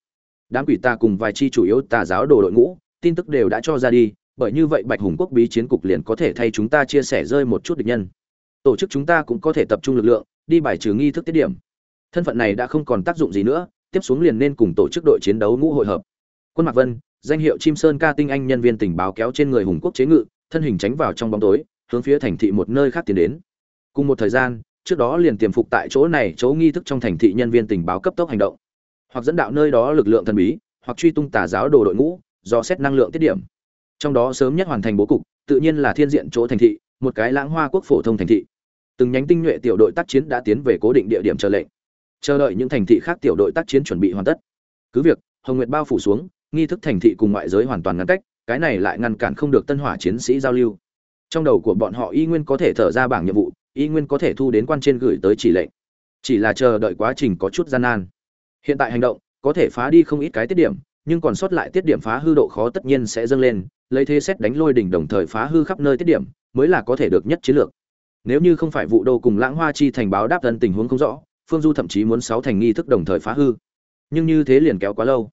Đám quỷ ta cùng vài chi chủ yếu tà giáo đồ đội ngũ, tin tức đều đã cho ra đi, bởi như vậy bạch hùng quốc bí chiến cục liền có thể thay chúng ta chia sẻ rơi một chút địch nhân. Tổ chức chúng ta cũng có thể tập trung lực lượng, đi bài trừ nghi thức tiết điểm. Thân phận này đã không còn tác dụng gì nữa, tiếp xuống liền nên cùng tổ chức đội chiến đấu ngũ hội hợp. Quân mạc vân danh hiệu chim sơn ca tinh anh nhân viên tình báo kéo trên người hùng quốc chế ngự, thân hình tránh vào trong bóng tối, hướng phía thành thị một nơi khác tiến đến. Cùng một thời gian, trước đó liền tiềm phục tại chỗ này, chỗ nghi thức trong thành thị nhân viên tình báo cấp tốc hành động. Hoặc dẫn đạo nơi đó lực lượng thần bí, hoặc truy tung tà giáo đồ đội ngũ, do xét năng lượng tiết điểm. Trong đó sớm nhất hoàn thành bố cục, tự nhiên là thiên diện chỗ thành thị, một cái lãng hoa quốc phổ thông thành thị. Từng nhánh tinh nhuệ tiểu đội tác chiến đã tiến về cố định địa điểm chờ lệnh. Chờ đợi những thành thị khác tiểu đội tác chiến chuẩn bị hoàn tất. Cứ việc, hồng nguyệt bao phủ xuống nghi thức thành thị cùng ngoại giới hoàn toàn ngăn cách, cái này lại ngăn cản không được tân hỏa chiến sĩ giao lưu. Trong đầu của bọn họ y nguyên có thể thở ra bảng nhiệm vụ, y nguyên có thể thu đến quan trên gửi tới chỉ lệnh. Chỉ là chờ đợi quá trình có chút gian nan. Hiện tại hành động, có thể phá đi không ít cái tiết điểm, nhưng còn sót lại tiết điểm phá hư độ khó tất nhiên sẽ dâng lên, lấy thế xét đánh lôi đỉnh đồng thời phá hư khắp nơi tiết điểm, mới là có thể được nhất chiến lược. Nếu như không phải vụ đô cùng lãng hoa chi thành báo đáp thân tình huống không rõ, phương du thậm chí muốn sáu thành nghi thức đồng thời phá hư. Nhưng như thế liền kéo quá lâu.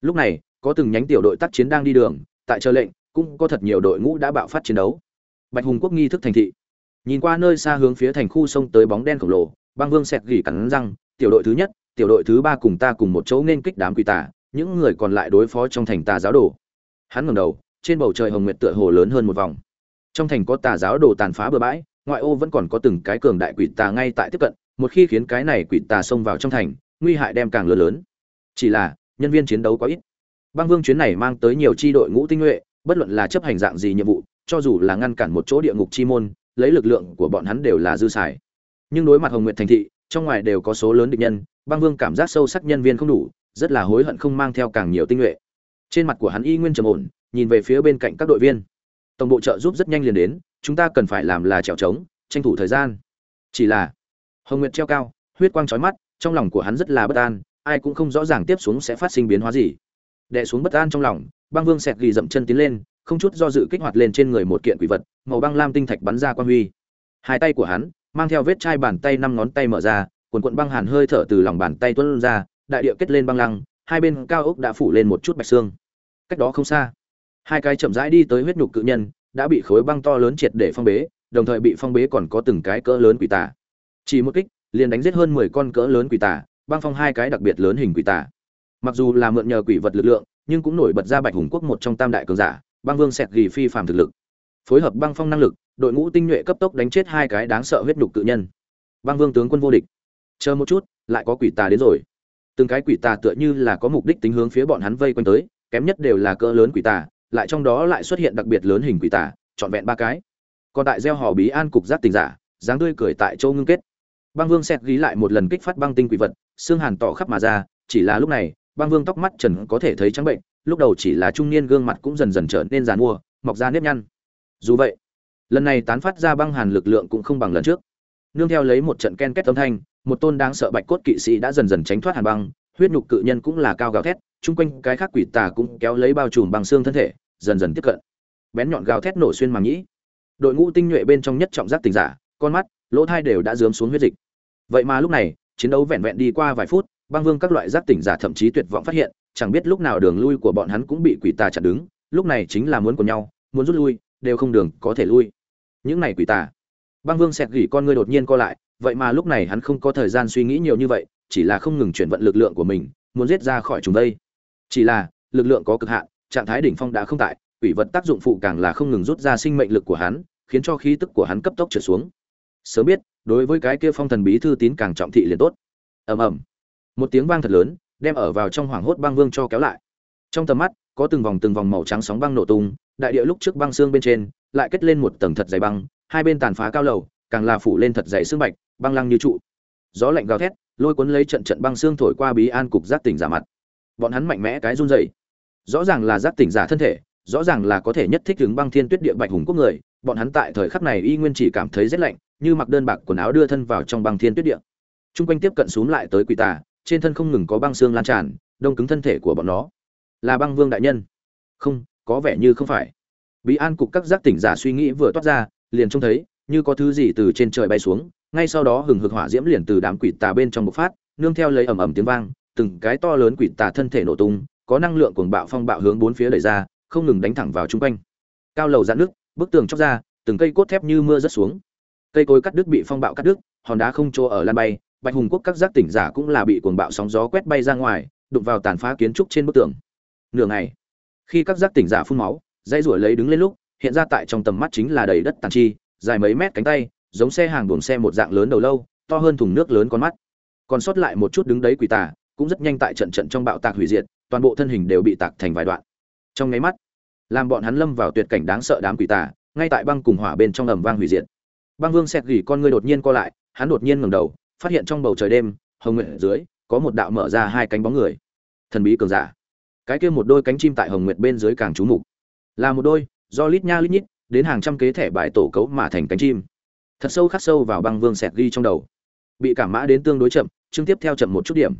Lúc này có từng nhánh tiểu đội tác chiến đang đi đường, tại chờ lệnh, cũng có thật nhiều đội ngũ đã bạo phát chiến đấu. Bạch hùng quốc nghi thức thành thị. Nhìn qua nơi xa hướng phía thành khu sông tới bóng đen khổng lồ, băng vương sẹt gỉ cắn răng, tiểu đội thứ nhất, tiểu đội thứ ba cùng ta cùng một chỗ nên kích đám quỷ tà, những người còn lại đối phó trong thành tà giáo đồ. Hắn ngẩng đầu, trên bầu trời hồng nguyệt tựa hồ lớn hơn một vòng. Trong thành có tà giáo đồ tàn phá bừa bãi, ngoại ô vẫn còn có từng cái cường đại quỷ tà ngay tại tiếp cận, một khi khiến cái này quỷ tà xông vào trong thành, nguy hại đem càng lớn lớn. Chỉ là, nhân viên chiến đấu quá ít băng vương chuyến này mang tới nhiều chi đội ngũ tinh nhuệ, bất luận là chấp hành dạng gì nhiệm vụ, cho dù là ngăn cản một chỗ địa ngục chi môn, lấy lực lượng của bọn hắn đều là dư xài. Nhưng đối mặt hồng nguyệt thành thị, trong ngoài đều có số lớn địch nhân, băng vương cảm giác sâu sắc nhân viên không đủ, rất là hối hận không mang theo càng nhiều tinh nhuệ. Trên mặt của hắn y nguyên trầm ổn, nhìn về phía bên cạnh các đội viên. Tổng bộ trợ giúp rất nhanh liền đến, chúng ta cần phải làm là trèo trống, tranh thủ thời gian. Chỉ là, hồng nguyệt treo cao, huyết quang trói mắt, trong lòng của hắn rất là bất an, ai cũng không rõ ràng tiếp xuống sẽ phát sinh biến hóa gì đè xuống bất an trong lòng, băng vương sẹt ghi dậm chân tiến lên, không chút do dự kích hoạt lên trên người một kiện quỷ vật, màu băng lam tinh thạch bắn ra quan huy. Hai tay của hắn, mang theo vết chai bàn tay năm ngón tay mở ra quần quận băng hàn hơi thở từ lòng bàn tay tuôn ra, đại địa kết lên băng lăng, hai bên cao ốc đã phủ lên một chút bạch xương. Cách đó không xa, hai cái chậm rãi đi tới huyết nhục cự nhân, đã bị khối băng to lớn triệt để phong bế, đồng thời bị phong bế còn có từng cái cỡ lớn quỷ tà. Chỉ một kích, liền đánh giết hơn mười con cỡ lớn quỷ tà, băng phong hai cái đặc biệt lớn hình quỷ tà mặc dù là mượn nhờ quỷ vật lực lượng, nhưng cũng nổi bật ra bạch hùng quốc một trong tam đại cường giả, băng vương sẹt ghi phi phàm thực lực. Phối hợp băng phong năng lực, đội ngũ tinh nhuệ cấp tốc đánh chết hai cái đáng sợ huyết nhục tự nhân. Băng vương tướng quân vô địch. Chờ một chút, lại có quỷ tà đến rồi. Từng cái quỷ tà tựa như là có mục đích tính hướng phía bọn hắn vây quanh tới, kém nhất đều là cỡ lớn quỷ tà, lại trong đó lại xuất hiện đặc biệt lớn hình quỷ tà, trọn vẹn ba cái. Còn tại gieo hò bí an cục giáp tình giả, dáng tươi cười tại châu ngưng kết. Băng vương xét ghi lại một lần kích phát băng tinh quỷ vật, xương hàn tỏ khắp mà ra, chỉ là lúc này băng vương tóc mắt trần có thể thấy trắng bệnh, lúc đầu chỉ là trung niên gương mặt cũng dần dần trở nên giàn mua mọc ra nếp nhăn. Dù vậy, lần này tán phát ra băng hàn lực lượng cũng không bằng lần trước. Nương theo lấy một trận ken kết âm thanh, một tôn đáng sợ bạch cốt kỵ sĩ đã dần dần tránh thoát hàn băng, huyết nhục cự nhân cũng là cao gào thét, chung quanh cái khác quỷ tà cũng kéo lấy bao trùm bằng xương thân thể, dần dần tiếp cận. Bén nhọn gào thét nổ xuyên màng nhĩ. Đội ngũ tinh nhuệ bên trong nhất trọng giác tình giả, con mắt, lỗ thai đều đã dướm xuống huyết dịch. Vậy mà lúc này, chiến đấu vẹn vẹn đi qua vài phút băng vương các loại giác tỉnh giả thậm chí tuyệt vọng phát hiện, chẳng biết lúc nào đường lui của bọn hắn cũng bị quỷ tà chặn đứng, lúc này chính là muốn của nhau, muốn rút lui, đều không đường có thể lui. Những này quỷ tà. Băng vương xẹt gỉ con ngươi đột nhiên co lại, vậy mà lúc này hắn không có thời gian suy nghĩ nhiều như vậy, chỉ là không ngừng chuyển vận lực lượng của mình, muốn giết ra khỏi chúng đây. Chỉ là, lực lượng có cực hạn, trạng thái đỉnh phong đã không tại, quỷ vật tác dụng phụ càng là không ngừng rút ra sinh mệnh lực của hắn, khiến cho khí tức của hắn cấp tốc trở xuống. Sớm biết, đối với cái kia phong thần bí thư tín càng trọng thị liền tốt. Ầm ầm một tiếng vang thật lớn, đem ở vào trong hoàng hốt băng vương cho kéo lại. Trong tầm mắt, có từng vòng từng vòng màu trắng sóng băng nổ tung, đại địa lúc trước băng xương bên trên, lại kết lên một tầng thật dày băng, hai bên tàn phá cao lầu, càng là phủ lên thật dày xương bạch, băng lăng như trụ. Gió lạnh gào thét, lôi cuốn lấy trận trận băng xương thổi qua bí an cục giác tỉnh giả mặt. Bọn hắn mạnh mẽ cái run rẩy. Rõ ràng là giác tỉnh giả thân thể, rõ ràng là có thể nhất thích ứng băng thiên tuyết địa bạch hùng quốc người, bọn hắn tại thời khắc này y nguyên chỉ cảm thấy rét lạnh, như mặc đơn bạc quần áo đưa thân vào trong băng thiên tuyết địa. Trung quanh tiếp cận xuống lại tới quỷ tà trên thân không ngừng có băng xương lan tràn, đông cứng thân thể của bọn nó. Là băng vương đại nhân. Không, có vẻ như không phải. Bí an cục các giác tỉnh giả suy nghĩ vừa toát ra, liền trông thấy, như có thứ gì từ trên trời bay xuống, ngay sau đó hừng hực hỏa diễm liền từ đám quỷ tà bên trong bộc phát, nương theo lấy ầm ầm tiếng vang, từng cái to lớn quỷ tà thân thể nổ tung, có năng lượng cuồng bạo phong bạo hướng bốn phía đẩy ra, không ngừng đánh thẳng vào chung quanh. Cao lầu dạn nước, bức tường chóc ra, từng cây cốt thép như mưa rớt xuống. Cây cối cắt đứt bị phong bạo cắt đứt, hòn đá không chỗ ở lan bay bạch hùng quốc các giác tỉnh giả cũng là bị cuồng bạo sóng gió quét bay ra ngoài, đụng vào tàn phá kiến trúc trên bức tường. Nửa ngày, khi các giác tỉnh giả phun máu dây ruổi lấy đứng lên lúc, hiện ra tại trong tầm mắt chính là đầy đất tàn chi, dài mấy mét cánh tay, giống xe hàng buồng xe một dạng lớn đầu lâu, to hơn thùng nước lớn con mắt. Còn sót lại một chút đứng đấy quỷ tà, cũng rất nhanh tại trận trận trong bạo tạc hủy diệt, toàn bộ thân hình đều bị tạc thành vài đoạn. Trong nháy mắt, làm bọn hắn lâm vào tuyệt cảnh đáng sợ đám quỷ tà, ngay tại băng cùng hỏa bên trong ầm vang hủy diệt. Băng vương xẹt gỉ con ngươi đột nhiên co lại, hắn đột nhiên ngẩng đầu phát hiện trong bầu trời đêm, hồng nguyện dưới, có một đạo mở ra hai cánh bóng người. Thần bí cường giả. Cái kia một đôi cánh chim tại hồng nguyệt bên dưới càng trú mục. Là một đôi, do lít nha lít nhít, đến hàng trăm kế thẻ bài tổ cấu mà thành cánh chim. Thật sâu khắc sâu vào băng vương sẹt ghi trong đầu. Bị cảm mã đến tương đối chậm, chương tiếp theo chậm một chút điểm.